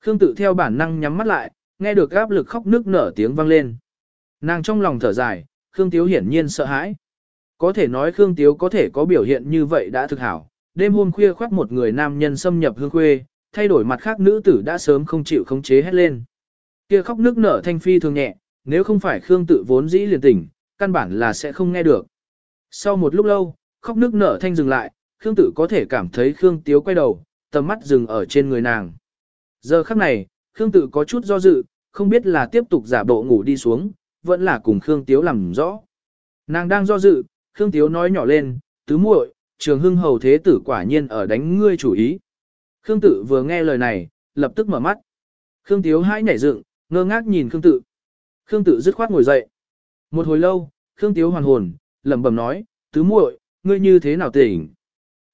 Khương tự theo bản năng nhắm mắt lại, nghe được áp lực khóc nước nở tiếng vang lên. Nàng trong lòng thở dài, Khương Tiếu hiển nhiên sợ hãi. Có thể nói Khương Tiếu có thể có biểu hiện như vậy đã thực hảo. Đêm hôm khuya khoác một người nam nhân xâm nhập hương khuê, thay đổi mặt khác nữ tử đã sớm không chịu khống chế hết lên. Kia khóc nước nở thanh phi thường nhẹ, nếu không phải Khương tự vốn dĩ liền tỉnh, căn bản là sẽ không nghe được. Sau một lúc lâu, khóc nước nở thanh dừng lại, Khương tự có thể cảm thấy Khương Tiếu quay đầu, tầm mắt dừng ở trên người nàng. Giờ khắc này, Khương tự có chút do dự, không biết là tiếp tục giả bộ ngủ đi xuống, vẫn là cùng Khương Tiếu làm rõ. Nàng đang do dự, Khương Tiếu nói nhỏ lên, tứ muội, trường hưng hầu thế tử quả nhiên ở đánh ngươi chủ ý. Khương tự vừa nghe lời này, lập tức mở mắt. Khương Tiếu hãi nhảy dựng, ngơ ngác nhìn Khương tự. Khương tự dứt khoát ngồi dậy. Một hồi lâu, Khương Tiếu hoàn hồn, lẩm bẩm nói, tứ muội, ngươi như thế nào tỉnh?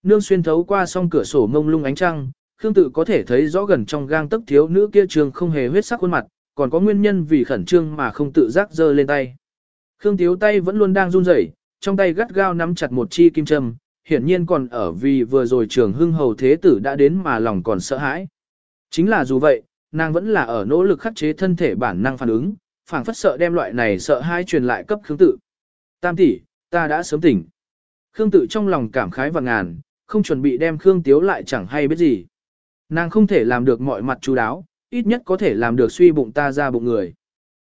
Nương xuyên thấu qua song cửa sổ mông lung ánh trăng, Khương tự có thể thấy rõ gần trong gang tấc thiếu nữ kia trường không hề huyết sắc khuôn mặt, còn có nguyên nhân vì khẩn trương mà không tự giác giơ lên tay. Khương Tiếu tay vẫn luôn đang run rẩy, trong tay gắt gao nắm chặt một chi kim châm, hiển nhiên còn ở vì vừa rồi trường hưng hầu thế tử đã đến mà lòng còn sợ hãi. Chính là dù vậy, nàng vẫn là ở nỗ lực khắc chế thân thể bản năng phản ứng, phảng phất sợ đem loại này sợ hai truyền lại cấp Khương tự. Tam tỷ, ta đã sớm tỉnh. Khương tự trong lòng cảm khái và ngàn, không chuẩn bị đem Khương Tiếu lại chẳng hay biết gì. Nàng không thể làm được mọi mặt chú đáo, ít nhất có thể làm được suy bụng ta ra bụng người.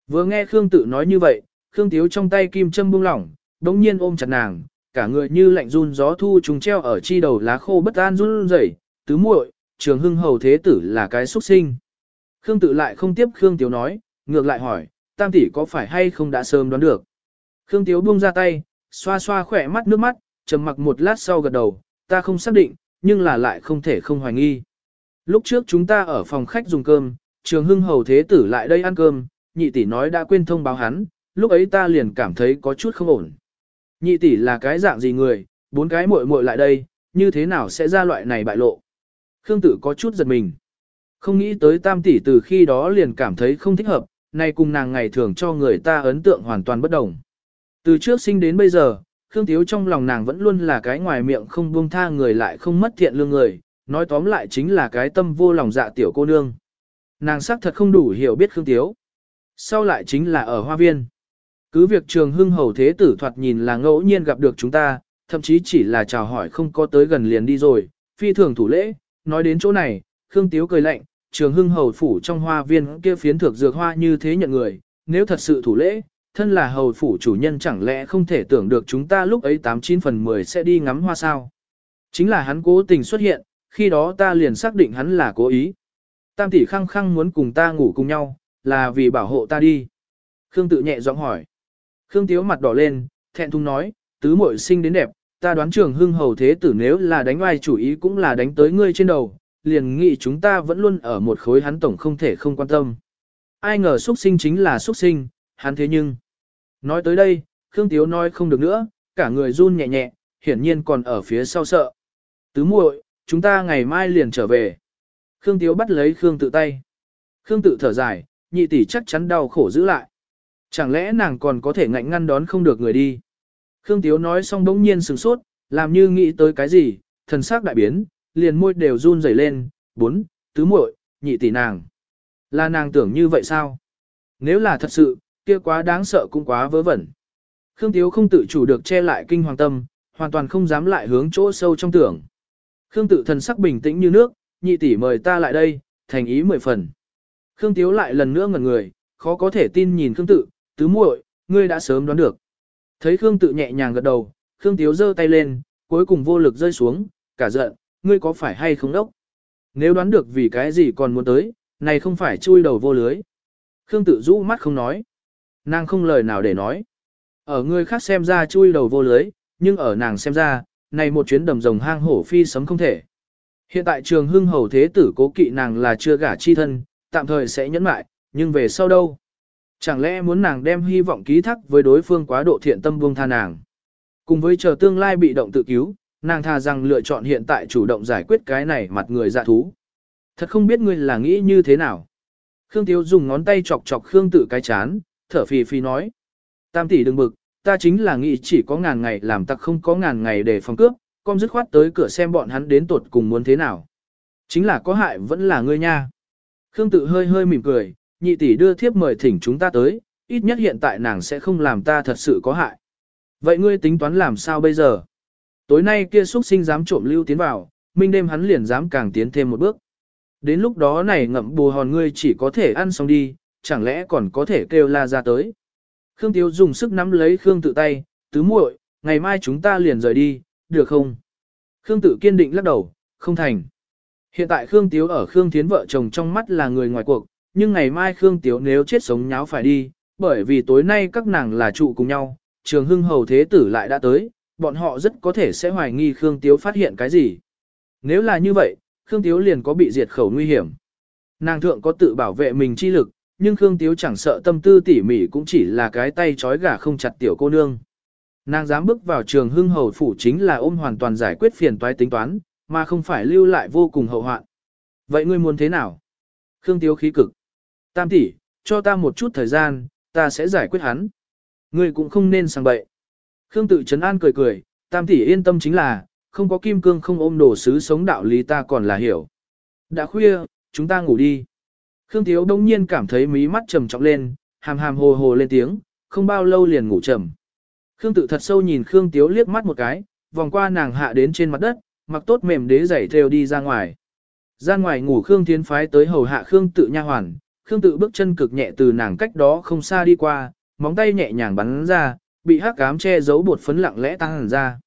Vừa nghe Khương tự nói như vậy, Khương Tiếu trong tay kim châm buông lỏng, đống nhiên ôm chặt nàng, cả người như lạnh run gió thu trùng treo ở chi đầu lá khô bất an run rẩy, tứ muội, trường hưng hầu thế tử là cái xuất sinh. Khương tự lại không tiếp Khương Tiếu nói, ngược lại hỏi, tam tỷ có phải hay không đã sớm đoán được. Khương Tiếu buông ra tay, xoa xoa khỏe mắt nước mắt, trầm mặc một lát sau gật đầu, ta không xác định, nhưng là lại không thể không hoài nghi. Lúc trước chúng ta ở phòng khách dùng cơm, trường hưng hầu thế tử lại đây ăn cơm, nhị tỷ nói đã quên thông báo hắn, lúc ấy ta liền cảm thấy có chút không ổn. Nhị tỷ là cái dạng gì người, bốn cái muội muội lại đây, như thế nào sẽ ra loại này bại lộ. Khương tử có chút giật mình. Không nghĩ tới tam tỷ từ khi đó liền cảm thấy không thích hợp, nay cùng nàng ngày thường cho người ta ấn tượng hoàn toàn bất đồng. Từ trước sinh đến bây giờ, Khương Tiếu trong lòng nàng vẫn luôn là cái ngoài miệng không buông tha người lại không mất thiện lương người, nói tóm lại chính là cái tâm vô lòng dạ tiểu cô nương. Nàng xác thật không đủ hiểu biết Khương Tiếu. Sau lại chính là ở hoa viên. Cứ việc trường hưng hầu thế tử thoạt nhìn là ngẫu nhiên gặp được chúng ta, thậm chí chỉ là chào hỏi không có tới gần liền đi rồi, phi thường thủ lễ, nói đến chỗ này, Khương Tiếu cười lạnh, trường hưng hầu phủ trong hoa viên kia phiến thược dược hoa như thế nhận người, nếu thật sự thủ lễ, thân là hầu phủ chủ nhân chẳng lẽ không thể tưởng được chúng ta lúc ấy 89 phần 10 sẽ đi ngắm hoa sao. Chính là hắn cố tình xuất hiện, khi đó ta liền xác định hắn là cố ý. Tam tỷ khăng khăng muốn cùng ta ngủ cùng nhau, là vì bảo hộ ta đi. Khương tự nhẹ giọng hỏi. Khương Tiếu mặt đỏ lên, thẹn thùng nói, tứ muội sinh đến đẹp, ta đoán trường hưng hầu thế tử nếu là đánh oai chủ ý cũng là đánh tới ngươi trên đầu, liền nghĩ chúng ta vẫn luôn ở một khối hắn tổng không thể không quan tâm. Ai ngờ xuất sinh chính là xuất sinh, hắn thế nhưng. Nói tới đây, Khương Tiếu nói không được nữa, cả người run nhẹ nhẹ, hiển nhiên còn ở phía sau sợ. Tứ muội, chúng ta ngày mai liền trở về. Khương Tiếu bắt lấy Khương tự tay. Khương tự thở dài, nhị tỷ chắc chắn đau khổ giữ lại. Chẳng lẽ nàng còn có thể ngạnh ngăn đón không được người đi. Khương Tiếu nói xong đống nhiên sừng sốt, làm như nghĩ tới cái gì, thần sắc đại biến, liền môi đều run rẩy lên, bốn, tứ muội, nhị tỷ nàng. Là nàng tưởng như vậy sao? Nếu là thật sự, kia quá đáng sợ cũng quá vớ vẩn. Khương Tiếu không tự chủ được che lại kinh hoàng tâm, hoàn toàn không dám lại hướng chỗ sâu trong tưởng. Khương tự thần sắc bình tĩnh như nước, nhị tỷ mời ta lại đây, thành ý mười phần. Khương Tiếu lại lần nữa ngẩn người, khó có thể tin nhìn Khương tự, tứ muội, ngươi đã sớm đoán được. Thấy Khương tự nhẹ nhàng gật đầu, Khương Tiếu giơ tay lên, cuối cùng vô lực rơi xuống, cả giận, ngươi có phải hay không đốc? Nếu đoán được vì cái gì còn muốn tới, này không phải chui đầu vô lưới. Khương tự rũ mắt không nói. Nàng không lời nào để nói. Ở người khác xem ra chui đầu vô lưới, nhưng ở nàng xem ra, này một chuyến đầm rồng hang hổ phi sấm không thể. Hiện tại trường hưng hầu thế tử cố kỵ nàng là chưa gả chi thân, tạm thời sẽ nhẫn mại, nhưng về sau đâu? Chẳng lẽ muốn nàng đem hy vọng ký thác với đối phương quá độ thiện tâm buông tha nàng? Cùng với chờ tương lai bị động tự cứu, nàng thà rằng lựa chọn hiện tại chủ động giải quyết cái này mặt người dạ thú. Thật không biết ngươi là nghĩ như thế nào. Khương Tiếu dùng ngón tay chọc chọc Khương tự cái chán, thở phì phì nói. Tam tỷ đừng bực, ta chính là nghĩ chỉ có ngàn ngày làm tặc không có ngàn ngày để phòng cướp, con dứt khoát tới cửa xem bọn hắn đến tột cùng muốn thế nào. Chính là có hại vẫn là ngươi nha. Khương tự hơi hơi mỉm cười, nhị tỷ đưa thiếp mời thỉnh chúng ta tới, ít nhất hiện tại nàng sẽ không làm ta thật sự có hại. Vậy ngươi tính toán làm sao bây giờ? Tối nay kia xuất sinh dám trộm lưu tiến vào, minh đêm hắn liền dám càng tiến thêm một bước. Đến lúc đó này ngậm bù hòn ngươi chỉ có thể ăn xong đi, chẳng lẽ còn có thể kêu la ra tới. Khương Tiếu dùng sức nắm lấy Khương tự tay, tứ muội, ngày mai chúng ta liền rời đi, được không? Khương tự kiên định lắc đầu, không thành. Hiện tại Khương Tiếu ở Khương Thiến vợ chồng trong mắt là người ngoài cuộc, nhưng ngày mai Khương Tiếu nếu chết sống nháo phải đi, bởi vì tối nay các nàng là trụ cùng nhau, trường hưng hầu thế tử lại đã tới, bọn họ rất có thể sẽ hoài nghi Khương Tiếu phát hiện cái gì. Nếu là như vậy, Khương Tiếu liền có bị diệt khẩu nguy hiểm. Nàng thượng có tự bảo vệ mình chi lực, nhưng Khương Tiếu chẳng sợ tâm tư tỉ mỉ cũng chỉ là cái tay trói gà không chặt tiểu cô nương. Nàng dám bước vào trường hưng hầu phủ chính là ôm hoàn toàn giải quyết phiền toái tính toán, mà không phải lưu lại vô cùng hậu hoạn. Vậy ngươi muốn thế nào? Khương Tiếu khí cực. Tam tỷ, cho ta một chút thời gian, ta sẽ giải quyết hắn. Ngươi cũng không nên sang bậy. Khương tự trấn an cười cười, tam tỷ yên tâm chính là, không có kim cương không ôm đồ sứ sống đạo lý ta còn là hiểu. Đã khuya, chúng ta ngủ đi. Khương Tiếu đông nhiên cảm thấy mí mắt trầm trọng lên, hàm hàm hồ hồ lên tiếng, không bao lâu liền ngủ trầm. Khương tự thật sâu nhìn Khương Tiếu liếc mắt một cái, vòng qua nàng hạ đến trên mặt đất, mặc tốt mềm đế giày theo đi ra ngoài. Ra ngoài ngủ Khương Thiến phái tới hầu hạ Khương tự nha hoàn, Khương tự bước chân cực nhẹ từ nàng cách đó không xa đi qua, móng tay nhẹ nhàng bắn ra, bị hắc cám che giấu bột phấn lặng lẽ tăng hẳn ra.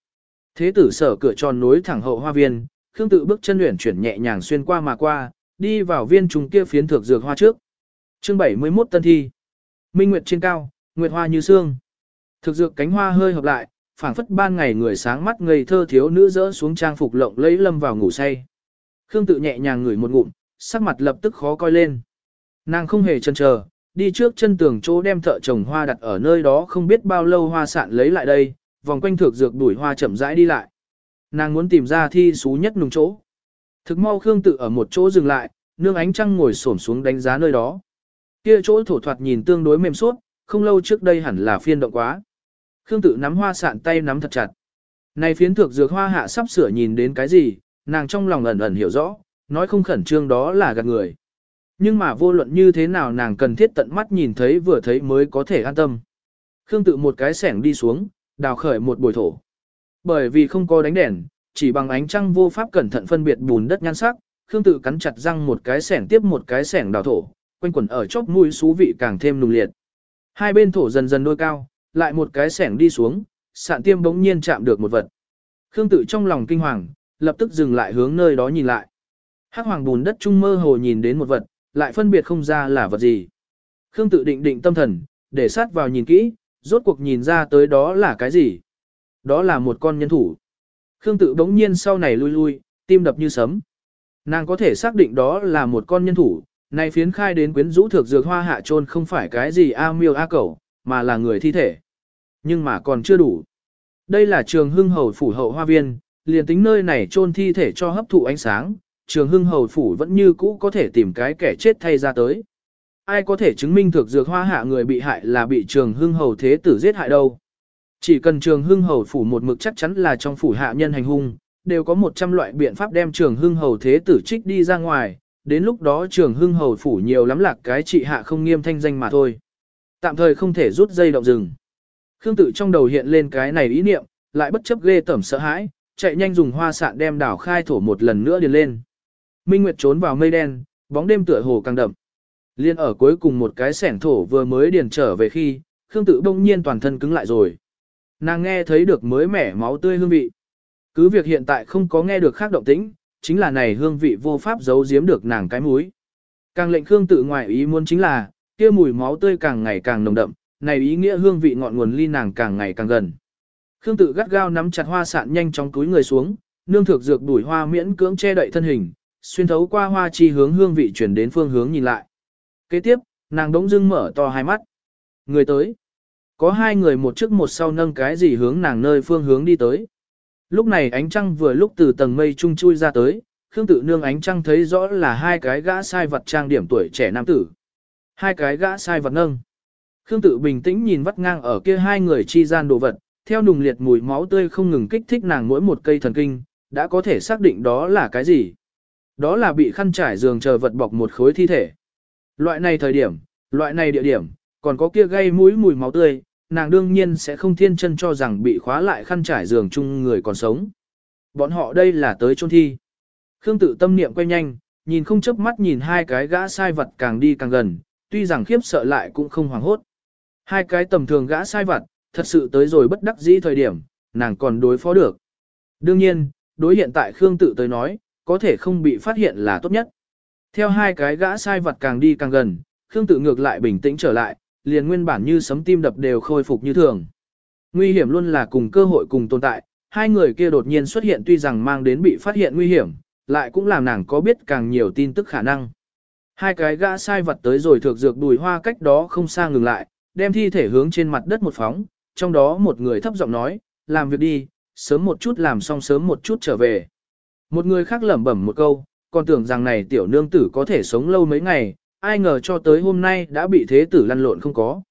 Thế tử sở cửa tròn nối thẳng hậu hoa viên, Khương tự bước chân luyện chuyển nhẹ nhàng xuyên qua mà qua, đi vào viên trùng kia phiến thược dược hoa trước. Chương 71 Tân thi. Minh nguyệt trên cao, nguyệt hoa như sương. Thực dược cánh hoa hơi hợp lại, phảng phất ban ngày người sáng mắt ngây thơ thiếu nữ rỡ xuống trang phục lộng lấy lâm vào ngủ say. Khương tự nhẹ nhàng ngửi một ngụm, sắc mặt lập tức khó coi lên. Nàng không hề chần chờ, đi trước chân tường chỗ đem thợ trồng hoa đặt ở nơi đó không biết bao lâu hoa sạn lấy lại đây, vòng quanh thược dược đuổi hoa chậm rãi đi lại. Nàng muốn tìm ra thi xú nhất nùng chỗ. Thực mau Khương tự ở một chỗ dừng lại, nương ánh trăng ngồi xổm xuống đánh giá nơi đó. Kia chỗ thổ thoạt nhìn tương đối mềm suốt, không lâu trước đây hẳn là phiên động quá. Khương tự nắm hoa sạn tay nắm thật chặt. Này phiến thược dược hoa hạ sắp sửa nhìn đến cái gì, nàng trong lòng ẩn ẩn hiểu rõ, nói không khẩn trương đó là gạt người. Nhưng mà vô luận như thế nào nàng cần thiết tận mắt nhìn thấy vừa thấy mới có thể an tâm. Khương tự một cái sẻng đi xuống, đào khởi một bồi thổ. Bởi vì không có đánh đèn, chỉ bằng ánh trăng vô pháp cẩn thận phân biệt bùn đất nhan sắc, Khương tự cắn chặt răng một cái sẻng tiếp một cái sẻng đào thổ, quanh quẩn ở chóp mũi xú vị càng thêm nùng liệt. Hai bên thổ dần dần đôi cao, lại một cái sẻng đi xuống, sạn tiêm bỗng nhiên chạm được một vật. Khương tự trong lòng kinh hoàng, lập tức dừng lại hướng nơi đó nhìn lại. Hắc hoàng bùn đất trung mơ hồ nhìn đến một vật, lại phân biệt không ra là vật gì. Khương tự định định tâm thần, để sát vào nhìn kỹ, rốt cuộc nhìn ra tới đó là cái gì. Đó là một con nhân thủ. Khương tự bỗng nhiên sau này lui lui, tim đập như sấm. Nàng có thể xác định đó là một con nhân thủ, này phiến khai đến quyến rũ thực dược hoa hạ trôn không phải cái gì a miêu a cẩu, mà là người thi thể. Nhưng mà còn chưa đủ. Đây là trường hưng hầu phủ hậu hoa viên, liền tính nơi này trôn thi thể cho hấp thụ ánh sáng, trường hưng hầu phủ vẫn như cũ có thể tìm cái kẻ chết thay ra tới. Ai có thể chứng minh thực dược hoa hạ người bị hại là bị trường hưng hầu thế tử giết hại đâu. Chỉ cần trường hưng hầu phủ một mực chắc chắn là trong phủ hạ nhân hành hung, đều có 100 loại biện pháp đem trường hưng hầu thế tử trích đi ra ngoài, đến lúc đó trường hưng hầu phủ nhiều lắm lạc cái trị hạ không nghiêm thanh danh mà thôi. Tạm thời không thể rút dây động rừng. Khương tự trong đầu hiện lên cái này ý niệm, lại bất chấp ghê tẩm sợ hãi, chạy nhanh dùng hoa sạn đem đảo khai thổ một lần nữa điền lên. Minh Nguyệt trốn vào mây đen, bóng đêm tựa hồ càng đậm. Liên ở cuối cùng một cái sẻn thổ vừa mới điền trở về khi, Khương tự bỗng nhiên toàn thân cứng lại rồi. Nàng nghe thấy được mới mẻ máu tươi hương vị. Cứ việc hiện tại không có nghe được khác động tĩnh, chính là này hương vị vô pháp giấu giếm được nàng cái mũi. Càng lệnh Khương tự ngoại ý muốn chính là, kia mùi máu tươi càng ngày càng nồng đậm, này ý nghĩa hương vị ngọn nguồn ly nàng càng ngày càng gần. Khương tự gắt gao nắm chặt hoa sạn nhanh chóng túi người xuống, nương thực dược đuổi hoa miễn cưỡng che đậy thân hình, xuyên thấu qua hoa chi hướng hương vị chuyển đến phương hướng nhìn lại. Kế tiếp, nàng đống dưng mở to hai mắt. Người tới. Có hai người một trước một sau nâng cái gì hướng nàng nơi phương hướng đi tới. Lúc này ánh trăng vừa lúc từ tầng mây trung chui ra tới, Khương tự nương ánh trăng thấy rõ là hai cái gã sai vật trang điểm tuổi trẻ nam tử. Hai cái gã sai vật nâng. Khương tự bình tĩnh nhìn vắt ngang ở kia hai người chi gian đồ vật, theo nùng liệt mùi máu tươi không ngừng kích thích nàng mỗi một cây thần kinh, đã có thể xác định đó là cái gì. Đó là bị khăn trải giường chờ vật bọc một khối thi thể. Loại này thời điểm, loại này địa điểm, còn có kia gây mũi mùi máu tươi, nàng đương nhiên sẽ không thiên chân cho rằng bị khóa lại khăn trải giường chung người còn sống. Bọn họ đây là tới chôn thi. Khương tự tâm niệm quay nhanh, nhìn không chớp mắt nhìn hai cái gã sai vật càng đi càng gần, tuy rằng khiếp sợ lại cũng không hoảng hốt. Hai cái tầm thường gã sai vật, thật sự tới rồi bất đắc dĩ thời điểm, nàng còn đối phó được. Đương nhiên, đối hiện tại Khương tự tới nói, có thể không bị phát hiện là tốt nhất. Theo hai cái gã sai vật càng đi càng gần, Khương tự ngược lại bình tĩnh trở lại, liền nguyên bản như sấm tim đập đều khôi phục như thường. Nguy hiểm luôn là cùng cơ hội cùng tồn tại, hai người kia đột nhiên xuất hiện tuy rằng mang đến bị phát hiện nguy hiểm, lại cũng làm nàng có biết càng nhiều tin tức khả năng. Hai cái gã sai vật tới rồi thược dược đùi hoa cách đó không xa ngừng lại, đem thi thể hướng trên mặt đất một phóng, trong đó một người thấp giọng nói, làm việc đi, sớm một chút làm xong sớm một chút trở về. Một người khác lẩm bẩm một câu, còn tưởng rằng này tiểu nương tử có thể sống lâu mấy ngày, ai ngờ cho tới hôm nay đã bị thế tử lăn lộn không có.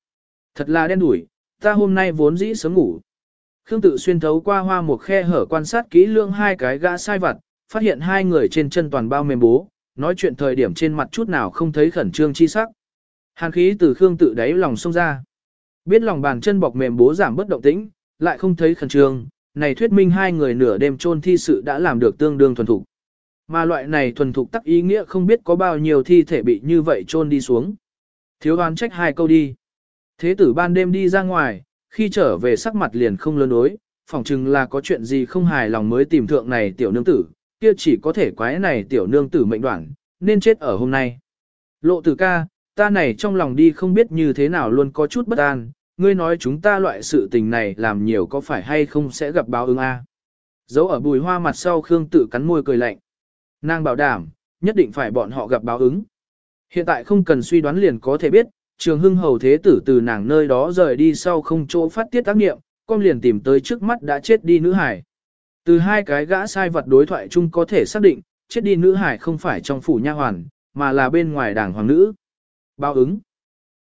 Thật là đen đủi, ta hôm nay vốn dĩ sớm ngủ. Khương tự xuyên thấu qua hoa một khe hở quan sát kỹ lưỡng hai cái gã sai vặt, phát hiện hai người trên chân toàn bao mềm bố, nói chuyện thời điểm trên mặt chút nào không thấy khẩn trương chi sắc. Hàn khí từ Khương tự đáy lòng xông ra. Biết lòng bàn chân bọc mềm bố giảm bất động tĩnh, lại không thấy khẩn trương, này thuyết minh hai người nửa đêm chôn thi sự đã làm được tương đương thuần thục. Mà loại này thuần thục tắc ý nghĩa không biết có bao nhiêu thi thể bị như vậy chôn đi xuống. Thiếu đoán trách hai câu đi. Thế tử ban đêm đi ra ngoài, khi trở về sắc mặt liền không lớn đối, phỏng chừng là có chuyện gì không hài lòng mới tìm thượng này tiểu nương tử, kia chỉ có thể quái này tiểu nương tử mệnh đoạn, nên chết ở hôm nay. Lộ tử ca, ta này trong lòng đi không biết như thế nào luôn có chút bất an, ngươi nói chúng ta loại sự tình này làm nhiều có phải hay không sẽ gặp báo ứng a? Dấu ở bùi hoa mặt sau Khương tự cắn môi cười lạnh. Nàng bảo đảm, nhất định phải bọn họ gặp báo ứng. Hiện tại không cần suy đoán liền có thể biết, trường hưng hầu thế tử từ nàng nơi đó rời đi sau không chỗ phát tiết tác nghiệm, con liền tìm tới trước mắt đã chết đi nữ hải. Từ hai cái gã sai vật đối thoại chung có thể xác định, chết đi nữ hải không phải trong phủ nha hoàn, mà là bên ngoài đảng hoàng nữ. Báo ứng.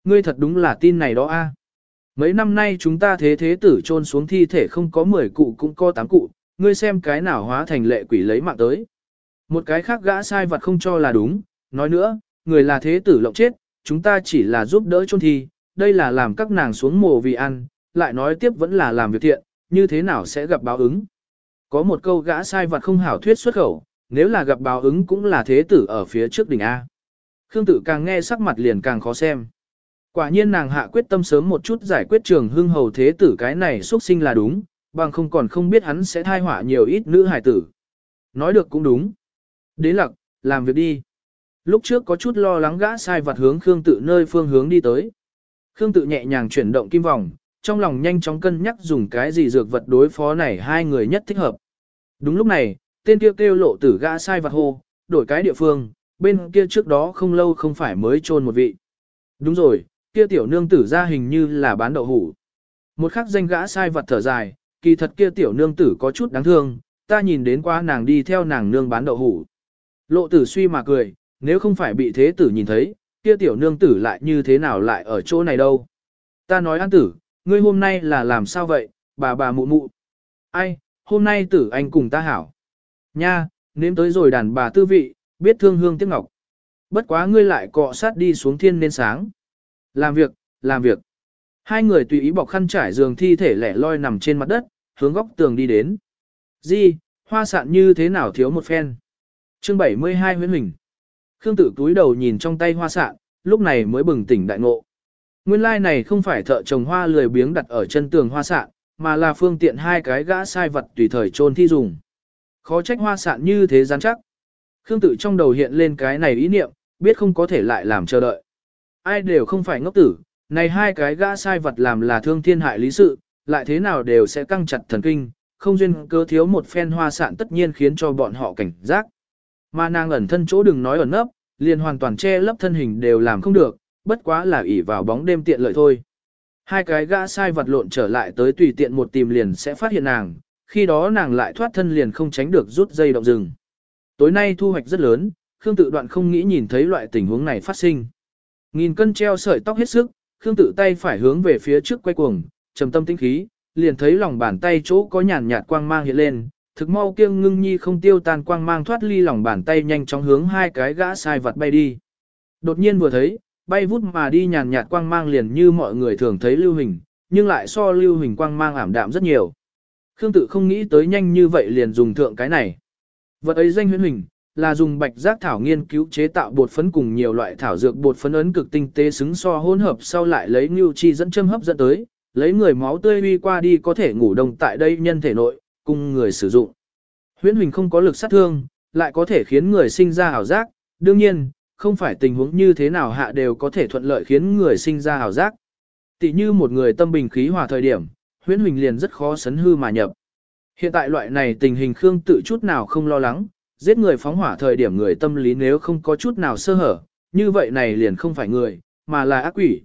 Ngươi thật đúng là tin này đó a. Mấy năm nay chúng ta thế thế tử chôn xuống thi thể không có 10 cụ cũng có 8 cụ, ngươi xem cái nào hóa thành lệ quỷ lấy mạng tới. Một cái khác gã sai vật không cho là đúng, nói nữa, người là thế tử lộng chết, chúng ta chỉ là giúp đỡ chôn thi, đây là làm các nàng xuống mồ vì ăn, lại nói tiếp vẫn là làm việc thiện, như thế nào sẽ gặp báo ứng. Có một câu gã sai vật không hảo thuyết xuất khẩu, nếu là gặp báo ứng cũng là thế tử ở phía trước đỉnh A. Khương tử càng nghe sắc mặt liền càng khó xem. Quả nhiên nàng hạ quyết tâm sớm một chút giải quyết trường hưng hầu thế tử cái này xuất sinh là đúng, bằng không còn không biết hắn sẽ thai họa nhiều ít nữ hải tử. Nói được cũng đúng. Đế lặc, làm việc đi. Lúc trước có chút lo lắng gã sai vặt hướng Khương tự nơi phương hướng đi tới. Khương tự nhẹ nhàng chuyển động kim vòng, trong lòng nhanh chóng cân nhắc dùng cái gì dược vật đối phó này hai người nhất thích hợp. Đúng lúc này, tên kia kêu, kêu lộ tử gã sai vặt hô, đổi cái địa phương, bên kia trước đó không lâu không phải mới chôn một vị. Đúng rồi, kia tiểu nương tử ra hình như là bán đậu hủ. Một khắc danh gã sai vật thở dài, kỳ thật kia tiểu nương tử có chút đáng thương, ta nhìn đến qua nàng đi theo nàng nương bán đậu hủ. Lộ tử suy mà cười, nếu không phải bị thế tử nhìn thấy, kia tiểu nương tử lại như thế nào lại ở chỗ này đâu. Ta nói an tử, ngươi hôm nay là làm sao vậy, bà bà mụ mụ. Ai, hôm nay tử anh cùng ta hảo. Nha, nếm tới rồi đàn bà tư vị, biết thương hương tiếc ngọc. Bất quá ngươi lại cọ sát đi xuống thiên nên sáng. Làm việc, làm việc. Hai người tùy ý bọc khăn trải giường thi thể lẻ loi nằm trên mặt đất, hướng góc tường đi đến. Di, hoa sạn như thế nào thiếu một phen. Chương 72 huyến hình. Khương tử túi đầu nhìn trong tay hoa sạn, lúc này mới bừng tỉnh đại ngộ. Nguyên lai like này không phải thợ trồng hoa lười biếng đặt ở chân tường hoa sạn, mà là phương tiện hai cái gã sai vật tùy thời trôn thi dùng. Khó trách hoa sạn như thế gian chắc. Khương Tử trong đầu hiện lên cái này ý niệm, biết không có thể lại làm chờ đợi. Ai đều không phải ngốc tử, này hai cái gã sai vật làm là thương thiên hại lý sự, lại thế nào đều sẽ căng chặt thần kinh, không duyên cơ thiếu một phen hoa sạn tất nhiên khiến cho bọn họ cảnh giác. Mà nàng ẩn thân chỗ đừng nói ẩn nấp, liền hoàn toàn che lấp thân hình đều làm không được, bất quá là ỷ vào bóng đêm tiện lợi thôi. Hai cái gã sai vật lộn trở lại tới tùy tiện một tìm liền sẽ phát hiện nàng, khi đó nàng lại thoát thân liền không tránh được rút dây động rừng. Tối nay thu hoạch rất lớn, Khương tự đoạn không nghĩ nhìn thấy loại tình huống này phát sinh. Nghìn cân treo sợi tóc hết sức, Khương tự tay phải hướng về phía trước quay cuồng, trầm tâm tinh khí, liền thấy lòng bàn tay chỗ có nhàn nhạt quang mang hiện lên, thực mau kiêng ngưng nhi không tiêu tan quang mang thoát ly lòng bàn tay nhanh chóng hướng hai cái gã sai vật bay đi. Đột nhiên vừa thấy, bay vút mà đi nhàn nhạt quang mang liền như mọi người thường thấy lưu hình, nhưng lại so lưu hình quang mang ảm đạm rất nhiều. Khương tự không nghĩ tới nhanh như vậy liền dùng thượng cái này. Vật ấy danh huyễn hình, là dùng bạch giác thảo nghiên cứu chế tạo bột phấn cùng nhiều loại thảo dược bột phấn ấn cực tinh tế xứng so hỗn hợp sau lại lấy nhu chi dẫn châm hấp dẫn tới, lấy người máu tươi uy qua đi có thể ngủ đông tại đây nhân thể nội, cùng người sử dụng. Huyễn huỳnh không có lực sát thương, lại có thể khiến người sinh ra ảo giác, đương nhiên, không phải tình huống như thế nào hạ đều có thể thuận lợi khiến người sinh ra ảo giác. Tỷ như một người tâm bình khí hòa thời điểm, huyễn huỳnh liền rất khó sấn hư mà nhập. Hiện tại loại này tình hình Khương tự chút nào không lo lắng, giết người phóng hỏa thời điểm người tâm lý nếu không có chút nào sơ hở, như vậy này liền không phải người, mà là ác quỷ.